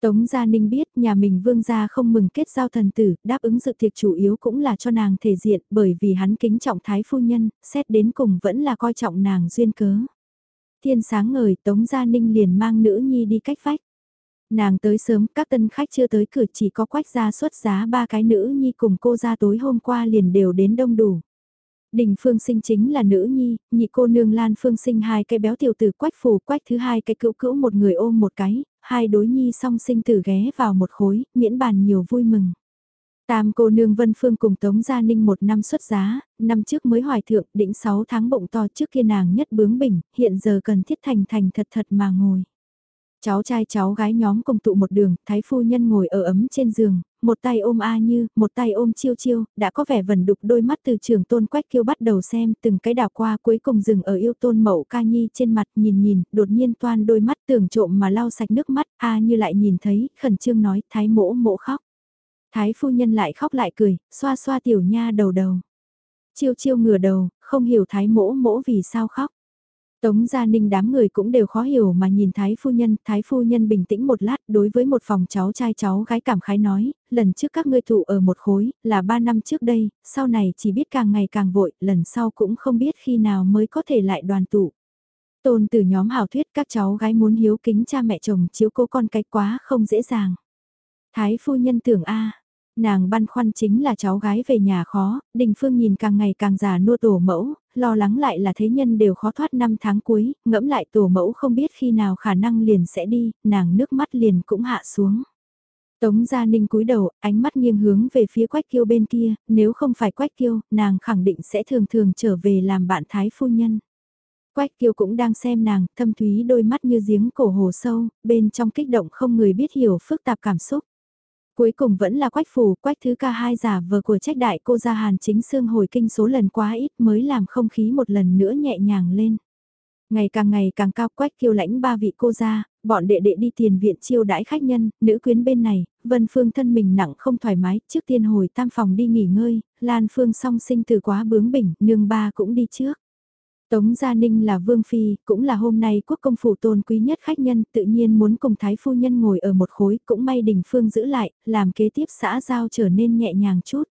Tống Gia Ninh biết nhà mình vương gia không mừng kết giao thần tử, đáp ứng dự tiệc chủ yếu cũng là cho nàng thể diện bởi vì hắn kính trọng thái phu nhân, xét đến cùng vẫn là coi trọng nàng duyên cớ. Thiên sáng ngời Tống Gia Ninh liền mang nữ nhi đi cách vách. Nàng tới sớm, các tân khách chưa tới cửa chỉ có quách gia xuất giá ba cái nữ nhi cùng cô ra tối hôm qua liền đều đến đông đủ. Đình Phương Sinh chính là nữ nhi, nhị cô nương Lan Phương Sinh hai cái béo tiểu tử quách phù quách thứ hai cái cữu cữu một người ôm một cái, hai đối nhi song sinh tử ghé vào một khối, miễn bàn nhiều vui mừng. Tam cô nương Vân Phương cùng Tống Gia Ninh một năm xuất giá, năm trước mới hoài thượng, đỉnh 6 tháng bụng to trước kia nàng nhất bướng bỉnh, hiện giờ cần thiết thành thành thật thật mà ngồi. Cháu trai cháu gái nhóm cùng tụ một đường, thái phu nhân ngồi ở ấm trên giường, một tay ôm A Như, một tay ôm Chiêu Chiêu, đã có vẻ vẩn đục đôi mắt từ trường tôn quách kiêu bắt đầu xem từng cái đảo qua cuối cùng dừng ở yêu tôn mậu ca nhi trên mặt nhìn nhìn, đột nhiên toan đôi mắt tưởng trộm mà lau sạch nước mắt, A Như lại nhìn thấy, khẩn trương nói, thái mỗ mỗ khóc. Thái phu nhân lại khóc lại cười, xoa xoa tiểu nha đầu đầu. Chiêu chiêu ngửa đầu, không hiểu thái mỗ mỗ vì sao khóc. Tống Gia Ninh đám người cũng đều khó hiểu mà nhìn Thái Phu Nhân, Thái Phu Nhân bình tĩnh một lát đối với một phòng cháu trai cháu gái cảm khái nói, lần trước các ngươi tụ ở một khối, là ba năm trước đây, sau này chỉ biết càng ngày càng vội, lần sau cũng không biết khi nào mới có thể lại đoàn tụ. Tôn từ nhóm hào thuyết các cháu gái muốn hiếu kính cha mẹ chồng chiếu cố con cái quá không dễ dàng. Thái Phu Nhân tưởng a Nàng băn khoăn chính là cháu gái về nhà khó, Đình Phương nhìn càng ngày càng già nua tổ mẫu, lo lắng lại là thế nhân đều khó thoát năm tháng cuối, ngẫm lại tổ mẫu không biết khi nào khả năng liền sẽ đi, nàng nước mắt liền cũng hạ xuống. Tống Gia Ninh cúi đầu, ánh mắt nghiêng hướng về phía Quách Kiêu bên kia, nếu không phải Quách Kiêu, nàng khẳng định sẽ thường thường trở về làm bạn thái phu nhân. Quách Kiêu cũng đang xem nàng, thâm thúy đôi mắt như giếng cổ hồ sâu, bên trong kích động không người biết hiểu phức tạp cảm xúc. Cuối cùng vẫn là quách phủ, quách thứ ca hai giả vờ của trách đại cô gia hàn chính xương hồi kinh số lần quá ít mới làm không khí một lần nữa nhẹ nhàng lên. Ngày càng ngày càng cao quách kiêu lãnh ba vị cô gia, bọn đệ đệ đi tiền viện chiêu đãi khách nhân, nữ quyến bên này, Vân Phương thân mình nặng không thoải mái, trước tiên hồi tam phòng đi nghỉ ngơi, Lan Phương song sinh từ quá bướng bỉnh, nương ba cũng đi trước. Tống Gia Ninh là vương phi, cũng là hôm nay quốc công phủ tôn quý nhất khách nhân, tự nhiên muốn cùng thái phu nhân ngồi ở một khối, cũng may đình phương giữ lại, làm kế tiếp xã giao trở nên nhẹ nhàng chút.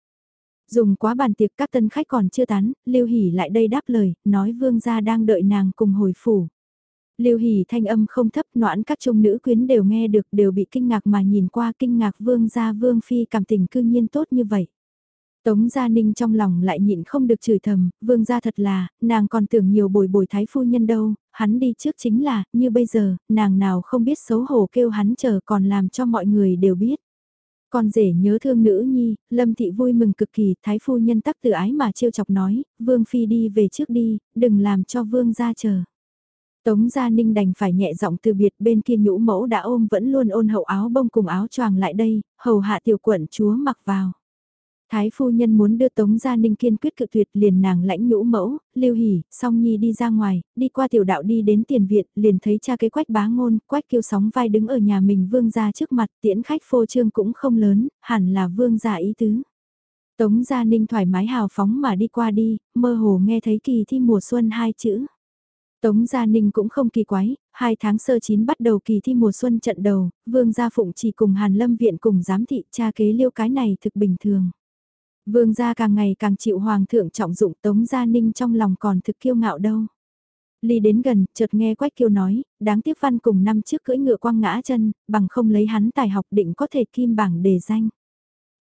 Dùng quá bàn tiệc các tân khách còn chưa tán, Lưu Hỷ lại đây đáp lời, nói vương gia đang đợi nàng cùng hồi phủ. Lưu Hỷ thanh âm không thấp noãn các trung nữ quyến đều nghe được đều bị kinh ngạc mà nhìn qua kinh ngạc vương gia vương phi cảm tình cư nhiên tốt như vậy. Tống Gia Ninh trong lòng lại nhịn không được chửi thầm, vương gia thật là, nàng còn tưởng nhiều bồi bồi thái phu nhân đâu, hắn đi trước chính là, như bây giờ, nàng nào không biết xấu hổ kêu hắn chờ còn làm cho mọi người đều biết. Con rể nhớ thương nữ nhi, Lâm Thị vui mừng cực kỳ, thái phu nhân tắc tự ái mà trêu chọc nói, vương phi đi về trước đi, đừng làm cho vương gia chờ. Tống Gia Ninh đành phải nhẹ giọng từ biệt bên kia nhũ mẫu đã ôm vẫn luôn ôn hậu áo bông cùng áo choàng lại đây, hầu hạ tiểu quận chúa mặc vào. Thái phu nhân muốn đưa Tống Gia Ninh kiên quyết cự tuyệt liền nàng lãnh nhũ mẫu, lưu hỉ, song nhi đi ra ngoài, đi qua tiểu đạo đi đến tiền viện, liền thấy cha kế quách bá ngôn, quách kêu sóng vai đứng ở nhà mình vương gia trước mặt, tiễn khách phô trương cũng không lớn, hẳn là vương gia ý tứ. Tống Gia Ninh thoải mái hào phóng mà đi qua đi, mơ hồ nghe thấy kỳ thi mùa xuân hai chữ. Tống Gia Ninh cũng không kỳ quái, hai tháng sơ chín bắt đầu kỳ thi mùa xuân trận đầu, Vương Gia Phụng chỉ cùng Hàn Lâm Viện cùng giám thị cha kế liêu cái này thực bình thường. Vương gia càng ngày càng chịu hoàng thượng trọng dụng Tống Gia Ninh trong lòng còn thực kiêu ngạo đâu. Ly đến gần, chợt nghe Quách Kiêu nói, đáng tiếc văn cùng năm trước cưỡi ngựa quăng ngã chân, bằng không lấy hắn tài học định có thể kim bảng đề danh.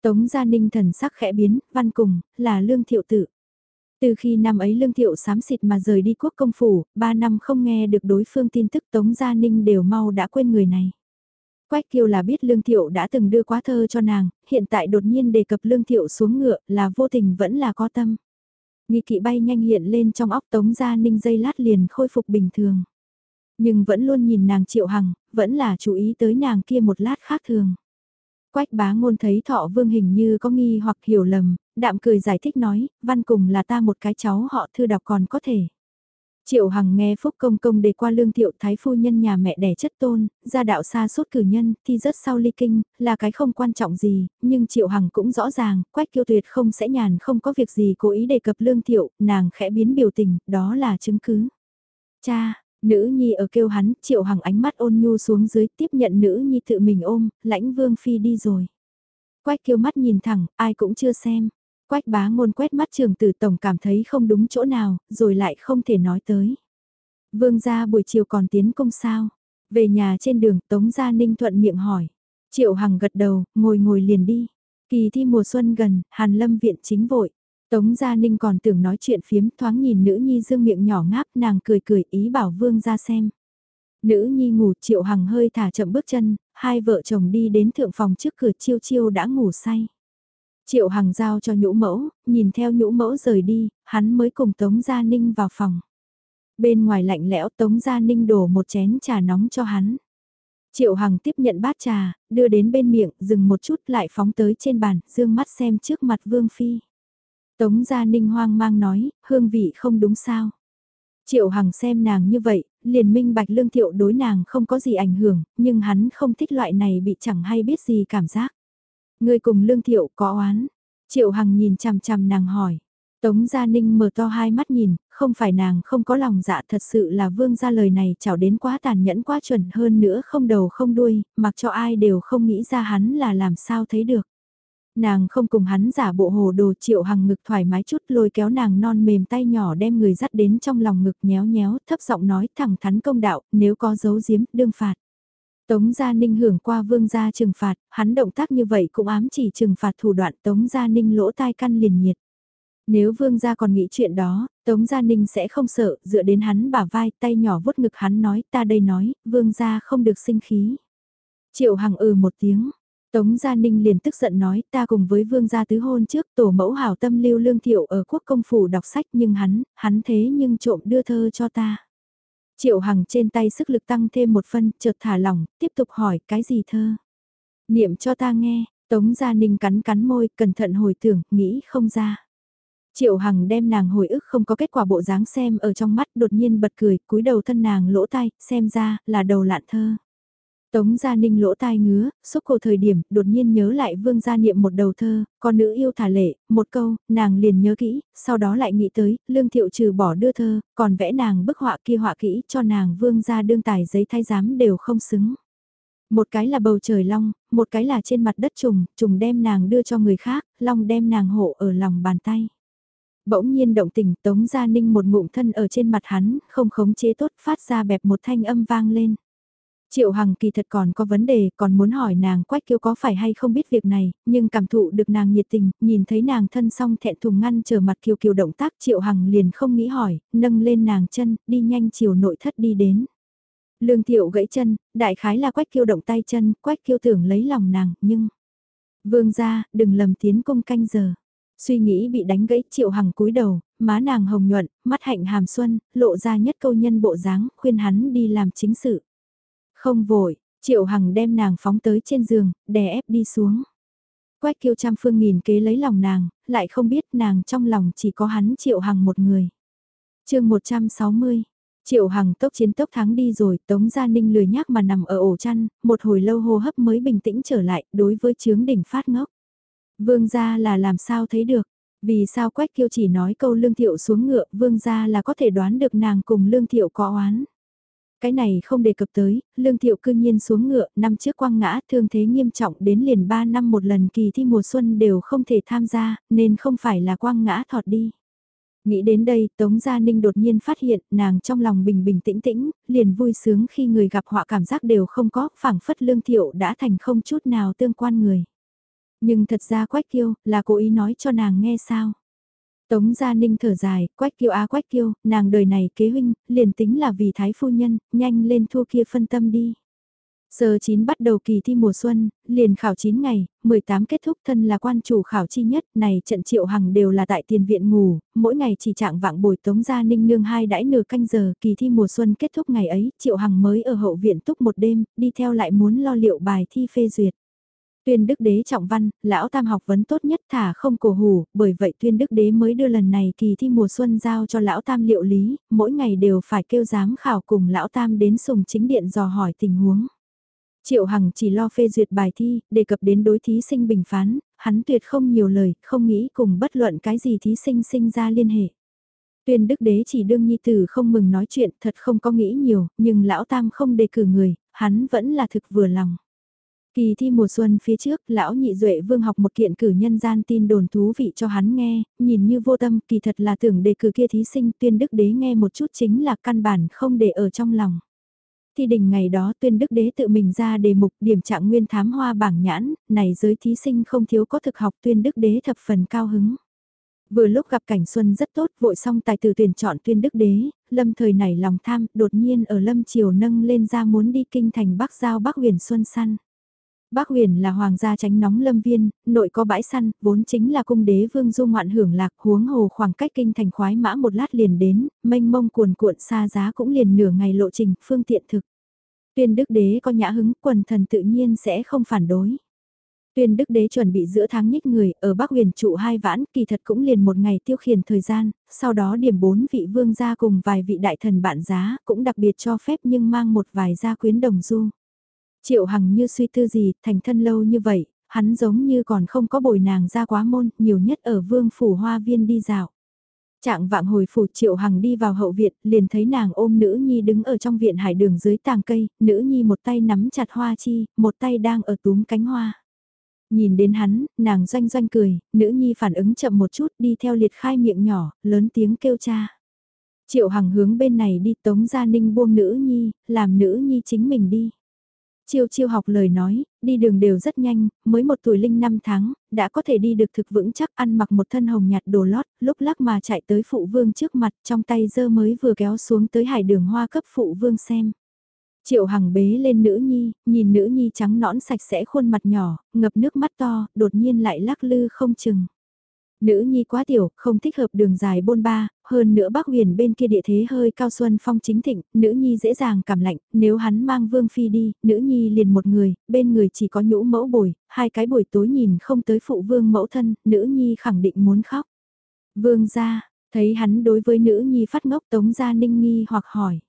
Tống Gia Ninh thần sắc khẽ biến, văn cùng, là lương thiệu tự. Từ khi năm ấy lương thiệu sám xịt mà rời đi quốc công phủ, ba năm không nghe được đối phương tin tức Tống Gia Ninh đều mau đã quên người này. Quách Kiều là biết Lương Thiệu đã từng đưa quá thơ cho nàng, hiện tại đột nhiên đề cập Lương Thiệu xuống ngựa là vô tình vẫn là có tâm. Nghi kỵ bay nhanh hiện lên trong óc Tống Gia Ninh dây lát liền khôi phục bình thường. Nhưng vẫn luôn nhìn nàng Triệu Hằng, vẫn là chú ý tới nàng kia một lát khác thường. Quách bá ngôn thấy thọ vương hình như có nghi hoặc hiểu lầm, đạm cười giải thích nói, văn cùng là ta một cái cháu họ thư đọc còn có thể. Triệu Hằng nghe Phúc Công Công đề qua lương thiệu thái phu nhân nhà mẹ đẻ chất tôn, gia đạo xa suốt cử nhân, thì rất sau ly kinh, là cái không quan trọng gì, nhưng Triệu Hằng cũng rõ ràng, Quách Kiêu Tuyệt không sẽ nhàn không có việc gì cố ý đề cập lương thiệu, nàng khẽ biến biểu tình, đó là chứng cứ. Cha, nữ nhi ở kêu hắn, Triệu Hằng ánh mắt ôn nhu xuống dưới tiếp nhận nữ nhi tự mình ôm, lãnh vương phi đi rồi. Quách Kiêu mắt nhìn thẳng, ai cũng chưa xem. Quách bá ngôn quét mắt trường tử tổng cảm thấy không đúng chỗ nào, rồi lại không thể nói tới. Vương gia buổi chiều còn tiến công sao? Về nhà trên đường Tống Gia Ninh thuận miệng hỏi. Triệu Hằng gật đầu, ngồi ngồi liền đi. Kỳ thi mùa xuân gần, Hàn Lâm viện chính vội. Tống Gia Ninh còn tưởng nói chuyện phiếm thoáng nhìn nữ nhi dương miệng nhỏ ngáp nàng cười cười ý bảo Vương ra xem. Nữ nhi ngủ Triệu Hằng hơi thả chậm bước chân, hai vợ chồng đi đến thượng phòng trước cửa chiêu chiêu đã ngủ say. Triệu Hằng giao cho nhũ mẫu, nhìn theo nhũ mẫu rời đi, hắn mới cùng Tống Gia Ninh vào phòng. Bên ngoài lạnh lẽo Tống Gia Ninh đổ một chén trà nóng cho hắn. Triệu Hằng tiếp nhận bát trà, đưa đến bên miệng, dừng một chút lại phóng tới trên bàn, dương mắt xem trước mặt Vương Phi. Tống Gia Ninh hoang mang nói, hương vị không đúng sao. Triệu Hằng xem nàng như vậy, liền minh bạch lương thiệu đối nàng không có gì ảnh hưởng, nhưng hắn không thích loại này bị chẳng hay biết gì cảm giác. Người cùng lương thiệu có oán. Triệu Hằng nhìn chằm chằm nàng hỏi. Tống Gia Ninh mở to hai mắt nhìn, không phải nàng không có lòng dạ thật sự là vương gia lời này chảo đến quá tàn nhẫn quá chuẩn hơn nữa không đầu không đuôi, mặc cho ai đều không nghĩ ra hắn là làm sao thấy được. Nàng không cùng hắn giả bộ hồ đồ triệu hằng ngực thoải mái chút lôi kéo nàng non mềm tay nhỏ đem người dắt đến trong lòng ngực nhéo nhéo thấp giọng nói thẳng thắn công đạo nếu có dấu giếm đương phạt. Tống Gia Ninh hưởng qua vương gia trừng phạt, hắn động tác như vậy cũng ám chỉ trừng phạt thủ đoạn Tống Gia Ninh lỗ tai căn liền nhiệt. Nếu vương gia còn nghĩ chuyện đó, Tống Gia Ninh sẽ không sợ, dựa đến hắn bả vai tay nhỏ vuốt ngực hắn nói ta đây nói, vương gia không được sinh khí. Triệu Hằng ừ một tiếng, Tống Gia Ninh liền tức giận nói ta cùng với vương gia tứ hôn trước tổ mẫu hảo tâm lưu lương thiệu ở quốc công phủ đọc sách nhưng hắn, hắn thế nhưng trộm đưa thơ cho ta. Triệu Hằng trên tay sức lực tăng thêm một phân, chợt thả lỏng, tiếp tục hỏi cái gì thơ. Niệm cho ta nghe, Tống Gia Ninh cắn cắn môi, cẩn thận hồi tưởng, nghĩ không ra. Triệu Hằng đem nàng hồi ức không có kết quả bộ dáng xem ở trong mắt đột nhiên bật cười, cúi đầu thân nàng lỗ tai, xem ra, là đầu lạn thơ. Tống Gia Ninh lỗ tai ngứa, xúc cổ thời điểm, đột nhiên nhớ lại Vương Gia niệm một đầu thơ, con nữ yêu thả lệ, một câu, nàng liền nhớ kỹ, sau đó lại nghĩ tới, Lương Thiệu trừ bỏ đưa thơ, còn vẽ nàng bức họa kia họa kỹ cho nàng Vương Gia đương tài giấy thay giám đều không xứng. Một cái là bầu trời long, một cái là trên mặt đất trùng, trùng đem nàng đưa cho người khác, long đem nàng hộ ở lòng bàn tay. Bỗng nhiên động tình Tống Gia Ninh một ngụm thân ở trên mặt hắn, không khống chế tốt phát ra bẹp một thanh âm vang lên. Triệu Hằng kỳ thật còn có vấn đề, còn muốn hỏi nàng Quách Kiêu có phải hay không biết việc này, nhưng cảm thụ được nàng nhiệt tình, nhìn thấy nàng thân song thẹn thùng ngăn chờ mặt Kiều Kiều động tác Triệu Hằng liền không nghĩ hỏi, nâng lên nàng chân, đi nhanh chiều nội thất đi đến. Lương Thiệu gãy chân, đại khái là Quách Kiêu động tay chân, Quách Kiêu tưởng lấy lòng nàng, nhưng... Vương ra, đừng lầm tiến công canh giờ. Suy nghĩ bị đánh gãy Triệu Hằng cúi đầu, má nàng hồng nhuận, mắt hạnh hàm xuân, lộ ra nhất câu nhân bộ dáng, khuyên hắn đi làm chính sự. Không vội, Triệu Hằng đem nàng phóng tới trên giường, đè ép đi xuống. Quách kiêu trăm phương nghìn kế lấy lòng nàng, lại không biết nàng trong lòng chỉ có hắn Triệu Hằng một người. chương 160 Triệu Hằng tốc chiến tốc thắng đi rồi, Tống Gia Ninh lười nhác mà nằm ở ổ chăn, một hồi lâu hô hấp mới bình tĩnh trở lại, đối với chướng đỉnh phát ngốc. Vương gia là làm sao thấy được, vì sao Quách Kiêu chỉ nói câu Lương Thiệu xuống ngựa, Vương gia là có thể đoán được nàng cùng Lương Thiệu có oán. Cái này không đề cập tới, lương thiệu cư nhiên xuống ngựa, năm trước quang ngã thương thế nghiêm trọng đến liền 3 năm một lần kỳ thi mùa xuân đều không thể tham gia, nên không phải là quang ngã thọt đi. Nghĩ đến đây, Tống Gia Ninh đột nhiên phát hiện, nàng trong lòng bình bình tĩnh tĩnh, liền vui sướng khi người gặp họa cảm giác đều không có, phảng phất lương thiệu đã thành không chút nào tương quan người. Nhưng thật ra Quách Kiêu, là cố ý nói cho nàng nghe sao. Tống Gia Ninh thở dài, Quách Kiêu á Quách Kiêu, nàng đời này kế huynh, liền tính là vì thái phu nhân, nhanh lên thua kia phân tâm đi. Giờ 9 bắt đầu kỳ thi mùa xuân, liền khảo 9 ngày, 18 kết thúc thân là quan chủ khảo chi nhất, này trận triệu hằng đều là tại tiền viện ngủ, mỗi ngày chỉ trạng vạng buổi tống gia ninh nương hai đãi nửa canh giờ, kỳ thi mùa xuân kết thúc ngày ấy, triệu hằng mới ở hậu viện túc một đêm, đi theo lại muốn lo liệu bài thi phê duyệt. Tuyên đức đế trọng văn, lão tam học vấn tốt nhất thả không cổ hủ, bởi vậy tuyên đức đế mới đưa lần này kỳ thi mùa xuân giao cho lão tam liệu lý, mỗi ngày đều phải kêu giám khảo cùng lão tam đến sùng chính điện dò hỏi tình huống. Triệu Hằng chỉ lo phê duyệt bài thi, đề cập đến đối thí sinh bình phán, hắn tuyệt không nhiều lời, không nghĩ cùng bất luận cái gì thí sinh sinh ra liên hệ. Tuyên đức đế chỉ đương nhi tử không mừng nói chuyện, thật không có nghĩ nhiều, nhưng lão tam không đề cử người, hắn vẫn là thực vừa lòng. Kỳ thi mùa xuân phía trước, lão nhị duệ vương học một kiện cử nhân gian tin đồn thú vị cho hắn nghe, nhìn như vô tâm, kỳ thật là tưởng đề cử kia thí sinh tuyên đức đế nghe một chút chính là căn bản không để ở trong lòng. Thi đình ngày đó tuyên đức đế tự mình ra đề mục điểm trạng nguyên thám hoa bảng nhãn, này giới thí sinh không thiếu có thực học tuyên đức đế thập phần cao hứng. Vừa lúc gặp cảnh xuân rất tốt, vội xong tài tử tuyển chọn tuyên đức đế, lâm thời nảy lòng tham, đột nhiên ở lâm triều nâng lên ra muốn đi kinh thành Bắc Giao Bắc huyền Xuân săn. Bắc huyền là hoàng gia tránh nóng lâm viên, nội có bãi săn, vốn chính là cung đế vương du ngoạn hưởng lạc huống hồ khoảng cách kinh thành khoái mã một lát liền đến, mênh mông cuồn cuộn xa giá cũng liền nửa ngày lộ trình, phương tiện thực. Tuyên đức đế có nhã hứng, quần thần tự nhiên sẽ không phản đối. Tuyên đức đế chuẩn bị giữa tháng nhích người, ở Bắc huyền trụ hai vãn, kỳ thật cũng liền một ngày tiêu khiển thời gian, sau đó điểm bốn vị vương gia cùng vài vị đại thần bạn giá, cũng đặc biệt cho phép nhưng mang một vài gia quyến đồng du. Triệu Hằng như suy tư gì, thành thân lâu như vậy, hắn giống như còn không có bồi nàng ra quá môn, nhiều nhất ở vương phủ hoa viên đi dạo. Trạng vạng hồi phủ Triệu Hằng đi vào hậu viện, liền thấy nàng ôm nữ nhi đứng ở trong viện hải đường dưới tàng cây, nữ nhi một tay nắm chặt hoa chi, một tay đang ở túm cánh hoa. Nhìn đến hắn, nàng doanh doanh cười, nữ nhi phản ứng chậm một chút đi theo liệt khai miệng nhỏ, lớn tiếng kêu cha. Triệu Hằng hướng bên này đi tống gia ninh buông nữ nhi, làm nữ nhi chính mình đi. Chiêu chiêu học lời nói, đi đường đều rất nhanh, mới một tuổi linh năm tháng, đã có thể đi được thực vững chắc ăn mặc một thân hồng nhạt đồ lót, lúc lắc mà chạy tới phụ vương trước mặt trong tay dơ mới vừa kéo xuống tới hải đường hoa cấp phụ vương xem. Triệu Hằng bế lên nữ nhi, nhìn nữ nhi trắng nõn sạch sẽ khuôn mặt nhỏ, ngập nước mắt to, đột nhiên lại lắc lư không chừng. Nữ nhi quá tiểu, không thích hợp đường dài bôn ba, hơn nữa bác huyền bên kia địa thế hơi cao xuân phong chính thịnh, nữ nhi dễ dàng cảm lạnh, nếu hắn mang vương phi đi, nữ nhi liền một người, bên người chỉ có nhũ mẫu bồi, hai cái buổi tối nhìn không tới phụ vương mẫu thân, nữ nhi khẳng định muốn khóc. Vương ra, thấy hắn đối với nữ nhi phát ngốc tống ra ninh nghi hoặc hỏi.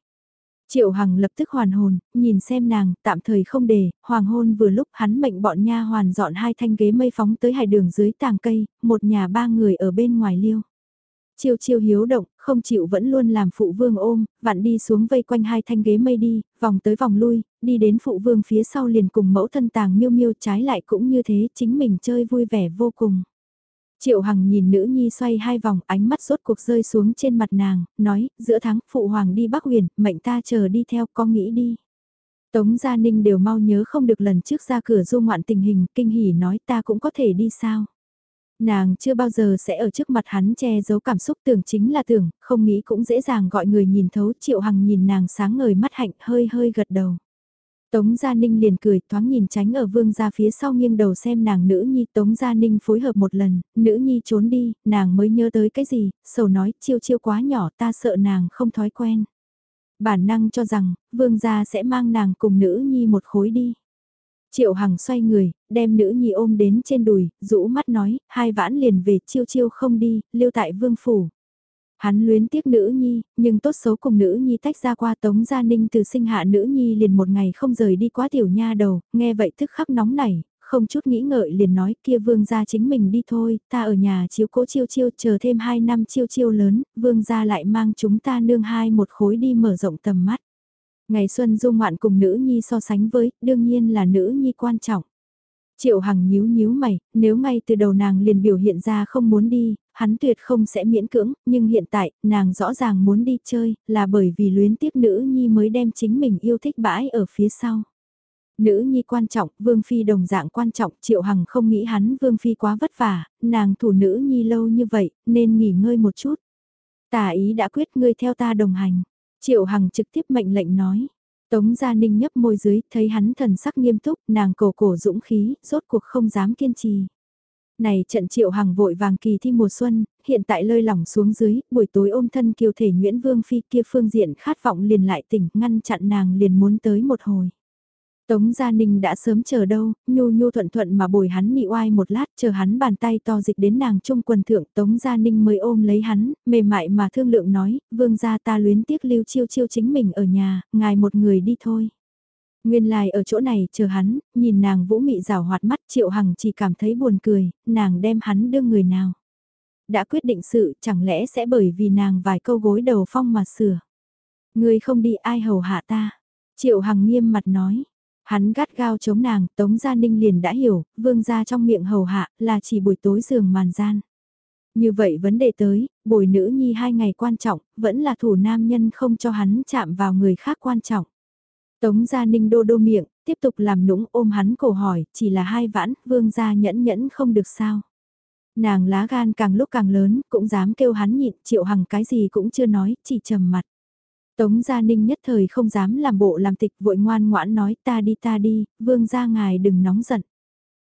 Triệu Hằng lập tức hoàn hồn, nhìn xem nàng, tạm thời không để, hoàng hôn vừa lúc hắn mệnh bọn nha hoàn dọn hai thanh ghế mây phóng tới hải đường dưới tàng cây, một nhà ba người ở bên ngoài liêu. Chiêu chiêu hiếu động, không chịu vẫn luôn làm phụ vương ôm, vặn đi xuống vây quanh hai thanh ghế mây đi, vòng tới vòng lui, đi đến phụ vương phía sau liền cùng mẫu thân tàng miêu miêu trái lại cũng như thế, chính mình chơi vui vẻ vô cùng. Triệu Hằng nhìn nữ nhi xoay hai vòng, ánh mắt rốt cuộc rơi xuống trên mặt nàng, nói, giữa tháng, phụ hoàng đi Bắc Huyền, mệnh ta chờ đi theo, con nghĩ đi. Tống Gia Ninh đều mau nhớ không được lần trước ra cửa du ngoạn tình hình, kinh hỉ nói ta cũng có thể đi sao. Nàng chưa bao giờ sẽ ở trước mặt hắn che giấu cảm xúc tưởng chính là tưởng, không nghĩ cũng dễ dàng gọi người nhìn thấu Triệu Hằng nhìn nàng sáng ngời mắt hạnh hơi hơi gật đầu. Tống Gia Ninh liền cười thoáng nhìn tránh ở vương gia phía sau nghiêng đầu xem nàng nữ nhi Tống Gia Ninh phối hợp một lần, nữ nhi trốn đi, nàng mới nhớ tới cái gì, sầu nói chiêu chiêu quá nhỏ ta sợ nàng không thói quen. Bản năng cho rằng, vương gia sẽ mang nàng cùng nữ nhi một khối đi. Triệu Hằng xoay người, đem nữ nhi ôm đến trên đùi, rũ mắt nói, hai vãn liền về chiêu chiêu không đi, lưu tại vương phủ. Hắn luyến tiếc nữ nhi, nhưng tốt xấu cùng nữ nhi tách ra qua tống gia ninh từ sinh hạ nữ nhi liền một ngày không rời đi quá tiểu nha đầu, nghe vậy thức khắc nóng nảy, không chút nghĩ ngợi liền nói kia vương gia chính mình đi thôi, ta ở nhà chiếu cố chiêu chiêu chờ thêm hai năm chiêu chiêu lớn, vương gia lại mang chúng ta nương hai một khối đi mở rộng tầm mắt. Ngày xuân du ngoạn cùng nữ nhi so sánh với, đương nhiên là nữ nhi quan trọng. Triệu Hằng nhíu nhíu mày, nếu ngay từ đầu nàng liền biểu hiện ra không muốn đi, hắn tuyệt không sẽ miễn cưỡng, nhưng hiện tại, nàng rõ ràng muốn đi chơi, là bởi vì luyến tiếc nữ nhi mới đem chính mình yêu thích bãi ở phía sau. Nữ nhi quan trọng, Vương Phi đồng dạng quan trọng, Triệu Hằng không nghĩ hắn Vương Phi quá vất vả, nàng thủ nữ nhi lâu như vậy, nên nghỉ ngơi một chút. Tả ý đã quyết ngươi theo ta đồng hành. Triệu Hằng trực tiếp mệnh lệnh nói. Tống Gia Ninh nhấp môi dưới, thấy hắn thần sắc nghiêm túc, nàng cổ cổ dũng khí, rốt cuộc không dám kiên trì. Này trận triệu hàng vội vàng kỳ thi mùa xuân, hiện tại lơi lỏng xuống dưới, buổi tối ôm thân kiều thể Nguyễn Vương Phi kia phương diện khát vọng liền lại tỉnh, ngăn chặn nàng liền muốn tới một hồi. Tống Gia Ninh đã sớm chờ đâu, nhu nhu thuận thuận mà bồi hắn nị oai một lát chờ hắn bàn tay to dịch đến nàng trung quần thượng Tống Gia Ninh mới ôm lấy hắn, mềm mại mà thương lượng nói, vương gia ta luyến tiếc lưu chiêu chiêu chính mình ở nhà, ngài một người đi thôi. Nguyên lai ở chỗ này chờ hắn, nhìn nàng vũ mị rào hoạt mắt triệu hằng chỉ cảm thấy buồn cười, nàng đem hắn đưa người nào. Đã quyết định sự chẳng lẽ sẽ bởi vì nàng vài câu gối đầu phong mà sửa. Người không đi ai hầu hạ ta. Triệu hằng nghiêm mặt nói. Hắn gắt gao chống nàng, Tống Gia Ninh liền đã hiểu, vương gia trong miệng hầu hạ, là chỉ buổi tối giường màn gian. Như vậy vấn đề tới, bồi nữ nhi hai ngày quan trọng, vẫn là thủ nam nhân không cho hắn chạm vào người khác quan trọng. Tống Gia Ninh đô đô miệng, tiếp tục làm nũng ôm hắn cổ hỏi, chỉ là hai vãn, vương gia nhẫn nhẫn không được sao. Nàng lá gan càng lúc càng lớn, cũng dám kêu hắn nhịn, triệu hằng cái gì cũng chưa nói, chỉ trầm mặt. Tống Gia Ninh nhất thời không dám làm bộ làm tịch vội ngoan ngoãn nói ta đi ta đi, vương gia ngài đừng nóng giận.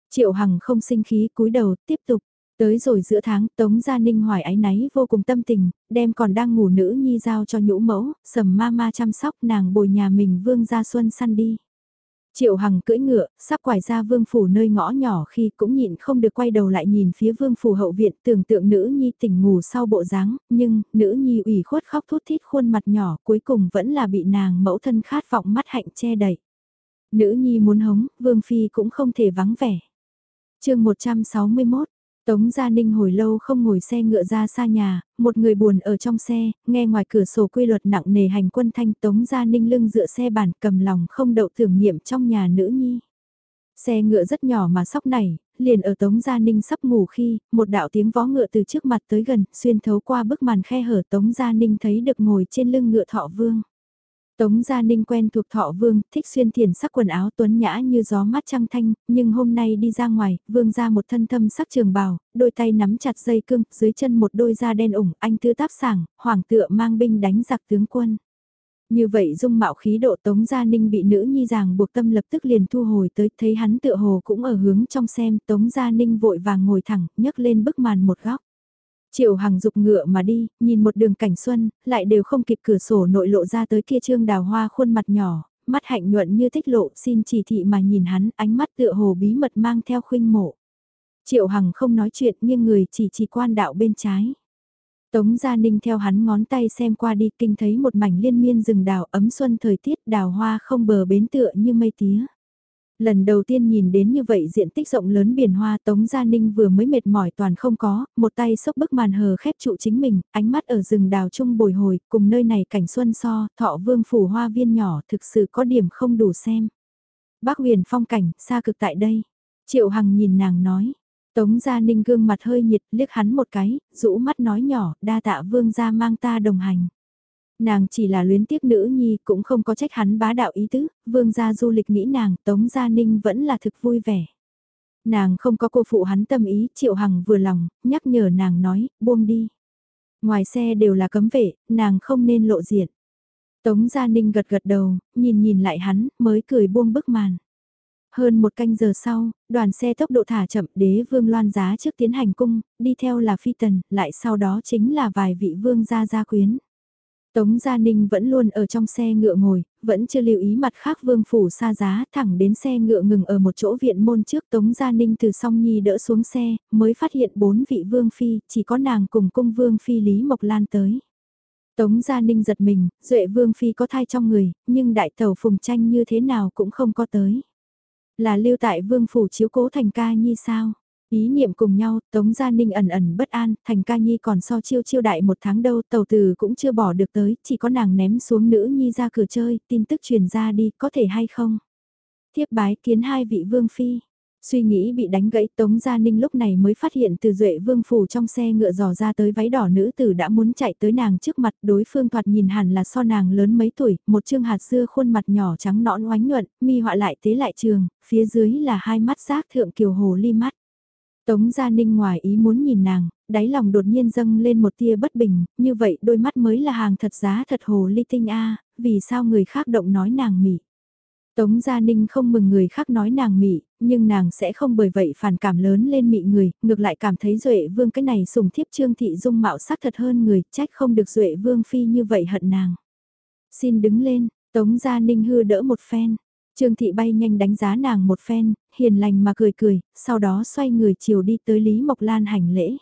Triệu Hằng không sinh khí cúi đầu tiếp tục. Tới rồi giữa tháng, Tống Gia Ninh hoài ái náy vô cùng tâm tình, đem còn đang ngủ nữ nhi giao cho nhũ mẫu, sầm ma ma chăm sóc nàng bồi nhà mình vương gia xuân săn đi. Triệu Hằng cưỡi ngựa, sắp quải ra vương phủ nơi ngõ nhỏ khi cũng nhịn không được quay đầu lại nhìn phía vương phủ hậu viện tưởng tượng nữ nhi tỉnh ngủ sau bộ dáng, nhưng nữ nhi ủy khuất khóc thút thít khuôn mặt nhỏ cuối cùng vẫn là bị nàng mẫu thân khát vọng mắt hạnh che đậy. Nữ nhi muốn hống, vương phi cũng không thể vắng vẻ. chương 161 Tống Gia Ninh hồi lâu không ngồi xe ngựa ra xa nhà, một người buồn ở trong xe, nghe ngoài cửa sổ quy luật nặng nề hành quân thanh Tống Gia Ninh lưng dựa xe bản cầm lòng không đậu thưởng nghiệm trong nhà nữ nhi. Xe ngựa rất nhỏ mà sóc này, liền ở Tống Gia Ninh sắp ngủ khi, một đạo tiếng vó ngựa từ trước mặt tới gần, xuyên thấu qua bức màn khe hở Tống Gia Ninh thấy được ngồi trên lưng ngựa thọ vương. Tống Gia Ninh quen thuộc thọ vương, thích xuyên thiền sắc quần áo tuấn nhã như gió mát trăng thanh, nhưng hôm nay đi ra ngoài, vương ra một thân thâm sắc trường bào, đôi tay nắm chặt dây cương, dưới chân một đôi da đen ủng, anh tư táp sảng, hoàng tựa mang binh đánh giặc tướng quân. Như vậy dung mạo khí độ Tống Gia Ninh bị nữ nhi ràng buộc tâm lập tức liền thu hồi tới, thấy hắn tựa hồ cũng ở hướng trong xem, Tống Gia Ninh vội vàng ngồi thẳng, nhấc lên bức màn một góc. Triệu Hằng dục ngựa mà đi, nhìn một đường cảnh xuân, lại đều không kịp cửa sổ nội lộ ra tới kia trương đào hoa khuôn mặt nhỏ, mắt hạnh nhuận như thích lộ xin chỉ thị mà nhìn hắn ánh mắt tựa hồ bí mật mang theo khuynh mộ. Triệu Hằng không nói chuyện nhưng người chỉ chỉ quan đạo bên trái. Tống Gia Ninh theo hắn ngón tay xem qua đi kinh thấy một mảnh liên miên rừng đào ấm xuân thời tiết đào hoa không bờ bến tựa như mây tía. Lần đầu tiên nhìn đến như vậy diện tích rộng lớn biển hoa Tống Gia Ninh vừa mới mệt mỏi toàn không có, một tay sốc bức màn hờ khép trụ chính mình, ánh mắt ở rừng đào trung bồi hồi, cùng nơi này cảnh xuân so, thọ vương phủ hoa viên nhỏ thực sự có điểm không đủ xem. Bác huyền phong cảnh, xa cực tại đây. Triệu Hằng nhìn nàng nói. Tống Gia Ninh gương mặt hơi nhiệt liếc hắn một cái, rũ mắt nói nhỏ, đa tạ vương gia mang ta đồng hành. Nàng chỉ là luyến tiếc nữ nhi cũng không có trách hắn bá đạo ý tứ, vương gia du lịch nghĩ nàng Tống Gia Ninh vẫn là thực vui vẻ. Nàng không có cô phụ hắn tâm ý, Triệu Hằng vừa lòng, nhắc nhở nàng nói, buông đi. Ngoài xe đều là cấm vệ, nàng không nên lộ diện. Tống Gia Ninh gật gật đầu, nhìn nhìn lại hắn, mới cười buông bức màn. Hơn một canh giờ sau, đoàn xe tốc độ thả chậm đế vương loan giá trước tiến hành cung, đi theo là phi tần, lại sau đó chính là vài vị vương gia gia quyến. Tống Gia Ninh vẫn luôn ở trong xe ngựa ngồi, vẫn chưa lưu ý mặt khác vương phủ xa giá, thẳng đến xe ngựa ngừng ở một chỗ viện môn trước Tống Gia Ninh từ song nhi đỡ xuống xe, mới phát hiện bốn vị vương phi, chỉ có nàng cùng cung vương phi Lý Mộc Lan tới. Tống Gia Ninh giật mình, Duệ vương phi có thai trong người, nhưng đại tàu phùng tranh như thế nào cũng không có tới. Là lưu tại vương phủ chiếu cố thành ca nhi sao? Ý niệm cùng nhau, Tống Gia Ninh ẩn ẩn bất an, thành ca nhi còn so chiêu chiêu đại một tháng đâu, tàu từ cũng chưa bỏ được tới, chỉ có nàng ném xuống nữ nhi ra cửa chơi, tin tức truyền ra đi, có thể hay không? Tiếp bái kiến hai vị vương phi. Suy nghĩ bị đánh gãy Tống Gia Ninh lúc này mới phát hiện từ duệ vương phủ trong xe ngựa dò ra tới váy đỏ nữ tử đã muốn chạy tới nàng trước mặt đối phương thoạt nhìn hẳn là so nàng lớn mấy tuổi, một chương hạt xưa khuôn mặt nhỏ trắng nõn oánh nhuận, mi họa lại tế lại trường, phía dưới là hai mắt giác thượng kiều hồ ly mắt. Tống Gia Ninh ngoài ý muốn nhìn nàng, đáy lòng đột nhiên dâng lên một tia bất bình, như vậy đôi mắt mới là hàng thật giá thật hồ ly tinh a vì sao người khác động nói nàng mỉ. Tống Gia Ninh không mừng người khác nói nàng mị, nhưng nàng sẽ không bởi vậy phản cảm lớn lên mị người, ngược lại cảm thấy Duệ Vương cái này sùng thiếp Trương Thị Dung mạo sắc thật hơn người, trách không được Duệ Vương phi như vậy hận nàng. Xin đứng lên, Tống Gia Ninh hư đỡ một phen. Trương Thị bay nhanh đánh giá nàng một phen, hiền lành mà cười cười, sau đó xoay người chiều đi tới Lý Mộc Lan hành lễ.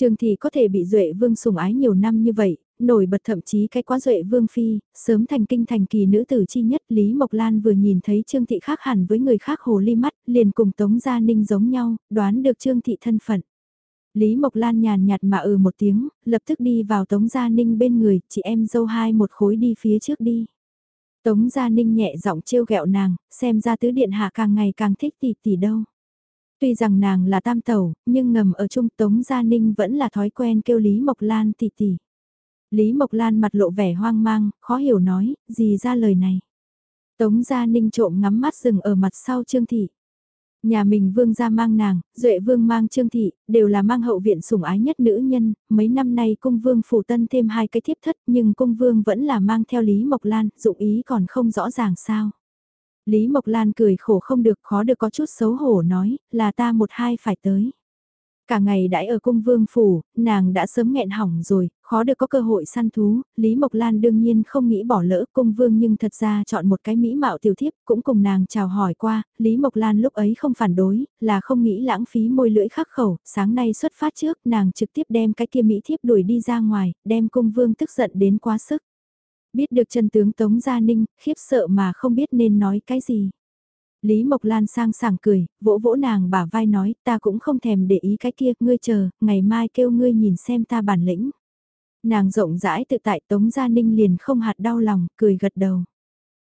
Trương Thị có thể bị Duệ Vương sủng ái nhiều năm như vậy, nổi bật thậm chí cái quá duệ vương phi, sớm thành kinh thành kỳ nữ tử chi nhất Lý Mộc Lan vừa nhìn thấy Trương Thị khác hẳn với người khác hồ ly mắt, liền cùng Tống Gia Ninh giống nhau, đoán được Trương Thị thân phận. Lý Mộc Lan nhàn nhạt mà ừ một tiếng, lập tức đi vào Tống Gia Ninh bên người, chị em dâu hai một khối đi phía trước đi. Tống Gia Ninh nhẹ giọng trêu ghẹo nàng, xem ra tứ điện hạ càng ngày càng thích tỷ tỷ đâu. Tuy rằng nàng là tam tẩu, nhưng ngầm ở chung Tống Gia Ninh vẫn là thói quen kêu Lý Mộc Lan tỷ tỷ. Lý Mộc Lan mặt lộ vẻ hoang mang, khó hiểu nói, gì ra lời này. Tống Gia Ninh trộm ngắm mắt rừng ở mặt sau Trương Thị. Nhà mình vương gia mang nàng, duệ vương mang trương thị, đều là mang hậu viện sủng ái nhất nữ nhân, mấy năm nay cung vương phủ tân thêm hai cái thiếp thất nhưng cung vương vẫn là mang theo Lý Mộc Lan, dụng ý còn không rõ ràng sao. Lý Mộc Lan cười khổ không được khó được có chút xấu hổ nói, là ta một hai phải tới. Cả ngày đãi ở cung vương phủ, nàng đã sớm nghẹn hỏng rồi, khó được có cơ hội săn thú, Lý Mộc Lan đương nhiên không nghĩ bỏ lỡ cung vương nhưng thật ra chọn một cái mỹ mạo tiểu thiếp cũng cùng nàng chào hỏi qua, Lý Mộc Lan lúc ấy không phản đối, là không nghĩ lãng phí môi lưỡi khắc khẩu, sáng nay xuất phát trước nàng trực tiếp đem cái kia mỹ thiếp đuổi đi ra ngoài, đem cung vương tức giận đến quá sức. Biết được chân tướng Tống Gia Ninh, khiếp sợ mà không biết nên nói cái gì. Lý Mộc Lan sang sảng cười, vỗ vỗ nàng bả vai nói ta cũng không thèm để ý cái kia, ngươi chờ, ngày mai kêu ngươi nhìn xem ta bản lĩnh. Nàng rộng rãi tự tại Tống Gia Ninh liền không hạt đau lòng, cười gật đầu.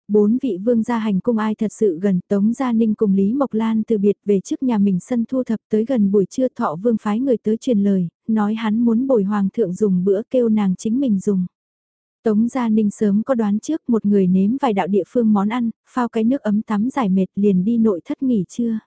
Bốn vị vương gia hành cung ai thật sự gần Tống Gia Ninh cùng Lý Mộc Lan từ biệt về trước nhà mình sân thu thập tới gần buổi trưa thọ vương phái người tới truyền lời, nói hắn muốn bồi hoàng thượng dùng bữa kêu nàng chính mình dùng. Tống Gia Ninh sớm có đoán trước một người nếm vài đạo địa phương món ăn, phao cái nước ấm tắm giải mệt liền đi nội thất nghỉ trưa.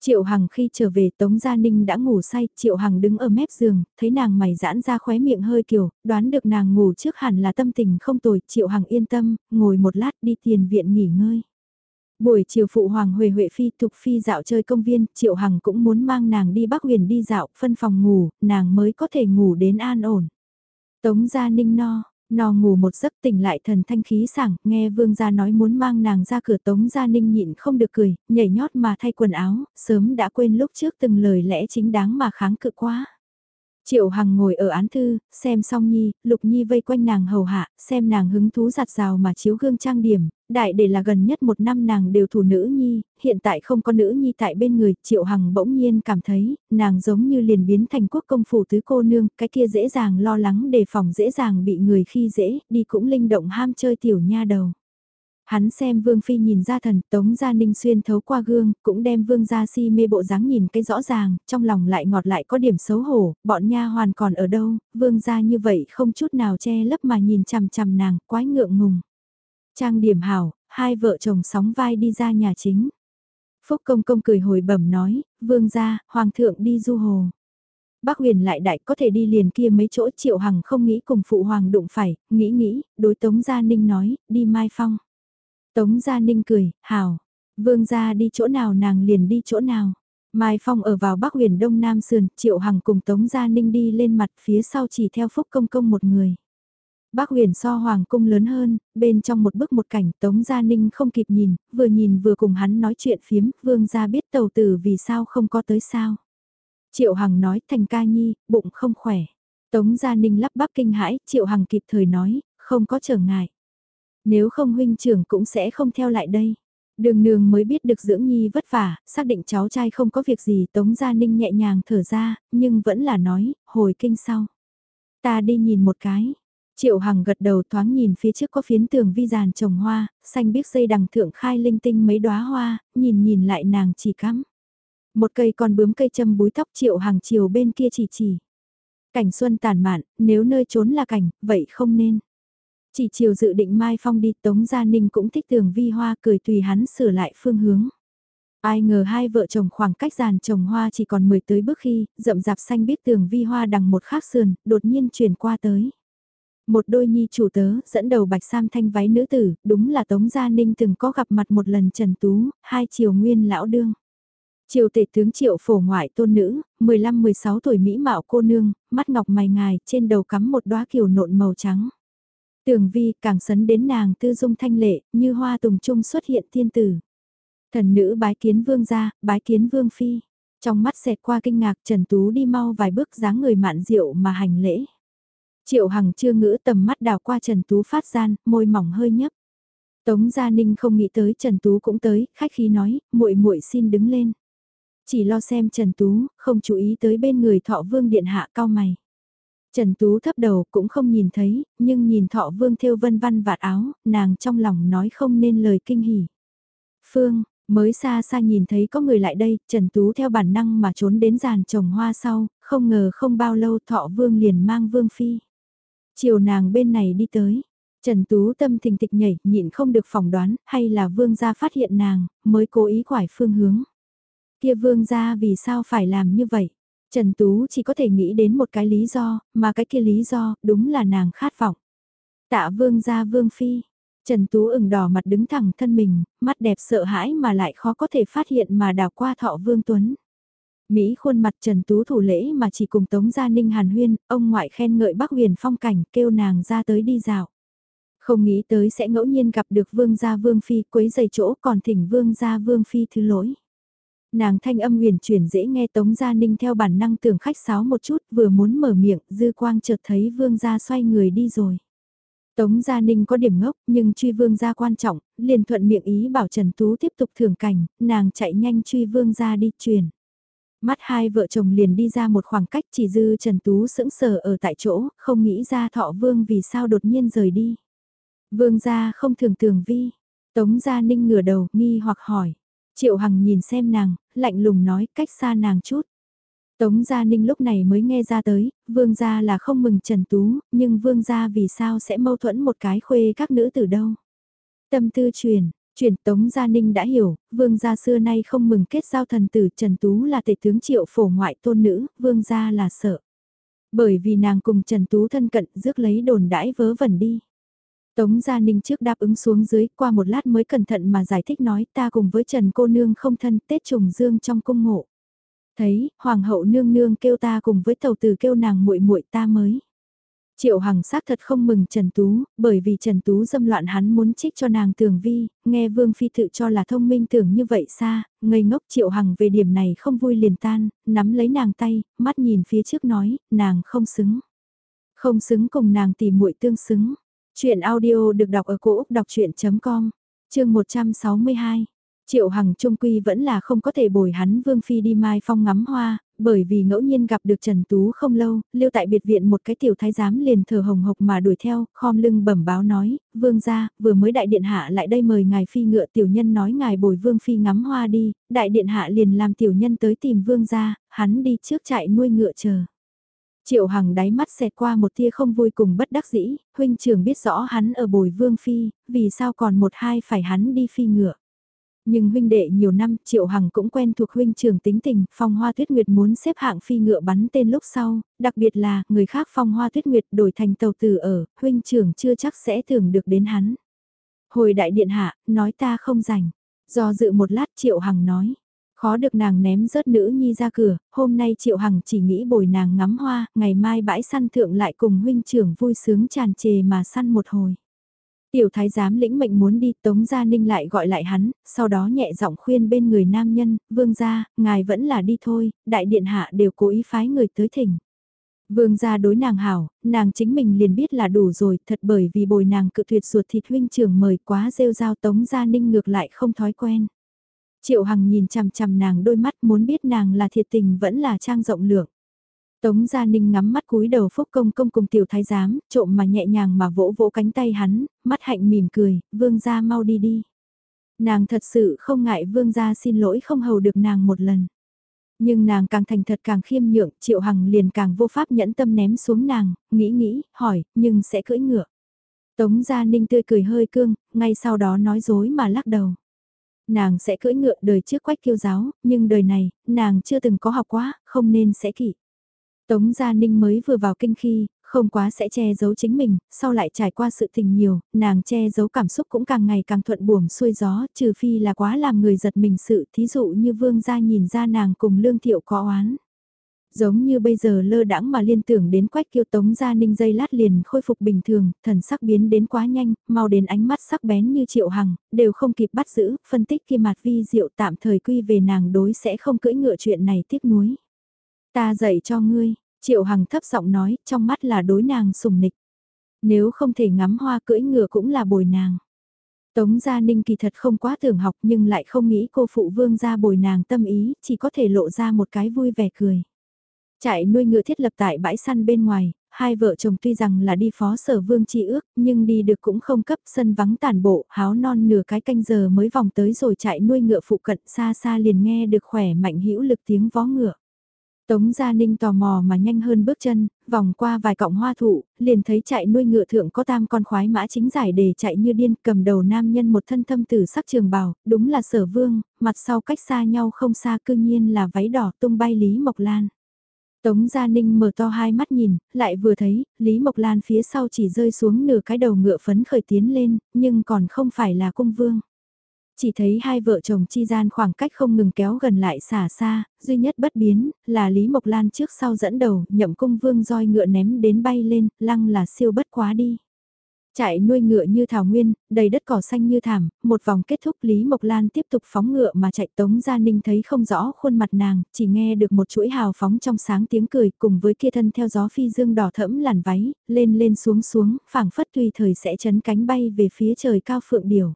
Triệu Hằng khi trở về Tống Gia Ninh đã ngủ say, Triệu Hằng đứng ở mép giường, thấy nàng mày giãn ra khóe miệng hơi kiểu, đoán được nàng ngủ trước hẳn là tâm tình không tồi, Triệu Hằng yên tâm, ngồi một lát đi tiền viện nghỉ ngơi. Buổi chiều phụ Hoàng Huệ Huệ Phi thục Phi dạo chơi công viên, Triệu Hằng cũng muốn mang nàng đi Bắc Huyền đi dạo, phân phòng ngủ, nàng mới có thể ngủ đến an ổn. Tống Gia Ninh no, No ngủ một giấc tỉnh lại thần thanh khí sảng, nghe vương gia nói muốn mang nàng ra cửa tống gia ninh nhịn không được cười, nhảy nhót mà thay quần áo, sớm đã quên lúc trước từng lời lẽ chính đáng mà kháng cự quá. Triệu Hằng ngồi ở án thư, xem song nhi, lục nhi vây quanh nàng hầu hạ, xem nàng hứng thú giặt rào mà chiếu gương trang điểm, đại để là gần nhất một năm nàng đều thủ nữ nhi, hiện tại không có nữ nhi tại bên người, Triệu Hằng bỗng nhiên cảm thấy, nàng giống như liền biến thành quốc công phủ tứ cô nương, cái kia dễ dàng lo lắng đề phòng dễ dàng bị người khi dễ, đi cũng linh động ham chơi tiểu nha đầu. Hắn xem Vương Phi nhìn ra thần, Tống Gia Ninh xuyên thấu qua gương, cũng đem Vương Gia Si mê bộ dáng nhìn cái rõ ràng, trong lòng lại ngọt lại có điểm xấu hổ, bọn nha hoàn còn ở đâu, Vương Gia như vậy không chút nào che lấp mà nhìn chằm chằm nàng, quái ngượng ngùng. Trang điểm hảo, hai vợ chồng sóng vai đi ra nhà chính. Phúc công công cười hồi bẩm nói, Vương Gia, Hoàng thượng đi du hồ. Bác huyền lại đại có thể đi liền kia mấy chỗ triệu hằng không nghĩ cùng phụ hoàng đụng phải, nghĩ nghĩ, đối tống gia ninh nói, đi mai phong. Tống Gia Ninh cười, hảo, vương gia đi chỗ nào nàng liền đi chỗ nào. Mai Phong ở vào bắc huyền đông nam sườn, Triệu Hằng cùng Tống Gia Ninh đi lên mặt phía sau chỉ theo Phúc Công Công một người. Bắc huyền so hoàng cung lớn hơn, bên trong một bức một cảnh Tống Gia Ninh không kịp nhìn, vừa nhìn vừa cùng hắn nói chuyện phiếm, vương gia biết tàu tử vì sao không có tới sao. Triệu Hằng nói thành ca nhi, bụng không khỏe. Tống Gia Ninh lắp bắp kinh hãi, Triệu Hằng kịp thời nói, không có trở ngại. Nếu không huynh trưởng cũng sẽ không theo lại đây. Đường nương mới biết được dưỡng nhi vất vả, xác định cháu trai không có việc gì Tống Gia Ninh nhẹ nhàng thở ra, nhưng vẫn là nói, hồi kinh sau. Ta đi nhìn một cái. Triệu Hằng gật đầu thoáng nhìn phía trước có phiến tường vi giàn trồng hoa, xanh biếc dây đằng thượng khai linh tinh mấy đóa hoa, nhìn nhìn lại nàng chỉ cắm. Một cây còn bướm cây châm búi tóc Triệu Hằng chiều bên kia chỉ chỉ. Cảnh xuân tàn mạn, nếu nơi trốn là cảnh, vậy không nên. Chỉ chiều dự định Mai Phong đi Tống Gia Ninh cũng thích tường vi hoa cười tùy hắn sửa lại phương hướng. Ai ngờ hai vợ chồng khoảng cách giàn trồng hoa chỉ còn 10 tới bước khi, rậm rạp xanh biết tường vi hoa đằng một khác sườn, đột nhiên chuyển qua tới. Một đôi nhi chủ tớ, dẫn đầu bạch sam thanh váy nữ tử, đúng là Tống Gia Ninh từng có gặp mặt một lần Trần Tú, hai triều nguyên lão đương. Triều tể tướng triệu phổ ngoại tôn nữ, 15-16 tuổi mỹ mạo cô nương, mắt ngọc mày ngài, trên đầu cắm một đóa kiều nộn màu trắng. Tường vi càng sấn đến nàng tư dung thanh lệ, như hoa tùng trung xuất hiện thiên tử. Thần nữ bái kiến vương gia, bái kiến vương phi. Trong mắt xẹt qua kinh ngạc Trần Tú đi mau vài bước dáng người mạn rượu mà hành lễ. Triệu Hằng chưa ngữ tầm mắt đào qua Trần Tú phát gian, môi mỏng hơi nhấp. Tống Gia Ninh không nghĩ tới Trần Tú cũng tới, khách khí nói, muội muội xin đứng lên. Chỉ lo xem Trần Tú, không chú ý tới bên người thọ vương điện hạ cao mày. Trần Tú thấp đầu cũng không nhìn thấy, nhưng nhìn thọ vương thêu vân văn vạt áo, nàng trong lòng nói không nên lời kinh hỉ. Phương, mới xa xa nhìn thấy có người lại đây, Trần Tú theo bản năng mà trốn đến giàn trồng hoa sau, không ngờ không bao lâu thọ vương liền mang vương phi. Chiều nàng bên này đi tới, Trần Tú tâm thình thịch nhảy, nhịn không được phỏng đoán, hay là vương gia phát hiện nàng, mới cố ý quải phương hướng. Kia vương gia vì sao phải làm như vậy? Trần Tú chỉ có thể nghĩ đến một cái lý do, mà cái kia lý do, đúng là nàng khát vọng. Tạ vương gia vương phi. Trần Tú ửng đỏ mặt đứng thẳng thân mình, mắt đẹp sợ hãi mà lại khó có thể phát hiện mà đào qua thọ vương tuấn. Mỹ khuôn mặt Trần Tú thủ lễ mà chỉ cùng Tống Gia Ninh Hàn Huyên, ông ngoại khen ngợi Bắc Huyền phong cảnh, kêu nàng ra tới đi dạo. Không nghĩ tới sẽ ngẫu nhiên gặp được Vương Gia Vương Phi quấy giày chỗ còn thỉnh Vương Gia Vương Phi thứ lỗi. Nàng thanh âm huyền chuyển dễ nghe Tống Gia Ninh theo bản năng tưởng khách sáo một chút vừa muốn mở miệng dư quang chợt thấy Vương Gia xoay người đi rồi. Tống Gia Ninh có điểm ngốc nhưng truy Vương Gia quan trọng, liền thuận miệng ý bảo Trần Tú tiếp tục thưởng cảnh, nàng chạy nhanh truy Vương Gia đi truyền. Mắt hai vợ chồng liền đi ra một khoảng cách chỉ dư Trần Tú sững sờ ở tại chỗ, không nghĩ ra thọ vương vì sao đột nhiên rời đi. Vương gia không thường tường vi. Tống gia ninh ngửa đầu, nghi hoặc hỏi. Triệu Hằng nhìn xem nàng, lạnh lùng nói cách xa nàng chút. Tống Gia Ninh lúc này mới nghe ra tới, vương gia là không mừng Trần Tú, nhưng vương gia vì sao sẽ mâu thuẫn một cái khuê các nữ từ đâu. Tâm tư truyền, truyền Tống Gia Ninh đã hiểu, vương gia xưa nay không mừng kết giao thần tử Trần Tú là tể tướng triệu phổ ngoại tôn nữ, vương gia là sợ. Bởi vì nàng cùng Trần Tú thân cận rước lấy đồn đãi vớ vẩn đi. Tống Gia Ninh trước đáp ứng xuống dưới, qua một lát mới cẩn thận mà giải thích nói ta cùng với Trần cô nương không thân Tết trùng dương trong cung ngộ. Thấy, Hoàng hậu nương nương kêu ta cùng với tàu tử kêu nàng muội muội ta mới. Triệu Hằng xác thật không mừng Trần Tú, bởi vì Trần Tú dâm loạn hắn muốn trích cho nàng tường vi, nghe Vương Phi tự cho là thông minh tưởng như vậy xa, ngây ngốc Triệu Hằng về điểm này không vui liền tan, nắm lấy nàng tay, mắt nhìn phía trước nói, nàng không xứng. Không xứng cùng nàng tìm muội tương xứng. Chuyện audio được đọc ở cổ đọc chuyện.com, chương 162. Triệu Hằng Trung Quy vẫn là không có thể bồi hắn Vương Phi đi Mai Phong ngắm hoa, bởi vì ngẫu nhiên gặp được Trần Tú không lâu, lưu tại biệt viện một cái tiểu thái giám liền thờ hồng hộc mà đuổi theo, khom lưng bẩm báo nói, Vương gia, vừa mới đại điện hạ lại đây mời ngài Phi ngựa tiểu nhân nói ngài bồi Vương Phi ngắm hoa đi, đại điện hạ liền làm tiểu nhân tới tìm Vương gia, hắn đi trước trại nuôi ngựa chờ. Triệu Hằng đáy mắt xẹt qua một tia không vui cùng bất đắc dĩ, huynh trưởng biết rõ hắn ở bồi vương phi, vì sao còn một hai phải hắn đi phi ngựa. Nhưng huynh đệ nhiều năm Triệu Hằng cũng quen thuộc huynh trưởng tính tình, phong hoa tuyết nguyệt muốn xếp hạng phi ngựa bắn tên lúc sau, đặc biệt là người khác phong hoa tuyết nguyệt đổi thành tàu tử ở, huynh trưởng chưa chắc sẽ tưởng được đến hắn. Hồi đại điện hạ, nói ta không rảnh. Do dự một lát Triệu Hằng nói, Khó được nàng ném rớt nữ nhi ra cửa, hôm nay Triệu Hằng chỉ nghĩ bồi nàng ngắm hoa, ngày mai bãi săn thượng lại cùng huynh trưởng vui sướng tràn trề mà săn một hồi. Tiểu thái giám lĩnh mệnh muốn đi Tống Gia Ninh lại gọi lại hắn, sau đó nhẹ giọng khuyên bên người nam nhân, vương gia, ngài vẫn là đi thôi, đại điện hạ đều cố ý phái người tới thỉnh. Vương gia đối nàng hảo, nàng chính mình liền biết là đủ rồi, thật bởi vì bồi nàng cự tuyệt ruột thịt huynh trưởng mời quá rêu rao tống gia ninh ngược lại không thói quen. Triệu Hằng nhìn chằm chằm nàng đôi mắt muốn biết nàng là thiệt tình vẫn là trang rộng lượng. Tống Gia Ninh ngắm mắt cúi đầu phúc công công cùng tiểu thái giám, trộm mà nhẹ nhàng mà vỗ vỗ cánh tay hắn, mắt hạnh mỉm cười, vương gia mau đi đi. Nàng thật sự không ngại vương gia xin lỗi không hầu được nàng một lần. Nhưng nàng càng thành thật càng khiêm nhượng, triệu hằng liền càng vô pháp nhẫn tâm ném xuống nàng, nghĩ nghĩ, hỏi, nhưng sẽ cưỡi ngựa. Tống Gia Ninh tươi cười hơi cương, ngay sau đó nói dối mà lắc đầu. Nàng sẽ cưỡi ngựa đời trước quách kiêu giáo, nhưng đời này, nàng chưa từng có học quá, không nên sẽ kỵ. Tống Gia Ninh mới vừa vào kinh khi, không quá sẽ che giấu chính mình, sau lại trải qua sự tình nhiều, nàng che giấu cảm xúc cũng càng ngày càng thuận buồm xuôi gió, trừ phi là quá làm người giật mình sự, thí dụ như vương gia nhìn ra nàng cùng lương thiệu có oán. Giống như bây giờ lơ đãng mà liên tưởng đến quách kiêu tống gia ninh dây lát liền khôi phục bình thường, thần sắc biến đến quá nhanh, mau đến ánh mắt sắc bén như triệu hằng, đều không kịp bắt giữ, phân tích kia mặt vi diệu tạm thời quy về nàng đối sẽ không cưỡi ngựa chuyện này tiếc nuối. Ta dạy cho ngươi, Triệu Hằng thấp giọng nói, trong mắt là đối nàng sùng nịch. Nếu không thể ngắm hoa cưỡi ngựa cũng là bồi nàng. Tống Gia Ninh kỳ thật không quá tưởng học nhưng lại không nghĩ cô phụ vương gia bồi nàng tâm ý, chỉ có thể lộ ra một cái vui vẻ cười. Trại nuôi ngựa thiết lập tại bãi săn bên ngoài, hai vợ chồng tuy rằng là đi phó sở vương chi ước, nhưng đi được cũng không cấp sân vắng tàn bộ, háo non nửa cái canh giờ mới vòng tới rồi chạy nuôi ngựa phụ cận xa xa liền nghe được khỏe mạnh hữu lực tiếng vó ngựa. Tống Gia Ninh tò mò mà nhanh hơn bước chân, vòng qua vài cọng hoa thụ, liền thấy chạy nuôi ngựa thượng có tam con khoái mã chính giải để chạy như điên cầm đầu nam nhân một thân thâm tử sắc trường bào, đúng là sở vương, mặt sau cách xa nhau không xa cư nhiên là váy đỏ tung bay Lý Mộc Lan. Tống Gia Ninh mở to hai mắt nhìn, lại vừa thấy, Lý Mộc Lan phía sau chỉ rơi xuống nửa cái đầu ngựa phấn khởi tiến lên, nhưng còn không phải là cung vương. Chỉ thấy hai vợ chồng chi gian khoảng cách không ngừng kéo gần lại xả xa, duy nhất bất biến, là Lý Mộc Lan trước sau dẫn đầu, nhậm cung vương roi ngựa ném đến bay lên, lăng là siêu bất quá đi. Chạy nuôi ngựa như thảo nguyên, đầy đất cỏ xanh như thảm, một vòng kết thúc Lý Mộc Lan tiếp tục phóng ngựa mà chạy Tống Gia Ninh thấy không rõ khuôn mặt nàng, chỉ nghe được một chuỗi hào phóng trong sáng tiếng cười cùng với kia thân theo gió phi dương đỏ thẫm làn váy, lên lên xuống xuống, phảng phất tùy thời sẽ chấn cánh bay về phía trời cao phượng điểu.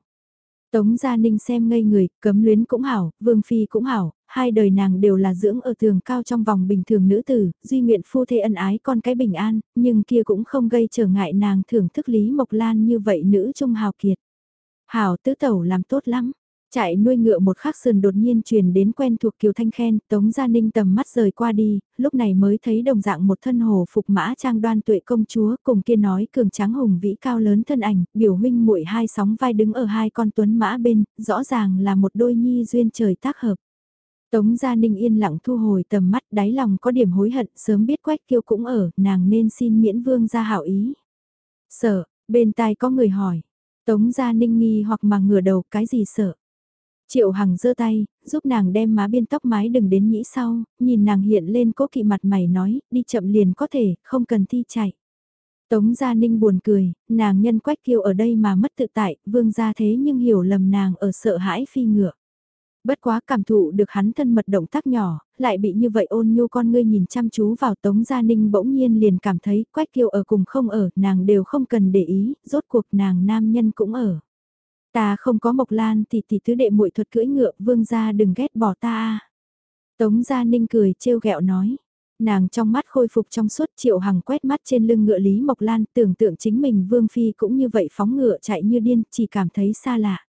Tống Gia Ninh xem ngây người, cấm luyến cũng hảo, vương phi cũng hảo, hai đời nàng đều là dưỡng ở tường cao trong vòng bình thường nữ tử, duy nguyện phu thê ân ái con cái bình an, nhưng kia cũng không gây trở ngại nàng thưởng thức Lý Mộc Lan như vậy nữ trung hào kiệt. Hảo tứ tẩu làm tốt lắm, Chạy nuôi ngựa một khắc sườn đột nhiên truyền đến quen thuộc Kiều Thanh khen, Tống Gia Ninh tầm mắt rời qua đi, lúc này mới thấy đồng dạng một thân hồ phục mã trang đoan tuệ công chúa cùng kia nói cường tráng hùng vĩ cao lớn thân ảnh, biểu huynh muội hai sóng vai đứng ở hai con tuấn mã bên, rõ ràng là một đôi nhi duyên trời tác hợp. Tống Gia Ninh yên lặng thu hồi tầm mắt đáy lòng có điểm hối hận sớm biết quách kiêu cũng ở, nàng nên xin miễn vương ra hảo ý. Sợ, bên tai có người hỏi. Tống Gia Ninh nghi hoặc mà ngửa đầu cái gì sợ. Triệu Hằng giơ tay, giúp nàng đem má biên tóc mái đừng đến nhĩ sau, nhìn nàng hiện lên cố kỵ mặt mày nói, đi chậm liền có thể, không cần thi chạy. Tống Gia Ninh buồn cười, nàng nhân quách kiêu ở đây mà mất tự tại, vương gia thế nhưng hiểu lầm nàng ở sợ hãi phi ngựa. Bất quá cảm thụ được hắn thân mật động tác nhỏ, lại bị như vậy ôn nhu con ngươi nhìn chăm chú vào Tống Gia Ninh bỗng nhiên liền cảm thấy quách kiêu ở cùng không ở, nàng đều không cần để ý, rốt cuộc nàng nam nhân cũng ở. Ta không có Mộc Lan thì tỷ tứ đệ muội thuật cưỡi ngựa, vương gia đừng ghét bỏ ta. Tống Gia Ninh cười trêu ghẹo nói. Nàng trong mắt khôi phục trong suốt triệu hằng quét mắt trên lưng ngựa Lý Mộc Lan tưởng tượng chính mình Vương Phi cũng như vậy phóng ngựa chạy như điên chỉ cảm thấy xa lạ.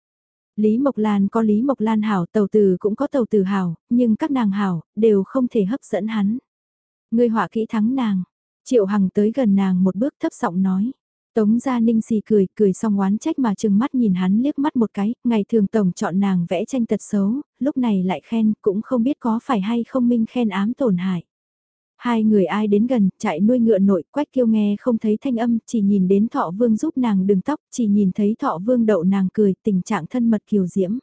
Lý Mộc Lan có Lý Mộc Lan hảo tàu từ cũng có tàu từ hảo, nhưng các nàng hảo đều không thể hấp dẫn hắn. Người họa kỹ thắng nàng, triệu hằng tới gần nàng một bước thấp giọng nói. Tống Gia Ninh xì cười, cười xong oán trách mà chừng mắt nhìn hắn liếc mắt một cái, ngày thường tổng chọn nàng vẽ tranh tật xấu, lúc này lại khen, cũng không biết có phải hay không minh khen ám tổn hại. Hai người ai đến gần, chạy nuôi ngựa nội, quách kêu nghe không thấy thanh âm, chỉ nhìn đến thọ vương giúp nàng đừng tóc, chỉ nhìn thấy thọ vương đậu nàng cười, tình trạng thân mật kiều diễm.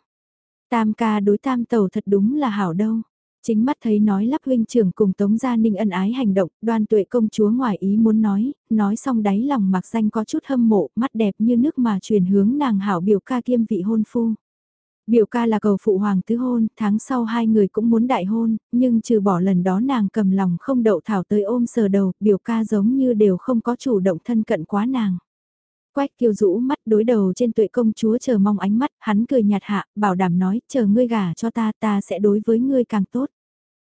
Tam ca đối tam tàu thật đúng là hảo đâu. Chính mắt thấy nói lắp huynh trưởng cùng Tống Gia Ninh ân ái hành động, đoan tuệ công chúa ngoài ý muốn nói, nói xong đáy lòng mặc danh có chút hâm mộ, mắt đẹp như nước mà truyền hướng nàng hảo biểu ca kiêm vị hôn phu. Biểu ca là cầu phụ hoàng tứ hôn, tháng sau hai người cũng muốn đại hôn, nhưng trừ bỏ lần đó nàng cầm lòng không đậu thảo tới ôm sờ đầu, biểu ca giống như đều không có chủ động thân cận quá nàng. Quách kiều rũ mắt đối đầu trên tuệ công chúa chờ mong ánh mắt, hắn cười nhạt hạ, bảo đảm nói, chờ ngươi gả cho ta, ta sẽ đối với ngươi càng tốt.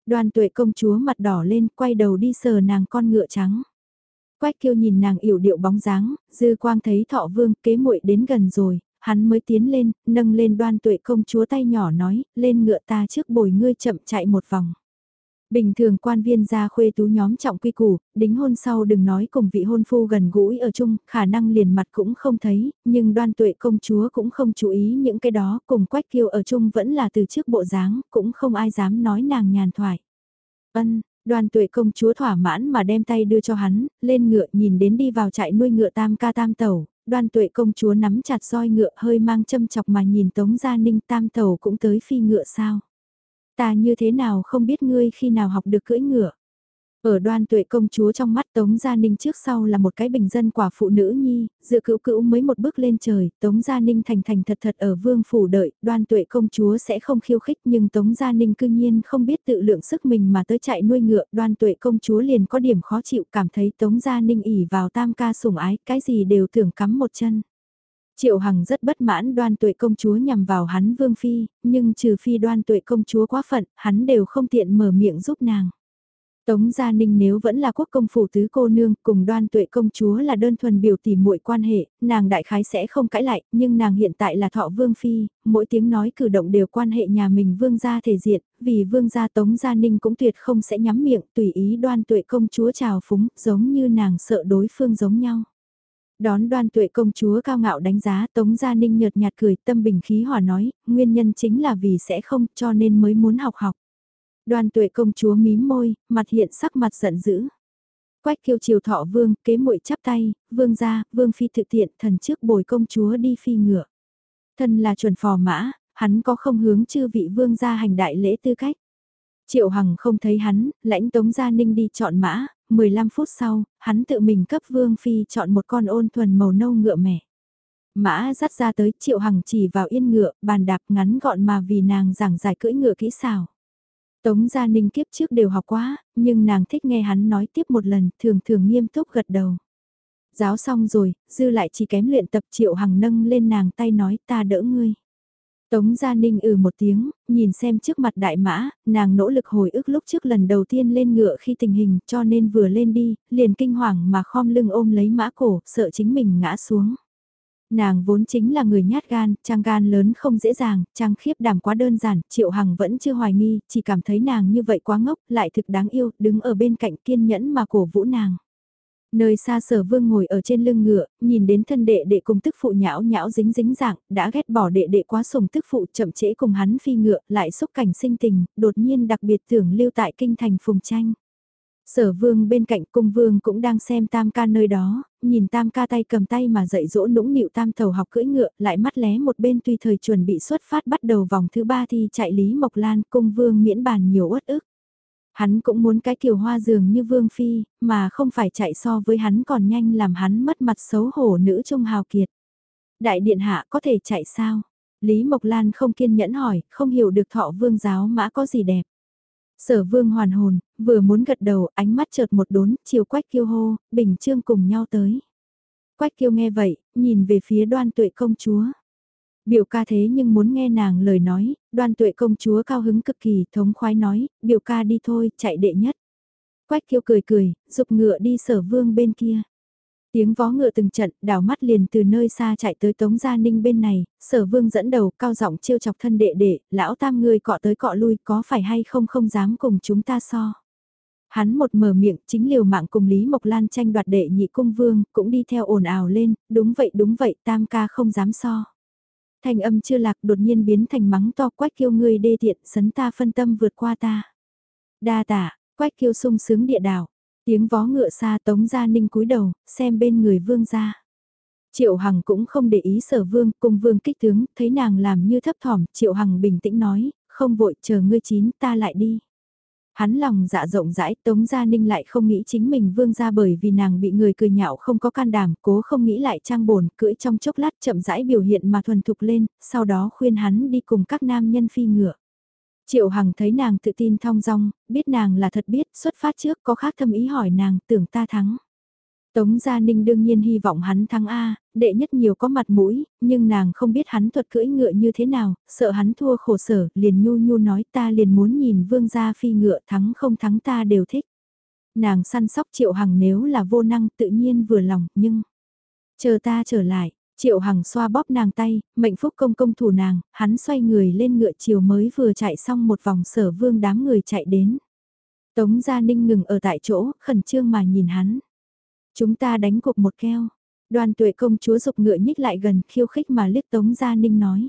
Đoàn tuệ công chúa mặt đỏ lên, quay đầu đi sờ nàng con ngựa trắng. Quách kiêu nhìn nàng yểu điệu bóng dáng, dư quang thấy thọ vương kế muội đến gần rồi, hắn mới tiến lên, nâng lên đoan tuệ công chúa tay nhỏ nói, lên ngựa ta trước bồi ngươi chậm chạy một vòng. Bình thường quan viên gia khuê tú nhóm trọng quy củ, đính hôn sau đừng nói cùng vị hôn phu gần gũi ở chung, khả năng liền mặt cũng không thấy, nhưng đoan tuệ công chúa cũng không chú ý những cái đó, cùng quách kiêu ở chung vẫn là từ trước bộ dáng, cũng không ai dám nói nàng nhàn thoại. Ân, Đoàn tuệ công chúa thỏa mãn mà đem tay đưa cho hắn, lên ngựa nhìn đến đi vào trại nuôi ngựa tam ca tam tẩu, đoàn tuệ công chúa nắm chặt roi ngựa hơi mang châm chọc mà nhìn tống gia ninh tam tẩu cũng tới phi ngựa sao. Ta như thế nào không biết ngươi khi nào học được cưỡi ngựa. Ở đoan tuệ công chúa trong mắt Tống Gia Ninh trước sau là một cái bình dân quả phụ nữ nhi, dự cữu cữu mới một bước lên trời, Tống Gia Ninh thành thành thật thật ở vương phủ đợi, đoan tuệ công chúa sẽ không khiêu khích nhưng Tống Gia Ninh cư nhiên không biết tự lượng sức mình mà tới chạy nuôi ngựa, đoan tuệ công chúa liền có điểm khó chịu cảm thấy Tống Gia Ninh ỉ vào tam ca sủng ái, cái gì đều tưởng cắm một chân. Triệu Hằng rất bất mãn đoan tuệ công chúa nhằm vào hắn vương phi, nhưng trừ phi đoan tuệ công chúa quá phận, hắn đều không tiện mở miệng giúp nàng. Tống Gia Ninh nếu vẫn là quốc công phủ tứ cô nương, cùng đoan tuệ công chúa là đơn thuần biểu tỉ muội quan hệ, nàng đại khái sẽ không cãi lại, nhưng nàng hiện tại là thọ vương phi, mỗi tiếng nói cử động đều quan hệ nhà mình vương gia thể diện, vì vương gia Tống Gia Ninh cũng tuyệt không sẽ nhắm miệng tùy ý đoan tuệ công chúa chào phúng, giống như nàng sợ đối phương giống nhau. Đón đoan tuệ công chúa cao ngạo đánh giá Tống Gia Ninh nhợt nhạt cười tâm bình khí hòa nói, nguyên nhân chính là vì sẽ không cho nên mới muốn học học. Đoan tuệ công chúa mím môi, mặt hiện sắc mặt giận dữ. Quách kiêu triều thọ vương, kế muội chắp tay, vương gia, vương phi thực tiện, thần trước bồi công chúa đi phi ngựa. Thân là chuẩn phò mã, hắn có không hướng chư vị vương gia hành đại lễ tư cách. Triệu Hằng không thấy hắn, lãnh Tống Gia Ninh đi chọn mã, 15 phút sau, hắn tự mình cấp Vương Phi chọn một con ôn thuần màu nâu ngựa mẻ. Mã dắt ra tới Triệu Hằng chỉ vào yên ngựa, bàn đạp ngắn gọn mà vì nàng giảng giải cưỡi ngựa kỹ xảo. Tống Gia Ninh kiếp trước đều học quá, nhưng nàng thích nghe hắn nói tiếp một lần, thường thường nghiêm túc gật đầu. Giáo xong rồi, dư lại chỉ kém luyện tập Triệu Hằng nâng lên nàng tay nói ta đỡ ngươi. Tống Gia Ninh ừ một tiếng, nhìn xem trước mặt đại mã, nàng nỗ lực hồi ức lúc trước lần đầu tiên lên ngựa khi tình hình cho nên vừa lên đi, liền kinh hoàng mà khom lưng ôm lấy mã cổ, sợ chính mình ngã xuống. Nàng vốn chính là người nhát gan, trang gan lớn không dễ dàng, trang khiếp đảm quá đơn giản, Triệu Hằng vẫn chưa hoài nghi, chỉ cảm thấy nàng như vậy quá ngốc, lại thực đáng yêu, đứng ở bên cạnh kiên nhẫn mà cổ vũ nàng. Nơi xa sở vương ngồi ở trên lưng ngựa, nhìn đến thân đệ đệ cùng tức phụ nhão nhão dính dính dạng, đã ghét bỏ đệ đệ quá sùng tức phụ chậm trễ cùng hắn phi ngựa, lại xúc cảnh sinh tình, đột nhiên đặc biệt tưởng lưu tại kinh thành phùng tranh. Sở vương bên cạnh cung vương cũng đang xem tam ca nơi đó, nhìn tam ca tay cầm tay mà dạy dỗ nũng nịu tam thầu học cưỡi ngựa, lại mắt lé một bên tùy thời chuẩn bị xuất phát bắt đầu vòng thứ ba thì chạy Lý Mộc Lan, cung vương miễn bàn nhiều uất ức. Hắn cũng muốn cái kiều hoa dường như vương phi, mà không phải chạy so với hắn còn nhanh làm hắn mất mặt xấu hổ nữ trung hào kiệt. Đại điện hạ có thể chạy sao? Lý Mộc Lan không kiên nhẫn hỏi, không hiểu được thọ vương giáo mã có gì đẹp. Sở vương hoàn hồn, vừa muốn gật đầu, ánh mắt chợt một đốn, chiều quách kiêu hô, bình trương cùng nhau tới. Quách kiêu nghe vậy, nhìn về phía đoan tuệ công chúa. Biểu ca thế nhưng muốn nghe nàng lời nói, đoan tuệ công chúa cao hứng cực kỳ, thống khoái nói, biểu ca đi thôi, chạy đệ nhất. Quách kiêu cười cười, dục ngựa đi sở vương bên kia. Tiếng vó ngựa từng trận, đảo mắt liền từ nơi xa chạy tới Tống Gia Ninh bên này, sở vương dẫn đầu cao giọng trêu chọc thân đệ đệ, lão tam người cọ tới cọ lui có phải hay không không dám cùng chúng ta so. Hắn một mở miệng chính liều mạng cùng Lý Mộc Lan tranh đoạt đệ nhị cung vương, cũng đi theo ồn ào lên, đúng vậy đúng vậy tam ca không dám so. Thành âm chưa lạc đột nhiên biến thành mắng to quách kiêu ngươi đê tiện sấn ta phân tâm vượt qua ta. Đa tả, quách kiêu sung sướng địa đảo, tiếng vó ngựa xa tống gia ninh cúi đầu, xem bên người vương gia. Triệu Hằng cũng không để ý sở vương, cùng vương kích tướng, thấy nàng làm như thấp thỏm, Triệu Hằng bình tĩnh nói, không vội chờ ngươi chín ta lại đi. Hắn lòng dạ rộng rãi, Tống Gia Ninh lại không nghĩ chính mình vương ra bởi vì nàng bị người cười nhạo không có can đảm, cố không nghĩ lại trang bồn, cưỡi trong chốc lát chậm rãi biểu hiện mà thuần thục lên, sau đó khuyên hắn đi cùng các nam nhân phi ngựa. Triệu Hằng thấy nàng tự tin thong dong, biết nàng là thật biết, xuất phát trước có khác thâm ý hỏi nàng, tưởng ta thắng. Tống Gia Ninh đương nhiên hy vọng hắn thắng A, đệ nhất nhiều có mặt mũi, nhưng nàng không biết hắn thuật cưỡi ngựa như thế nào, sợ hắn thua khổ sở, liền nhu nhu nói ta liền muốn nhìn vương gia phi ngựa thắng không thắng ta đều thích. Nàng săn sóc Triệu Hằng nếu là vô năng tự nhiên vừa lòng, nhưng... Chờ ta trở lại, Triệu Hằng xoa bóp nàng tay, mệnh phúc công công thủ nàng, hắn xoay người lên ngựa chiều mới vừa chạy xong một vòng sở vương đám người chạy đến. Tống Gia Ninh ngừng ở tại chỗ, khẩn trương mà nhìn hắn. Chúng ta đánh cuộc một keo. Đoàn tuệ công chúa dục ngựa nhích lại gần khiêu khích mà liếc Tống Gia Ninh nói.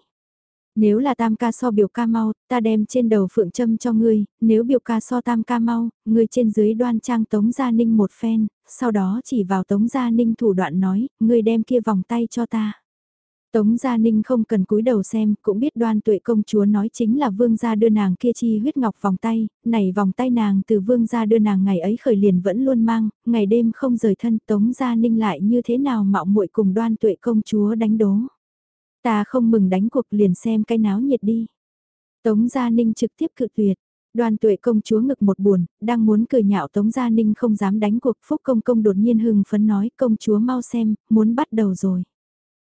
Nếu là tam ca so biểu ca mau, ta đem trên đầu phượng châm cho ngươi, nếu biểu ca so tam ca mau, ngươi trên dưới đoan trang Tống Gia Ninh một phen, sau đó chỉ vào Tống Gia Ninh thủ đoạn nói, ngươi đem kia vòng tay cho ta. Tống Gia Ninh không cần cúi đầu xem, cũng biết đoan tuệ công chúa nói chính là vương gia đưa nàng kia chi huyết ngọc vòng tay, này vòng tay nàng từ vương gia đưa nàng ngày ấy khởi liền vẫn luôn mang, ngày đêm không rời thân Tống Gia Ninh lại như thế nào mạo muội cùng đoan tuệ công chúa đánh đố. Ta không mừng đánh cuộc liền xem cái náo nhiệt đi. Tống Gia Ninh trực tiếp cự tuyệt. Đoàn tuệ công chúa ngực một buồn, đang muốn cười nhạo Tống Gia Ninh không dám đánh cuộc Phúc Công Công đột nhiên hưng phấn nói công chúa mau xem, muốn bắt đầu rồi.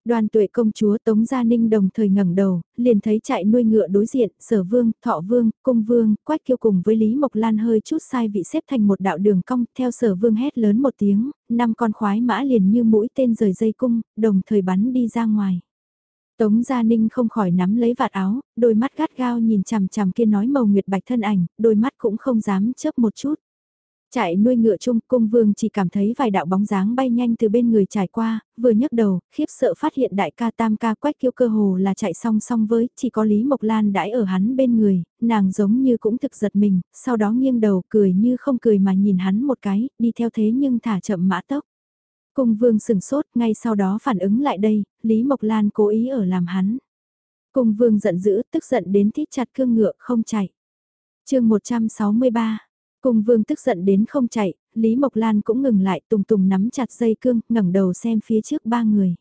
Đoàn tuệ công chúa Tống Gia Ninh đồng thời ngẩng đầu, liền thấy chạy nuôi ngựa đối diện, sở vương, thọ vương, cung vương, quách kiêu cùng với Lý Mộc Lan hơi chút sai vị xếp thành một đạo đường cong, theo sở vương hét lớn một tiếng, năm con khoái mã liền như mũi tên rời dây cung, đồng thời bắn đi ra ngoài. Tống Gia Ninh không khỏi nắm lấy vạt áo, đôi mắt gắt gao nhìn chằm chằm kia nói màu nguyệt bạch thân ảnh, đôi mắt cũng không dám chớp một chút. Chạy nuôi ngựa chung, cung vương chỉ cảm thấy vài đạo bóng dáng bay nhanh từ bên người trải qua, vừa nhấc đầu, khiếp sợ phát hiện đại ca tam ca quách kiêu cơ hồ là chạy song song với, chỉ có Lý Mộc Lan đãi ở hắn bên người, nàng giống như cũng thực giật mình, sau đó nghiêng đầu cười như không cười mà nhìn hắn một cái, đi theo thế nhưng thả chậm mã tốc. Cung vương sừng sốt, ngay sau đó phản ứng lại đây, Lý Mộc Lan cố ý ở làm hắn. Cung vương giận dữ, tức giận đến thít chặt cương ngựa không chạy. chương 163 Cung vương tức giận đến không chạy, Lý Mộc Lan cũng ngừng lại tùng tùng nắm chặt dây cương, ngẩng đầu xem phía trước ba người.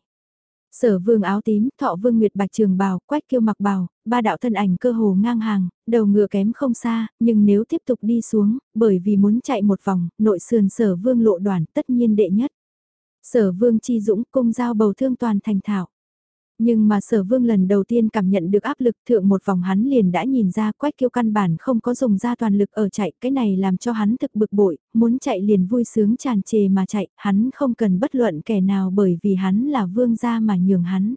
Sở vương áo tím, thọ vương nguyệt bạch trường bào, quách kiêu mặc bào, ba đạo thân ảnh cơ hồ ngang hàng, đầu ngựa kém không xa, nhưng nếu tiếp tục đi xuống, bởi vì muốn chạy một vòng, nội sườn sở vương lộ đoàn tất nhiên đệ nhất. Sở vương chi dũng cung giao bầu thương toàn thành thạo. Nhưng mà sở vương lần đầu tiên cảm nhận được áp lực thượng một vòng hắn liền đã nhìn ra quách kiêu căn bản không có dùng ra toàn lực ở chạy, cái này làm cho hắn thực bực bội, muốn chạy liền vui sướng tràn trề mà chạy, hắn không cần bất luận kẻ nào bởi vì hắn là vương gia mà nhường hắn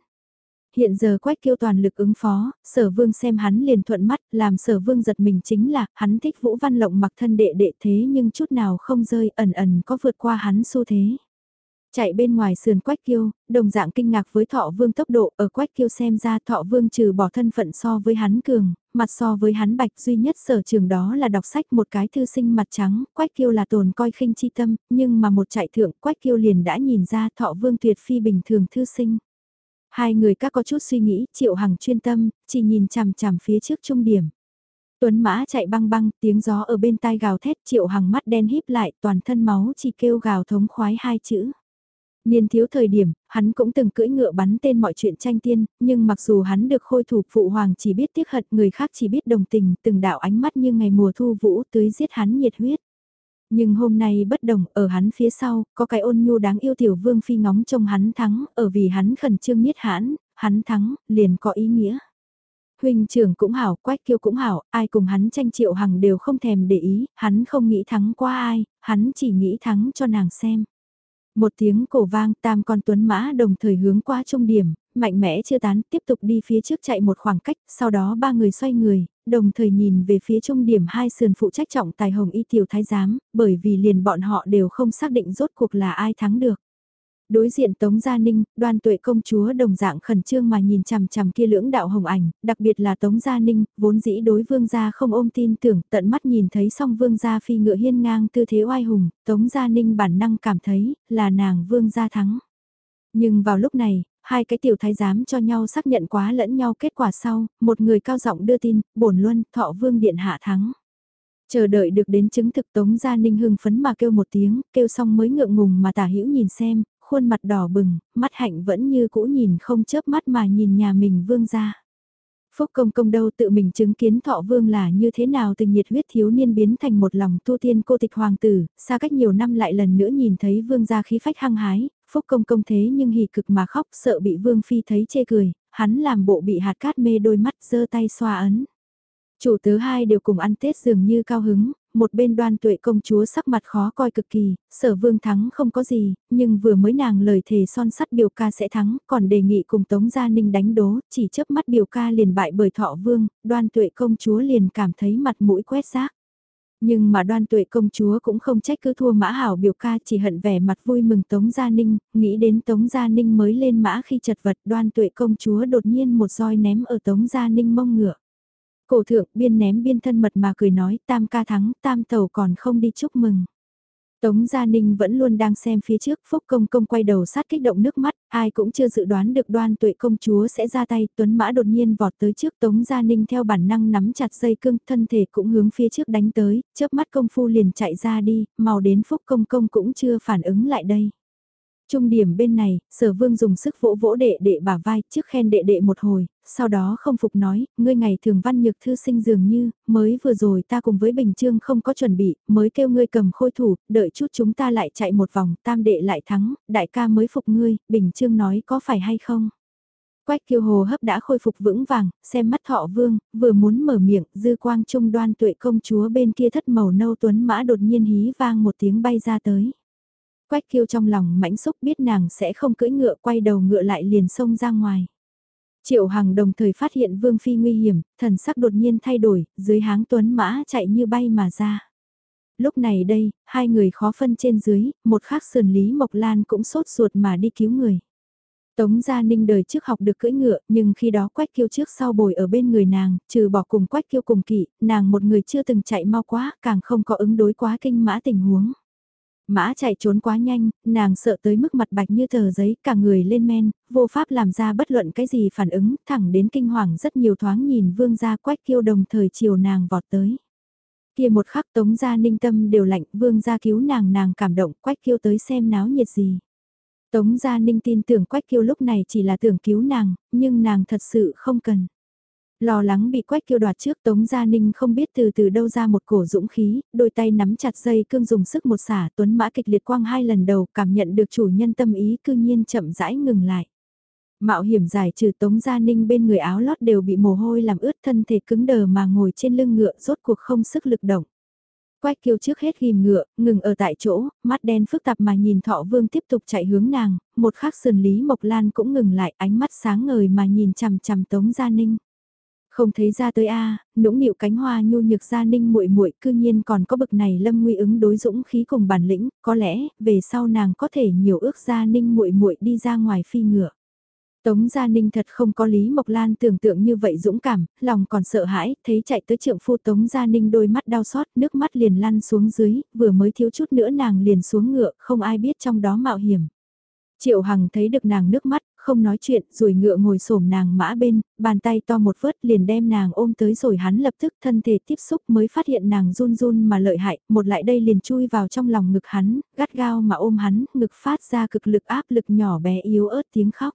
hiện giờ quách kiêu toàn lực ứng phó, sở vương xem hắn liền thuận mắt, làm sở vương giật mình chính là, hắn thích Vũ Văn Lộng mặc thân đệ đệ thế nhưng chút nào không rơi, ẩn ẩn có vượt qua hắn xu thế. Chạy bên ngoài sườn Quách Kiêu, đồng dạng kinh ngạc với Thọ Vương tốc độ ở Quách Kiêu xem ra Thọ Vương trừ bỏ thân phận so với hắn cường, mặt so với hắn bạch duy nhất sở trường đó là đọc sách một cái thư sinh mặt trắng, Quách Kiêu là tồn coi khinh chi tâm, nhưng mà một chạy thượng Quách Kiêu liền đã nhìn ra Thọ Vương tuyệt phi bình thường thư sinh. Hai người các có chút suy nghĩ, Triệu Hằng chuyên tâm, chỉ nhìn chằm chằm phía trước trung điểm. Tuấn mã chạy băng băng, tiếng gió ở bên tai gào thét Triệu Hằng mắt đen híp lại, toàn thân máu chỉ kêu gào thống khoái hai chữ. Niên thiếu thời điểm, hắn cũng từng cưỡi ngựa bắn tên mọi chuyện tranh tiên, nhưng mặc dù hắn được khôi thủ phụ hoàng chỉ biết tiếc hận người khác chỉ biết đồng tình, từng đạo ánh mắt như ngày mùa thu vũ tưới giết hắn nhiệt huyết. Nhưng hôm nay bất đồng, ở hắn phía sau, có cái ôn nhu đáng yêu tiểu vương phi ngóng trông hắn thắng, ở vì hắn khẩn trương nhiết hãn, hắn thắng, liền có ý nghĩa. Huynh trưởng cũng hảo, quách kiêu cũng hảo, ai cùng hắn tranh triệu hằng đều không thèm để ý, hắn không nghĩ thắng qua ai, hắn chỉ nghĩ thắng cho nàng xem. Một tiếng cổ vang tam con tuấn mã đồng thời hướng qua trung điểm, mạnh mẽ chưa tán, tiếp tục đi phía trước chạy một khoảng cách, sau đó ba người xoay người, đồng thời nhìn về phía trung điểm hai sườn phụ trách trọng tài hồng y tiểu thái giám, bởi vì liền bọn họ đều không xác định rốt cuộc là ai thắng được. Đối diện Tống Gia Ninh, đoan tuệ công chúa đồng dạng khẩn trương mà nhìn chằm chằm kia lưỡng đạo hồng ảnh, đặc biệt là Tống Gia Ninh, vốn dĩ đối vương gia không ôm tin tưởng, tận mắt nhìn thấy song vương gia phi ngựa hiên ngang tư thế oai hùng, Tống Gia Ninh bản năng cảm thấy, là nàng vương gia thắng. Nhưng vào lúc này, hai cái tiểu thái giám cho nhau xác nhận quá lẫn nhau kết quả sau, một người cao giọng đưa tin, bổn luân, thọ vương điện hạ thắng. Chờ đợi được đến chứng thực Tống Gia Ninh hưng phấn mà kêu một tiếng, kêu xong mới ngượng ngùng mà tả hữu nhìn xem, khuôn mặt đỏ bừng, mắt hạnh vẫn như cũ nhìn không chớp mắt mà nhìn nhà mình vương gia. Phúc công công đâu tự mình chứng kiến thọ vương là như thế nào từ nhiệt huyết thiếu niên biến thành một lòng tu tiên cô tịch hoàng tử, xa cách nhiều năm lại lần nữa nhìn thấy vương gia khí phách hăng hái, phúc công công thế nhưng hỉ cực mà khóc sợ bị vương phi thấy chê cười, hắn làm bộ bị hạt cát mê đôi mắt giơ tay xoa ấn. Chủ tớ hai đều cùng ăn Tết dường như cao hứng, một bên đoan tuệ công chúa sắc mặt khó coi cực kỳ, sở vương thắng không có gì, nhưng vừa mới nàng lời thề son sắt biểu ca sẽ thắng, còn đề nghị cùng Tống Gia Ninh đánh đố, chỉ chớp mắt biểu ca liền bại bởi thọ vương, đoan tuệ công chúa liền cảm thấy mặt mũi quét rác. Nhưng mà đoan tuệ công chúa cũng không trách cứ thua mã hảo biểu ca chỉ hận vẻ mặt vui mừng Tống Gia Ninh, nghĩ đến Tống Gia Ninh mới lên mã khi chật vật đoan tuệ công chúa đột nhiên một roi ném ở Tống Gia Ninh mông ngựa. Cổ thượng biên ném biên thân mật mà cười nói tam ca thắng tam tàu còn không đi chúc mừng. Tống Gia Ninh vẫn luôn đang xem phía trước, Phúc Công Công quay đầu sát kích động nước mắt, ai cũng chưa dự đoán được đoan tuệ công chúa sẽ ra tay, Tuấn Mã đột nhiên vọt tới trước Tống Gia Ninh theo bản năng nắm chặt dây cương, thân thể cũng hướng phía trước đánh tới, chớp mắt công phu liền chạy ra đi, màu đến Phúc Công Công cũng chưa phản ứng lại đây. Trung điểm bên này, sở vương dùng sức vỗ vỗ đệ đệ bả vai trước khen đệ đệ một hồi, sau đó không phục nói, ngươi ngày thường văn nhược thư sinh dường như, mới vừa rồi ta cùng với Bình Trương không có chuẩn bị, mới kêu ngươi cầm khôi thủ, đợi chút chúng ta lại chạy một vòng, tam đệ lại thắng, đại ca mới phục ngươi, Bình Trương nói có phải hay không? Quách kiêu hồ hấp đã khôi phục vững vàng, xem mắt thọ vương, vừa muốn mở miệng, dư quang trung đoan tuệ công chúa bên kia thất màu nâu tuấn mã đột nhiên hí vang một tiếng bay ra tới. Quách kiêu trong lòng mãnh xúc biết nàng sẽ không cưỡi ngựa quay đầu ngựa lại liền xông ra ngoài. Triệu Hằng đồng thời phát hiện Vương Phi nguy hiểm, thần sắc đột nhiên thay đổi, dưới háng tuấn mã chạy như bay mà ra. Lúc này đây, hai người khó phân trên dưới, một khác sườn Lý Mộc Lan cũng sốt ruột mà đi cứu người. Tống Gia Ninh đời trước học được cưỡi ngựa, nhưng khi đó Quách Kiêu trước sau bồi ở bên người nàng, trừ bỏ cùng Quách Kiêu cùng kỵ, nàng một người chưa từng chạy mau quá, càng không có ứng đối quá kinh mã tình huống. Mã chạy trốn quá nhanh, nàng sợ tới mức mặt bạch như tờ giấy, cả người lên men, vô pháp làm ra bất luận cái gì phản ứng, thẳng đến kinh hoàng rất nhiều thoáng nhìn vương gia quách kiêu đồng thời chiều nàng vọt tới. Kia một khắc tống gia ninh tâm đều lạnh, vương gia cứu nàng nàng cảm động, quách kiêu tới xem náo nhiệt gì. Tống gia ninh tin tưởng quách kiêu lúc này chỉ là tưởng cứu nàng, nhưng nàng thật sự không cần. Lo lắng bị quách kiêu đoạt trước Tống Gia Ninh không biết từ từ đâu ra một cổ dũng khí, đôi tay nắm chặt dây cương dùng sức một xả tuấn mã kịch liệt quang hai lần đầu cảm nhận được chủ nhân tâm ý cư nhiên chậm rãi ngừng lại. Mạo hiểm giải trừ Tống Gia Ninh bên người áo lót đều bị mồ hôi làm ướt thân thể cứng đờ mà ngồi trên lưng ngựa rốt cuộc không sức lực động. Quách kiêu trước hết ghim ngựa, ngừng ở tại chỗ, mắt đen phức tạp mà nhìn thọ vương tiếp tục chạy hướng nàng, một khắc sườn Lý Mộc Lan cũng ngừng lại ánh mắt sáng ngời mà nhìn chằm chằm Tống Gia Ninh. Không thấy ra tới a, à, nũng nịu cánh hoa nhu nhược gia ninh muội muội cư nhiên còn có bực này lâm nguy ứng đối dũng khí cùng bản lĩnh, có lẽ về sau nàng có thể nhiều ước gia ninh muội muội đi ra ngoài phi ngựa. Tống Gia Ninh thật không có Lý Mộc Lan tưởng tượng như vậy dũng cảm, lòng còn sợ hãi, thấy chạy tới trượng phu Tống Gia Ninh đôi mắt đau xót, nước mắt liền lăn xuống dưới, vừa mới thiếu chút nữa nàng liền xuống ngựa, không ai biết trong đó mạo hiểm. Triệu Hằng thấy được nàng nước mắt, không nói chuyện, rồi ngựa ngồi xổm nàng mã bên, bàn tay to một vớt liền đem nàng ôm tới rồi hắn lập tức thân thể tiếp xúc mới phát hiện nàng run run mà lợi hại, một lại đây liền chui vào trong lòng ngực hắn, gắt gao mà ôm hắn, ngực phát ra cực lực áp lực nhỏ bé yếu ớt tiếng khóc.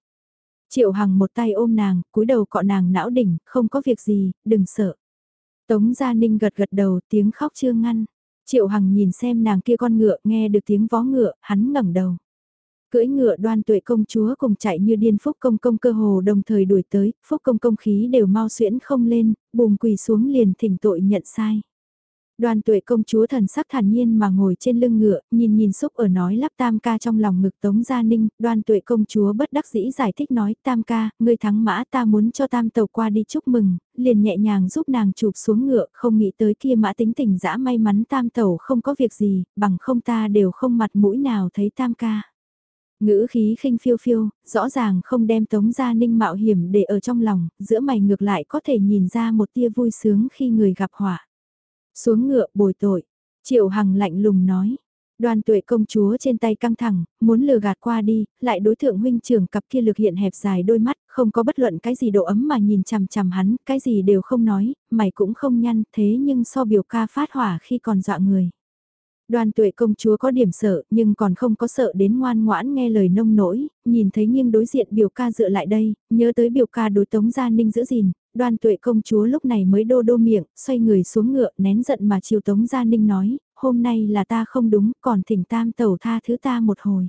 Triệu Hằng một tay ôm nàng, cúi đầu cọ nàng não đỉnh, không có việc gì, đừng sợ. Tống Gia Ninh gật gật đầu, tiếng khóc chưa ngăn. Triệu Hằng nhìn xem nàng kia con ngựa, nghe được tiếng vó ngựa, hắn ngẩng đầu. Cưỡi ngựa đoan tuệ công chúa cùng chạy như điên phúc công công cơ hồ đồng thời đuổi tới, phúc công công khí đều mau xuyễn không lên, bùm quỳ xuống liền thỉnh tội nhận sai. Đoàn tuệ công chúa thần sắc thản nhiên mà ngồi trên lưng ngựa, nhìn nhìn xúc ở nói lắp tam ca trong lòng ngực tống gia ninh, đoàn tuệ công chúa bất đắc dĩ giải thích nói tam ca, ngươi thắng mã ta muốn cho tam tàu qua đi chúc mừng, liền nhẹ nhàng giúp nàng chụp xuống ngựa, không nghĩ tới kia mã tính tình dã may mắn tam tàu không có việc gì, bằng không ta đều không mặt mũi nào thấy tam ca. Ngữ khí khinh phiêu phiêu, rõ ràng không đem Tống Gia Ninh mạo hiểm để ở trong lòng, giữa mày ngược lại có thể nhìn ra một tia vui sướng khi người gặp họa. Xuống ngựa bồi tội, Triệu Hằng lạnh lùng nói, Đoàn tuệ công chúa trên tay căng thẳng, muốn lừa gạt qua đi, lại đối thượng huynh trưởng cặp kia lực hiện hẹp dài đôi mắt, không có bất luận cái gì độ ấm mà nhìn chằm chằm hắn, cái gì đều không nói, mày cũng không nhăn, thế nhưng so biểu ca phát hỏa khi còn dọa người. Đoàn tuệ công chúa có điểm sợ nhưng còn không có sợ đến ngoan ngoãn nghe lời nông nỗi, nhìn thấy nghiêng đối diện biểu ca dựa lại đây, nhớ tới biểu ca đối tống gia ninh giữ gìn, đoàn tuệ công chúa lúc này mới đô đô miệng, xoay người xuống ngựa nén giận mà chiều tống gia ninh nói, hôm nay là ta không đúng còn thỉnh tam tẩu tha thứ ta một hồi.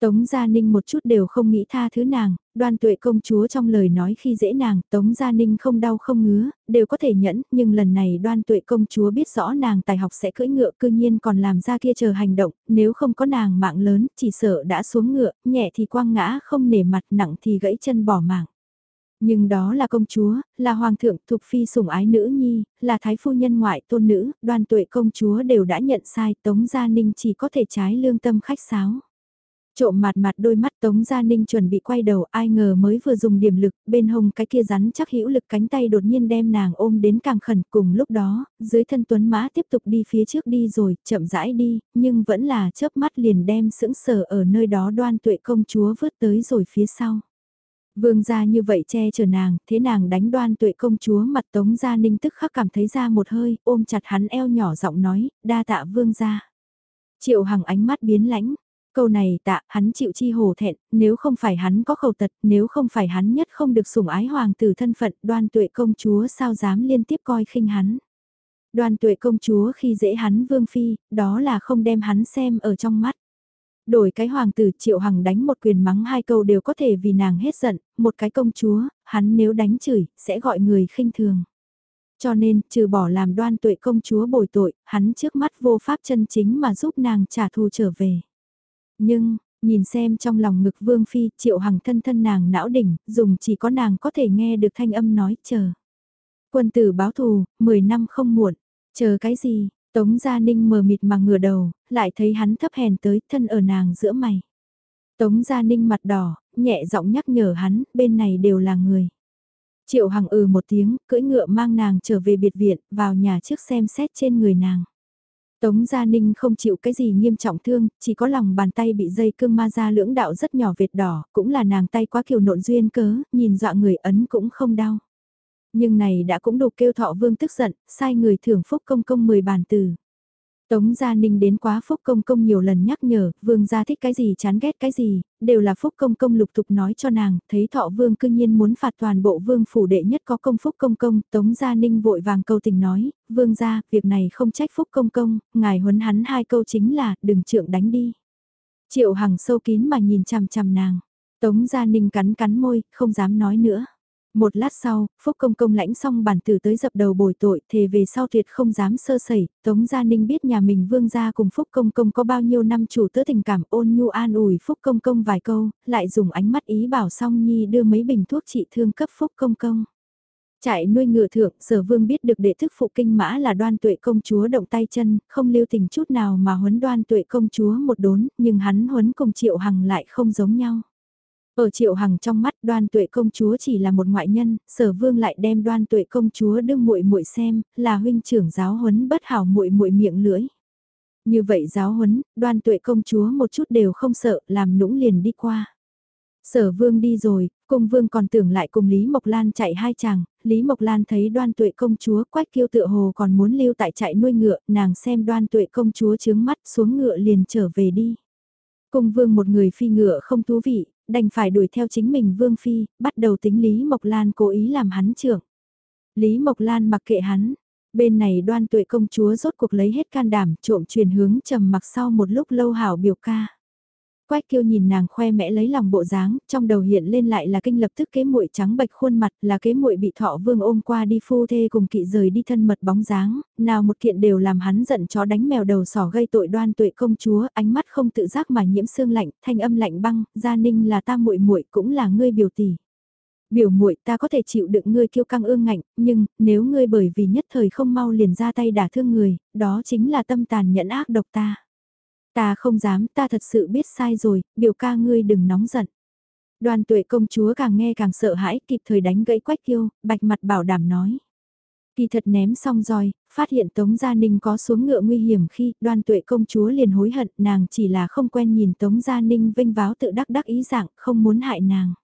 Tống Gia Ninh một chút đều không nghĩ tha thứ nàng, đoan tuệ công chúa trong lời nói khi dễ nàng, Tống Gia Ninh không đau không ngứa, đều có thể nhẫn, nhưng lần này đoan tuệ công chúa biết rõ nàng tài học sẽ cưỡi ngựa cư nhiên còn làm ra kia chờ hành động, nếu không có nàng mạng lớn, chỉ sợ đã xuống ngựa, nhẹ thì quăng ngã không nể mặt nặng thì gãy chân bỏ mạng. Nhưng đó là công chúa, là hoàng thượng thuộc phi sủng ái nữ nhi, là thái phu nhân ngoại tôn nữ, đoan tuệ công chúa đều đã nhận sai, Tống Gia Ninh chỉ có thể trái lương tâm khách sáo. Trộm mặt mặt đôi mắt Tống Gia Ninh chuẩn bị quay đầu ai ngờ mới vừa dùng điểm lực, bên hông cái kia rắn chắc hữu lực cánh tay đột nhiên đem nàng ôm đến càng khẩn cùng lúc đó, dưới thân tuấn mã tiếp tục đi phía trước đi rồi, chậm rãi đi, nhưng vẫn là chớp mắt liền đem sững sờ ở nơi đó đoan tuệ công chúa vớt tới rồi phía sau. Vương gia như vậy che chở nàng, thế nàng đánh đoan tuệ công chúa mặt Tống Gia Ninh tức khắc cảm thấy ra một hơi, ôm chặt hắn eo nhỏ giọng nói, đa tạ vương gia. Triệu Hằng ánh mắt biến lãnh, Câu này tạ, hắn chịu chi hồ thẹn, nếu không phải hắn có khẩu tật, nếu không phải hắn nhất không được sủng ái hoàng tử thân phận, đoan tuệ công chúa sao dám liên tiếp coi khinh hắn. Đoan tuệ công chúa khi dễ hắn vương phi, đó là không đem hắn xem ở trong mắt. Đổi cái hoàng tử triệu hằng đánh một quyền mắng hai câu đều có thể vì nàng hết giận, một cái công chúa, hắn nếu đánh chửi, sẽ gọi người khinh thường. Cho nên, trừ bỏ làm đoan tuệ công chúa bồi tội, hắn trước mắt vô pháp chân chính mà giúp nàng trả thù trở về. Nhưng, nhìn xem trong lòng ngực Vương Phi, Triệu Hằng thân thân nàng não đỉnh, dùng chỉ có nàng có thể nghe được thanh âm nói chờ. Quân tử báo thù, 10 năm không muộn, chờ cái gì, Tống Gia Ninh mờ mịt mà ngửa đầu, lại thấy hắn thấp hèn tới thân ở nàng giữa mày. Tống Gia Ninh mặt đỏ, nhẹ giọng nhắc nhở hắn, bên này đều là người. Triệu Hằng ừ một tiếng, cưỡi ngựa mang nàng trở về biệt viện, vào nhà trước xem xét trên người nàng. Tống Gia Ninh không chịu cái gì nghiêm trọng thương, chỉ có lòng bàn tay bị dây cương ma ra lưỡng đạo rất nhỏ vệt đỏ, cũng là nàng tay quá kiều nộn duyên cớ, nhìn dọa người ấn cũng không đau. Nhưng này đã cũng đủ kêu thọ vương tức giận, sai người thưởng phúc công công 10 bàn từ. Tống Gia Ninh đến quá Phúc Công Công nhiều lần nhắc nhở, Vương gia thích cái gì chán ghét cái gì, đều là Phúc Công Công lục tục nói cho nàng, thấy Thọ Vương cư nhiên muốn phạt toàn bộ Vương phủ đệ nhất có công Phúc Công Công, Tống Gia Ninh vội vàng câu tình nói, Vương gia, việc này không trách Phúc Công Công, ngài huấn hắn hai câu chính là, đừng trượng đánh đi. Triệu Hằng sâu kín mà nhìn chằm chằm nàng, Tống Gia Ninh cắn cắn môi, không dám nói nữa. Một lát sau, Phúc Công Công lãnh xong bản tử tới dập đầu bồi tội, thề về sau tuyệt không dám sơ sẩy, Tống Gia Ninh biết nhà mình vương gia cùng Phúc Công Công có bao nhiêu năm chủ tớ tình cảm ôn nhu an ủi Phúc Công Công vài câu, lại dùng ánh mắt ý bảo song nhi đưa mấy bình thuốc trị thương cấp Phúc Công Công. Trại nuôi ngựa thượng, sở vương biết được đệ thức phụ kinh mã là đoan tuệ công chúa động tay chân, không lưu tình chút nào mà huấn đoan tuệ công chúa một đốn, nhưng hắn huấn cùng triệu hằng lại không giống nhau. Ở triệu hằng trong mắt đoan tuệ công chúa chỉ là một ngoại nhân, sở vương lại đem đoan tuệ công chúa đương muội muội xem, là huynh trưởng giáo huấn bất hảo muội muội miệng lưỡi. Như vậy giáo huấn, đoan tuệ công chúa một chút đều không sợ, làm nũng liền đi qua. Sở vương đi rồi, cung vương còn tưởng lại cùng Lý Mộc Lan chạy hai chàng, Lý Mộc Lan thấy đoan tuệ công chúa quách kiêu tựa hồ còn muốn lưu tại chạy nuôi ngựa, nàng xem đoan tuệ công chúa chướng mắt xuống ngựa liền trở về đi. Cung vương một người phi ngựa không thú vị, đành phải đuổi theo chính mình Vương Phi, bắt đầu tính Lý Mộc Lan cố ý làm hắn trưởng. Lý Mộc Lan mặc kệ hắn, bên này đoan tuệ công chúa rốt cuộc lấy hết can đảm trộm truyền hướng trầm mặc sau một lúc lâu hảo biểu ca. Quách kiêu nhìn nàng khoe mẽ lấy lòng bộ dáng, trong đầu hiện lên lại là kinh lập tức kế muội trắng bạch khuôn mặt, là kế muội bị thọ vương ôm qua đi phu thê cùng kỵ rời đi thân mật bóng dáng, nào một kiện đều làm hắn giận chó đánh mèo đầu sỏ gây tội đoan tuệ công chúa, ánh mắt không tự giác mà nhiễm sương lạnh, thanh âm lạnh băng, gia ninh là ta muội muội cũng là ngươi biểu tỷ. Biểu muội ta có thể chịu đựng ngươi kiêu căng ương ngạnh, nhưng nếu ngươi bởi vì nhất thời không mau liền ra tay đả thương người, đó chính là tâm tàn nhẫn ác độc ta. Ta không dám, ta thật sự biết sai rồi, biểu ca ngươi đừng nóng giận. Đoàn tuệ công chúa càng nghe càng sợ hãi, kịp thời đánh gãy quách kiêu, bạch mặt bảo đảm nói. Kỳ thật ném xong rồi, phát hiện Tống Gia Ninh có xuống ngựa nguy hiểm khi Đoàn tuệ công chúa liền hối hận nàng chỉ là không quen nhìn Tống Gia Ninh vinh váo tự đắc đắc ý dạng không muốn hại nàng.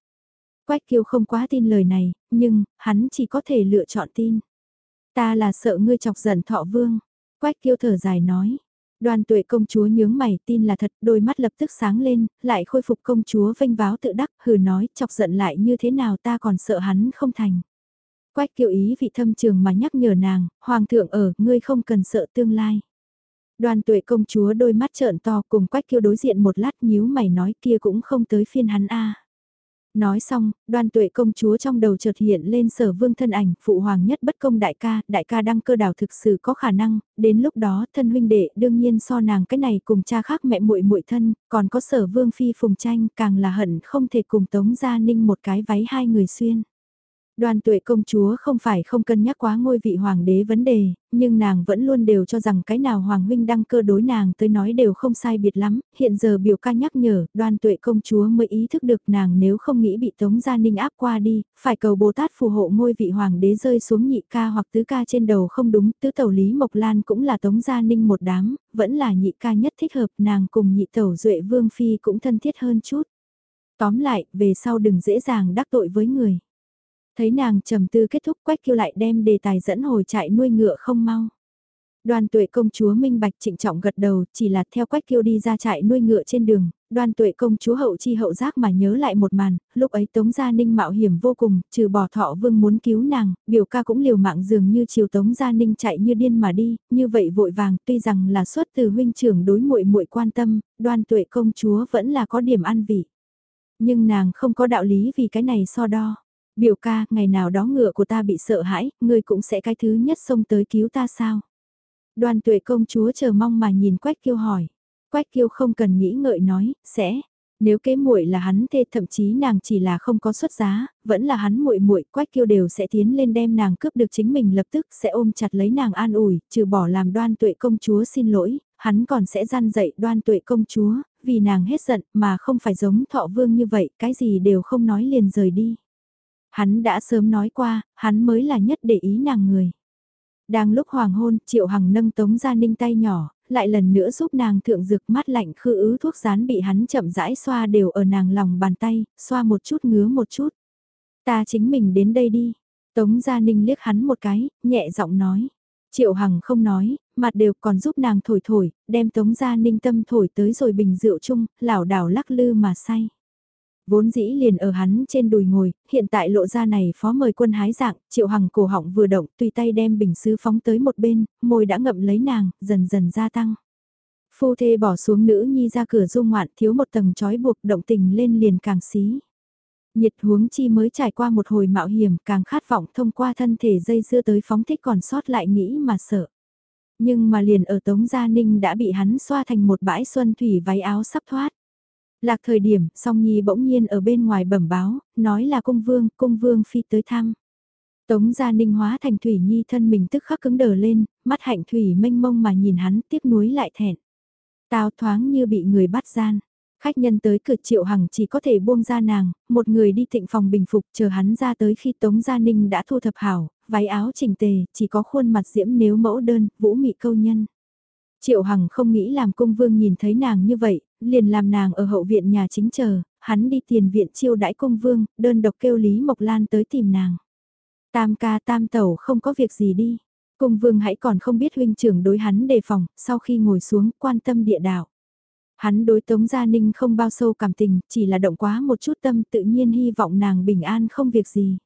Quách kiêu không quá tin lời này, nhưng, hắn chỉ có thể lựa chọn tin. Ta là sợ ngươi chọc giận thọ vương. Quách kiêu thở dài nói. Đoàn tuệ công chúa nhướng mày tin là thật, đôi mắt lập tức sáng lên, lại khôi phục công chúa vênh váo tự đắc, hừ nói, chọc giận lại như thế nào ta còn sợ hắn không thành. Quách kiều ý vị thâm trường mà nhắc nhở nàng, hoàng thượng ở, ngươi không cần sợ tương lai. Đoàn tuệ công chúa đôi mắt trợn to cùng quách kiêu đối diện một lát nhíu mày nói kia cũng không tới phiên hắn a Nói xong, đoan tuệ công chúa trong đầu chợt hiện lên sở vương thân ảnh, phụ hoàng nhất bất công đại ca, đại ca đăng cơ đảo thực sự có khả năng, đến lúc đó thân huynh đệ đương nhiên so nàng cái này cùng cha khác mẹ muội muội thân, còn có sở vương phi phùng tranh càng là hận không thể cùng tống gia ninh một cái váy hai người xuyên. Đoàn tuệ công chúa không phải không cân nhắc quá ngôi vị hoàng đế vấn đề, nhưng nàng vẫn luôn đều cho rằng cái nào hoàng huynh đăng cơ đối nàng tới nói đều không sai biệt lắm, hiện giờ biểu ca nhắc nhở, đoàn tuệ công chúa mới ý thức được nàng nếu không nghĩ bị tống gia ninh áp qua đi, phải cầu Bồ Tát phù hộ ngôi vị hoàng đế rơi xuống nhị ca hoặc tứ ca trên đầu không đúng, tứ tẩu Lý Mộc Lan cũng là tống gia ninh một đám, vẫn là nhị ca nhất thích hợp nàng cùng nhị tẩu duệ vương phi cũng thân thiết hơn chút. Tóm lại, về sau đừng dễ dàng đắc tội với người. Thấy nàng trầm tư kết thúc quách kêu lại đem đề tài dẫn hồi trại nuôi ngựa không mau. Đoàn tuệ công chúa minh bạch trịnh trọng gật đầu chỉ là theo quách kêu đi ra trại nuôi ngựa trên đường, đoàn tuệ công chúa hậu chi hậu giác mà nhớ lại một màn, lúc ấy tống gia ninh mạo hiểm vô cùng, trừ bỏ thọ vương muốn cứu nàng, biểu ca cũng liều mạng dường như chiều tống gia ninh chạy như điên mà đi, như vậy vội vàng tuy rằng là xuất từ huynh trưởng đối muội muội quan tâm, đoàn tuệ công chúa vẫn là có điểm ăn vị. Nhưng nàng không có đạo lý vì cái này so đo. Biểu ca, ngày nào đó ngựa của ta bị sợ hãi, ngươi cũng sẽ cái thứ nhất xông tới cứu ta sao? Đoàn tuệ công chúa chờ mong mà nhìn Quách Kiêu hỏi. Quách Kiêu không cần nghĩ ngợi nói, sẽ. Nếu kế muội là hắn thê thậm chí nàng chỉ là không có xuất giá, vẫn là hắn muội muội, Quách Kiêu đều sẽ tiến lên đem nàng cướp được chính mình lập tức sẽ ôm chặt lấy nàng an ủi, trừ bỏ làm đoan tuệ công chúa xin lỗi, hắn còn sẽ gian dạy đoan tuệ công chúa, vì nàng hết giận mà không phải giống thọ vương như vậy, cái gì đều không nói liền rời đi. Hắn đã sớm nói qua, hắn mới là nhất để ý nàng người. Đang lúc hoàng hôn, Triệu Hằng nâng Tống Gia Ninh tay nhỏ, lại lần nữa giúp nàng thượng dược mắt lạnh khư ứ thuốc rán bị hắn chậm rãi xoa đều ở nàng lòng bàn tay, xoa một chút ngứa một chút. Ta chính mình đến đây đi. Tống Gia Ninh liếc hắn một cái, nhẹ giọng nói. Triệu Hằng không nói, mặt đều còn giúp nàng thổi thổi, đem Tống Gia Ninh tâm thổi tới rồi bình rượu chung, lảo đảo lắc lư mà say. Vốn dĩ liền ở hắn trên đùi ngồi, hiện tại lộ ra này phó mời quân hái dạng, triệu hằng cổ họng vừa động, tùy tay đem bình sứ phóng tới một bên, môi đã ngậm lấy nàng, dần dần gia tăng. Phu thê bỏ xuống nữ nhi ra cửa du ngoạn thiếu một tầng trói buộc động tình lên liền càng xí. Nhiệt huống chi mới trải qua một hồi mạo hiểm càng khát vọng thông qua thân thể dây dưa tới phóng thích còn sót lại nghĩ mà sợ. Nhưng mà liền ở Tống Gia Ninh đã bị hắn xoa thành một bãi xuân thủy váy áo sắp thoát. Lạc thời điểm, song nhi bỗng nhiên ở bên ngoài bẩm báo, nói là cung vương, cung vương phi tới thăm. Tống gia ninh hóa thành thủy nhi thân mình tức khắc cứng đờ lên, mắt hạnh thủy mênh mông mà nhìn hắn tiếc nuối lại thẹn. Tao thoáng như bị người bắt gian. Khách nhân tới cửa triệu hằng chỉ có thể buông ra nàng, một người đi thịnh phòng bình phục chờ hắn ra tới khi Tống Gia Ninh đã thu thập hảo, váy áo chỉnh tề, chỉ có khuôn mặt diễm nếu mẫu đơn, vũ mị câu nhân. Triệu Hằng không nghĩ làm cung vương nhìn thấy nàng như vậy, liền làm nàng ở hậu viện nhà chính chờ, hắn đi tiền viện chiêu đãi công vương, đơn độc kêu Lý Mộc Lan tới tìm nàng. Tam ca tam tẩu không có việc gì đi. Cung vương hãy còn không biết huynh trưởng đối hắn đề phòng, sau khi ngồi xuống quan tâm địa đạo. Hắn đối Tống Gia Ninh không bao sâu cảm tình, chỉ là động quá một chút tâm tự nhiên hy vọng nàng bình an không việc gì.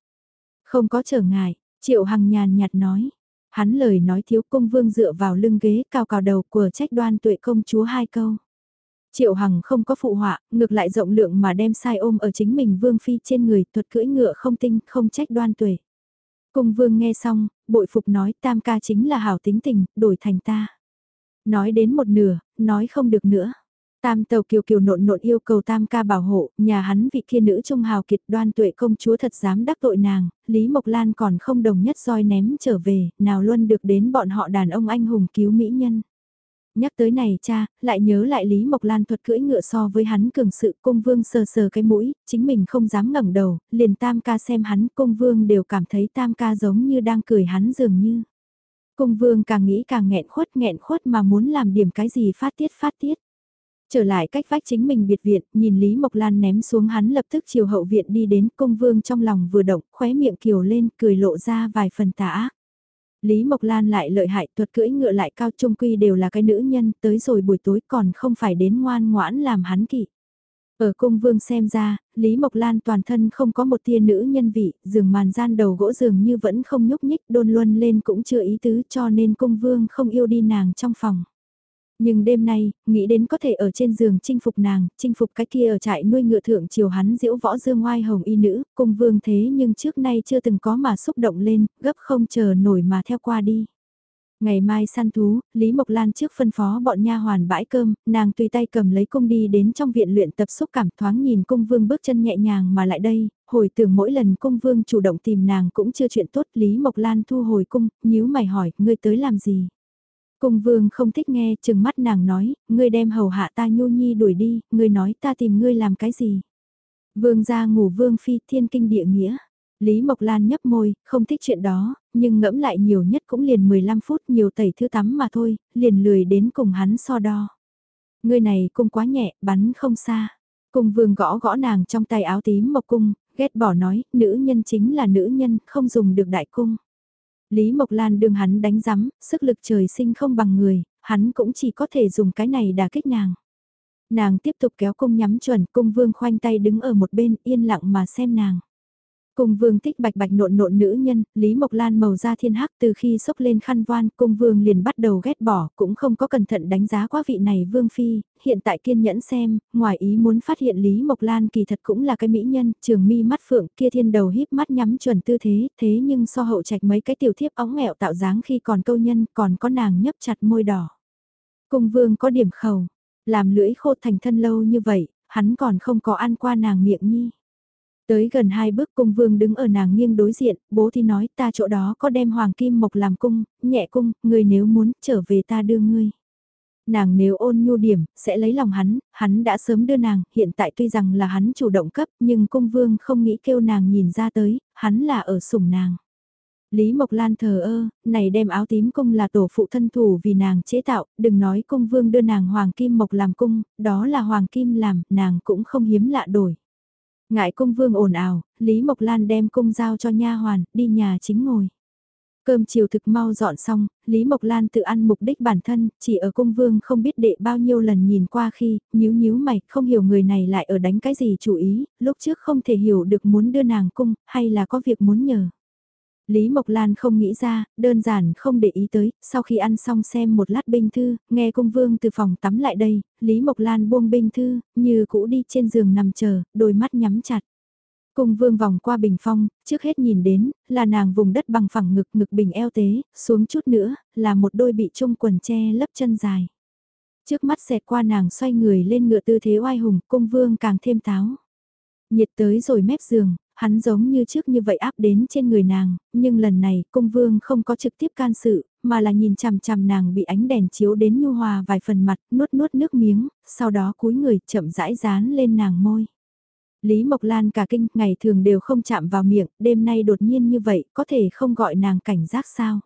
Không có trở ngại, Triệu Hằng nhàn nhạt nói. Hắn lời nói thiếu công vương dựa vào lưng ghế cao cao đầu của trách đoan tuệ công chúa hai câu. Triệu Hằng không có phụ họa, ngược lại rộng lượng mà đem sai ôm ở chính mình vương phi trên người thuật cưỡi ngựa không tinh, không trách đoan tuổi Cung vương nghe xong, bội phục nói tam ca chính là hảo tính tình, đổi thành ta. Nói đến một nửa, nói không được nữa. Tam tàu kiều kiều nộn nộn yêu cầu tam ca bảo hộ, nhà hắn vị kia nữ trung hào kiệt đoan tuệ công chúa thật dám đắc tội nàng, Lý Mộc Lan còn không đồng nhất roi ném trở về, nào luôn được đến bọn họ đàn ông anh hùng cứu mỹ nhân. Nhắc tới này cha, lại nhớ lại Lý Mộc Lan thuật cưỡi ngựa so với hắn cường sự cung vương sờ sờ cái mũi, chính mình không dám ngẩng đầu, liền tam ca xem hắn cung vương đều cảm thấy tam ca giống như đang cười hắn dường như. Cung vương càng nghĩ càng nghẹn khuất nghẹn khuất mà muốn làm điểm cái gì phát tiết phát tiết. Trở lại cách vách chính mình biệt viện, nhìn Lý Mộc Lan ném xuống hắn lập tức chiều hậu viện đi đến cung vương trong lòng vừa động, khóe miệng kiều lên, cười lộ ra vài phần tả Lý Mộc Lan lại lợi hại thuật cưỡi ngựa lại cao trung quy đều là cái nữ nhân, tới rồi buổi tối còn không phải đến ngoan ngoãn làm hắn kỵ. Ở cung vương xem ra, Lý Mộc Lan toàn thân không có một tia nữ nhân vị, giường màn gian đầu gỗ giường như vẫn không nhúc nhích đôn luân lên cũng chưa ý tứ cho nên cung vương không yêu đi nàng trong phòng. Nhưng đêm nay, nghĩ đến có thể ở trên giường chinh phục nàng, chinh phục cái kia ở trại nuôi ngựa thượng chiều hắn diễu võ dương ngoai hồng y nữ, cung vương thế nhưng trước nay chưa từng có mà xúc động lên, gấp không chờ nổi mà theo qua đi. Ngày mai săn thú, Lý Mộc Lan trước phân phó bọn nha hoàn bãi cơm, nàng tùy tay cầm lấy cung đi đến trong viện luyện tập xúc cảm thoáng nhìn cung vương bước chân nhẹ nhàng mà lại đây, hồi tưởng mỗi lần cung vương chủ động tìm nàng cũng chưa chuyện tốt Lý Mộc Lan thu hồi cung, nhíu mày hỏi, ngươi tới làm gì? Cung vương không thích nghe, chừng mắt nàng nói, ngươi đem hầu hạ ta nhu nhi đuổi đi, ngươi nói ta tìm ngươi làm cái gì? Vương gia ngủ vương phi thiên kinh địa nghĩa. Lý Mộc Lan nhấp môi, không thích chuyện đó, nhưng ngẫm lại nhiều nhất cũng liền 15 phút nhiều tẩy thứ tắm mà thôi, liền lười đến cùng hắn so đo. Người này cung quá nhẹ, bắn không xa. Cung vương gõ gõ nàng trong tay áo tím mộc cung, ghét bỏ nói, nữ nhân chính là nữ nhân, không dùng được đại cung. Lý Mộc Lan đương hắn đánh rắm, sức lực trời sinh không bằng người, hắn cũng chỉ có thể dùng cái này đả kích nàng. Nàng tiếp tục kéo cung nhắm chuẩn, cung vương khoanh tay đứng ở một bên yên lặng mà xem nàng. Cung vương thích bạch bạch nộn nộn nữ nhân, Lý Mộc Lan màu da thiên hắc từ khi sốc lên khăn voan, cung vương liền bắt đầu ghét bỏ, cũng không có cẩn thận đánh giá quá vị này vương phi, hiện tại kiên nhẫn xem, ngoài ý muốn phát hiện Lý Mộc Lan kỳ thật cũng là cái mỹ nhân, trường mi mắt phượng kia thiên đầu híp mắt nhắm chuẩn tư thế, thế nhưng so hậu trạch mấy cái tiểu thiếp óng nghẹo tạo dáng khi còn câu nhân, còn có nàng nhấp chặt môi đỏ. Cung vương có điểm khẩu, làm lưỡi khô thành thân lâu như vậy, hắn còn không có ăn qua nàng miệng nhi. Tới gần hai bước cung vương đứng ở nàng nghiêng đối diện, bố thì nói ta chỗ đó có đem hoàng kim mộc làm cung, nhẹ cung, người nếu muốn trở về ta đưa ngươi. Nàng nếu ôn nhu điểm, sẽ lấy lòng hắn, hắn đã sớm đưa nàng, hiện tại tuy rằng là hắn chủ động cấp, nhưng cung vương không nghĩ kêu nàng nhìn ra tới, hắn là ở sủng nàng. Lý Mộc Lan thờ ơ, này đem áo tím cung là tổ phụ thân thủ vì nàng chế tạo, đừng nói cung vương đưa nàng hoàng kim mộc làm cung, đó là hoàng kim làm, nàng cũng không hiếm lạ đổi. Ngại cung vương ồn ào, Lý Mộc Lan đem cung giao cho nha hoàn, đi nhà chính ngồi. Cơm chiều thực mau dọn xong, Lý Mộc Lan tự ăn mục đích bản thân, chỉ ở cung vương không biết đệ bao nhiêu lần nhìn qua khi, nhíu nhíu mày, không hiểu người này lại ở đánh cái gì chủ ý, lúc trước không thể hiểu được muốn đưa nàng cung, hay là có việc muốn nhờ. Lý Mộc Lan không nghĩ ra, đơn giản không để ý tới, sau khi ăn xong xem một lát binh thư, nghe cung vương từ phòng tắm lại đây, Lý Mộc Lan buông binh thư, như cũ đi trên giường nằm chờ, đôi mắt nhắm chặt. Cung vương vòng qua bình phong, trước hết nhìn đến, là nàng vùng đất bằng phẳng ngực ngực bình eo tế, xuống chút nữa, là một đôi bị trung quần che lấp chân dài. Trước mắt xẹt qua nàng xoay người lên ngựa tư thế oai hùng, cung vương càng thêm táo. Nhiệt tới rồi mép giường, hắn giống như trước như vậy áp đến trên người nàng, nhưng lần này cung vương không có trực tiếp can sự, mà là nhìn chằm chằm nàng bị ánh đèn chiếu đến nhu hòa vài phần mặt, nuốt nuốt nước miếng, sau đó cúi người chậm rãi dán lên nàng môi. Lý Mộc Lan cả kinh, ngày thường đều không chạm vào miệng, đêm nay đột nhiên như vậy, có thể không gọi nàng cảnh giác sao?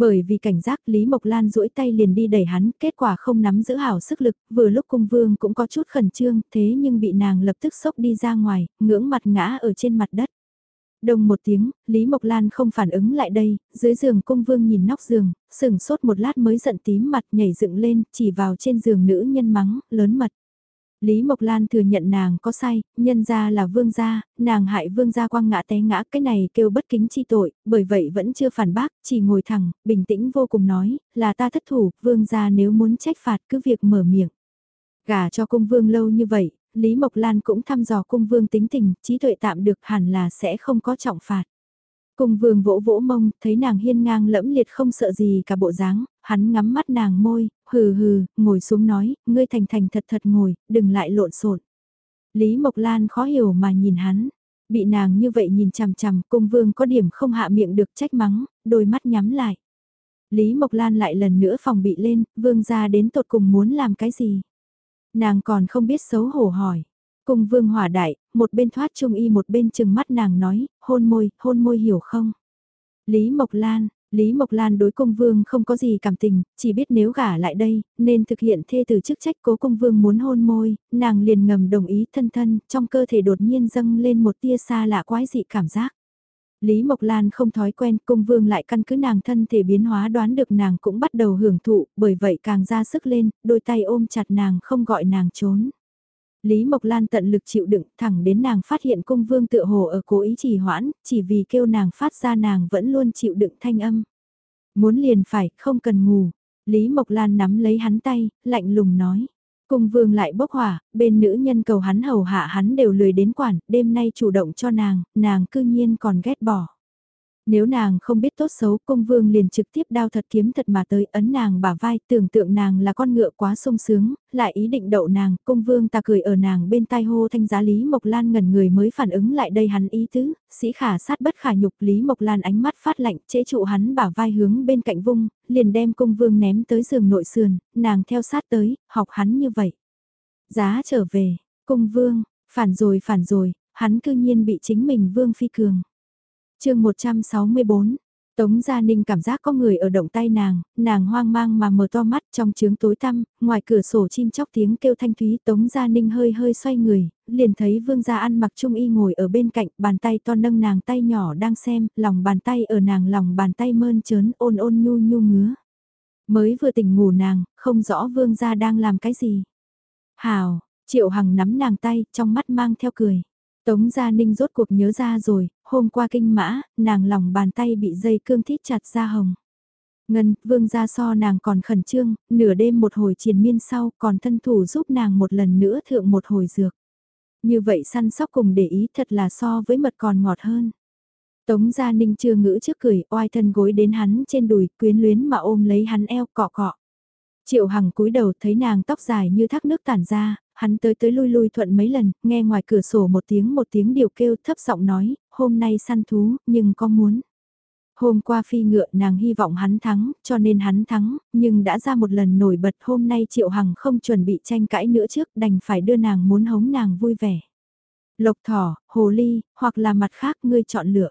Bởi vì cảnh giác Lý Mộc Lan duỗi tay liền đi đẩy hắn, kết quả không nắm giữ hảo sức lực, vừa lúc cung vương cũng có chút khẩn trương, thế nhưng bị nàng lập tức sốc đi ra ngoài, ngưỡng mặt ngã ở trên mặt đất. Đồng một tiếng, Lý Mộc Lan không phản ứng lại đây, dưới giường cung vương nhìn nóc giường, sừng sốt một lát mới giận tím mặt nhảy dựng lên, chỉ vào trên giường nữ nhân mắng, lớn mật. Lý Mộc Lan thừa nhận nàng có sai, nhân ra là vương gia, nàng hại vương gia quang ngã té ngã cái này kêu bất kính chi tội, bởi vậy vẫn chưa phản bác, chỉ ngồi thẳng, bình tĩnh vô cùng nói, là ta thất thủ, vương gia nếu muốn trách phạt cứ việc mở miệng. Gả cho cung vương lâu như vậy, Lý Mộc Lan cũng thăm dò cung vương tính tình, trí tuệ tạm được hẳn là sẽ không có trọng phạt. Cung vương vỗ vỗ mông, thấy nàng hiên ngang lẫm liệt không sợ gì cả bộ dáng, hắn ngắm mắt nàng môi, hừ hừ, ngồi xuống nói, ngươi thành thành thật thật ngồi, đừng lại lộn xộn. Lý Mộc Lan khó hiểu mà nhìn hắn, bị nàng như vậy nhìn chằm chằm, cung vương có điểm không hạ miệng được trách mắng, đôi mắt nhắm lại. Lý Mộc Lan lại lần nữa phòng bị lên, vương ra đến tột cùng muốn làm cái gì. Nàng còn không biết xấu hổ hỏi. Cung vương hỏa đại, một bên thoát trung y một bên chừng mắt nàng nói, hôn môi, hôn môi hiểu không? Lý Mộc Lan, Lý Mộc Lan đối công vương không có gì cảm tình, chỉ biết nếu gả lại đây, nên thực hiện thê từ chức trách cố công vương muốn hôn môi, nàng liền ngầm đồng ý thân thân, trong cơ thể đột nhiên dâng lên một tia xa lạ quái dị cảm giác. Lý Mộc Lan không thói quen, công vương lại căn cứ nàng thân thể biến hóa đoán được nàng cũng bắt đầu hưởng thụ, bởi vậy càng ra sức lên, đôi tay ôm chặt nàng không gọi nàng trốn. Lý Mộc Lan tận lực chịu đựng thẳng đến nàng phát hiện cung vương tựa hồ ở cố ý trì hoãn, chỉ vì kêu nàng phát ra nàng vẫn luôn chịu đựng thanh âm. Muốn liền phải, không cần ngủ. Lý Mộc Lan nắm lấy hắn tay, lạnh lùng nói. Cung vương lại bốc hỏa, bên nữ nhân cầu hắn hầu hạ hắn đều lười đến quản, đêm nay chủ động cho nàng, nàng cư nhiên còn ghét bỏ. Nếu nàng không biết tốt xấu, cung vương liền trực tiếp đao thật kiếm thật mà tới ấn nàng bả vai, tưởng tượng nàng là con ngựa quá sung sướng, lại ý định đậu nàng, cung vương ta cười ở nàng bên tai hô thanh giá Lý Mộc Lan ngẩn người mới phản ứng lại đây hắn ý tứ, sĩ khả sát bất khả nhục Lý Mộc Lan ánh mắt phát lạnh, chế trụ hắn bả vai hướng bên cạnh vung, liền đem cung vương ném tới giường nội sườn, nàng theo sát tới, học hắn như vậy. Giá trở về, cung vương, phản rồi phản rồi, hắn cư nhiên bị chính mình vương phi cường chương 164 Tống Gia Ninh cảm giác có người ở động tay nàng, nàng hoang mang mà mở to mắt trong trướng tối tăm, ngoài cửa sổ chim chóc tiếng kêu thanh thúy Tống Gia Ninh hơi hơi xoay người, liền thấy Vương Gia ăn mặc trung y ngồi ở bên cạnh, bàn tay to nâng nàng tay nhỏ đang xem, lòng bàn tay ở nàng lòng bàn tay mơn trớn ôn ôn nhu nhu ngứa. Mới vừa tỉnh ngủ nàng, không rõ Vương Gia đang làm cái gì. Hào, Triệu Hằng nắm nàng tay, trong mắt mang theo cười. Tống Gia Ninh rốt cuộc nhớ ra rồi, hôm qua kinh mã, nàng lòng bàn tay bị dây cương thít chặt ra hồng. Ngân, vương gia so nàng còn khẩn trương, nửa đêm một hồi triền miên sau còn thân thủ giúp nàng một lần nữa thượng một hồi dược. Như vậy săn sóc cùng để ý thật là so với mật còn ngọt hơn. Tống Gia Ninh chưa ngữ trước cười, oai thân gối đến hắn trên đùi, quyến luyến mà ôm lấy hắn eo cọ cọ. Triệu Hằng cúi đầu thấy nàng tóc dài như thác nước tản ra, hắn tới tới lui lui thuận mấy lần, nghe ngoài cửa sổ một tiếng một tiếng điều kêu thấp giọng nói, hôm nay săn thú, nhưng có muốn. Hôm qua phi ngựa nàng hy vọng hắn thắng, cho nên hắn thắng, nhưng đã ra một lần nổi bật hôm nay Triệu Hằng không chuẩn bị tranh cãi nữa trước đành phải đưa nàng muốn hống nàng vui vẻ. Lộc thỏ, hồ ly, hoặc là mặt khác ngươi chọn lựa.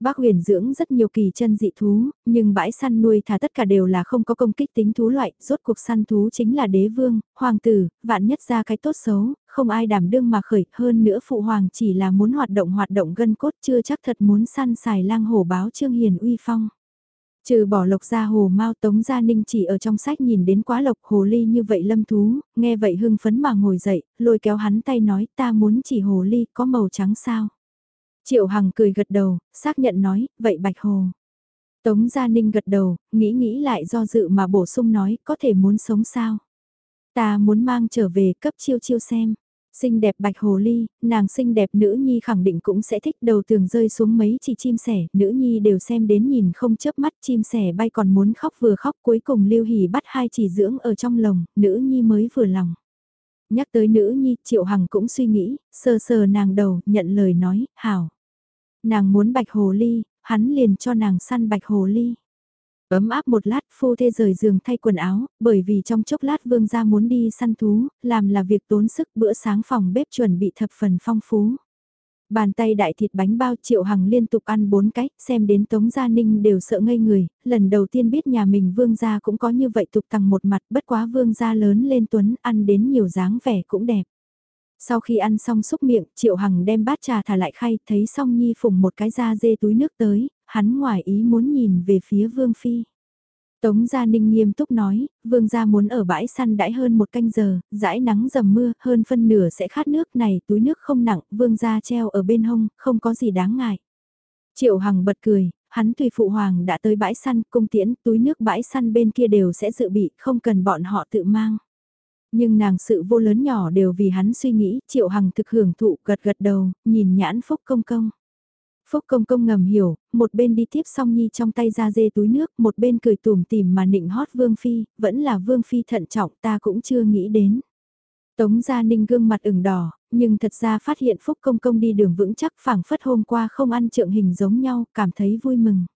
Bác huyền dưỡng rất nhiều kỳ chân dị thú, nhưng bãi săn nuôi thả tất cả đều là không có công kích tính thú loại, rốt cuộc săn thú chính là đế vương, hoàng tử, vạn nhất ra cái tốt xấu, không ai đảm đương mà khởi, hơn nữa phụ hoàng chỉ là muốn hoạt động hoạt động gân cốt chưa chắc thật muốn săn xài lang hổ báo trương hiền uy phong. Trừ bỏ lộc ra hồ mau tống gia ninh chỉ ở trong sách nhìn đến quá lộc hồ ly như vậy lâm thú, nghe vậy hưng phấn mà ngồi dậy, lôi kéo hắn tay nói ta muốn chỉ hồ ly có màu trắng sao. Triệu Hằng cười gật đầu, xác nhận nói, vậy Bạch Hồ. Tống Gia Ninh gật đầu, nghĩ nghĩ lại do dự mà bổ sung nói, có thể muốn sống sao? Ta muốn mang trở về cấp chiêu chiêu xem. Xinh đẹp bạch hồ ly, nàng xinh đẹp nữ nhi khẳng định cũng sẽ thích đầu tường rơi xuống mấy chỉ chim sẻ, nữ nhi đều xem đến nhìn không chớp mắt chim sẻ bay còn muốn khóc vừa khóc cuối cùng lưu hỉ bắt hai chỉ dưỡng ở trong lồng, nữ nhi mới vừa lòng. Nhắc tới nữ nhi, Triệu Hằng cũng suy nghĩ, sờ sờ nàng đầu, nhận lời nói, hảo. Nàng muốn bạch hồ ly, hắn liền cho nàng săn bạch hồ ly. Ấm áp một lát phu thê rời giường thay quần áo, bởi vì trong chốc lát vương gia muốn đi săn thú, làm là việc tốn sức bữa sáng phòng bếp chuẩn bị thập phần phong phú. Bàn tay đại thịt bánh bao triệu hằng liên tục ăn bốn cách, xem đến Tống Gia Ninh đều sợ ngây người, lần đầu tiên biết nhà mình vương gia cũng có như vậy tục tằng một mặt bất quá vương gia lớn lên tuấn ăn đến nhiều dáng vẻ cũng đẹp. Sau khi ăn xong xúc miệng, Triệu Hằng đem bát trà thả lại khay, thấy song nhi phùng một cái da dê túi nước tới, hắn ngoài ý muốn nhìn về phía Vương Phi. Tống Gia Ninh nghiêm túc nói, Vương Gia muốn ở bãi săn đãi hơn một canh giờ, dãi nắng dầm mưa, hơn phân nửa sẽ khát nước này, túi nước không nặng, Vương Gia treo ở bên hông, không có gì đáng ngại. Triệu Hằng bật cười, hắn tùy phụ hoàng đã tới bãi săn, cung tiễn, túi nước bãi săn bên kia đều sẽ dự bị, không cần bọn họ tự mang. Nhưng nàng sự vô lớn nhỏ đều vì hắn suy nghĩ, triệu hằng thực hưởng thụ gật gật đầu, nhìn nhãn phúc công công. Phúc công công ngầm hiểu, một bên đi tiếp song nhi trong tay ra dê túi nước, một bên cười tùm tìm mà nịnh hót vương phi, vẫn là vương phi thận trọng ta cũng chưa nghĩ đến. Tống Gia Ninh gương mặt ửng đỏ, nhưng thật ra phát hiện Phúc Công Công đi đường vững chắc phảng phất hôm qua không ăn trượng hình giống nhau, cảm thấy vui mừng.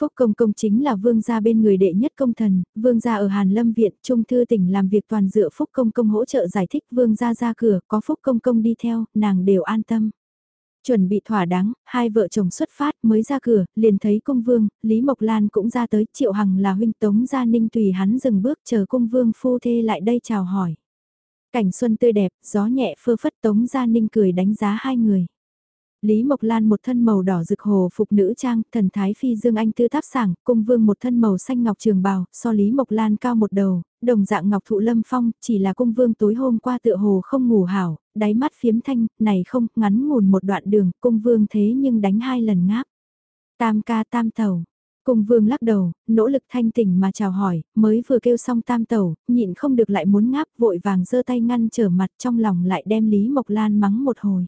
Phúc Công Công chính là vương gia bên người đệ nhất công thần, vương gia ở Hàn Lâm Viện, Trung Thư tỉnh làm việc toàn dựa Phúc Công Công hỗ trợ giải thích vương gia ra cửa, có Phúc Công Công đi theo, nàng đều an tâm. Chuẩn bị thỏa đáng, hai vợ chồng xuất phát mới ra cửa, liền thấy cung vương, Lý Mộc Lan cũng ra tới, Triệu Hằng là huynh tống gia ninh tùy hắn dừng bước chờ cung vương phu thê lại đây chào hỏi. Cảnh xuân tươi đẹp, gió nhẹ phơ phất tống gia ninh cười đánh giá hai người. Lý Mộc Lan một thân màu đỏ rực hồ phục nữ trang, thần thái phi dương anh tư tháp sảng, cung vương một thân màu xanh ngọc trường bào, so Lý Mộc Lan cao một đầu, đồng dạng ngọc thụ lâm phong, chỉ là cung vương tối hôm qua tựa hồ không ngủ hảo, đáy mắt phiếm thanh, này không, ngắn ngủn một đoạn đường, cung vương thế nhưng đánh hai lần ngáp. Tam ca tam tàu. Cung vương lắc đầu, nỗ lực thanh tỉnh mà chào hỏi, mới vừa kêu xong tam tàu, nhịn không được lại muốn ngáp vội vàng giơ tay ngăn trở mặt trong lòng lại đem Lý Mộc Lan mắng một hồi.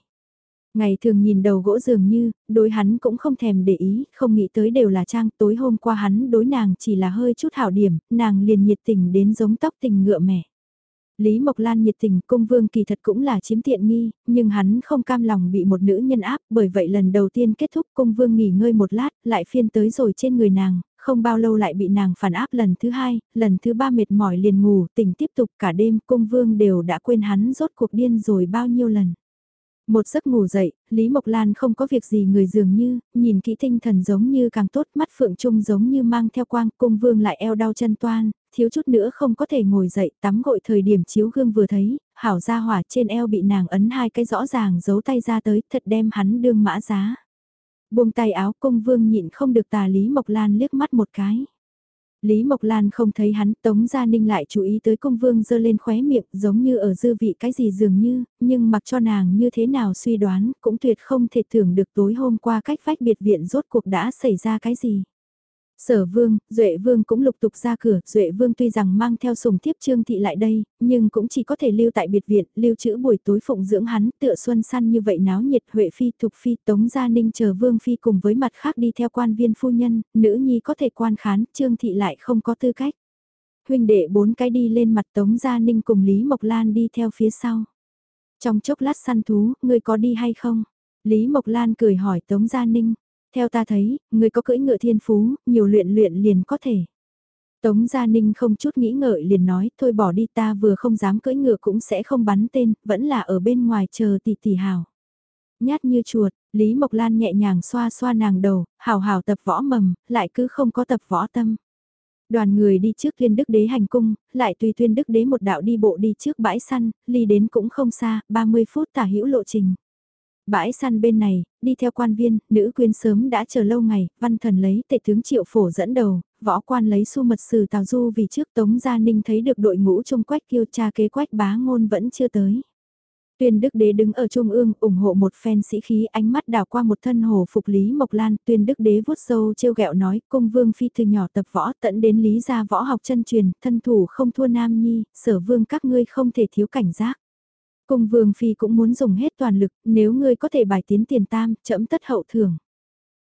Ngày thường nhìn đầu gỗ dường như, đối hắn cũng không thèm để ý, không nghĩ tới đều là trang, tối hôm qua hắn đối nàng chỉ là hơi chút hảo điểm, nàng liền nhiệt tình đến giống tóc tình ngựa mẹ. Lý Mộc Lan nhiệt tình cung vương kỳ thật cũng là chiếm tiện nghi, nhưng hắn không cam lòng bị một nữ nhân áp, bởi vậy lần đầu tiên kết thúc cung vương nghỉ ngơi một lát, lại phiên tới rồi trên người nàng, không bao lâu lại bị nàng phản áp lần thứ hai, lần thứ ba mệt mỏi liền ngủ, tỉnh tiếp tục cả đêm cung vương đều đã quên hắn rốt cuộc điên rồi bao nhiêu lần. Một giấc ngủ dậy, Lý Mộc Lan không có việc gì người dường như, nhìn kỹ tinh thần giống như càng tốt, mắt phượng trung giống như mang theo quang, cung vương lại eo đau chân toan, thiếu chút nữa không có thể ngồi dậy, tắm gội thời điểm chiếu gương vừa thấy, hảo ra hỏa trên eo bị nàng ấn hai cái rõ ràng giấu tay ra tới, thật đem hắn đương mã giá. Buông tay áo cung vương nhịn không được tà Lý Mộc Lan liếc mắt một cái. Lý Mộc Lan không thấy hắn, Tống Gia Ninh lại chú ý tới công vương dơ lên khóe miệng giống như ở dư vị cái gì dường như, nhưng mặc cho nàng như thế nào suy đoán cũng tuyệt không thể tưởng được tối hôm qua cách vách biệt viện rốt cuộc đã xảy ra cái gì. Sở vương, Duệ vương cũng lục tục ra cửa, Duệ vương tuy rằng mang theo sùng thiếp trương thị lại đây, nhưng cũng chỉ có thể lưu tại biệt viện, lưu trữ buổi tối phụng dưỡng hắn, tựa xuân săn như vậy náo nhiệt Huệ phi, Thục phi, Tống Gia Ninh chờ vương phi cùng với mặt khác đi theo quan viên phu nhân, nữ nhi có thể quan khán, trương thị lại không có tư cách. Huynh đệ bốn cái đi lên mặt Tống Gia Ninh cùng Lý Mộc Lan đi theo phía sau. Trong chốc lát săn thú, người có đi hay không? Lý Mộc Lan cười hỏi Tống Gia Ninh. Theo ta thấy, người có cưỡi ngựa thiên phú, nhiều luyện luyện liền có thể. Tống Gia Ninh không chút nghĩ ngợi liền nói, thôi bỏ đi ta vừa không dám cưỡi ngựa cũng sẽ không bắn tên, vẫn là ở bên ngoài chờ tỷ tỷ hào. Nhát như chuột, Lý Mộc Lan nhẹ nhàng xoa xoa nàng đầu, hào hào tập võ mầm, lại cứ không có tập võ tâm. Đoàn người đi trước Tuyên Đức Đế hành cung, lại tùy Tuyên Đức Đế một đạo đi bộ đi trước bãi săn, ly đến cũng không xa, 30 phút tả hữu lộ trình. Bãi săn bên này, đi theo quan viên, nữ quyến sớm đã chờ lâu ngày, văn thần lấy tệ tướng triệu phổ dẫn đầu, võ quan lấy su mật sử tào du vì trước Tống Gia Ninh thấy được đội ngũ trung quách kiêu cha kế quách bá ngôn vẫn chưa tới. Tuyên Đức Đế đứng ở trung ương ủng hộ một phen sĩ khí ánh mắt đào qua một thân hồ phục Lý Mộc Lan. Tuyên Đức Đế vuốt sâu trêu ghẹo nói công vương phi từ nhỏ tập võ tận đến lý gia võ học chân truyền, thân thủ không thua nam nhi, sở vương các ngươi không thể thiếu cảnh giác. Cung Vương Phi cũng muốn dùng hết toàn lực, nếu ngươi có thể bài tiến tiền tam, chậm tất hậu thưởng.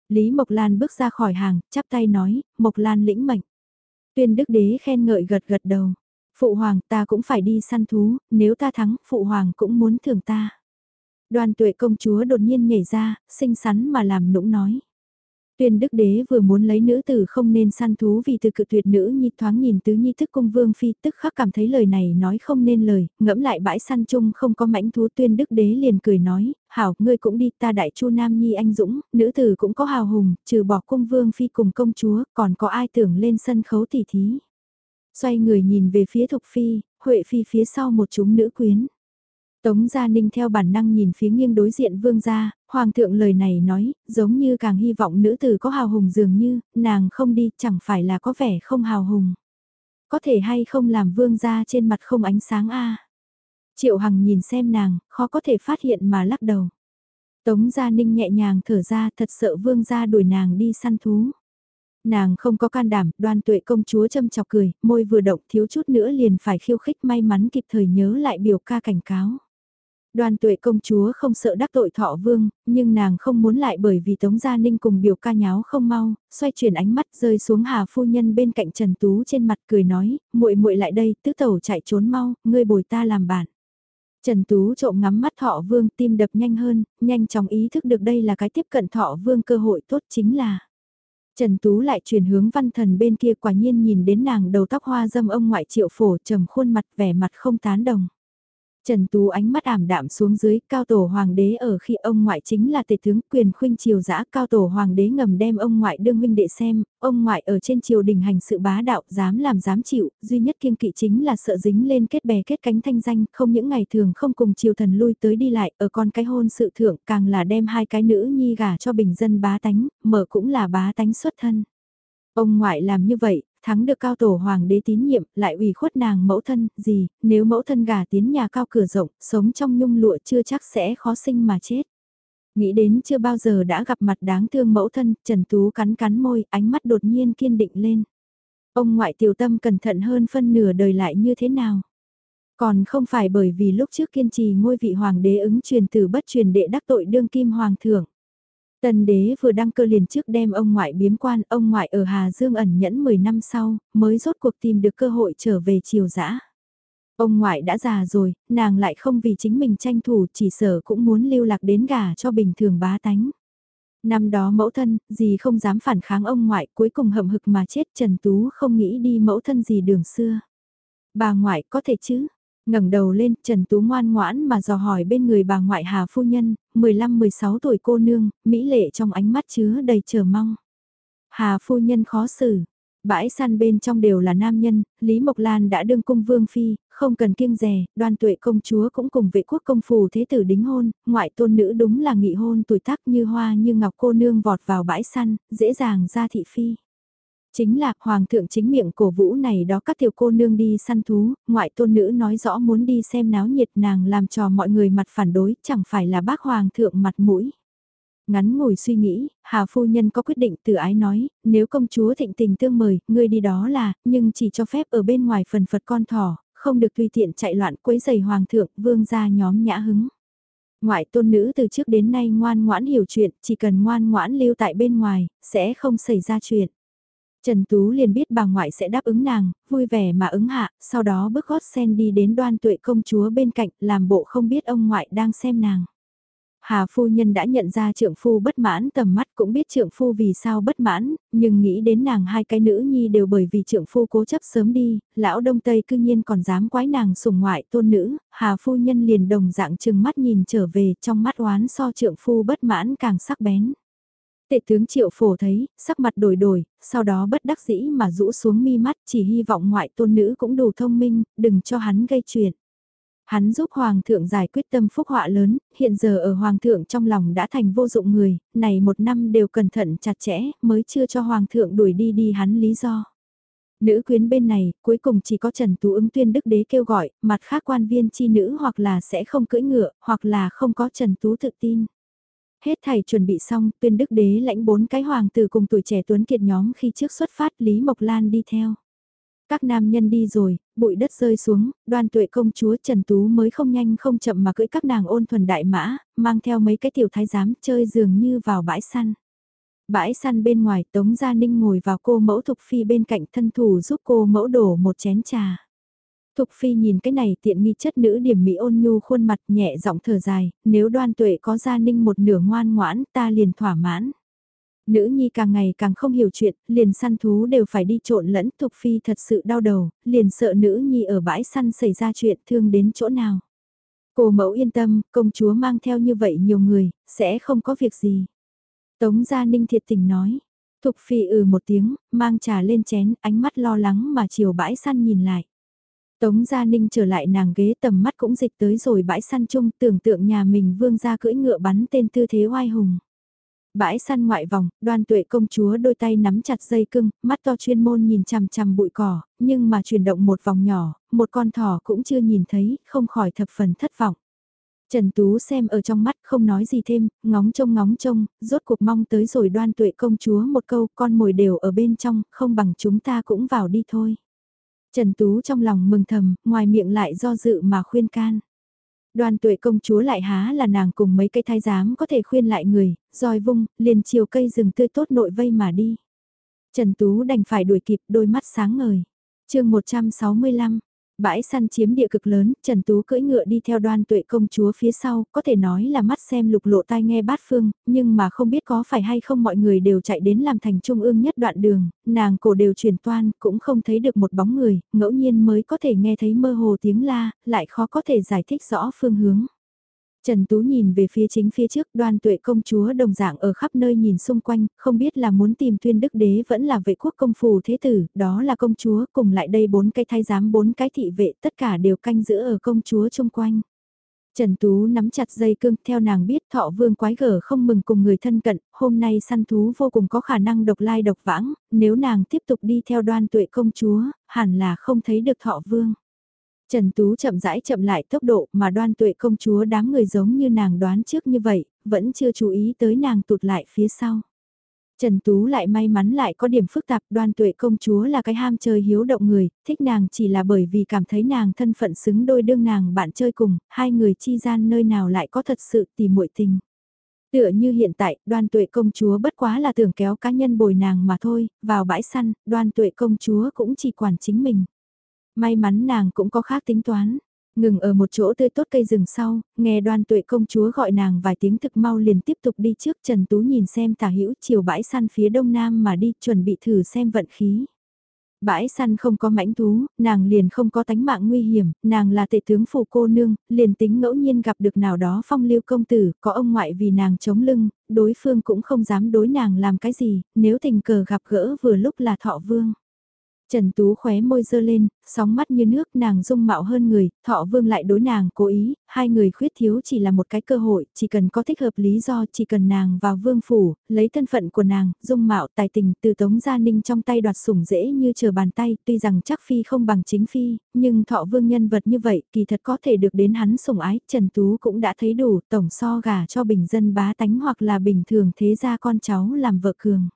Lý Mộc Lan bước ra khỏi hàng, chắp tay nói, Mộc Lan lĩnh mệnh. Tuyên Đức Đế khen ngợi gật gật đầu. Phụ Hoàng ta cũng phải đi săn thú, nếu ta thắng, Phụ Hoàng cũng muốn thưởng ta. Đoàn tuệ công chúa đột nhiên nhảy ra, xinh xắn mà làm nũng nói. Tuyên đức đế vừa muốn lấy nữ tử không nên săn thú vì từ cự tuyệt nữ nhi thoáng nhìn tứ nhi thức cung vương phi tức khắc cảm thấy lời này nói không nên lời, ngẫm lại bãi săn chung không có mãnh thú tuyên đức đế liền cười nói, hảo ngươi cũng đi ta đại chu nam nhi anh dũng, nữ tử cũng có hào hùng, trừ bỏ cung vương phi cùng công chúa, còn có ai tưởng lên sân khấu tỷ thí. Xoay người nhìn về phía thục phi, huệ phi phía sau một chúng nữ quyến. Tống Gia Ninh theo bản năng nhìn phía nghiêng đối diện vương gia, hoàng thượng lời này nói, giống như càng hy vọng nữ tử có hào hùng dường như, nàng không đi chẳng phải là có vẻ không hào hùng. Có thể hay không làm vương gia trên mặt không ánh sáng a Triệu Hằng nhìn xem nàng, khó có thể phát hiện mà lắc đầu. Tống Gia Ninh nhẹ nhàng thở ra thật sợ vương gia đuổi nàng đi săn thú. Nàng không có can đảm, đoan tuệ công chúa châm chọc cười, môi vừa động thiếu chút nữa liền phải khiêu khích may mắn kịp thời nhớ lại biểu ca cảnh cáo. Đoàn tuệ công chúa không sợ đắc tội thọ vương, nhưng nàng không muốn lại bởi vì Tống Gia Ninh cùng biểu ca nháo không mau, xoay chuyển ánh mắt rơi xuống Hà phu nhân bên cạnh Trần Tú trên mặt cười nói, muội muội lại đây, tứ tẩu chạy trốn mau, ngươi bồi ta làm bạn. Trần Tú trộm ngắm mắt thọ vương tim đập nhanh hơn, nhanh chóng ý thức được đây là cái tiếp cận thọ vương cơ hội tốt chính là. Trần Tú lại chuyển hướng văn thần bên kia quả nhiên nhìn đến nàng đầu tóc hoa dâm ông ngoại triệu phổ trầm khuôn mặt vẻ mặt không tán đồng. Trần Tú ánh mắt ảm đạm xuống dưới, cao tổ hoàng đế ở khi ông ngoại chính là tể tướng quyền khuynh triều dã cao tổ hoàng đế ngầm đem ông ngoại đương huynh đệ xem, ông ngoại ở trên triều đình hành sự bá đạo, dám làm dám chịu, duy nhất kiêng kỵ chính là sợ dính lên kết bè kết cánh thanh danh, không những ngày thường không cùng triều thần lui tới đi lại, ở con cái hôn sự thượng càng là đem hai cái nữ nhi gả cho bình dân bá tánh, mở cũng là bá tánh xuất thân. Ông ngoại làm như vậy, thắng được cao tổ hoàng đế tín nhiệm, lại ủy khuất nàng mẫu thân, gì, nếu mẫu thân gà tiến nhà cao cửa rộng, sống trong nhung lụa chưa chắc sẽ khó sinh mà chết. Nghĩ đến chưa bao giờ đã gặp mặt đáng thương mẫu thân, Trần Tú cắn cắn môi, ánh mắt đột nhiên kiên định lên. Ông ngoại tiểu tâm cẩn thận hơn phân nửa đời lại như thế nào? Còn không phải bởi vì lúc trước kiên trì ngôi vị hoàng đế ứng truyền từ bất truyền đệ đắc tội đương kim hoàng thượng. Tần đế vừa đăng cơ liền trước đem ông ngoại biếm quan, ông ngoại ở Hà Dương ẩn nhẫn 10 năm sau, mới rốt cuộc tìm được cơ hội trở về triều dã. Ông ngoại đã già rồi, nàng lại không vì chính mình tranh thủ chỉ sở cũng muốn lưu lạc đến gà cho bình thường bá tánh. Năm đó mẫu thân, gì không dám phản kháng ông ngoại cuối cùng hậm hực mà chết Trần Tú không nghĩ đi mẫu thân gì đường xưa. Bà ngoại có thể chứ, ngẩng đầu lên, Trần Tú ngoan ngoãn mà dò hỏi bên người bà ngoại Hà phu nhân, 15-16 tuổi cô nương, mỹ lệ trong ánh mắt chứa đầy chờ mong. Hà phu nhân khó xử, bãi săn bên trong đều là nam nhân, Lý Mộc Lan đã đương cung vương phi, không cần kiêng rè, đoan tuệ công chúa cũng cùng vệ quốc công phù thế tử đính hôn, ngoại tôn nữ đúng là nghị hôn tuổi tác như hoa như ngọc cô nương vọt vào bãi săn, dễ dàng ra thị phi. Chính là hoàng thượng chính miệng cổ vũ này đó các tiểu cô nương đi săn thú, ngoại tôn nữ nói rõ muốn đi xem náo nhiệt nàng làm cho mọi người mặt phản đối, chẳng phải là bác hoàng thượng mặt mũi. Ngắn ngồi suy nghĩ, Hà phu nhân có quyết định từ ái nói, nếu công chúa thịnh tình tương mời, ngươi đi đó là, nhưng chỉ cho phép ở bên ngoài phần phật con thỏ, không được tùy tiện chạy loạn quấy giày hoàng thượng, vương gia nhóm nhã hứng. Ngoại tôn nữ từ trước đến nay ngoan ngoãn hiểu chuyện, chỉ cần ngoan ngoãn lưu tại bên ngoài, sẽ không xảy ra chuyện. Trần Tú liền biết bà ngoại sẽ đáp ứng nàng, vui vẻ mà ứng hạ, sau đó bước gót sen đi đến đoan tuệ công chúa bên cạnh, làm bộ không biết ông ngoại đang xem nàng. Hà phu nhân đã nhận ra trượng phu bất mãn tầm mắt cũng biết trượng phu vì sao bất mãn, nhưng nghĩ đến nàng hai cái nữ nhi đều bởi vì trượng phu cố chấp sớm đi, lão đông tây cư nhiên còn dám quái nàng sủng ngoại tôn nữ, hà phu nhân liền đồng dạng chừng mắt nhìn trở về trong mắt oán so trượng phu bất mãn càng sắc bén. Tệ tướng triệu phổ thấy, sắc mặt đổi đổi, sau đó bất đắc dĩ mà rũ xuống mi mắt chỉ hy vọng ngoại tôn nữ cũng đủ thông minh, đừng cho hắn gây chuyện. Hắn giúp Hoàng thượng giải quyết tâm phúc họa lớn, hiện giờ ở Hoàng thượng trong lòng đã thành vô dụng người, này một năm đều cẩn thận chặt chẽ, mới chưa cho Hoàng thượng đuổi đi đi hắn lý do. Nữ quyến bên này, cuối cùng chỉ có Trần Tú ứng tuyên đức đế kêu gọi, mặt khác quan viên chi nữ hoặc là sẽ không cưỡi ngựa, hoặc là không có Trần Tú tự tin. Hết thầy chuẩn bị xong, tuyên đức đế lãnh bốn cái hoàng tử cùng tuổi trẻ tuấn kiệt nhóm khi trước xuất phát Lý Mộc Lan đi theo. Các nam nhân đi rồi, bụi đất rơi xuống, đoan tuệ công chúa Trần Tú mới không nhanh không chậm mà cưỡi các nàng ôn thuần đại mã, mang theo mấy cái tiểu thái giám chơi dường như vào bãi săn. Bãi săn bên ngoài Tống Gia Ninh ngồi vào cô mẫu Thục Phi bên cạnh thân thủ giúp cô mẫu đổ một chén trà. Thục Phi nhìn cái này tiện nghi chất nữ điểm mỹ ôn nhu khuôn mặt nhẹ giọng thở dài, nếu đoan tuệ có Gia Ninh một nửa ngoan ngoãn ta liền thỏa mãn. Nữ nhi càng ngày càng không hiểu chuyện, liền săn thú đều phải đi trộn lẫn, Thục Phi thật sự đau đầu, liền sợ nữ nhi ở bãi săn xảy ra chuyện thương đến chỗ nào. Cô mẫu yên tâm, công chúa mang theo như vậy nhiều người, sẽ không có việc gì. Tống Gia Ninh thiệt tình nói. Thục Phi ừ một tiếng, mang trà lên chén, ánh mắt lo lắng mà chiều bãi săn nhìn lại. Tống Gia Ninh trở lại nàng ghế tầm mắt cũng dịch tới rồi bãi săn chung tưởng tượng nhà mình vương ra cưỡi ngựa bắn tên tư thế oai hùng. Bãi săn ngoại vòng, đoan tuệ công chúa đôi tay nắm chặt dây cưng, mắt to chuyên môn nhìn chằm chằm bụi cỏ, nhưng mà chuyển động một vòng nhỏ, một con thỏ cũng chưa nhìn thấy, không khỏi thập phần thất vọng. Trần Tú xem ở trong mắt không nói gì thêm, ngóng trông ngóng trông, rốt cuộc mong tới rồi đoan tuệ công chúa một câu con mồi đều ở bên trong, không bằng chúng ta cũng vào đi thôi. Trần Tú trong lòng mừng thầm, ngoài miệng lại do dự mà khuyên can. Đoàn tuệ công chúa lại há là nàng cùng mấy cây thái giám có thể khuyên lại người, roi vung, liền chiều cây rừng tươi tốt nội vây mà đi. Trần Tú đành phải đuổi kịp đôi mắt sáng ngời. chương 165, Bãi săn chiếm địa cực lớn, Trần Tú cưỡi ngựa đi theo đoan tuệ công chúa phía sau, có thể nói là mắt xem lục lộ tai nghe bát phương, nhưng mà không biết có phải hay không mọi người đều chạy đến làm thành trung ương nhất đoạn đường, nàng cổ đều chuyển toan, cũng không thấy được một bóng người, ngẫu nhiên mới có thể nghe thấy mơ hồ tiếng la, lại khó có thể giải thích rõ phương hướng. Trần Tú nhìn về phía chính phía trước đoan tuệ công chúa đồng dạng ở khắp nơi nhìn xung quanh, không biết là muốn tìm tuyên đức đế vẫn là vệ quốc công phù thế tử, đó là công chúa, cùng lại đây bốn cái thái giám bốn cái thị vệ, tất cả đều canh giữ ở công chúa chung quanh. Trần Tú nắm chặt dây cương theo nàng biết thọ vương quái gở không mừng cùng người thân cận, hôm nay săn thú vô cùng có khả năng độc lai độc vãng, nếu nàng tiếp tục đi theo đoan tuệ công chúa, hẳn là không thấy được thọ vương. Trần Tú chậm rãi chậm lại tốc độ mà đoan tuệ công chúa đám người giống như nàng đoán trước như vậy, vẫn chưa chú ý tới nàng tụt lại phía sau. Trần Tú lại may mắn lại có điểm phức tạp đoan tuệ công chúa là cái ham chơi hiếu động người, thích nàng chỉ là bởi vì cảm thấy nàng thân phận xứng đôi đương nàng bạn chơi cùng, hai người chi gian nơi nào lại có thật sự tìm muội tình. Tựa như hiện tại, đoan tuệ công chúa bất quá là tưởng kéo cá nhân bồi nàng mà thôi, vào bãi săn, đoan tuệ công chúa cũng chỉ quản chính mình. May mắn nàng cũng có khác tính toán. Ngừng ở một chỗ tươi tốt cây rừng sau, nghe đoan tuệ công chúa gọi nàng vài tiếng thực mau liền tiếp tục đi trước Trần Tú nhìn xem tả hữu chiều bãi săn phía đông nam mà đi chuẩn bị thử xem vận khí. Bãi săn không có mãnh thú, nàng liền không có tánh mạng nguy hiểm, nàng là tệ tướng phủ cô nương, liền tính ngẫu nhiên gặp được nào đó phong lưu công tử, có ông ngoại vì nàng chống lưng, đối phương cũng không dám đối nàng làm cái gì, nếu tình cờ gặp gỡ vừa lúc là thọ vương. Trần Tú khóe môi dơ lên, sóng mắt như nước nàng dung mạo hơn người, thọ vương lại đối nàng cố ý, hai người khuyết thiếu chỉ là một cái cơ hội, chỉ cần có thích hợp lý do, chỉ cần nàng vào vương phủ, lấy thân phận của nàng, dung mạo tài tình từ tống gia ninh trong tay đoạt sủng dễ như chờ bàn tay, tuy rằng chắc phi không bằng chính phi, nhưng thọ vương nhân vật như vậy, kỳ thật có thể được đến hắn sủng ái, Trần Tú cũng đã thấy đủ, tổng so gà cho bình dân bá tánh hoặc là bình thường thế gia con cháu làm vợ cường.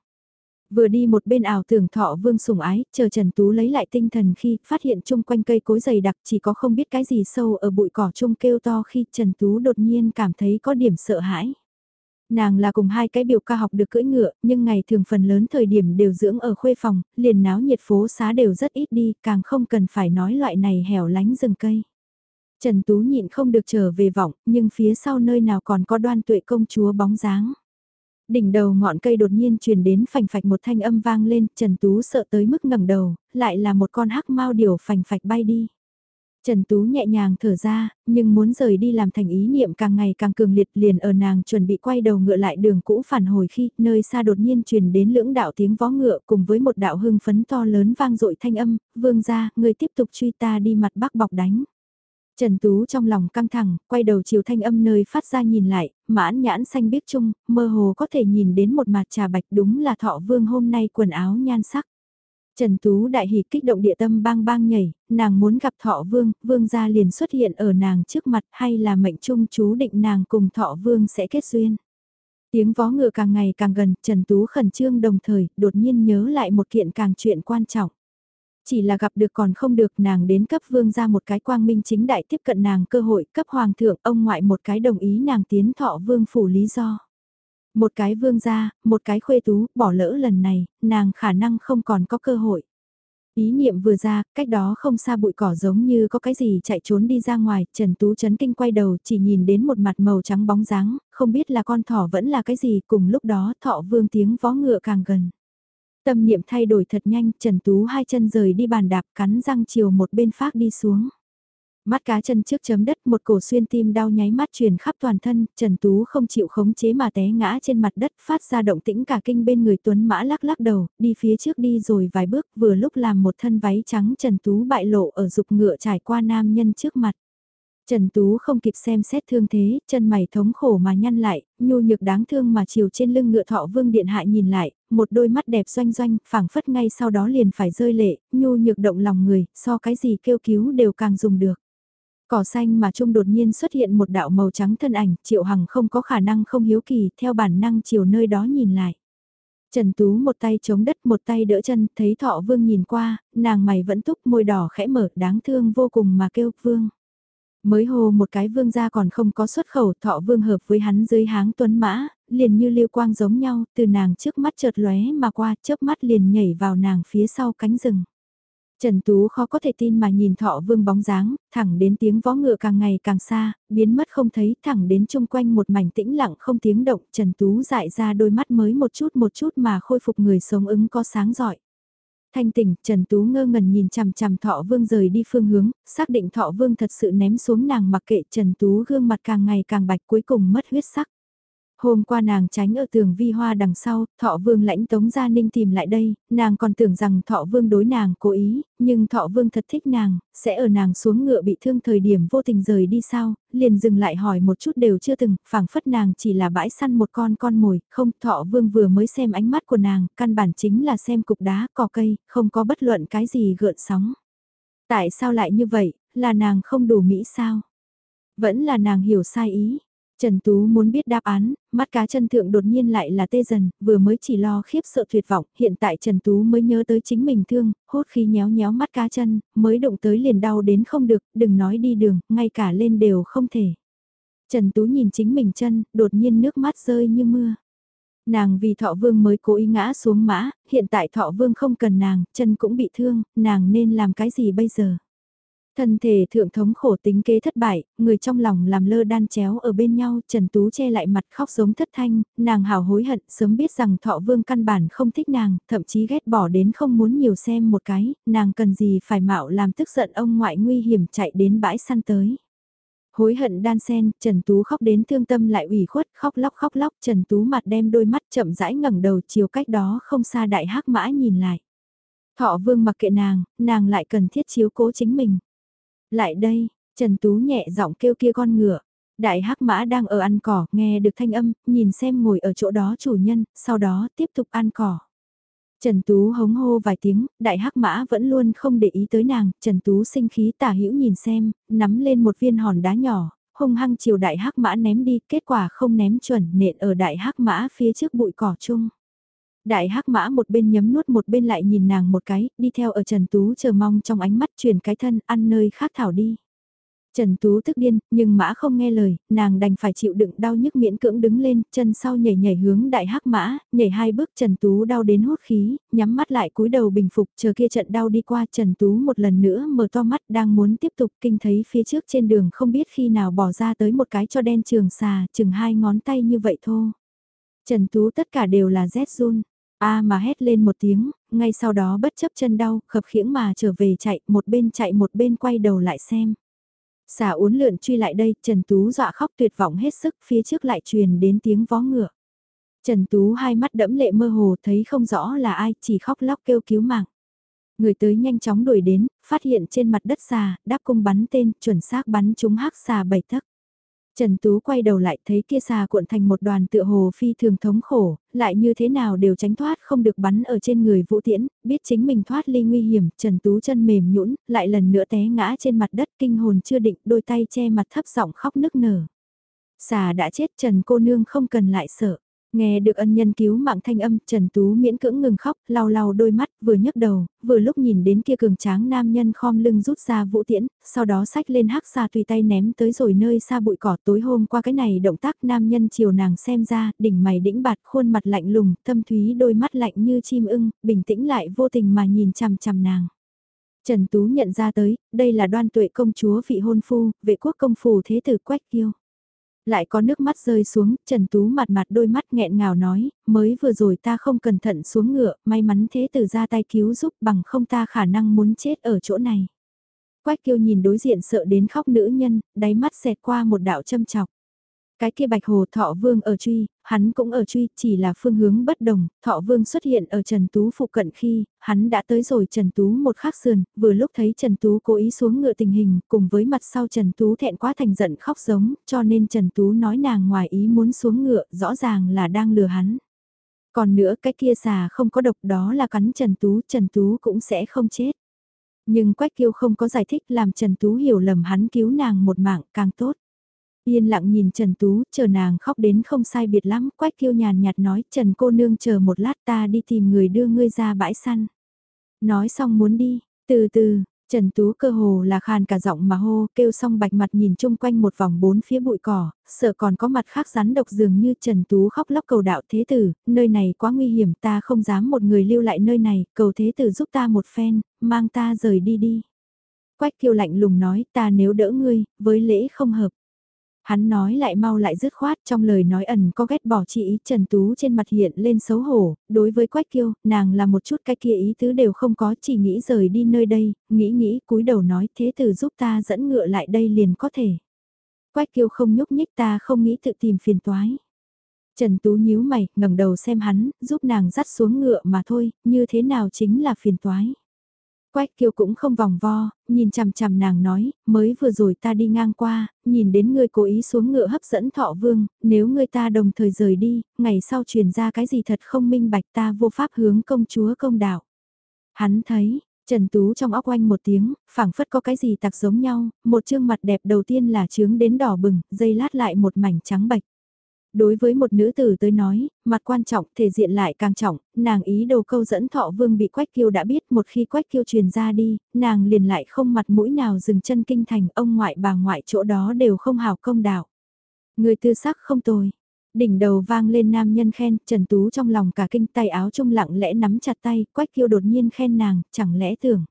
Vừa đi một bên ảo tưởng thọ vương sủng ái, chờ Trần Tú lấy lại tinh thần khi phát hiện chung quanh cây cối dày đặc chỉ có không biết cái gì sâu ở bụi cỏ chung kêu to khi Trần Tú đột nhiên cảm thấy có điểm sợ hãi. Nàng là cùng hai cái biểu ca học được cưỡi ngựa, nhưng ngày thường phần lớn thời điểm đều dưỡng ở khuê phòng, liền náo nhiệt phố xá đều rất ít đi, càng không cần phải nói loại này hẻo lánh rừng cây. Trần Tú nhịn không được trở về vọng, nhưng phía sau nơi nào còn có đoan tuệ công chúa bóng dáng. Đỉnh đầu ngọn cây đột nhiên truyền đến phành phạch một thanh âm vang lên, Trần Tú sợ tới mức ngẩng đầu, lại là một con hắc mau điều phành phạch bay đi. Trần Tú nhẹ nhàng thở ra, nhưng muốn rời đi làm thành ý niệm càng ngày càng cường liệt liền ở nàng chuẩn bị quay đầu ngựa lại đường cũ phản hồi khi nơi xa đột nhiên truyền đến lưỡng đạo tiếng vó ngựa cùng với một đạo hưng phấn to lớn vang dội thanh âm, vương ra, người tiếp tục truy ta đi mặt bắc bọc đánh. Trần Tú trong lòng căng thẳng, quay đầu chiều thanh âm nơi phát ra nhìn lại, mãn nhãn xanh biếc chung, mơ hồ có thể nhìn đến một mặt trà bạch đúng là thọ vương hôm nay quần áo nhan sắc. Trần Tú đại hỉ kích động địa tâm bang bang nhảy, nàng muốn gặp thọ vương, vương gia liền xuất hiện ở nàng trước mặt hay là mệnh trung chú định nàng cùng thọ vương sẽ kết duyên. Tiếng vó ngựa càng ngày càng gần, Trần Tú khẩn trương đồng thời, đột nhiên nhớ lại một kiện càng chuyện quan trọng. Chỉ là gặp được còn không được nàng đến cấp vương ra một cái quang minh chính đại tiếp cận nàng cơ hội cấp hoàng thượng ông ngoại một cái đồng ý nàng tiến thọ vương phủ lý do. Một cái vương ra, một cái khuê tú, bỏ lỡ lần này, nàng khả năng không còn có cơ hội. Ý niệm vừa ra, cách đó không xa bụi cỏ giống như có cái gì chạy trốn đi ra ngoài, Trần Tú chấn kinh quay đầu chỉ nhìn đến một mặt màu trắng bóng dáng, không biết là con thỏ vẫn là cái gì, cùng lúc đó thọ vương tiếng vó ngựa càng gần. Tâm niệm thay đổi thật nhanh, Trần Tú hai chân rời đi bàn đạp cắn răng chiều một bên phát đi xuống. Mắt cá chân trước chấm đất một cổ xuyên tim đau nháy mắt truyền khắp toàn thân, Trần Tú không chịu khống chế mà té ngã trên mặt đất phát ra động tĩnh cả kinh bên người Tuấn Mã lắc lắc đầu, đi phía trước đi rồi vài bước vừa lúc làm một thân váy trắng Trần Tú bại lộ ở dục ngựa trải qua nam nhân trước mặt. Trần Tú không kịp xem xét thương thế, chân mày thống khổ mà nhăn lại, nhu nhược đáng thương mà chiều trên lưng ngựa thọ vương điện hạ nhìn lại, một đôi mắt đẹp doanh doanh, phảng phất ngay sau đó liền phải rơi lệ, nhu nhược động lòng người, so cái gì kêu cứu đều càng dùng được. Cỏ xanh mà trung đột nhiên xuất hiện một đạo màu trắng thân ảnh, triệu hằng không có khả năng không hiếu kỳ, theo bản năng chiều nơi đó nhìn lại. Trần Tú một tay chống đất một tay đỡ chân, thấy thọ vương nhìn qua, nàng mày vẫn túc môi đỏ khẽ mở, đáng thương vô cùng mà kêu vương. Mới hồ một cái vương gia còn không có xuất khẩu thọ vương hợp với hắn dưới háng tuấn mã, liền như liêu quang giống nhau, từ nàng trước mắt chợt lóe mà qua chớp mắt liền nhảy vào nàng phía sau cánh rừng. Trần Tú khó có thể tin mà nhìn thọ vương bóng dáng, thẳng đến tiếng vó ngựa càng ngày càng xa, biến mất không thấy, thẳng đến chung quanh một mảnh tĩnh lặng không tiếng động, Trần Tú dại ra đôi mắt mới một chút một chút mà khôi phục người sống ứng có sáng giỏi. Thanh tỉnh, Trần Tú ngơ ngẩn nhìn chằm chằm Thọ Vương rời đi phương hướng, xác định Thọ Vương thật sự ném xuống nàng mặc kệ Trần Tú gương mặt càng ngày càng bạch cuối cùng mất huyết sắc. Hôm qua nàng tránh ở tường vi hoa đằng sau, thọ vương lãnh tống gia ninh tìm lại đây, nàng còn tưởng rằng thọ vương đối nàng cố ý, nhưng thọ vương thật thích nàng, sẽ ở nàng xuống ngựa bị thương thời điểm vô tình rời đi sao, liền dừng lại hỏi một chút đều chưa từng, phảng phất nàng chỉ là bãi săn một con con mồi, không thọ vương vừa mới xem ánh mắt của nàng, căn bản chính là xem cục đá, cỏ cây, không có bất luận cái gì gợn sóng. Tại sao lại như vậy, là nàng không đủ mỹ sao? Vẫn là nàng hiểu sai ý, Trần Tú muốn biết đáp án, mắt cá chân thượng đột nhiên lại là tê dần, vừa mới chỉ lo khiếp sợ tuyệt vọng, hiện tại Trần Tú mới nhớ tới chính mình thương, hốt khi nhéo nhéo mắt cá chân, mới động tới liền đau đến không được, đừng nói đi đường, ngay cả lên đều không thể. Trần Tú nhìn chính mình chân, đột nhiên nước mắt rơi như mưa. Nàng vì thọ vương mới cố ý ngã xuống mã, hiện tại thọ vương không cần nàng, chân cũng bị thương, nàng nên làm cái gì bây giờ? Thân thể thượng thống khổ tính kế thất bại, người trong lòng làm lơ đan chéo ở bên nhau, Trần Tú che lại mặt khóc giống thất thanh, nàng hào hối hận, sớm biết rằng thọ vương căn bản không thích nàng, thậm chí ghét bỏ đến không muốn nhiều xem một cái, nàng cần gì phải mạo làm tức giận ông ngoại nguy hiểm chạy đến bãi săn tới. Hối hận đan sen, Trần Tú khóc đến thương tâm lại ủy khuất, khóc lóc khóc lóc, Trần Tú mặt đem đôi mắt chậm rãi ngẩng đầu chiều cách đó không xa đại hắc mã nhìn lại. Thọ vương mặc kệ nàng, nàng lại cần thiết chiếu cố chính mình. Lại đây, Trần Tú nhẹ giọng kêu kia con ngựa. Đại hắc mã đang ở ăn cỏ, nghe được thanh âm, nhìn xem ngồi ở chỗ đó chủ nhân, sau đó tiếp tục ăn cỏ. Trần Tú hống hô vài tiếng, đại hắc mã vẫn luôn không để ý tới nàng, Trần Tú sinh khí tả hữu nhìn xem, nắm lên một viên hòn đá nhỏ, hung hăng chiều đại hắc mã ném đi, kết quả không ném chuẩn nện ở đại hắc mã phía trước bụi cỏ chung. Đại hắc mã một bên nhấm nuốt một bên lại nhìn nàng một cái, đi theo ở Trần Tú chờ mong trong ánh mắt truyền cái thân ăn nơi khác thảo đi. Trần Tú tức điên, nhưng mã không nghe lời, nàng đành phải chịu đựng đau nhức miễn cưỡng đứng lên, chân sau nhảy nhảy hướng đại hắc mã, nhảy hai bước Trần Tú đau đến hốt khí, nhắm mắt lại cúi đầu bình phục, chờ kia trận đau đi qua Trần Tú một lần nữa mở to mắt đang muốn tiếp tục kinh thấy phía trước trên đường không biết khi nào bỏ ra tới một cái cho đen trường xà, chừng hai ngón tay như vậy thôi. Trần Tú tất cả đều là rét run. A mà hét lên một tiếng, ngay sau đó bất chấp chân đau, khập khiễng mà trở về chạy, một bên chạy một bên quay đầu lại xem. Xà uốn lượn truy lại đây, Trần Tú dọa khóc tuyệt vọng hết sức, phía trước lại truyền đến tiếng vó ngựa. Trần Tú hai mắt đẫm lệ mơ hồ thấy không rõ là ai, chỉ khóc lóc kêu cứu mạng. Người tới nhanh chóng đuổi đến, phát hiện trên mặt đất xà, đáp cung bắn tên, chuẩn xác bắn trúng hắc xà bảy tấc. Trần Tú quay đầu lại thấy kia xà cuộn thành một đoàn tựa hồ phi thường thống khổ, lại như thế nào đều tránh thoát không được bắn ở trên người vũ tiễn, biết chính mình thoát ly nguy hiểm, Trần Tú chân mềm nhũn lại lần nữa té ngã trên mặt đất kinh hồn chưa định, đôi tay che mặt thấp giọng khóc nức nở. Xà đã chết Trần cô nương không cần lại sợ. Nghe được ân nhân cứu mạng thanh âm, Trần Tú miễn cưỡng ngừng khóc, lau lau đôi mắt, vừa nhấc đầu, vừa lúc nhìn đến kia cường tráng nam nhân khom lưng rút ra vũ tiễn, sau đó sách lên hắc xa tùy tay ném tới rồi nơi xa bụi cỏ tối hôm qua cái này động tác nam nhân chiều nàng xem ra, đỉnh mày đĩnh bạt khuôn mặt lạnh lùng, thâm thúy đôi mắt lạnh như chim ưng, bình tĩnh lại vô tình mà nhìn chằm chằm nàng. Trần Tú nhận ra tới, đây là đoan tuệ công chúa vị hôn phu, vệ quốc công phù thế tử quách kiêu. Lại có nước mắt rơi xuống, Trần Tú mặt mặt đôi mắt nghẹn ngào nói, mới vừa rồi ta không cẩn thận xuống ngựa, may mắn thế tử ra tay cứu giúp bằng không ta khả năng muốn chết ở chỗ này. Quách kiêu nhìn đối diện sợ đến khóc nữ nhân, đáy mắt xẹt qua một đạo châm chọc. Cái kia bạch hồ thọ vương ở truy, hắn cũng ở truy, chỉ là phương hướng bất đồng, thọ vương xuất hiện ở Trần Tú phụ cận khi, hắn đã tới rồi Trần Tú một khắc sườn, vừa lúc thấy Trần Tú cố ý xuống ngựa tình hình, cùng với mặt sau Trần Tú thẹn quá thành giận khóc giống, cho nên Trần Tú nói nàng ngoài ý muốn xuống ngựa, rõ ràng là đang lừa hắn. Còn nữa cái kia xà không có độc đó là cắn Trần Tú, Trần Tú cũng sẽ không chết. Nhưng Quách Kiêu không có giải thích làm Trần Tú hiểu lầm hắn cứu nàng một mạng càng tốt. Yên lặng nhìn Trần Tú, chờ nàng khóc đến không sai biệt lắm, quách kiêu nhàn nhạt nói, Trần cô nương chờ một lát ta đi tìm người đưa ngươi ra bãi săn. Nói xong muốn đi, từ từ, Trần Tú cơ hồ là khàn cả giọng mà hô, kêu xong bạch mặt nhìn chung quanh một vòng bốn phía bụi cỏ, sợ còn có mặt khác rắn độc dường như Trần Tú khóc lóc cầu đạo thế tử, nơi này quá nguy hiểm ta không dám một người lưu lại nơi này, cầu thế tử giúp ta một phen, mang ta rời đi đi. Quách kiêu lạnh lùng nói ta nếu đỡ ngươi, với lễ không hợp. Hắn nói lại mau lại dứt khoát trong lời nói ẩn có ghét bỏ chị ý Trần Tú trên mặt hiện lên xấu hổ, đối với Quách Kiêu, nàng là một chút cái kia ý tứ đều không có chỉ nghĩ rời đi nơi đây, nghĩ nghĩ cúi đầu nói thế tử giúp ta dẫn ngựa lại đây liền có thể. Quách Kiêu không nhúc nhích ta không nghĩ tự tìm phiền toái. Trần Tú nhíu mày, ngẩng đầu xem hắn, giúp nàng dắt xuống ngựa mà thôi, như thế nào chính là phiền toái. Quách kiêu cũng không vòng vo, nhìn chằm chằm nàng nói, mới vừa rồi ta đi ngang qua, nhìn đến ngươi cố ý xuống ngựa hấp dẫn thọ vương, nếu ngươi ta đồng thời rời đi, ngày sau truyền ra cái gì thật không minh bạch ta vô pháp hướng công chúa công đạo. Hắn thấy, Trần Tú trong óc oanh một tiếng, phảng phất có cái gì tặc giống nhau, một chương mặt đẹp đầu tiên là trướng đến đỏ bừng, dây lát lại một mảnh trắng bạch. Đối với một nữ tử tới nói, mặt quan trọng, thể diện lại càng trọng, nàng ý đồ câu dẫn thọ vương bị Quách Kiêu đã biết một khi Quách Kiêu truyền ra đi, nàng liền lại không mặt mũi nào dừng chân kinh thành, ông ngoại bà ngoại chỗ đó đều không hào công đạo. Người tư sắc không tồi. Đỉnh đầu vang lên nam nhân khen, Trần Tú trong lòng cả kinh tay áo trung lặng lẽ nắm chặt tay, Quách Kiêu đột nhiên khen nàng, chẳng lẽ tưởng.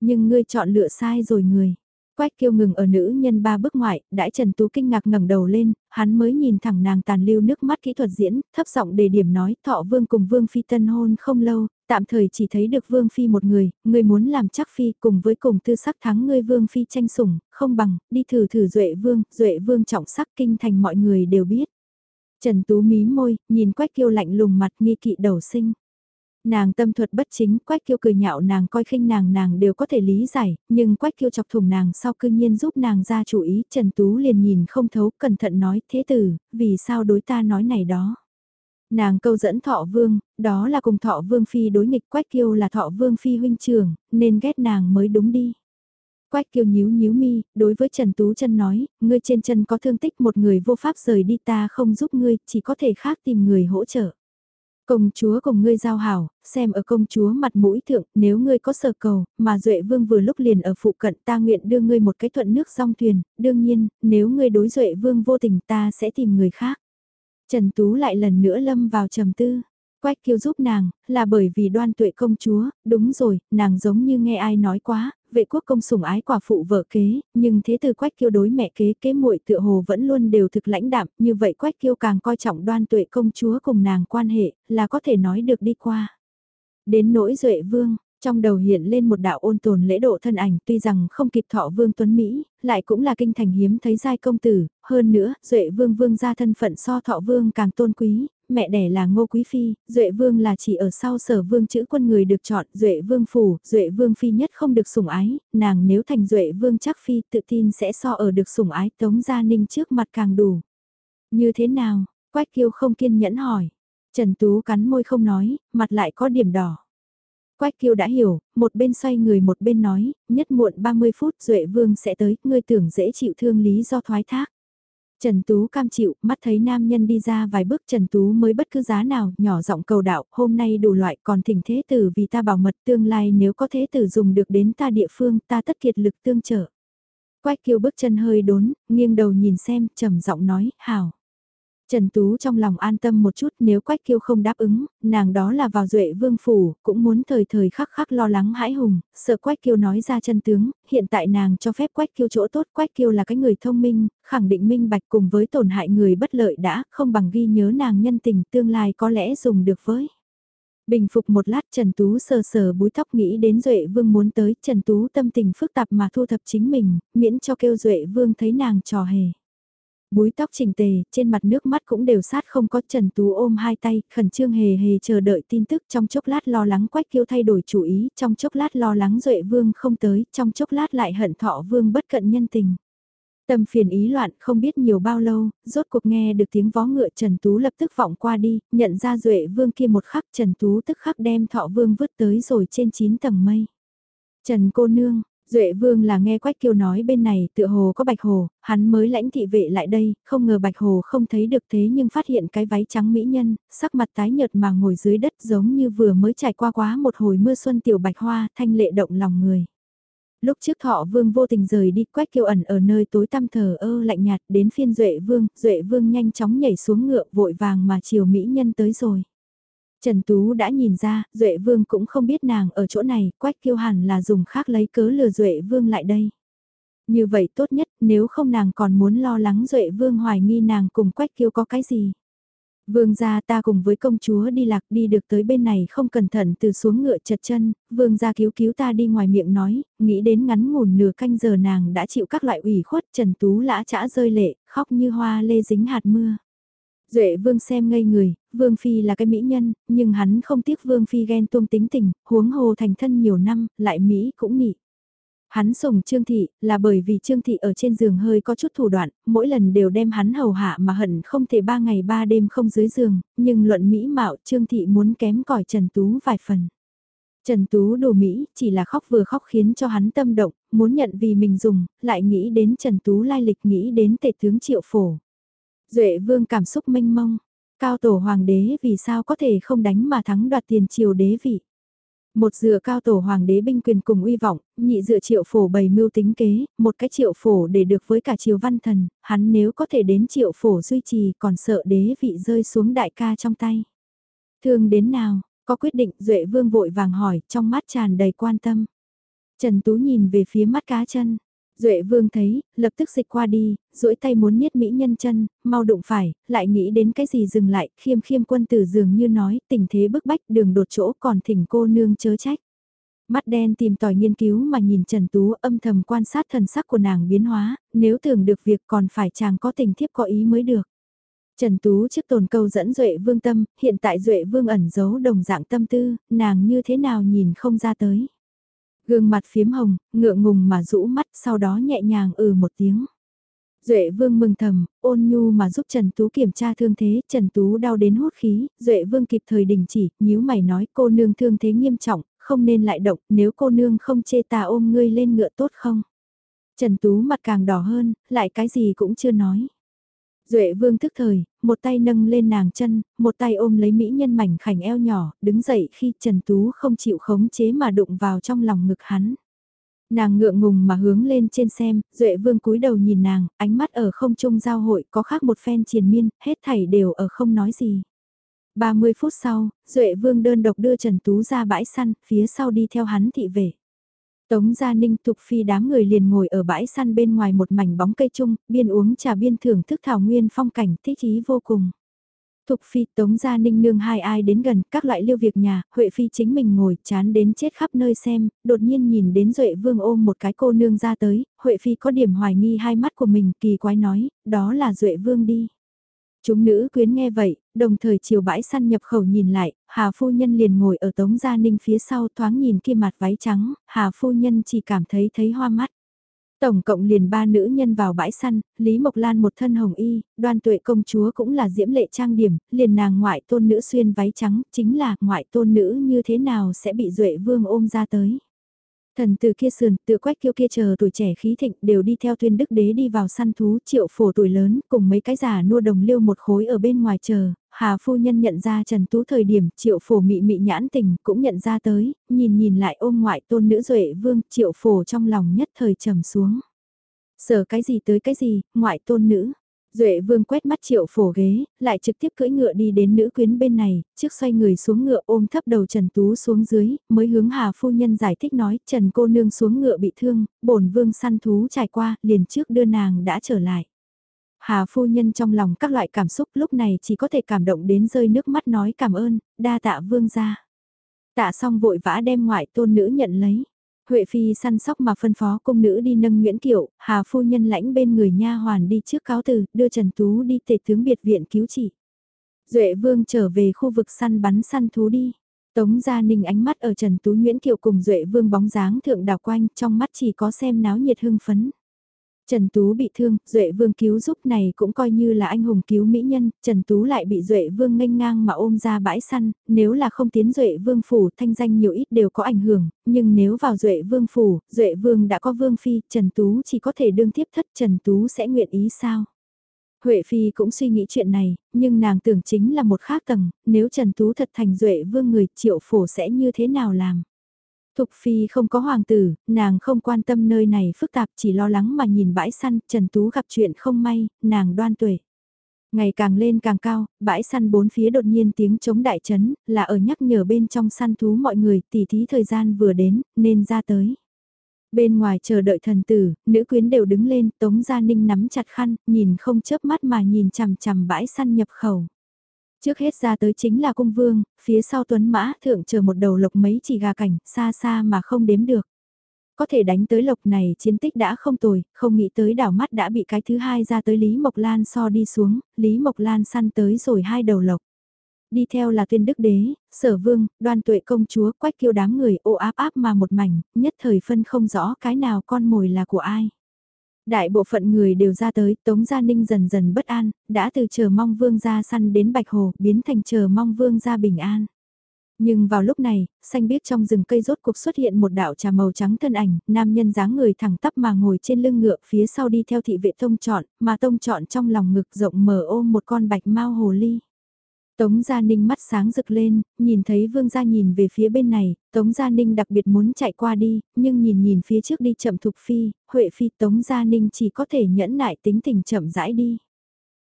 Nhưng ngươi chọn lựa sai rồi người. Quách kiêu ngừng ở nữ nhân ba bước ngoại, đãi Trần Tú kinh ngạc ngẩng đầu lên, hắn mới nhìn thẳng nàng tàn lưu nước mắt kỹ thuật diễn, thấp giọng đề điểm nói thọ vương cùng vương phi tân hôn không lâu, tạm thời chỉ thấy được vương phi một người, người muốn làm chắc phi cùng với cùng tư sắc thắng ngươi vương phi tranh sủng, không bằng, đi thử thử duệ vương, duệ vương trọng sắc kinh thành mọi người đều biết. Trần Tú mí môi, nhìn quách kiêu lạnh lùng mặt nghi kỵ đầu sinh. Nàng tâm thuật bất chính, quách kiêu cười nhạo nàng coi khinh nàng nàng đều có thể lý giải, nhưng quách kiêu chọc thủng nàng sau cư nhiên giúp nàng ra chủ ý, Trần Tú liền nhìn không thấu, cẩn thận nói, thế tử, vì sao đối ta nói này đó. Nàng câu dẫn thọ vương, đó là cùng thọ vương phi đối nghịch quách kiêu là thọ vương phi huynh trưởng, nên ghét nàng mới đúng đi. Quách kiêu nhíu nhíu mi, đối với Trần Tú chân nói, ngươi trên chân có thương tích một người vô pháp rời đi ta không giúp ngươi, chỉ có thể khác tìm người hỗ trợ. Công chúa cùng ngươi giao hảo, xem ở công chúa mặt mũi thượng, nếu ngươi có sở cầu, mà Duệ Vương vừa lúc liền ở phụ cận ta nguyện đưa ngươi một cái thuận nước song thuyền, đương nhiên, nếu ngươi đối Duệ Vương vô tình ta sẽ tìm người khác. Trần Tú lại lần nữa lâm vào trầm tư. Quách kiêu giúp nàng, là bởi vì đoan tuệ công chúa, đúng rồi, nàng giống như nghe ai nói quá, vệ quốc công sủng ái quả phụ vợ kế, nhưng thế từ quách kiêu đối mẹ kế kế muội tựa hồ vẫn luôn đều thực lãnh đạm, như vậy quách kiêu càng coi trọng đoan tuệ công chúa cùng nàng quan hệ, là có thể nói được đi qua. Đến nỗi duệ vương, trong đầu hiện lên một đạo ôn tồn lễ độ thân ảnh tuy rằng không kịp thọ vương tuấn Mỹ, lại cũng là kinh thành hiếm thấy giai công tử, hơn nữa, duệ vương vương ra thân phận so thọ vương càng tôn quý, mẹ đẻ là Ngô Quý Phi, Duệ Vương là chỉ ở sau sở vương chữ quân người được chọn, Duệ Vương phủ, Duệ Vương Phi nhất không được sủng ái, nàng nếu thành Duệ Vương chắc Phi tự tin sẽ so ở được sủng ái Tống Gia Ninh trước mặt càng đủ. Như thế nào? Quách Kiêu không kiên nhẫn hỏi. Trần Tú cắn môi không nói, mặt lại có điểm đỏ. Quách Kiêu đã hiểu, một bên xoay người một bên nói, nhất muộn 30 phút Duệ Vương sẽ tới, ngươi tưởng dễ chịu thương lý do thoái thác. Trần Tú cam chịu, mắt thấy nam nhân đi ra vài bước Trần Tú mới bất cứ giá nào, nhỏ giọng cầu đạo, hôm nay đủ loại còn thỉnh thế tử vì ta bảo mật tương lai nếu có thế tử dùng được đến ta địa phương ta tất kiệt lực tương trợ. Quách kiêu bước chân hơi đốn, nghiêng đầu nhìn xem, trầm giọng nói, hảo. Trần Tú trong lòng an tâm một chút nếu Quách Kiêu không đáp ứng, nàng đó là vào duệ vương phủ, cũng muốn thời thời khắc khắc lo lắng hãi hùng, sợ Quách Kiêu nói ra chân tướng, hiện tại nàng cho phép Quách Kiêu chỗ tốt, Quách Kiêu là cái người thông minh, khẳng định minh bạch cùng với tổn hại người bất lợi đã, không bằng ghi nhớ nàng nhân tình tương lai có lẽ dùng được với. Bình phục một lát Trần Tú sờ sờ búi tóc nghĩ đến Duệ Vương muốn tới, Trần Tú tâm tình phức tạp mà thu thập chính mình, miễn cho kêu Duệ Vương thấy nàng trò hề. Búi tóc chỉnh tề, trên mặt nước mắt cũng đều sát không có Trần Tú ôm hai tay, khẩn trương hề hề chờ đợi tin tức trong chốc lát lo lắng quách kiêu thay đổi chủ ý, trong chốc lát lo lắng duệ vương không tới, trong chốc lát lại hận thọ vương bất cận nhân tình. Tâm phiền ý loạn không biết nhiều bao lâu, rốt cuộc nghe được tiếng vó ngựa Trần Tú lập tức vọng qua đi, nhận ra duệ vương kia một khắc Trần Tú tức khắc đem thọ vương vứt tới rồi trên 9 tầng mây. Trần cô nương, Duệ Vương là nghe Quách Kiêu nói bên này tựa hồ có Bạch Hồ, hắn mới lãnh thị vệ lại đây, không ngờ Bạch Hồ không thấy được thế nhưng phát hiện cái váy trắng mỹ nhân, sắc mặt tái nhợt mà ngồi dưới đất giống như vừa mới trải qua quá một hồi mưa xuân tiểu bạch hoa thanh lệ động lòng người. Lúc trước thọ vương vô tình rời đi quách kiêu ẩn ở nơi tối tăm thờ ơ lạnh nhạt đến phiên duệ vương, duệ vương nhanh chóng nhảy xuống ngựa vội vàng mà chiều mỹ nhân tới rồi. Trần Tú đã nhìn ra, Duệ Vương cũng không biết nàng ở chỗ này, Quách Kiêu hẳn là dùng khác lấy cớ lừa Duệ Vương lại đây. Như vậy tốt nhất, nếu không nàng còn muốn lo lắng Duệ Vương hoài nghi nàng cùng Quách Kiêu có cái gì. Vương gia ta cùng với công chúa đi lạc đi được tới bên này không cẩn thận từ xuống ngựa chật chân, vương gia cứu cứu ta đi ngoài miệng nói, nghĩ đến ngắn ngủn nửa canh giờ nàng đã chịu các loại ủy khuất Trần Tú lã chã rơi lệ, khóc như hoa lê dính hạt mưa. Duệ vương xem ngây người, vương phi là cái mỹ nhân, nhưng hắn không tiếc vương phi ghen tuông tính tình, huống hồ thành thân nhiều năm, lại mỹ cũng nị. Hắn sùng Trương Thị, là bởi vì Trương Thị ở trên giường hơi có chút thủ đoạn, mỗi lần đều đem hắn hầu hạ mà hận không thể ba ngày ba đêm không dưới giường, nhưng luận mỹ mạo Trương Thị muốn kém cỏi Trần Tú vài phần. Trần Tú đồ Mỹ, chỉ là khóc vừa khóc khiến cho hắn tâm động, muốn nhận vì mình dùng, lại nghĩ đến Trần Tú lai lịch nghĩ đến tệ tướng triệu phổ. Duệ vương cảm xúc mênh mông, cao tổ hoàng đế vì sao có thể không đánh mà thắng đoạt tiền triều đế vị. Một dựa cao tổ hoàng đế binh quyền cùng uy vọng, nhị dựa triệu phổ bày mưu tính kế, một cái triệu phổ để được với cả triều văn thần, hắn nếu có thể đến triệu phổ duy trì còn sợ đế vị rơi xuống đại ca trong tay. Thương đến nào, có quyết định Duệ Vương vội vàng hỏi, trong mắt tràn đầy quan tâm. Trần Tú nhìn về phía mắt cá chân. Duệ Vương thấy, lập tức dịch qua đi, duỗi tay muốn niết mỹ nhân chân, mau đụng phải, lại nghĩ đến cái gì dừng lại, khiêm khiêm quân tử dường như nói, tình thế bức bách đường đột chỗ còn thỉnh cô nương chớ trách. Mắt đen tìm tòi nghiên cứu mà nhìn Trần Tú âm thầm quan sát thần sắc của nàng biến hóa, nếu tưởng được việc còn phải chàng có tình thiếp có ý mới được. Trần Tú trước tồn câu dẫn Duệ Vương tâm, hiện tại Duệ Vương ẩn giấu đồng dạng tâm tư, nàng như thế nào nhìn không ra tới. Gương mặt phiếm hồng, ngượng ngùng mà rũ mắt sau đó nhẹ nhàng ừ một tiếng. Duệ vương mừng thầm, ôn nhu mà giúp Trần Tú kiểm tra thương thế, Trần Tú đau đến hút khí, Duệ vương kịp thời đình chỉ, nhíu mày nói cô nương thương thế nghiêm trọng, không nên lại động, nếu cô nương không chê ta ôm ngươi lên ngựa tốt không? Trần Tú mặt càng đỏ hơn, lại cái gì cũng chưa nói. Duệ vương thức thời, một tay nâng lên nàng chân, một tay ôm lấy mỹ nhân mảnh khảnh eo nhỏ, đứng dậy khi Trần Tú không chịu khống chế mà đụng vào trong lòng ngực hắn. Nàng ngượng ngùng mà hướng lên trên xem, Duệ vương cúi đầu nhìn nàng, ánh mắt ở không trung giao hội có khác một phen triền miên, hết thảy đều ở không nói gì. 30 phút sau, Duệ vương đơn độc đưa Trần Tú ra bãi săn, phía sau đi theo hắn thị vệ. Tống Gia Ninh Thục Phi đám người liền ngồi ở bãi săn bên ngoài một mảnh bóng cây chung, biên uống trà biên thưởng thức thảo nguyên phong cảnh thích ý vô cùng. Thục Phi Tống Gia Ninh nương hai ai đến gần, các loại lưu việc nhà, Huệ Phi chính mình ngồi chán đến chết khắp nơi xem, đột nhiên nhìn đến Duệ Vương ôm một cái cô nương ra tới, Huệ Phi có điểm hoài nghi hai mắt của mình, kỳ quái nói, đó là Duệ Vương đi. Chúng nữ quyến nghe vậy, đồng thời chiều bãi săn nhập khẩu nhìn lại, Hà Phu Nhân liền ngồi ở Tống Gia Ninh phía sau thoáng nhìn kia mặt váy trắng, Hà Phu Nhân chỉ cảm thấy thấy hoa mắt. Tổng cộng liền ba nữ nhân vào bãi săn, Lý Mộc Lan một thân hồng y, đoan tuệ công chúa cũng là diễm lệ trang điểm, liền nàng ngoại tôn nữ xuyên váy trắng, chính là ngoại tôn nữ như thế nào sẽ bị Duệ Vương ôm ra tới. Thần từ kia sườn, tự quách kiêu kia chờ tuổi trẻ khí thịnh đều đi theo tuyên đức đế đi vào săn thú triệu phổ tuổi lớn cùng mấy cái giả nua đồng liêu một khối ở bên ngoài chờ. Hà phu nhân nhận ra Trần Tú thời điểm triệu phổ mị mị nhãn tình cũng nhận ra tới, nhìn nhìn lại ôm ngoại tôn nữ duệ vương triệu phổ trong lòng nhất thời trầm xuống. Sở cái gì tới cái gì, ngoại tôn nữ, Duệ vương quét mắt triệu phổ ghế, lại trực tiếp cưỡi ngựa đi đến nữ quyến bên này, trước xoay người xuống ngựa ôm thấp đầu Trần Tú xuống dưới, mới hướng Hà phu nhân giải thích nói Trần cô nương xuống ngựa bị thương, bổn vương săn thú trải qua, liền trước đưa nàng đã trở lại. Hà phu nhân trong lòng các loại cảm xúc lúc này chỉ có thể cảm động đến rơi nước mắt nói cảm ơn, đa tạ vương ra. Tạ xong vội vã đem ngoại tôn nữ nhận lấy. Huệ Phi săn sóc mà phân phó công nữ đi nâng Nguyễn Kiệu, Hà phu nhân lãnh bên người nha hoàn đi trước cáo từ, đưa Trần Tú đi tề tướng biệt viện cứu trị. Duệ Vương trở về khu vực săn bắn săn thú đi. Tống Gia Ninh ánh mắt ở Trần Tú Nguyễn Kiệu cùng Duệ Vương bóng dáng thượng đảo quanh, trong mắt chỉ có xem náo nhiệt hưng phấn. Trần Tú bị thương, Duệ Vương cứu giúp này cũng coi như là anh hùng cứu mỹ nhân, Trần Tú lại bị Duệ Vương nghênh ngang mà ôm ra bãi săn, nếu là không tiến Duệ Vương phủ thanh danh nhiều ít đều có ảnh hưởng, nhưng nếu vào Duệ Vương phủ, Duệ Vương đã có Vương Phi, Trần Tú chỉ có thể đương tiếp thất Trần Tú sẽ nguyện ý sao? Huệ Phi cũng suy nghĩ chuyện này, nhưng nàng tưởng chính là một khác tầng, nếu Trần Tú thật thành Duệ Vương người triệu phổ sẽ như thế nào làm? Thục Phi không có hoàng tử, nàng không quan tâm nơi này phức tạp chỉ lo lắng mà nhìn bãi săn, Trần Tú gặp chuyện không may, nàng đoan tuệ. Ngày càng lên càng cao, bãi săn bốn phía đột nhiên tiếng chống đại chấn, là ở nhắc nhở bên trong săn thú mọi người tỉ thí thời gian vừa đến, nên ra tới. Bên ngoài chờ đợi thần tử, nữ quyến đều đứng lên, Tống Gia Ninh nắm chặt khăn, nhìn không chớp mắt mà nhìn chằm chằm bãi săn nhập khẩu. Trước hết ra tới chính là cung vương, phía sau tuấn mã thượng chờ một đầu lộc mấy chỉ gà cảnh, xa xa mà không đếm được. Có thể đánh tới lộc này chiến tích đã không tồi, không nghĩ tới đảo mắt đã bị cái thứ hai ra tới Lý Mộc Lan so đi xuống, Lý Mộc Lan săn tới rồi hai đầu lộc. Đi theo là tuyên đức đế, sở vương, đoan tuệ công chúa, quách kiêu đám người ô áp áp mà một mảnh, nhất thời phân không rõ cái nào con mồi là của ai. Đại bộ phận người đều ra tới, Tống Gia Ninh dần dần bất an, đã từ chờ mong vương gia săn đến Bạch Hồ, biến thành chờ mong vương gia bình an. Nhưng vào lúc này, xanh biết trong rừng cây rốt cuộc xuất hiện một đạo trà màu trắng thân ảnh, nam nhân dáng người thẳng tắp mà ngồi trên lưng ngựa phía sau đi theo thị vệ tông trọn, mà tông trọn trong lòng ngực rộng mở ôm một con bạch mau hồ ly. Tống Gia Ninh mắt sáng rực lên, nhìn thấy Vương Gia nhìn về phía bên này, Tống Gia Ninh đặc biệt muốn chạy qua đi, nhưng nhìn nhìn phía trước đi chậm thục phi, Huệ phi Tống Gia Ninh chỉ có thể nhẫn nại tính tình chậm rãi đi.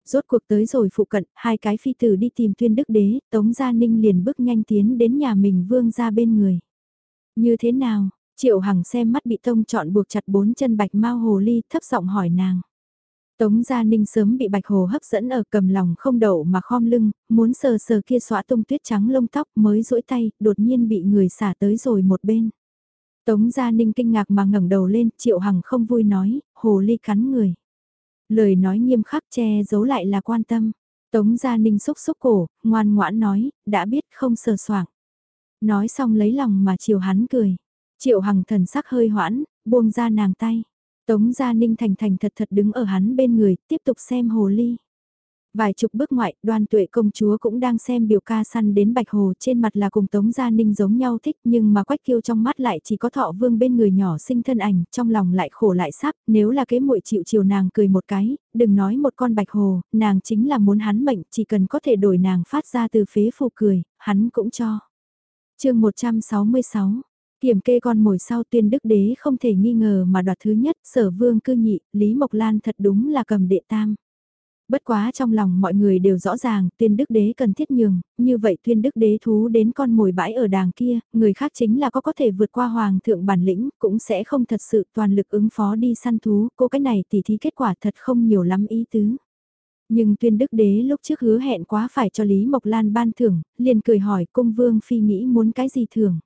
Rốt cuộc tới rồi phụ cận, hai cái phi tử đi tìm tuyên đức đế, Tống Gia Ninh liền bước nhanh tiến đến nhà mình Vương Gia bên người. Như thế nào? Triệu Hằng xem mắt bị tông chọn buộc chặt bốn chân bạch mau hồ ly thấp giọng hỏi nàng. Tống Gia Ninh sớm bị Bạch Hồ hấp dẫn ở cầm lòng không đậu mà khom lưng, muốn sờ sờ kia xóa tung tuyết trắng lông tóc mới duỗi tay, đột nhiên bị người xả tới rồi một bên. Tống Gia Ninh kinh ngạc mà ngẩng đầu lên, Triệu Hằng không vui nói, hồ ly cắn người. Lời nói nghiêm khắc che giấu lại là quan tâm. Tống Gia Ninh xúc xúc cổ, ngoan ngoãn nói, đã biết không sờ soạng. Nói xong lấy lòng mà chiều hắn cười. Triệu Hằng thần sắc hơi hoãn, buông ra nàng tay. Tống Gia Ninh thành thành thật thật đứng ở hắn bên người, tiếp tục xem hồ ly. Vài chục bước ngoại, đoan tuệ công chúa cũng đang xem biểu ca săn đến bạch hồ trên mặt là cùng Tống Gia Ninh giống nhau thích nhưng mà quách kiêu trong mắt lại chỉ có thọ vương bên người nhỏ sinh thân ảnh, trong lòng lại khổ lại sắp, nếu là kế muội chịu chiều nàng cười một cái, đừng nói một con bạch hồ, nàng chính là muốn hắn mệnh, chỉ cần có thể đổi nàng phát ra từ phế phù cười, hắn cũng cho. chương 166 Kiểm kê con mồi sau tuyên đức đế không thể nghi ngờ mà đoạt thứ nhất, sở vương cư nhị, Lý Mộc Lan thật đúng là cầm đệ tam. Bất quá trong lòng mọi người đều rõ ràng tuyên đức đế cần thiết nhường, như vậy tuyên đức đế thú đến con mồi bãi ở đàng kia, người khác chính là có có thể vượt qua hoàng thượng bản lĩnh, cũng sẽ không thật sự toàn lực ứng phó đi săn thú, cô cái này tỉ thí kết quả thật không nhiều lắm ý tứ. Nhưng tuyên đức đế lúc trước hứa hẹn quá phải cho Lý Mộc Lan ban thưởng, liền cười hỏi cung vương phi nghĩ muốn cái gì thưởng.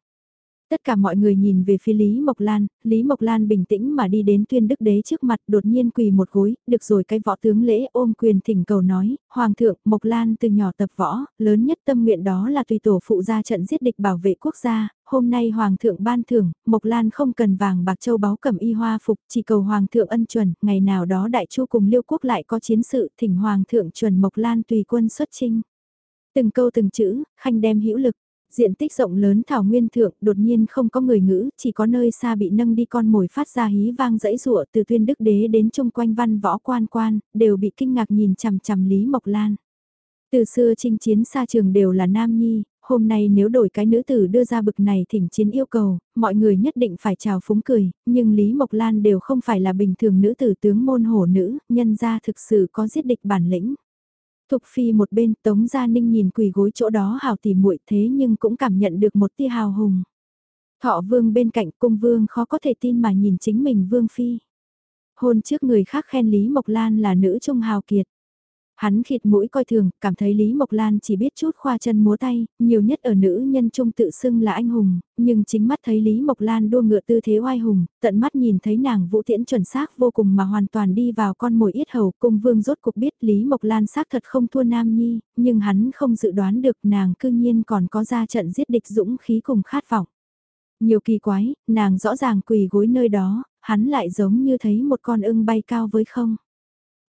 Tất cả mọi người nhìn về phía Lý Mộc Lan, Lý Mộc Lan bình tĩnh mà đi đến tuyên đức đế trước mặt đột nhiên quỳ một gối, được rồi cái võ tướng lễ ôm quyền thỉnh cầu nói, Hoàng thượng Mộc Lan từ nhỏ tập võ, lớn nhất tâm nguyện đó là tùy tổ phụ ra trận giết địch bảo vệ quốc gia, hôm nay Hoàng thượng ban thưởng, Mộc Lan không cần vàng bạc châu báu cầm y hoa phục, chỉ cầu Hoàng thượng ân chuẩn, ngày nào đó đại chu cùng liêu quốc lại có chiến sự, thỉnh Hoàng thượng chuẩn Mộc Lan tùy quân xuất chinh. Từng câu từng chữ, khanh đem hữu lực Diện tích rộng lớn thảo nguyên thượng đột nhiên không có người ngữ, chỉ có nơi xa bị nâng đi con mồi phát ra hí vang dẫy rụa từ tuyên đức đế đến chung quanh văn võ quan quan, đều bị kinh ngạc nhìn chằm chằm Lý Mộc Lan. Từ xưa chinh chiến xa trường đều là nam nhi, hôm nay nếu đổi cái nữ tử đưa ra bực này thỉnh chiến yêu cầu, mọi người nhất định phải chào phúng cười, nhưng Lý Mộc Lan đều không phải là bình thường nữ tử tướng môn hổ nữ, nhân ra thực sự có giết địch bản lĩnh. Thục phi một bên, Tống Gia Ninh nhìn quỳ gối chỗ đó hào tỉ muội thế nhưng cũng cảm nhận được một tia hào hùng. Thọ vương bên cạnh, cung vương khó có thể tin mà nhìn chính mình vương phi. Hôn trước người khác khen Lý Mộc Lan là nữ trung hào kiệt. Hắn khịt mũi coi thường, cảm thấy Lý Mộc Lan chỉ biết chút khoa chân múa tay, nhiều nhất ở nữ nhân trung tự xưng là anh hùng, nhưng chính mắt thấy Lý Mộc Lan đua ngựa tư thế oai hùng, tận mắt nhìn thấy nàng vũ tiễn chuẩn xác vô cùng mà hoàn toàn đi vào con mồi yết hầu, cung vương rốt cuộc biết Lý Mộc Lan xác thật không thua Nam Nhi, nhưng hắn không dự đoán được nàng cư nhiên còn có ra trận giết địch dũng khí cùng khát vọng. Nhiều kỳ quái, nàng rõ ràng quỳ gối nơi đó, hắn lại giống như thấy một con ưng bay cao với không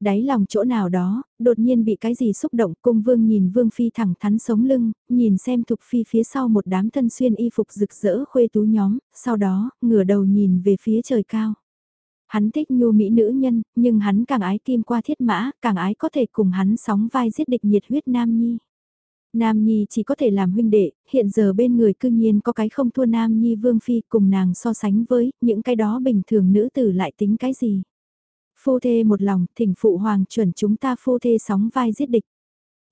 đáy lòng chỗ nào đó, đột nhiên bị cái gì xúc động cung vương nhìn vương phi thẳng thắn sống lưng, nhìn xem thục phi phía sau một đám thân xuyên y phục rực rỡ khuê tú nhóm, sau đó, ngửa đầu nhìn về phía trời cao. Hắn thích nhu mỹ nữ nhân, nhưng hắn càng ái kim qua thiết mã, càng ái có thể cùng hắn sóng vai giết địch nhiệt huyết nam nhi. Nam Nhi chỉ có thể làm huynh đệ, hiện giờ bên người cư nhiên có cái không thua Nam Nhi Vương Phi cùng nàng so sánh với những cái đó bình thường nữ tử lại tính cái gì. Phu thê một lòng, thỉnh phụ hoàng chuẩn chúng ta phu thê sóng vai giết địch.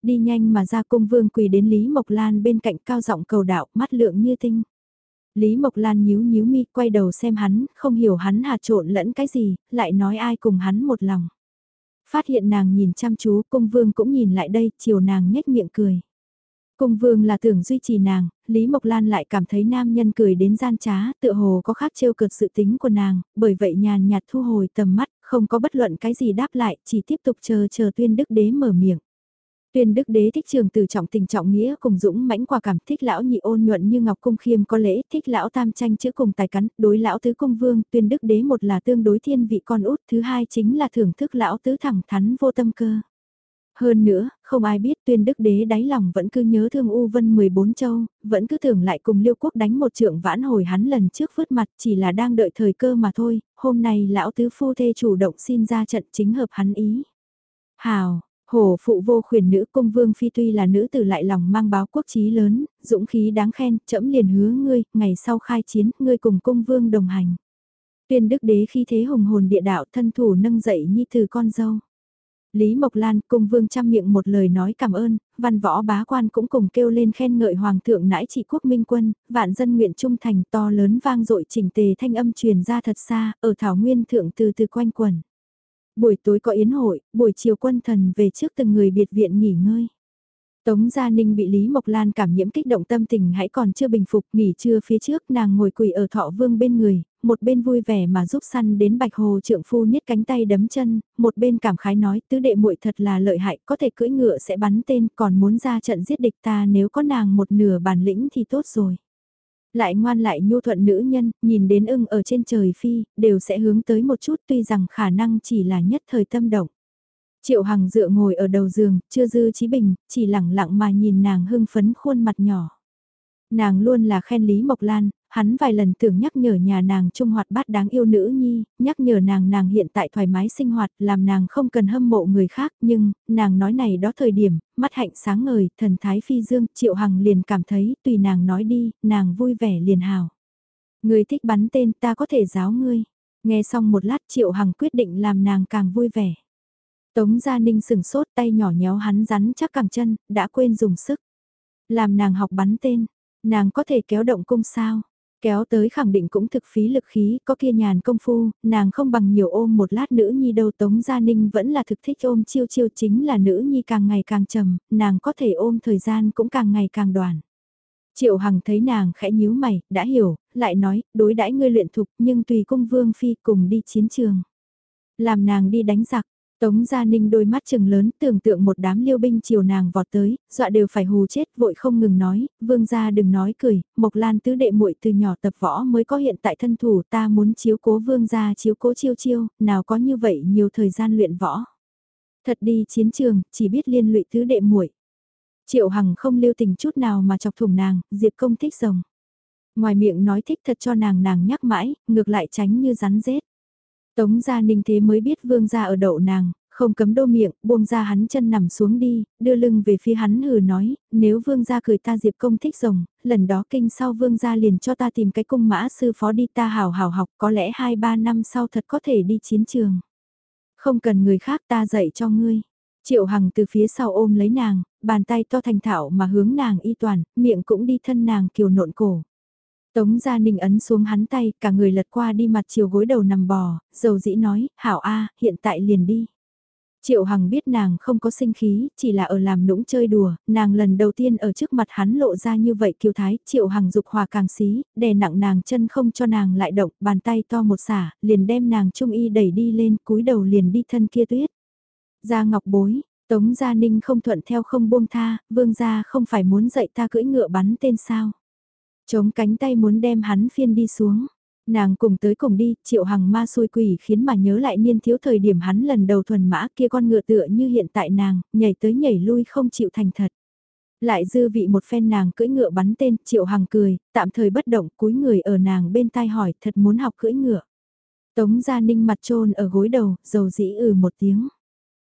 Đi nhanh mà ra cung vương quỳ đến Lý Mộc Lan bên cạnh cao giọng cầu đạo, mắt lượng như tinh. Lý Mộc Lan nhíu nhíu mi, quay đầu xem hắn, không hiểu hắn hạt trộn lẫn cái gì, lại nói ai cùng hắn một lòng. Phát hiện nàng nhìn chăm chú, cung vương cũng nhìn lại đây, chiều nàng nhếch miệng cười. Cung vương là tưởng duy trì nàng, Lý Mộc Lan lại cảm thấy nam nhân cười đến gian trá, tựa hồ có khác trêu cợt sự tính của nàng, bởi vậy nhàn nhạt thu hồi tầm mắt, không có bất luận cái gì đáp lại, chỉ tiếp tục chờ chờ tuyên đức đế mở miệng. Tuyên đức đế thích trường từ trọng tình trọng nghĩa cùng dũng mãnh quả cảm thích lão nhị ôn nhuận như ngọc cung khiêm có lễ thích lão tam tranh chữ cùng tài cắn đối lão tứ cung vương tuyên đức đế một là tương đối thiên vị con út thứ hai chính là thưởng thức lão tứ thẳng thắn vô tâm cơ. Hơn nữa, không ai biết tuyên đức đế đáy lòng vẫn cứ nhớ thương U Vân 14 châu, vẫn cứ tưởng lại cùng liêu quốc đánh một trượng vãn hồi hắn lần trước vứt mặt chỉ là đang đợi thời cơ mà thôi, hôm nay lão tứ phu thê chủ động xin ra trận chính hợp hắn ý. Hào, Hổ phụ vô khuyển nữ cung vương phi tuy là nữ tử lại lòng mang báo quốc chí lớn, dũng khí đáng khen, chậm liền hứa ngươi, ngày sau khai chiến, ngươi cùng cung vương đồng hành. Tuyên đức đế khi thế hùng hồn địa đạo thân thủ nâng dậy nhi từ con dâu. Lý Mộc Lan cùng vương chăm miệng một lời nói cảm ơn, văn võ bá quan cũng cùng kêu lên khen ngợi hoàng thượng nãi trị quốc minh quân, vạn dân nguyện trung thành to lớn vang dội chỉnh tề thanh âm truyền ra thật xa, ở thảo nguyên thượng từ từ quanh quần. Buổi tối có yến hội, buổi chiều quân thần về trước từng người biệt viện nghỉ ngơi. Tống Gia Ninh bị Lý Mộc Lan cảm nhiễm kích động tâm tình hãy còn chưa bình phục nghỉ trưa phía trước nàng ngồi quỳ ở thọ vương bên người, một bên vui vẻ mà giúp săn đến bạch hồ trượng phu niết cánh tay đấm chân, một bên cảm khái nói tứ đệ muội thật là lợi hại có thể cưỡi ngựa sẽ bắn tên còn muốn ra trận giết địch ta nếu có nàng một nửa bản lĩnh thì tốt rồi. Lại ngoan lại nhu thuận nữ nhân, nhìn đến ưng ở trên trời phi, đều sẽ hướng tới một chút tuy rằng khả năng chỉ là nhất thời tâm động. Triệu Hằng dựa ngồi ở đầu giường, chưa dư trí bình, chỉ lẳng lặng mà nhìn nàng hưng phấn khuôn mặt nhỏ. Nàng luôn là khen Lý Mộc Lan, hắn vài lần tưởng nhắc nhở nhà nàng trung hoạt bát đáng yêu nữ nhi, nhắc nhở nàng nàng hiện tại thoải mái sinh hoạt, làm nàng không cần hâm mộ người khác, nhưng, nàng nói này đó thời điểm, mắt hạnh sáng ngời, thần thái phi dương, triệu hằng liền cảm thấy, tùy nàng nói đi, nàng vui vẻ liền hào. Người thích bắn tên ta có thể giáo ngươi. Nghe xong một lát triệu hằng quyết định làm nàng càng vui vẻ. Tống Gia Ninh sừng sốt tay nhỏ nhéo hắn rắn chắc cẳng chân, đã quên dùng sức. Làm nàng học bắn tên, nàng có thể kéo động cung sao? Kéo tới khẳng định cũng thực phí lực khí, có kia nhàn công phu, nàng không bằng nhiều ôm một lát nữ nhi đâu Tống Gia Ninh vẫn là thực thích ôm chiêu chiêu chính là nữ nhi càng ngày càng trầm, nàng có thể ôm thời gian cũng càng ngày càng đoàn. Triệu Hằng thấy nàng khẽ nhíu mày, đã hiểu, lại nói, đối đãi ngươi luyện thục nhưng tùy cung vương phi cùng đi chiến trường. Làm nàng đi đánh giặc, Tống Gia Ninh đôi mắt chừng lớn tưởng tượng một đám liêu binh chiều nàng vọt tới, dọa đều phải hù chết vội không ngừng nói, vương gia đừng nói cười, Mộc Lan tứ đệ muội từ nhỏ tập võ mới có hiện tại thân thủ ta muốn chiếu cố vương gia chiếu cố chiêu chiêu, nào có như vậy nhiều thời gian luyện võ. Thật đi chiến trường, chỉ biết liên lụy tứ đệ muội. Triệu Hằng không lưu tình chút nào mà chọc thủng nàng, Diệp công thích rồng. Ngoài miệng nói thích thật cho nàng nàng nhắc mãi, ngược lại tránh như rắn rết. Tống gia ninh thế mới biết vương gia ở đậu nàng, không cấm đô miệng, buông ra hắn chân nằm xuống đi, đưa lưng về phía hắn hừ nói, nếu vương gia cười ta diệp công thích rồng, lần đó kinh sau vương gia liền cho ta tìm cái cung mã sư phó đi ta hào hào học có lẽ 2-3 năm sau thật có thể đi chiến trường. Không cần người khác ta dạy cho ngươi. Triệu Hằng từ phía sau ôm lấy nàng, bàn tay to thành thạo mà hướng nàng y toàn, miệng cũng đi thân nàng kiều nộn cổ. Tống Gia Ninh ấn xuống hắn tay, cả người lật qua đi mặt chiều gối đầu nằm bò, dầu dĩ nói, hảo a, hiện tại liền đi. Triệu Hằng biết nàng không có sinh khí, chỉ là ở làm nũng chơi đùa, nàng lần đầu tiên ở trước mặt hắn lộ ra như vậy kiêu thái, Triệu Hằng dục hòa càng xí, đè nặng nàng chân không cho nàng lại động, bàn tay to một xả, liền đem nàng trung y đẩy đi lên, cúi đầu liền đi thân kia tuyết. Gia Ngọc bối, Tống Gia Ninh không thuận theo không buông tha, vương gia không phải muốn dạy ta cưỡi ngựa bắn tên sao. Chống cánh tay muốn đem hắn phiên đi xuống. Nàng cùng tới cùng đi, triệu hằng ma xôi quỷ khiến mà nhớ lại niên thiếu thời điểm hắn lần đầu thuần mã kia con ngựa tựa như hiện tại nàng, nhảy tới nhảy lui không chịu thành thật. Lại dư vị một phen nàng cưỡi ngựa bắn tên, triệu hằng cười, tạm thời bất động cúi người ở nàng bên tai hỏi thật muốn học cưỡi ngựa. Tống gia ninh mặt trôn ở gối đầu, dầu dĩ ừ một tiếng.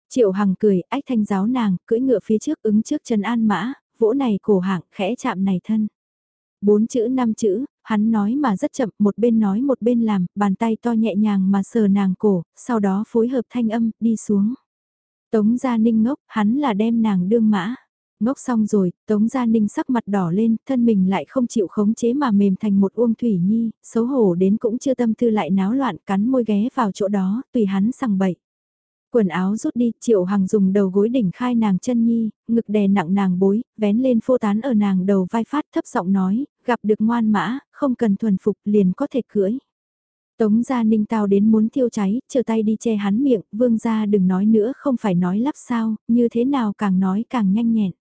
Triệu Hằng cười, ách thanh giáo nàng, cưỡi ngựa phía trước ứng trước chân an mã, vỗ này cổ hạng, khẽ chạm này thân. Bốn chữ năm chữ, hắn nói mà rất chậm, một bên nói một bên làm, bàn tay to nhẹ nhàng mà sờ nàng cổ, sau đó phối hợp thanh âm, đi xuống. Tống Gia Ninh ngốc, hắn là đem nàng đương mã. Ngốc xong rồi, Tống Gia Ninh sắc mặt đỏ lên, thân mình lại không chịu khống chế mà mềm thành một uông thủy nhi, xấu hổ đến cũng chưa tâm tư lại náo loạn cắn môi ghé vào chỗ đó, tùy hắn sằng bậy. Quần áo rút đi, Triệu Hằng dùng đầu gối đỉnh khai nàng chân nhi, ngực đè nặng nàng bối, vén lên phô tán ở nàng đầu vai phát thấp giọng nói, gặp được ngoan mã, không cần thuần phục liền có thể cưỡi. Tống gia ninh tao đến muốn thiêu cháy, chờ tay đi che hắn miệng, vương gia đừng nói nữa không phải nói lắp sao, như thế nào càng nói càng nhanh nhẹn.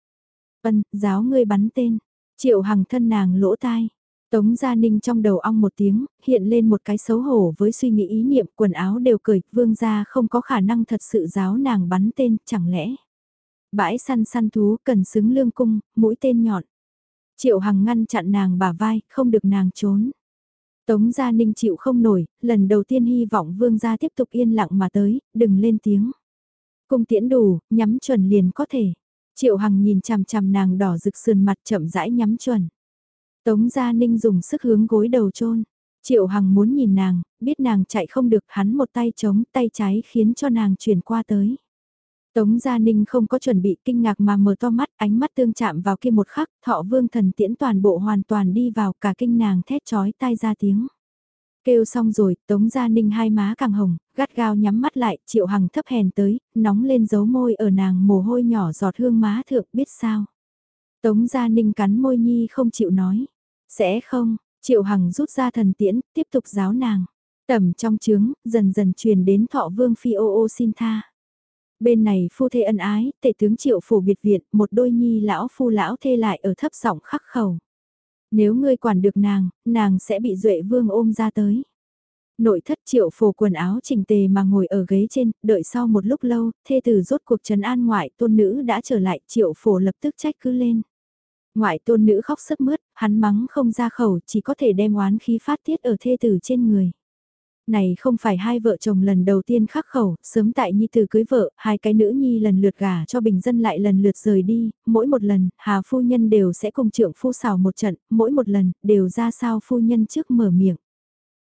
Ân, giáo ngươi bắn tên, triệu hằng thân nàng lỗ tai. Tống Gia Ninh trong đầu ong một tiếng, hiện lên một cái xấu hổ với suy nghĩ ý niệm quần áo đều cởi, vương gia không có khả năng thật sự giáo nàng bắn tên, chẳng lẽ. Bãi săn săn thú cần xứng lương cung, mũi tên nhọn. Triệu Hằng ngăn chặn nàng bả vai, không được nàng trốn. Tống Gia Ninh chịu không nổi, lần đầu tiên hy vọng vương gia tiếp tục yên lặng mà tới, đừng lên tiếng. Cung tiễn đủ, nhắm chuẩn liền có thể. Triệu Hằng nhìn chằm chằm nàng đỏ rực sườn mặt chậm rãi nhắm chuẩn. Tống Gia Ninh dùng sức hướng gối đầu trôn. Triệu Hằng muốn nhìn nàng, biết nàng chạy không được hắn một tay chống tay trái khiến cho nàng chuyển qua tới. Tống Gia Ninh không có chuẩn bị kinh ngạc mà mở to mắt, ánh mắt tương chạm vào kia một khắc, thọ vương thần tiễn toàn bộ hoàn toàn đi vào cả kinh nàng thét chói tai ra tiếng. Kêu xong rồi, Tống Gia Ninh hai má càng hồng, gắt gao nhắm mắt lại, Triệu Hằng thấp hèn tới, nóng lên dấu môi ở nàng mồ hôi nhỏ giọt hương má thượng biết sao. Tống Gia Ninh cắn môi nhi không chịu nói. Sẽ không, Triệu Hằng rút ra thần tiễn, tiếp tục giáo nàng. Tầm trong trướng, dần dần truyền đến thọ vương phi ô ô xin tha. Bên này phu thê ân ái, tể tướng triệu phủ biệt viện, một đôi nhi lão phu lão thê lại ở thấp giọng khắc khẩu. Nếu ngươi quản được nàng, nàng sẽ bị duệ vương ôm ra tới. Nội thất triệu phổ quần áo chỉnh tề mà ngồi ở ghế trên, đợi sau một lúc lâu, thê tử rốt cuộc trần an ngoại tôn nữ đã trở lại, triệu phổ lập tức trách cứ lên. Ngoại tôn nữ khóc sức mướt, hắn mắng không ra khẩu, chỉ có thể đem oán khí phát tiết ở thê tử trên người. Này không phải hai vợ chồng lần đầu tiên khắc khẩu, sớm tại nhi tử cưới vợ, hai cái nữ nhi lần lượt gả cho bình dân lại lần lượt rời đi, mỗi một lần, hà phu nhân đều sẽ cùng trưởng phu xào một trận, mỗi một lần, đều ra sao phu nhân trước mở miệng.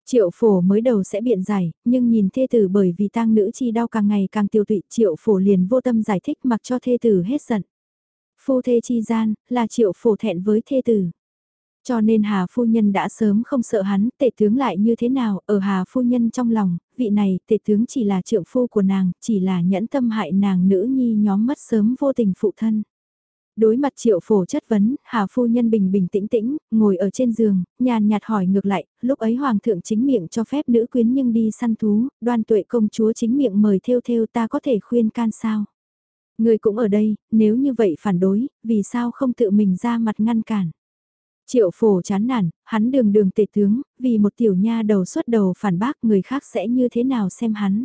Triệu phổ mới đầu sẽ biện giải, nhưng nhìn thê tử bởi vì tang nữ chi đau càng ngày càng tiêu tụy, triệu phổ liền vô tâm giải thích mặc cho thê tử hết giận. Phu thê chi gian, là triệu phổ thẹn với thê tử. Cho nên Hà Phu Nhân đã sớm không sợ hắn, tể tướng lại như thế nào, ở Hà Phu Nhân trong lòng, vị này, tể tướng chỉ là trượng phu của nàng, chỉ là nhẫn tâm hại nàng nữ nhi nhóm mất sớm vô tình phụ thân. Đối mặt triệu phổ chất vấn, Hà Phu Nhân bình bình tĩnh tĩnh, ngồi ở trên giường, nhàn nhạt hỏi ngược lại, lúc ấy Hoàng thượng chính miệng cho phép nữ quyến nhưng đi săn thú, đoan tuệ công chúa chính miệng mời theo theo ta có thể khuyên can sao. Người cũng ở đây, nếu như vậy phản đối, vì sao không tự mình ra mặt ngăn cản. Triệu phổ chán nản, hắn đường đường tệ tướng, vì một tiểu nha đầu xuất đầu phản bác người khác sẽ như thế nào xem hắn.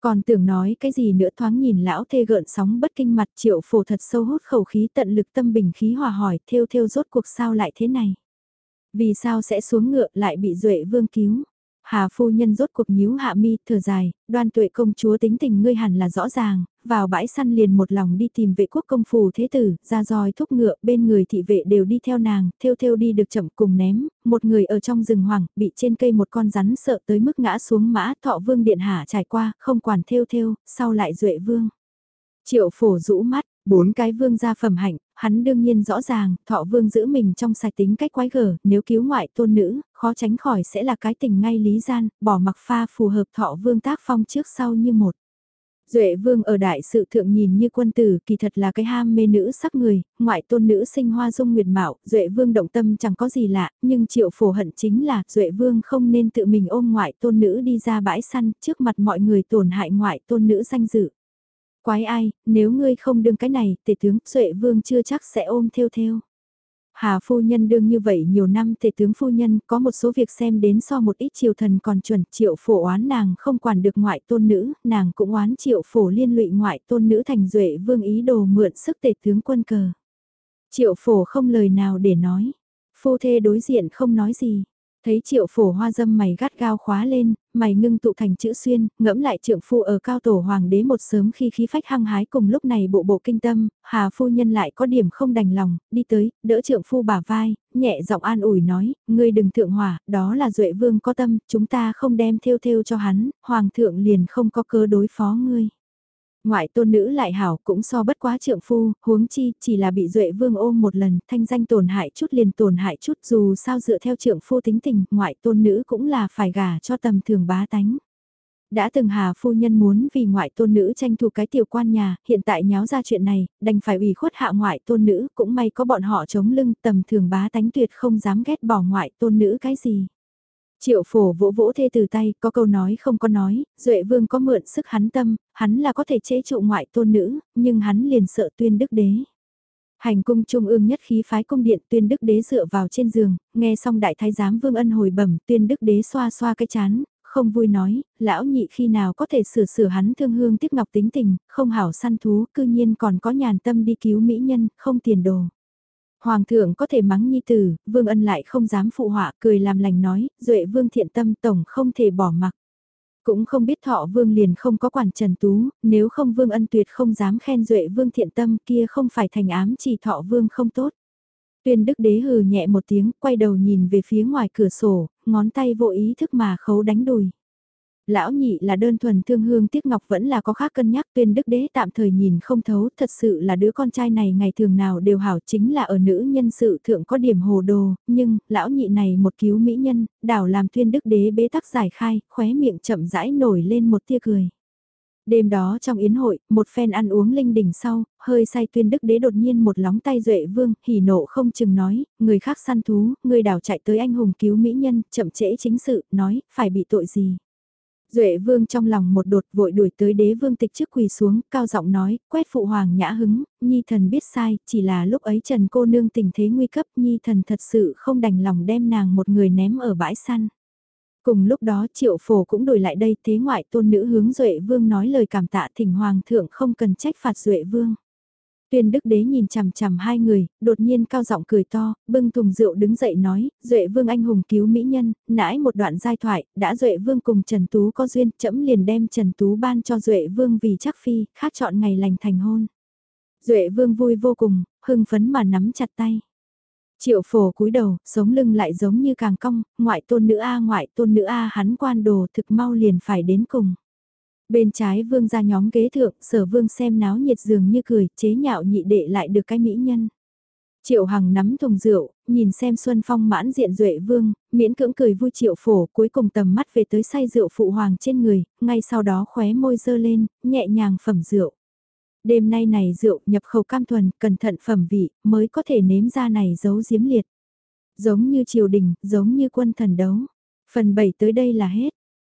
Còn tưởng nói cái gì nữa thoáng nhìn lão thê gợn sóng bất kinh mặt triệu phổ thật sâu hút khẩu khí tận lực tâm bình khí hòa hỏi theo theo rốt cuộc sao lại thế này. Vì sao sẽ xuống ngựa lại bị duệ vương cứu. Hà phu nhân rốt cuộc nhíu hạ mi, thở dài, đoan tuệ công chúa tính tình ngươi hẳn là rõ ràng, vào bãi săn liền một lòng đi tìm vệ quốc công phù thế tử, ra roi thúc ngựa, bên người thị vệ đều đi theo nàng, theo theo đi được chậm cùng ném, một người ở trong rừng hoảng, bị trên cây một con rắn sợ tới mức ngã xuống mã, thọ vương điện hạ trải qua, không quản theo theo, sau lại duệ vương. Triệu phổ rũ mắt, Bốn cái vương gia phẩm hạnh, hắn đương nhiên rõ ràng, thọ vương giữ mình trong sạch tính cách quái gở, nếu cứu ngoại tôn nữ, khó tránh khỏi sẽ là cái tình ngay lý gian, bỏ mặc pha phù hợp thọ vương tác phong trước sau như một. Duệ vương ở đại sự thượng nhìn như quân tử, kỳ thật là cái ham mê nữ sắc người, ngoại tôn nữ sinh hoa dung nguyệt mạo, Duệ vương động tâm chẳng có gì lạ, nhưng triệu phổ hận chính là Duệ vương không nên tự mình ôm ngoại tôn nữ đi ra bãi săn trước mặt mọi người tổn hại ngoại tôn nữ danh dự. Quái ai, nếu ngươi không đương cái này, tể tướng, Duệ Vương chưa chắc sẽ ôm theo theo. Hà phu nhân đương như vậy nhiều năm tể tướng phu nhân có một số việc xem đến so một ít triều thần còn chuẩn triệu phổ oán nàng không quản được ngoại tôn nữ, nàng cũng oán triệu phổ liên lụy ngoại tôn nữ thành duệ vương ý đồ mượn sức tể tướng quân cờ. Triệu phổ không lời nào để nói, phu thê đối diện không nói gì, Thấy triệu phổ hoa dâm mày gắt gao khóa lên, mày ngưng tụ thành chữ xuyên, ngẫm lại trượng phu ở cao tổ hoàng đế một sớm khi khí phách hăng hái cùng lúc này bộ bộ kinh tâm, hà phu nhân lại có điểm không đành lòng, đi tới, đỡ trượng phu bả vai, nhẹ giọng an ủi nói, ngươi đừng thượng hỏa, đó là duệ vương có tâm, chúng ta không đem theo theo cho hắn, hoàng thượng liền không có cơ đối phó ngươi. Ngoại tôn nữ lại hảo cũng so bất quá trượng phu, huống chi chỉ là bị duệ vương ôm một lần, thanh danh tổn hại chút liền tổn hại chút dù sao dựa theo trượng phu tính tình, ngoại tôn nữ cũng là phải gả cho tầm thường bá tánh. Đã từng hà phu nhân muốn vì ngoại tôn nữ tranh thủ cái tiểu quan nhà, hiện tại nháo ra chuyện này, đành phải ủy khuất hạ ngoại tôn nữ, cũng may có bọn họ chống lưng tầm thường bá tánh tuyệt không dám ghét bỏ ngoại tôn nữ cái gì. Triệu phổ vỗ vỗ thê từ tay, có câu nói không có nói, Duệ vương có mượn sức hắn tâm, hắn là có thể chế trụ ngoại tôn nữ, nhưng hắn liền sợ tuyên đức đế. Hành cung trung ương nhất khí phái cung điện tuyên đức đế dựa vào trên giường, nghe xong đại thái giám vương ân hồi bẩm tuyên đức đế xoa xoa cái chán, không vui nói, lão nhị khi nào có thể sửa sửa hắn thương hương tiếp ngọc tính tình, không hảo săn thú, cư nhiên còn có nhàn tâm đi cứu mỹ nhân, không tiền đồ. Hoàng thượng có thể mắng nhi tử, vương ân lại không dám phụ họa, cười làm lành nói, duệ vương thiện tâm tổng không thể bỏ mặc. Cũng không biết thọ vương liền không có quản trần tú, nếu không vương ân tuyệt không dám khen duệ vương thiện tâm kia không phải thành ám chỉ thọ vương không tốt. Tuyên đức đế hừ nhẹ một tiếng, quay đầu nhìn về phía ngoài cửa sổ, ngón tay vô ý thức mà khấu đánh đùi. Lão nhị là đơn thuần thương hương tiếc ngọc vẫn là có khác cân nhắc tuyên đức đế tạm thời nhìn không thấu thật sự là đứa con trai này ngày thường nào đều hảo chính là ở nữ nhân sự thượng có điểm hồ đồ, nhưng lão nhị này một cứu mỹ nhân, đảo làm tuyên đức đế bế tắc giải khai, khóe miệng chậm rãi nổi lên một tia cười. Đêm đó trong yến hội, một phen ăn uống linh đỉnh sau, hơi say tuyên đức đế đột nhiên một lóng tay duệ vương, hỉ nộ không chừng nói, người khác săn thú, người đảo chạy tới anh hùng cứu mỹ nhân, chậm trễ chính sự, nói, phải bị tội gì. Duệ vương trong lòng một đột vội đuổi tới đế vương tịch trước quỳ xuống, cao giọng nói, quét phụ hoàng nhã hứng, nhi thần biết sai, chỉ là lúc ấy trần cô nương tình thế nguy cấp, nhi thần thật sự không đành lòng đem nàng một người ném ở bãi săn. Cùng lúc đó triệu phổ cũng đổi lại đây thế ngoại tôn nữ hướng Duệ vương nói lời cảm tạ thỉnh hoàng thượng không cần trách phạt Duệ vương. Tuyên đức đế nhìn chằm chằm hai người, đột nhiên cao giọng cười to, bưng thùng rượu đứng dậy nói, Duệ vương anh hùng cứu mỹ nhân, nãi một đoạn giai thoại, đã Duệ vương cùng Trần Tú có duyên, chẫm liền đem Trần Tú ban cho Duệ vương vì chắc phi, khác chọn ngày lành thành hôn. Duệ vương vui vô cùng, hưng phấn mà nắm chặt tay. Triệu phổ cúi đầu, sống lưng lại giống như càng cong, ngoại tôn nữ A ngoại tôn nữ A hắn quan đồ thực mau liền phải đến cùng. Bên trái vương ra nhóm ghế thượng, sở vương xem náo nhiệt dường như cười, chế nhạo nhị đệ lại được cái mỹ nhân. Triệu Hằng nắm thùng rượu, nhìn xem Xuân Phong mãn diện duệ vương, miễn cưỡng cười vui triệu phổ cuối cùng tầm mắt về tới say rượu phụ hoàng trên người, ngay sau đó khóe môi dơ lên, nhẹ nhàng phẩm rượu. Đêm nay này rượu nhập khẩu cam thuần, cẩn thận phẩm vị, mới có thể nếm ra này giấu diếm liệt. Giống như triều đình, giống như quân thần đấu. Phần 7 tới đây là hết.